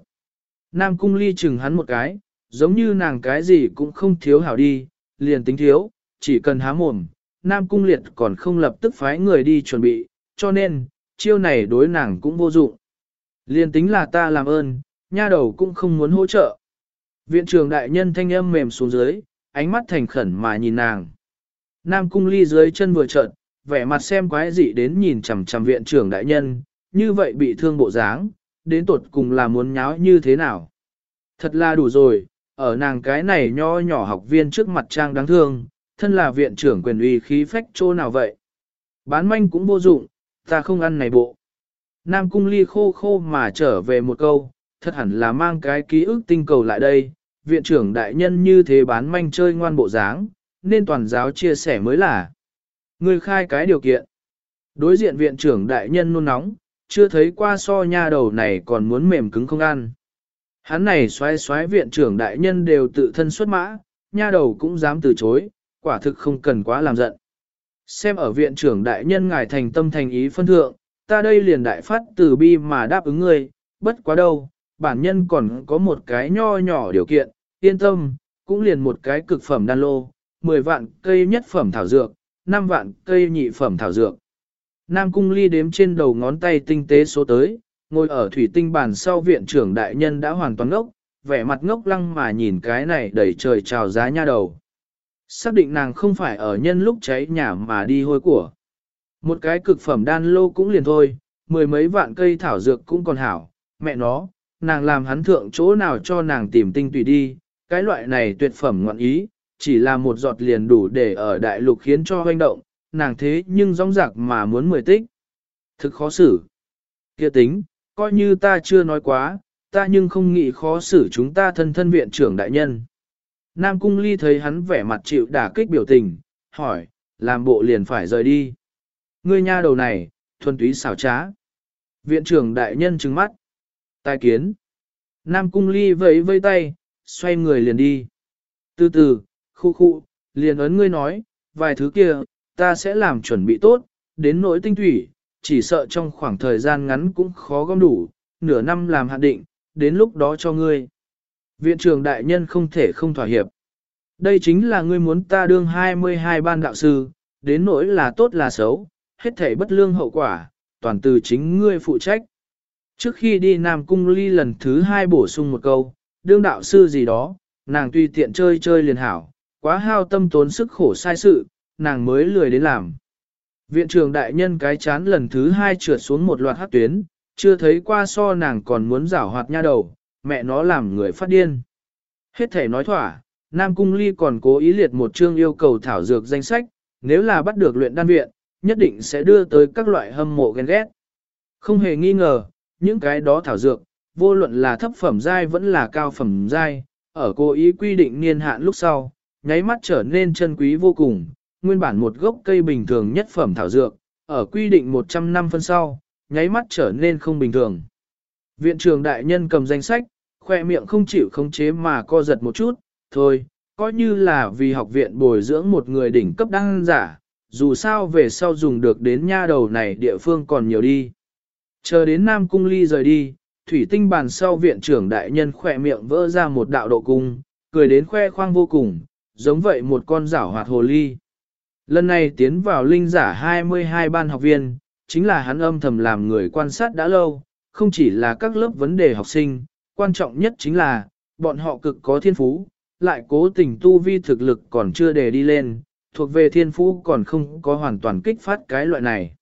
Nam cung ly chừng hắn một cái, giống như nàng cái gì cũng không thiếu hảo đi, liền tính thiếu, chỉ cần há mồm, Nam cung liệt còn không lập tức phái người đi chuẩn bị, cho nên, chiêu này đối nàng cũng vô dụng liên tính là ta làm ơn, nha đầu cũng không muốn hỗ trợ. Viện trưởng đại nhân thanh âm mềm xuống dưới, ánh mắt thành khẩn mà nhìn nàng. Nam cung ly dưới chân vừa trợn, vẻ mặt xem quái dị đến nhìn chằm chằm viện trưởng đại nhân, như vậy bị thương bộ dáng, đến tột cùng là muốn nháo như thế nào. Thật là đủ rồi, ở nàng cái này nho nhỏ học viên trước mặt trang đáng thương, thân là viện trưởng quyền uy khí phách chỗ nào vậy. Bán manh cũng vô dụng, ta không ăn này bộ. Nam cung ly khô khô mà trở về một câu, thật hẳn là mang cái ký ức tinh cầu lại đây, viện trưởng đại nhân như thế bán manh chơi ngoan bộ dáng, nên toàn giáo chia sẻ mới là. Người khai cái điều kiện. Đối diện viện trưởng đại nhân nôn nóng, chưa thấy qua so nha đầu này còn muốn mềm cứng không ăn. Hắn này xoáy xoáy viện trưởng đại nhân đều tự thân xuất mã, nha đầu cũng dám từ chối, quả thực không cần quá làm giận. Xem ở viện trưởng đại nhân ngài thành tâm thành ý phân thượng, ta đây liền đại phát từ bi mà đáp ứng ngươi, bất quá đâu, bản nhân còn có một cái nho nhỏ điều kiện, yên tâm, cũng liền một cái cực phẩm đan lô, 10 vạn cây nhất phẩm thảo dược, 5 vạn cây nhị phẩm thảo dược. Nam cung ly đếm trên đầu ngón tay tinh tế số tới, ngồi ở thủy tinh bàn sau viện trưởng đại nhân đã hoàn toàn ngốc, vẻ mặt ngốc lăng mà nhìn cái này đầy trời trào giá nha đầu. Xác định nàng không phải ở nhân lúc cháy nhà mà đi hôi của. Một cái cực phẩm đan lô cũng liền thôi, mười mấy vạn cây thảo dược cũng còn hảo, mẹ nó, nàng làm hắn thượng chỗ nào cho nàng tìm tinh tùy đi, cái loại này tuyệt phẩm ngoạn ý, chỉ là một giọt liền đủ để ở đại lục khiến cho hoành động, nàng thế nhưng rong rạc mà muốn mười tích. Thực khó xử. kia tính, coi như ta chưa nói quá, ta nhưng không nghĩ khó xử chúng ta thân thân viện trưởng đại nhân. Nam Cung Ly thấy hắn vẻ mặt chịu đả kích biểu tình, hỏi, làm bộ liền phải rời đi. Ngươi nha đầu này, thuần túy xảo trá. Viện trưởng đại nhân trừng mắt. tài kiến. Nam Cung Ly vẫy vây tay, xoay người liền đi. Từ từ, khu khu, liền ấn ngươi nói, vài thứ kia, ta sẽ làm chuẩn bị tốt, đến nỗi tinh thủy, chỉ sợ trong khoảng thời gian ngắn cũng khó gom đủ, nửa năm làm hạn định, đến lúc đó cho ngươi. Viện trưởng đại nhân không thể không thỏa hiệp. Đây chính là ngươi muốn ta đương 22 ban đạo sư, đến nỗi là tốt là xấu, hết thể bất lương hậu quả, toàn từ chính ngươi phụ trách. Trước khi đi Nam Cung Ly lần thứ hai bổ sung một câu, đương đạo sư gì đó, nàng tuy tiện chơi chơi liền hảo, quá hao tâm tốn sức khổ sai sự, nàng mới lười đến làm. Viện trưởng đại nhân cái chán lần thứ hai trượt xuống một loạt hát tuyến, chưa thấy qua so nàng còn muốn rảo hoạt nha đầu, mẹ nó làm người phát điên. Hết thể nói thỏa, Nam Cung Ly còn cố ý liệt một chương yêu cầu thảo dược danh sách, nếu là bắt được luyện đan viện, nhất định sẽ đưa tới các loại hâm mộ ghen ghét. Không hề nghi ngờ, những cái đó thảo dược, vô luận là thấp phẩm giai vẫn là cao phẩm giai, ở cố ý quy định niên hạn lúc sau, nháy mắt trở nên chân quý vô cùng, nguyên bản một gốc cây bình thường nhất phẩm thảo dược, ở quy định 100 năm phân sau, nháy mắt trở nên không bình thường. Viện trưởng đại nhân cầm danh sách, khoe miệng không chịu khống chế mà co giật một chút, thôi, coi như là vì học viện bồi dưỡng một người đỉnh cấp đăng giả, dù sao về sau dùng được đến nha đầu này địa phương còn nhiều đi. Chờ đến Nam Cung Ly rời đi, thủy tinh bàn sau viện trưởng đại nhân khỏe miệng vỡ ra một đạo độ cung, cười đến khoe khoang vô cùng, giống vậy một con rảo hoạt hồ ly. Lần này tiến vào linh giả 22 ban học viên, chính là hắn âm thầm làm người quan sát đã lâu, không chỉ là các lớp vấn đề học sinh, quan trọng nhất chính là, bọn họ cực có thiên phú, lại cố tình tu vi thực lực còn chưa đề đi lên, thuộc về thiên phú còn không có hoàn toàn kích phát cái loại này.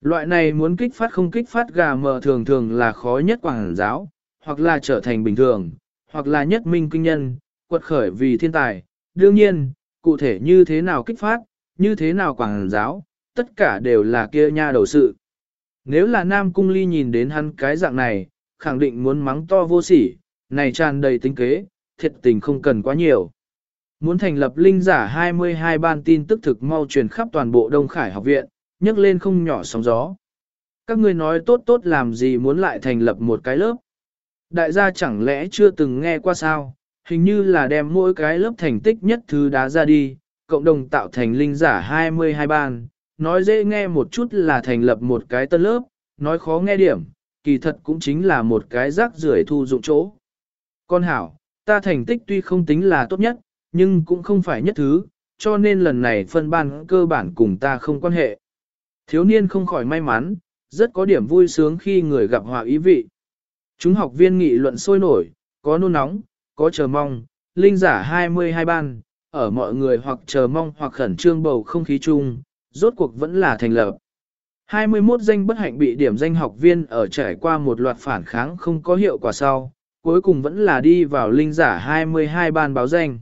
Loại này muốn kích phát không kích phát gà mờ thường thường là khó nhất quảng giáo, hoặc là trở thành bình thường, hoặc là nhất minh kinh nhân, quật khởi vì thiên tài. Đương nhiên, cụ thể như thế nào kích phát, như thế nào quảng giáo, tất cả đều là kia nha đầu sự. Nếu là Nam Cung Ly nhìn đến hắn cái dạng này, khẳng định muốn mắng to vô sỉ, này tràn đầy tính kế, thiệt tình không cần quá nhiều. Muốn thành lập linh giả 22 ban tin tức thực mau truyền khắp toàn bộ Đông Khải học viện, nhấc lên không nhỏ sóng gió. Các ngươi nói tốt tốt làm gì muốn lại thành lập một cái lớp. Đại gia chẳng lẽ chưa từng nghe qua sao, hình như là đem mỗi cái lớp thành tích nhất thứ đá ra đi, cộng đồng tạo thành linh giả 22 ban, nói dễ nghe một chút là thành lập một cái tân lớp, nói khó nghe điểm, kỳ thật cũng chính là một cái rác rưởi thu dụng chỗ. Con hảo, ta thành tích tuy không tính là tốt nhất, nhưng cũng không phải nhất thứ, cho nên lần này phân ban cơ bản cùng ta không quan hệ. Thiếu niên không khỏi may mắn, rất có điểm vui sướng khi người gặp hòa ý vị. Chúng học viên nghị luận sôi nổi, có nôn nóng, có chờ mong, linh giả 22 ban, ở mọi người hoặc chờ mong hoặc khẩn trương bầu không khí chung, rốt cuộc vẫn là thành lập. 21 danh bất hạnh bị điểm danh học viên ở trải qua một loạt phản kháng không có hiệu quả sau, cuối cùng vẫn là đi vào linh giả 22 ban báo danh.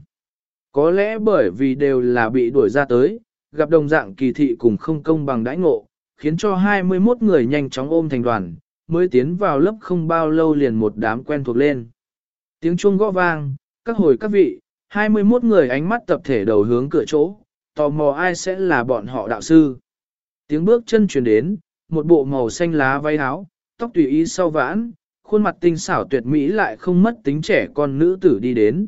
Có lẽ bởi vì đều là bị đuổi ra tới, gặp đồng dạng kỳ thị cùng không công bằng đãi ngộ, khiến cho 21 người nhanh chóng ôm thành đoàn, mới tiến vào lớp không bao lâu liền một đám quen thuộc lên. Tiếng chuông gõ vang, các hồi các vị, 21 người ánh mắt tập thể đầu hướng cửa chỗ, tò mò ai sẽ là bọn họ đạo sư. Tiếng bước chân truyền đến, một bộ màu xanh lá váy áo, tóc tùy ý sau vãn, khuôn mặt tinh xảo tuyệt mỹ lại không mất tính trẻ con nữ tử đi đến.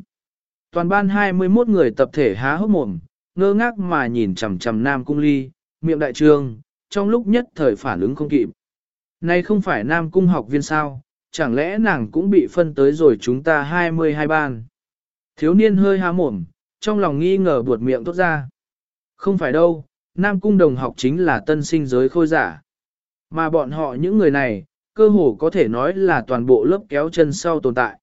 Toàn ban 21 người tập thể há hốc mồm, ngơ ngác mà nhìn chằm chằm Nam Cung Ly, miệng đại trương, trong lúc nhất thời phản ứng không kịp. Này không phải Nam Cung học viên sao, chẳng lẽ nàng cũng bị phân tới rồi chúng ta 22 ban. Thiếu niên hơi há mồm, trong lòng nghi ngờ buột miệng tốt ra. Không phải đâu, Nam Cung đồng học chính là tân sinh giới khôi giả. Mà bọn họ những người này, cơ hồ có thể nói là toàn bộ lớp kéo chân sau tồn tại.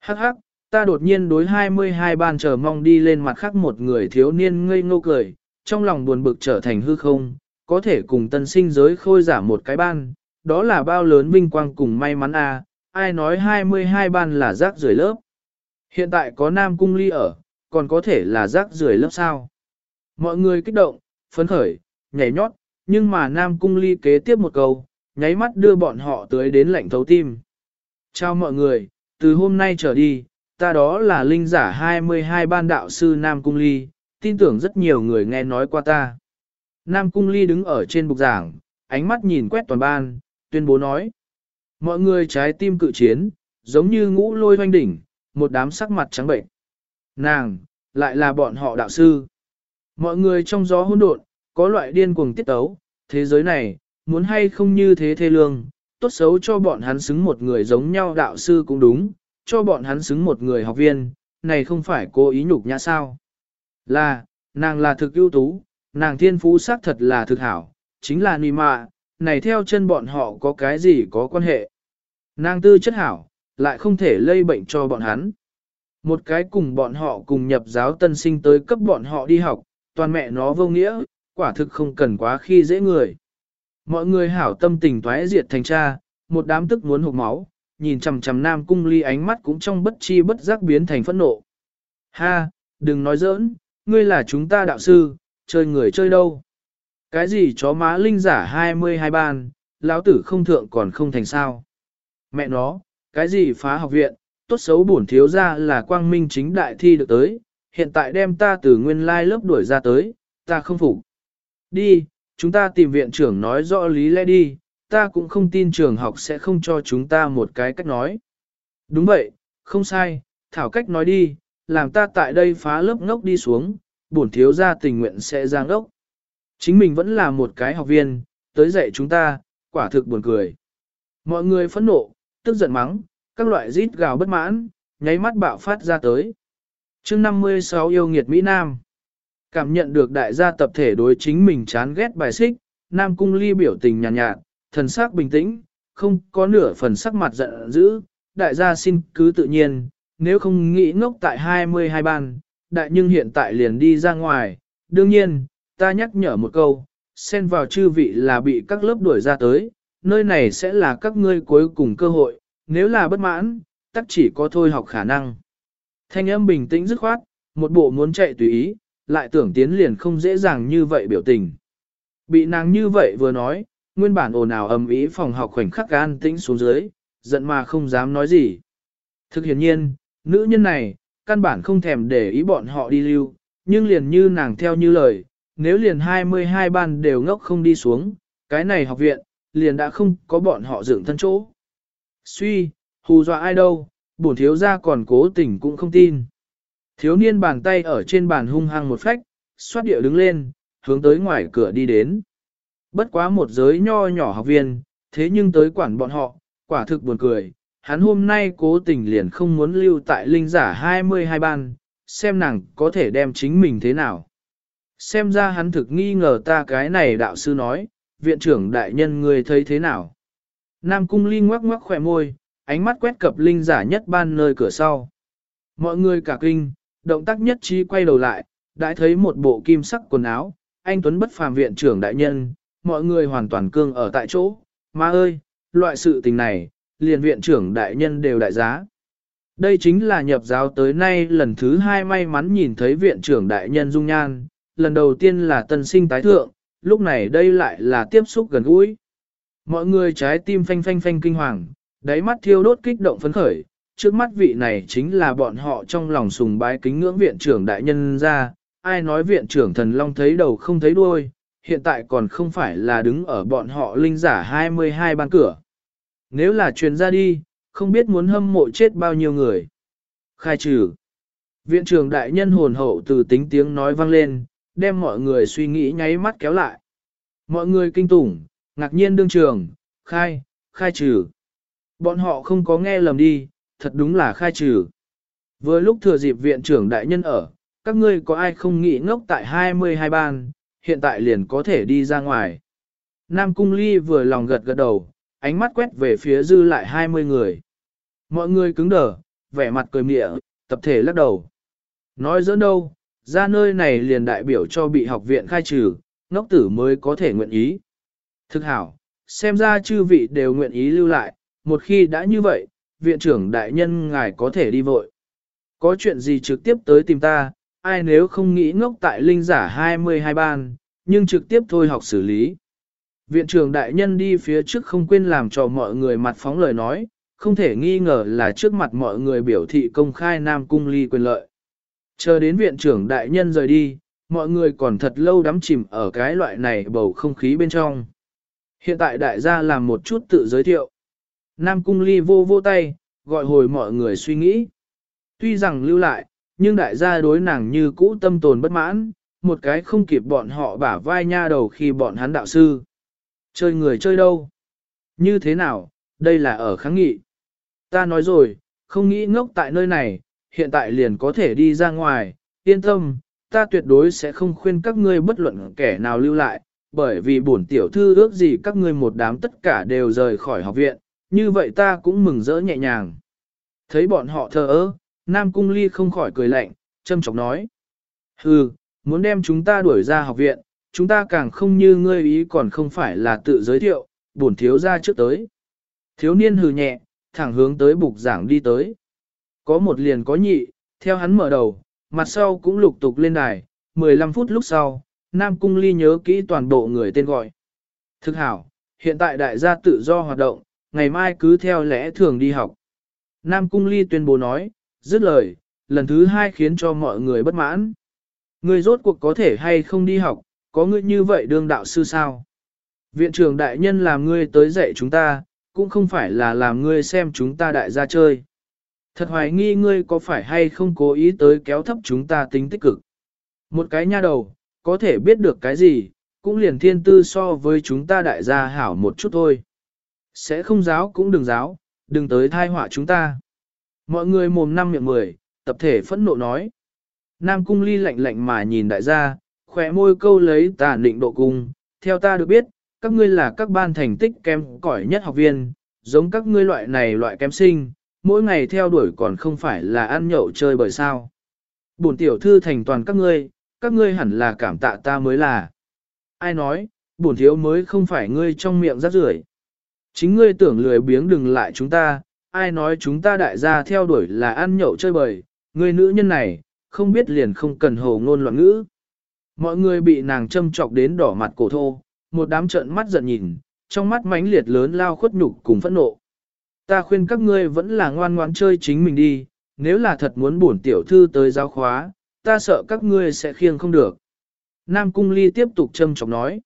Hắc hắc, ta đột nhiên đối 22 ban chờ mong đi lên mặt khác một người thiếu niên ngây ngô cười, trong lòng buồn bực trở thành hư không, có thể cùng tân sinh giới khôi giả một cái ban, đó là bao lớn vinh quang cùng may mắn à, ai nói 22 ban là rác rưởi lớp. Hiện tại có Nam Cung Ly ở, còn có thể là rác rưởi lớp sao. Mọi người kích động, phấn khởi, nhảy nhót, nhưng mà Nam Cung Ly kế tiếp một câu, nháy mắt đưa bọn họ tới đến lạnh thấu tim. Chào mọi người, từ hôm nay trở đi, ta đó là linh giả 22 ban đạo sư Nam Cung Ly, tin tưởng rất nhiều người nghe nói qua ta. Nam Cung Ly đứng ở trên bục giảng, ánh mắt nhìn quét toàn ban, tuyên bố nói. Mọi người trái tim cự chiến, giống như ngũ lôi hoanh đỉnh, một đám sắc mặt trắng bệnh. Nàng, lại là bọn họ đạo sư. Mọi người trong gió hỗn độn, có loại điên cuồng tiết tấu, thế giới này, muốn hay không như thế thê lương, tốt xấu cho bọn hắn xứng một người giống nhau đạo sư cũng đúng, cho bọn hắn xứng một người học viên, này không phải cố ý nhục nhã sao. Là, nàng là thực ưu tú, nàng thiên phú xác thật là thực hảo, chính là nì mạ, này theo chân bọn họ có cái gì có quan hệ. Nàng tư chất hảo, lại không thể lây bệnh cho bọn hắn. Một cái cùng bọn họ cùng nhập giáo tân sinh tới cấp bọn họ đi học, toàn mẹ nó vô nghĩa, quả thực không cần quá khi dễ người. Mọi người hảo tâm tình thoái diệt thành cha, một đám tức muốn hụt máu, nhìn chằm chằm nam cung ly ánh mắt cũng trong bất chi bất giác biến thành phẫn nộ. Ha, đừng nói giỡn, ngươi là chúng ta đạo sư, chơi người chơi đâu. Cái gì chó má linh giả 22 ban, lão tử không thượng còn không thành sao. Mẹ nó, cái gì phá học viện, tốt xấu bổn thiếu ra là quang minh chính đại thi được tới, hiện tại đem ta từ nguyên lai lớp đuổi ra tới, ta không phục. Đi, chúng ta tìm viện trưởng nói rõ lý lẽ đi, ta cũng không tin trường học sẽ không cho chúng ta một cái cách nói. Đúng vậy, không sai, thảo cách nói đi, làm ta tại đây phá lớp ngốc đi xuống, bổn thiếu ra tình nguyện sẽ giang ngốc. Chính mình vẫn là một cái học viên, tới dạy chúng ta, quả thực buồn cười. Mọi người phẫn nộ, tức giận mắng, các loại rít gào bất mãn, nháy mắt bạo phát ra tới. chương 56 yêu nghiệt Mỹ Nam. Cảm nhận được đại gia tập thể đối chính mình chán ghét bài xích, Nam Cung Ly biểu tình nhàn nhạt, nhạt, thần sắc bình tĩnh, không có nửa phần sắc mặt giận dữ, đại gia xin cứ tự nhiên, nếu không nghĩ ngốc tại 22 ban, đại nhưng hiện tại liền đi ra ngoài, đương nhiên, ta nhắc nhở một câu, xen vào chư vị là bị các lớp đuổi ra tới, nơi này sẽ là các ngươi cuối cùng cơ hội, nếu là bất mãn, tắc chỉ có thôi học khả năng. Thanh âm bình tĩnh dứt khoát, một bộ muốn chạy tùy ý, lại tưởng tiến liền không dễ dàng như vậy biểu tình. Bị nàng như vậy vừa nói, nguyên bản ồn ào ầm ĩ phòng học khoảnh khắc an tĩnh xuống dưới, giận mà không dám nói gì. Thực hiển nhiên, nữ nhân này, căn bản không thèm để ý bọn họ đi lưu, nhưng liền như nàng theo như lời, nếu liền 22 ban đều ngốc không đi xuống, cái này học viện, liền đã không có bọn họ dựng thân chỗ. Suy, hù dọa ai đâu, bổn thiếu gia còn cố tình cũng không tin. Thiếu niên bàn tay ở trên bàn hung hăng một phách, xoát địa đứng lên, hướng tới ngoài cửa đi đến. Bất quá một giới nho nhỏ học viên, thế nhưng tới quản bọn họ, quả thực buồn cười. Hắn hôm nay cố tình liền không muốn lưu tại linh giả 22 ban, xem nàng có thể đem chính mình thế nào. Xem ra hắn thực nghi ngờ ta cái này đạo sư nói, viện trưởng đại nhân người thấy thế nào. Nam cung ly ngoắc ngoắc khỏe môi, ánh mắt quét cập linh giả nhất ban nơi cửa sau. Mọi người cả kinh, động tác nhất trí quay đầu lại, đã thấy một bộ kim sắc quần áo, anh Tuấn bất phàm viện trưởng đại nhân, mọi người hoàn toàn cương ở tại chỗ. Má ơi, loại sự tình này, liền viện trưởng đại nhân đều đại giá. Đây chính là nhập giáo tới nay lần thứ hai may mắn nhìn thấy viện trưởng đại nhân dung nhan, lần đầu tiên là tân sinh tái thượng, lúc này đây lại là tiếp xúc gần gũi. Mọi người trái tim phanh phanh phanh kinh hoàng, đáy mắt thiêu đốt kích động phấn khởi, trước mắt vị này chính là bọn họ trong lòng sùng bái kính ngưỡng viện trưởng đại nhân ra, ai nói viện trưởng thần long thấy đầu không thấy đuôi, hiện tại còn không phải là đứng ở bọn họ linh giả 22 ban cửa. Nếu là truyền ra đi, không biết muốn hâm mộ chết bao nhiêu người. Khai trừ. Viện trưởng đại nhân hồn hậu từ tính tiếng nói vang lên, đem mọi người suy nghĩ nháy mắt kéo lại. Mọi người kinh tủng, ngạc nhiên đương trường, khai, khai trừ. Bọn họ không có nghe lầm đi, thật đúng là khai trừ. Vừa lúc thừa dịp viện trưởng đại nhân ở, các ngươi có ai không nghĩ ngốc tại 22 ban, hiện tại liền có thể đi ra ngoài. Nam Cung Ly vừa lòng gật gật đầu, ánh mắt quét về phía dư lại 20 người. Mọi người cứng đờ, vẻ mặt cười mịa, tập thể lắc đầu. Nói dỡ đâu, ra nơi này liền đại biểu cho bị học viện khai trừ, ngốc tử mới có thể nguyện ý. Thực hảo, xem ra chư vị đều nguyện ý lưu lại, một khi đã như vậy, viện trưởng đại nhân ngài có thể đi vội. Có chuyện gì trực tiếp tới tìm ta, ai nếu không nghĩ ngốc tại linh giả 22 ban, nhưng trực tiếp thôi học xử lý. Viện trưởng đại nhân đi phía trước không quên làm cho mọi người mặt phóng lời nói, không thể nghi ngờ là trước mặt mọi người biểu thị công khai Nam Cung Ly quyền lợi. Chờ đến viện trưởng đại nhân rời đi, mọi người còn thật lâu đắm chìm ở cái loại này bầu không khí bên trong. Hiện tại đại gia làm một chút tự giới thiệu. Nam Cung Ly vô vô tay, gọi hồi mọi người suy nghĩ. Tuy rằng lưu lại, nhưng đại gia đối nàng như cũ tâm tồn bất mãn, một cái không kịp bọn họ bả vai nha đầu khi bọn hắn đạo sư. Chơi người chơi đâu? Như thế nào? Đây là ở kháng nghị. Ta nói rồi, không nghĩ ngốc tại nơi này, hiện tại liền có thể đi ra ngoài, yên tâm, ta tuyệt đối sẽ không khuyên các ngươi bất luận kẻ nào lưu lại, bởi vì bổn tiểu thư ước gì các ngươi một đám tất cả đều rời khỏi học viện, như vậy ta cũng mừng rỡ nhẹ nhàng. Thấy bọn họ thờ ơ, Nam Cung Ly không khỏi cười lạnh, châm chọc nói. Hừ, muốn đem chúng ta đuổi ra học viện, chúng ta càng không như ngươi ý còn không phải là tự giới thiệu, bổn thiếu ra trước tới. Thiếu niên hừ nhẹ, thẳng hướng tới bục giảng đi tới. Có một liền có nhị, theo hắn mở đầu, mặt sau cũng lục tục lên đài, 15 phút lúc sau, Nam Cung Ly nhớ kỹ toàn bộ người tên gọi. Thực hảo, hiện tại đại gia tự do hoạt động, ngày mai cứ theo lẽ thường đi học. Nam Cung Ly tuyên bố nói, dứt lời, lần thứ hai khiến cho mọi người bất mãn. Người rốt cuộc có thể hay không đi học, có ngươi như vậy đương đạo sư sao? Viện trưởng đại nhân làm ngươi tới dạy chúng ta, cũng không phải là làm ngươi xem chúng ta đại gia chơi. Thật hoài nghi ngươi có phải hay không cố ý tới kéo thấp chúng ta tính tích cực. Một cái nha đầu, có thể biết được cái gì, cũng liền thiên tư so với chúng ta đại gia hảo một chút thôi. Sẽ không giáo cũng đừng giáo, đừng tới thai họa chúng ta. Mọi người mồm năm miệng mười, tập thể phẫn nộ nói. Nam cung ly lạnh lạnh mà nhìn đại gia, khỏe môi câu lấy tà định độ cung. Theo ta được biết, các ngươi là các ban thành tích kém cỏi nhất học viên, giống các ngươi loại này loại kém sinh, mỗi ngày theo đuổi còn không phải là ăn nhậu chơi bởi sao. Bổn tiểu thư thành toàn các ngươi, các ngươi hẳn là cảm tạ ta mới là. Ai nói, bổn thiếu mới không phải ngươi trong miệng rác rưởi. Chính ngươi tưởng lười biếng đừng lại chúng ta, ai nói chúng ta đại gia theo đuổi là ăn nhậu chơi bời, Người nữ nhân này, không biết liền không cần hồ ngôn loạn ngữ. Mọi người bị nàng châm chọc đến đỏ mặt cổ thô, một đám trợn mắt giận nhìn, trong mắt mãnh liệt lớn lao khuất nhục cùng phẫn nộ. Ta khuyên các ngươi vẫn là ngoan ngoãn chơi chính mình đi, nếu là thật muốn bổn tiểu thư tới giáo khóa, ta sợ các ngươi sẽ khiêng không được. Nam Cung Ly tiếp tục châm chọc nói.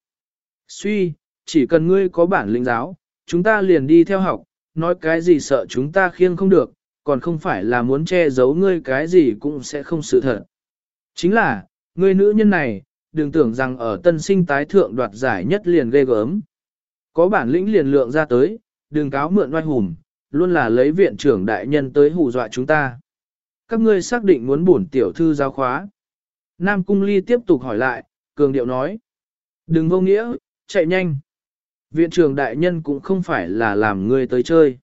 Suy, chỉ cần ngươi có bản lĩnh giáo, chúng ta liền đi theo học, nói cái gì sợ chúng ta khiêng không được, còn không phải là muốn che giấu ngươi cái gì cũng sẽ không sự thật. Chính là, ngươi nữ nhân này, đừng tưởng rằng ở tân sinh tái thượng đoạt giải nhất liền ghê gớm. Có bản lĩnh liền lượng ra tới, đừng cáo mượn oai hùm, luôn là lấy viện trưởng đại nhân tới hù dọa chúng ta. Các ngươi xác định muốn bổn tiểu thư giáo khóa. Nam Cung Ly tiếp tục hỏi lại, cường điệu nói. Đừng vô nghĩa, chạy nhanh. Viện trưởng đại nhân cũng không phải là làm ngươi tới chơi.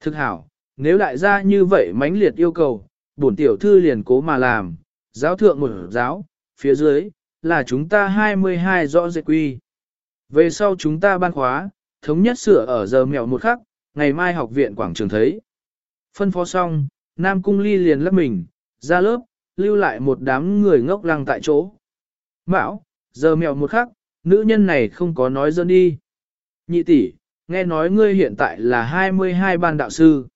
Thực hảo, nếu đại gia như vậy mãnh liệt yêu cầu, bổn tiểu thư liền cố mà làm, giáo thượng một giáo, phía dưới, là chúng ta 22 rõ dệt quy. Về sau chúng ta ban khóa, thống nhất sửa ở giờ mèo một khắc, ngày mai học viện quảng trường thấy. Phân phó xong, Nam Cung Ly liền lấp mình, ra lớp, lưu lại một đám người ngốc lăng tại chỗ. Mão, giờ mèo một khắc, nữ nhân này không có nói dân đi. Nhị tỷ, nghe nói ngươi hiện tại là 22 ban đạo sư.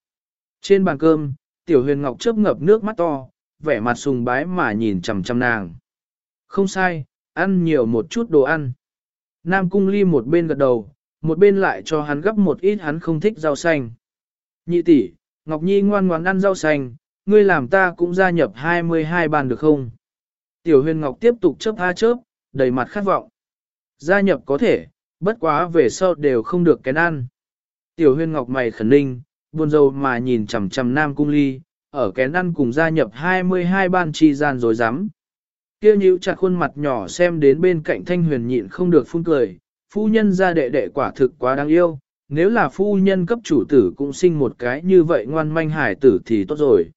Trên bàn cơm, tiểu huyền ngọc chớp ngập nước mắt to, vẻ mặt sùng bái mà nhìn chằm chằm nàng. Không sai, ăn nhiều một chút đồ ăn. Nam cung ly một bên gật đầu, một bên lại cho hắn gấp một ít hắn không thích rau xanh. Nhị tỷ, Ngọc Nhi ngoan ngoãn ăn rau xanh, ngươi làm ta cũng gia nhập 22 bàn được không? Tiểu huyền Ngọc tiếp tục chớp ha chớp, đầy mặt khát vọng. Gia nhập có thể, bất quá về sau đều không được kén ăn. Tiểu huyền Ngọc mày khẩn ninh, buồn rầu mà nhìn chằm chằm Nam Cung Ly, ở kén ăn cùng gia nhập 22 ban chi gian rồi dám. Kêu nhíu chặt khuôn mặt nhỏ xem đến bên cạnh thanh huyền nhịn không được phun cười, phu nhân ra đệ đệ quả thực quá đáng yêu, nếu là phu nhân cấp chủ tử cũng sinh một cái như vậy ngoan manh hải tử thì tốt rồi.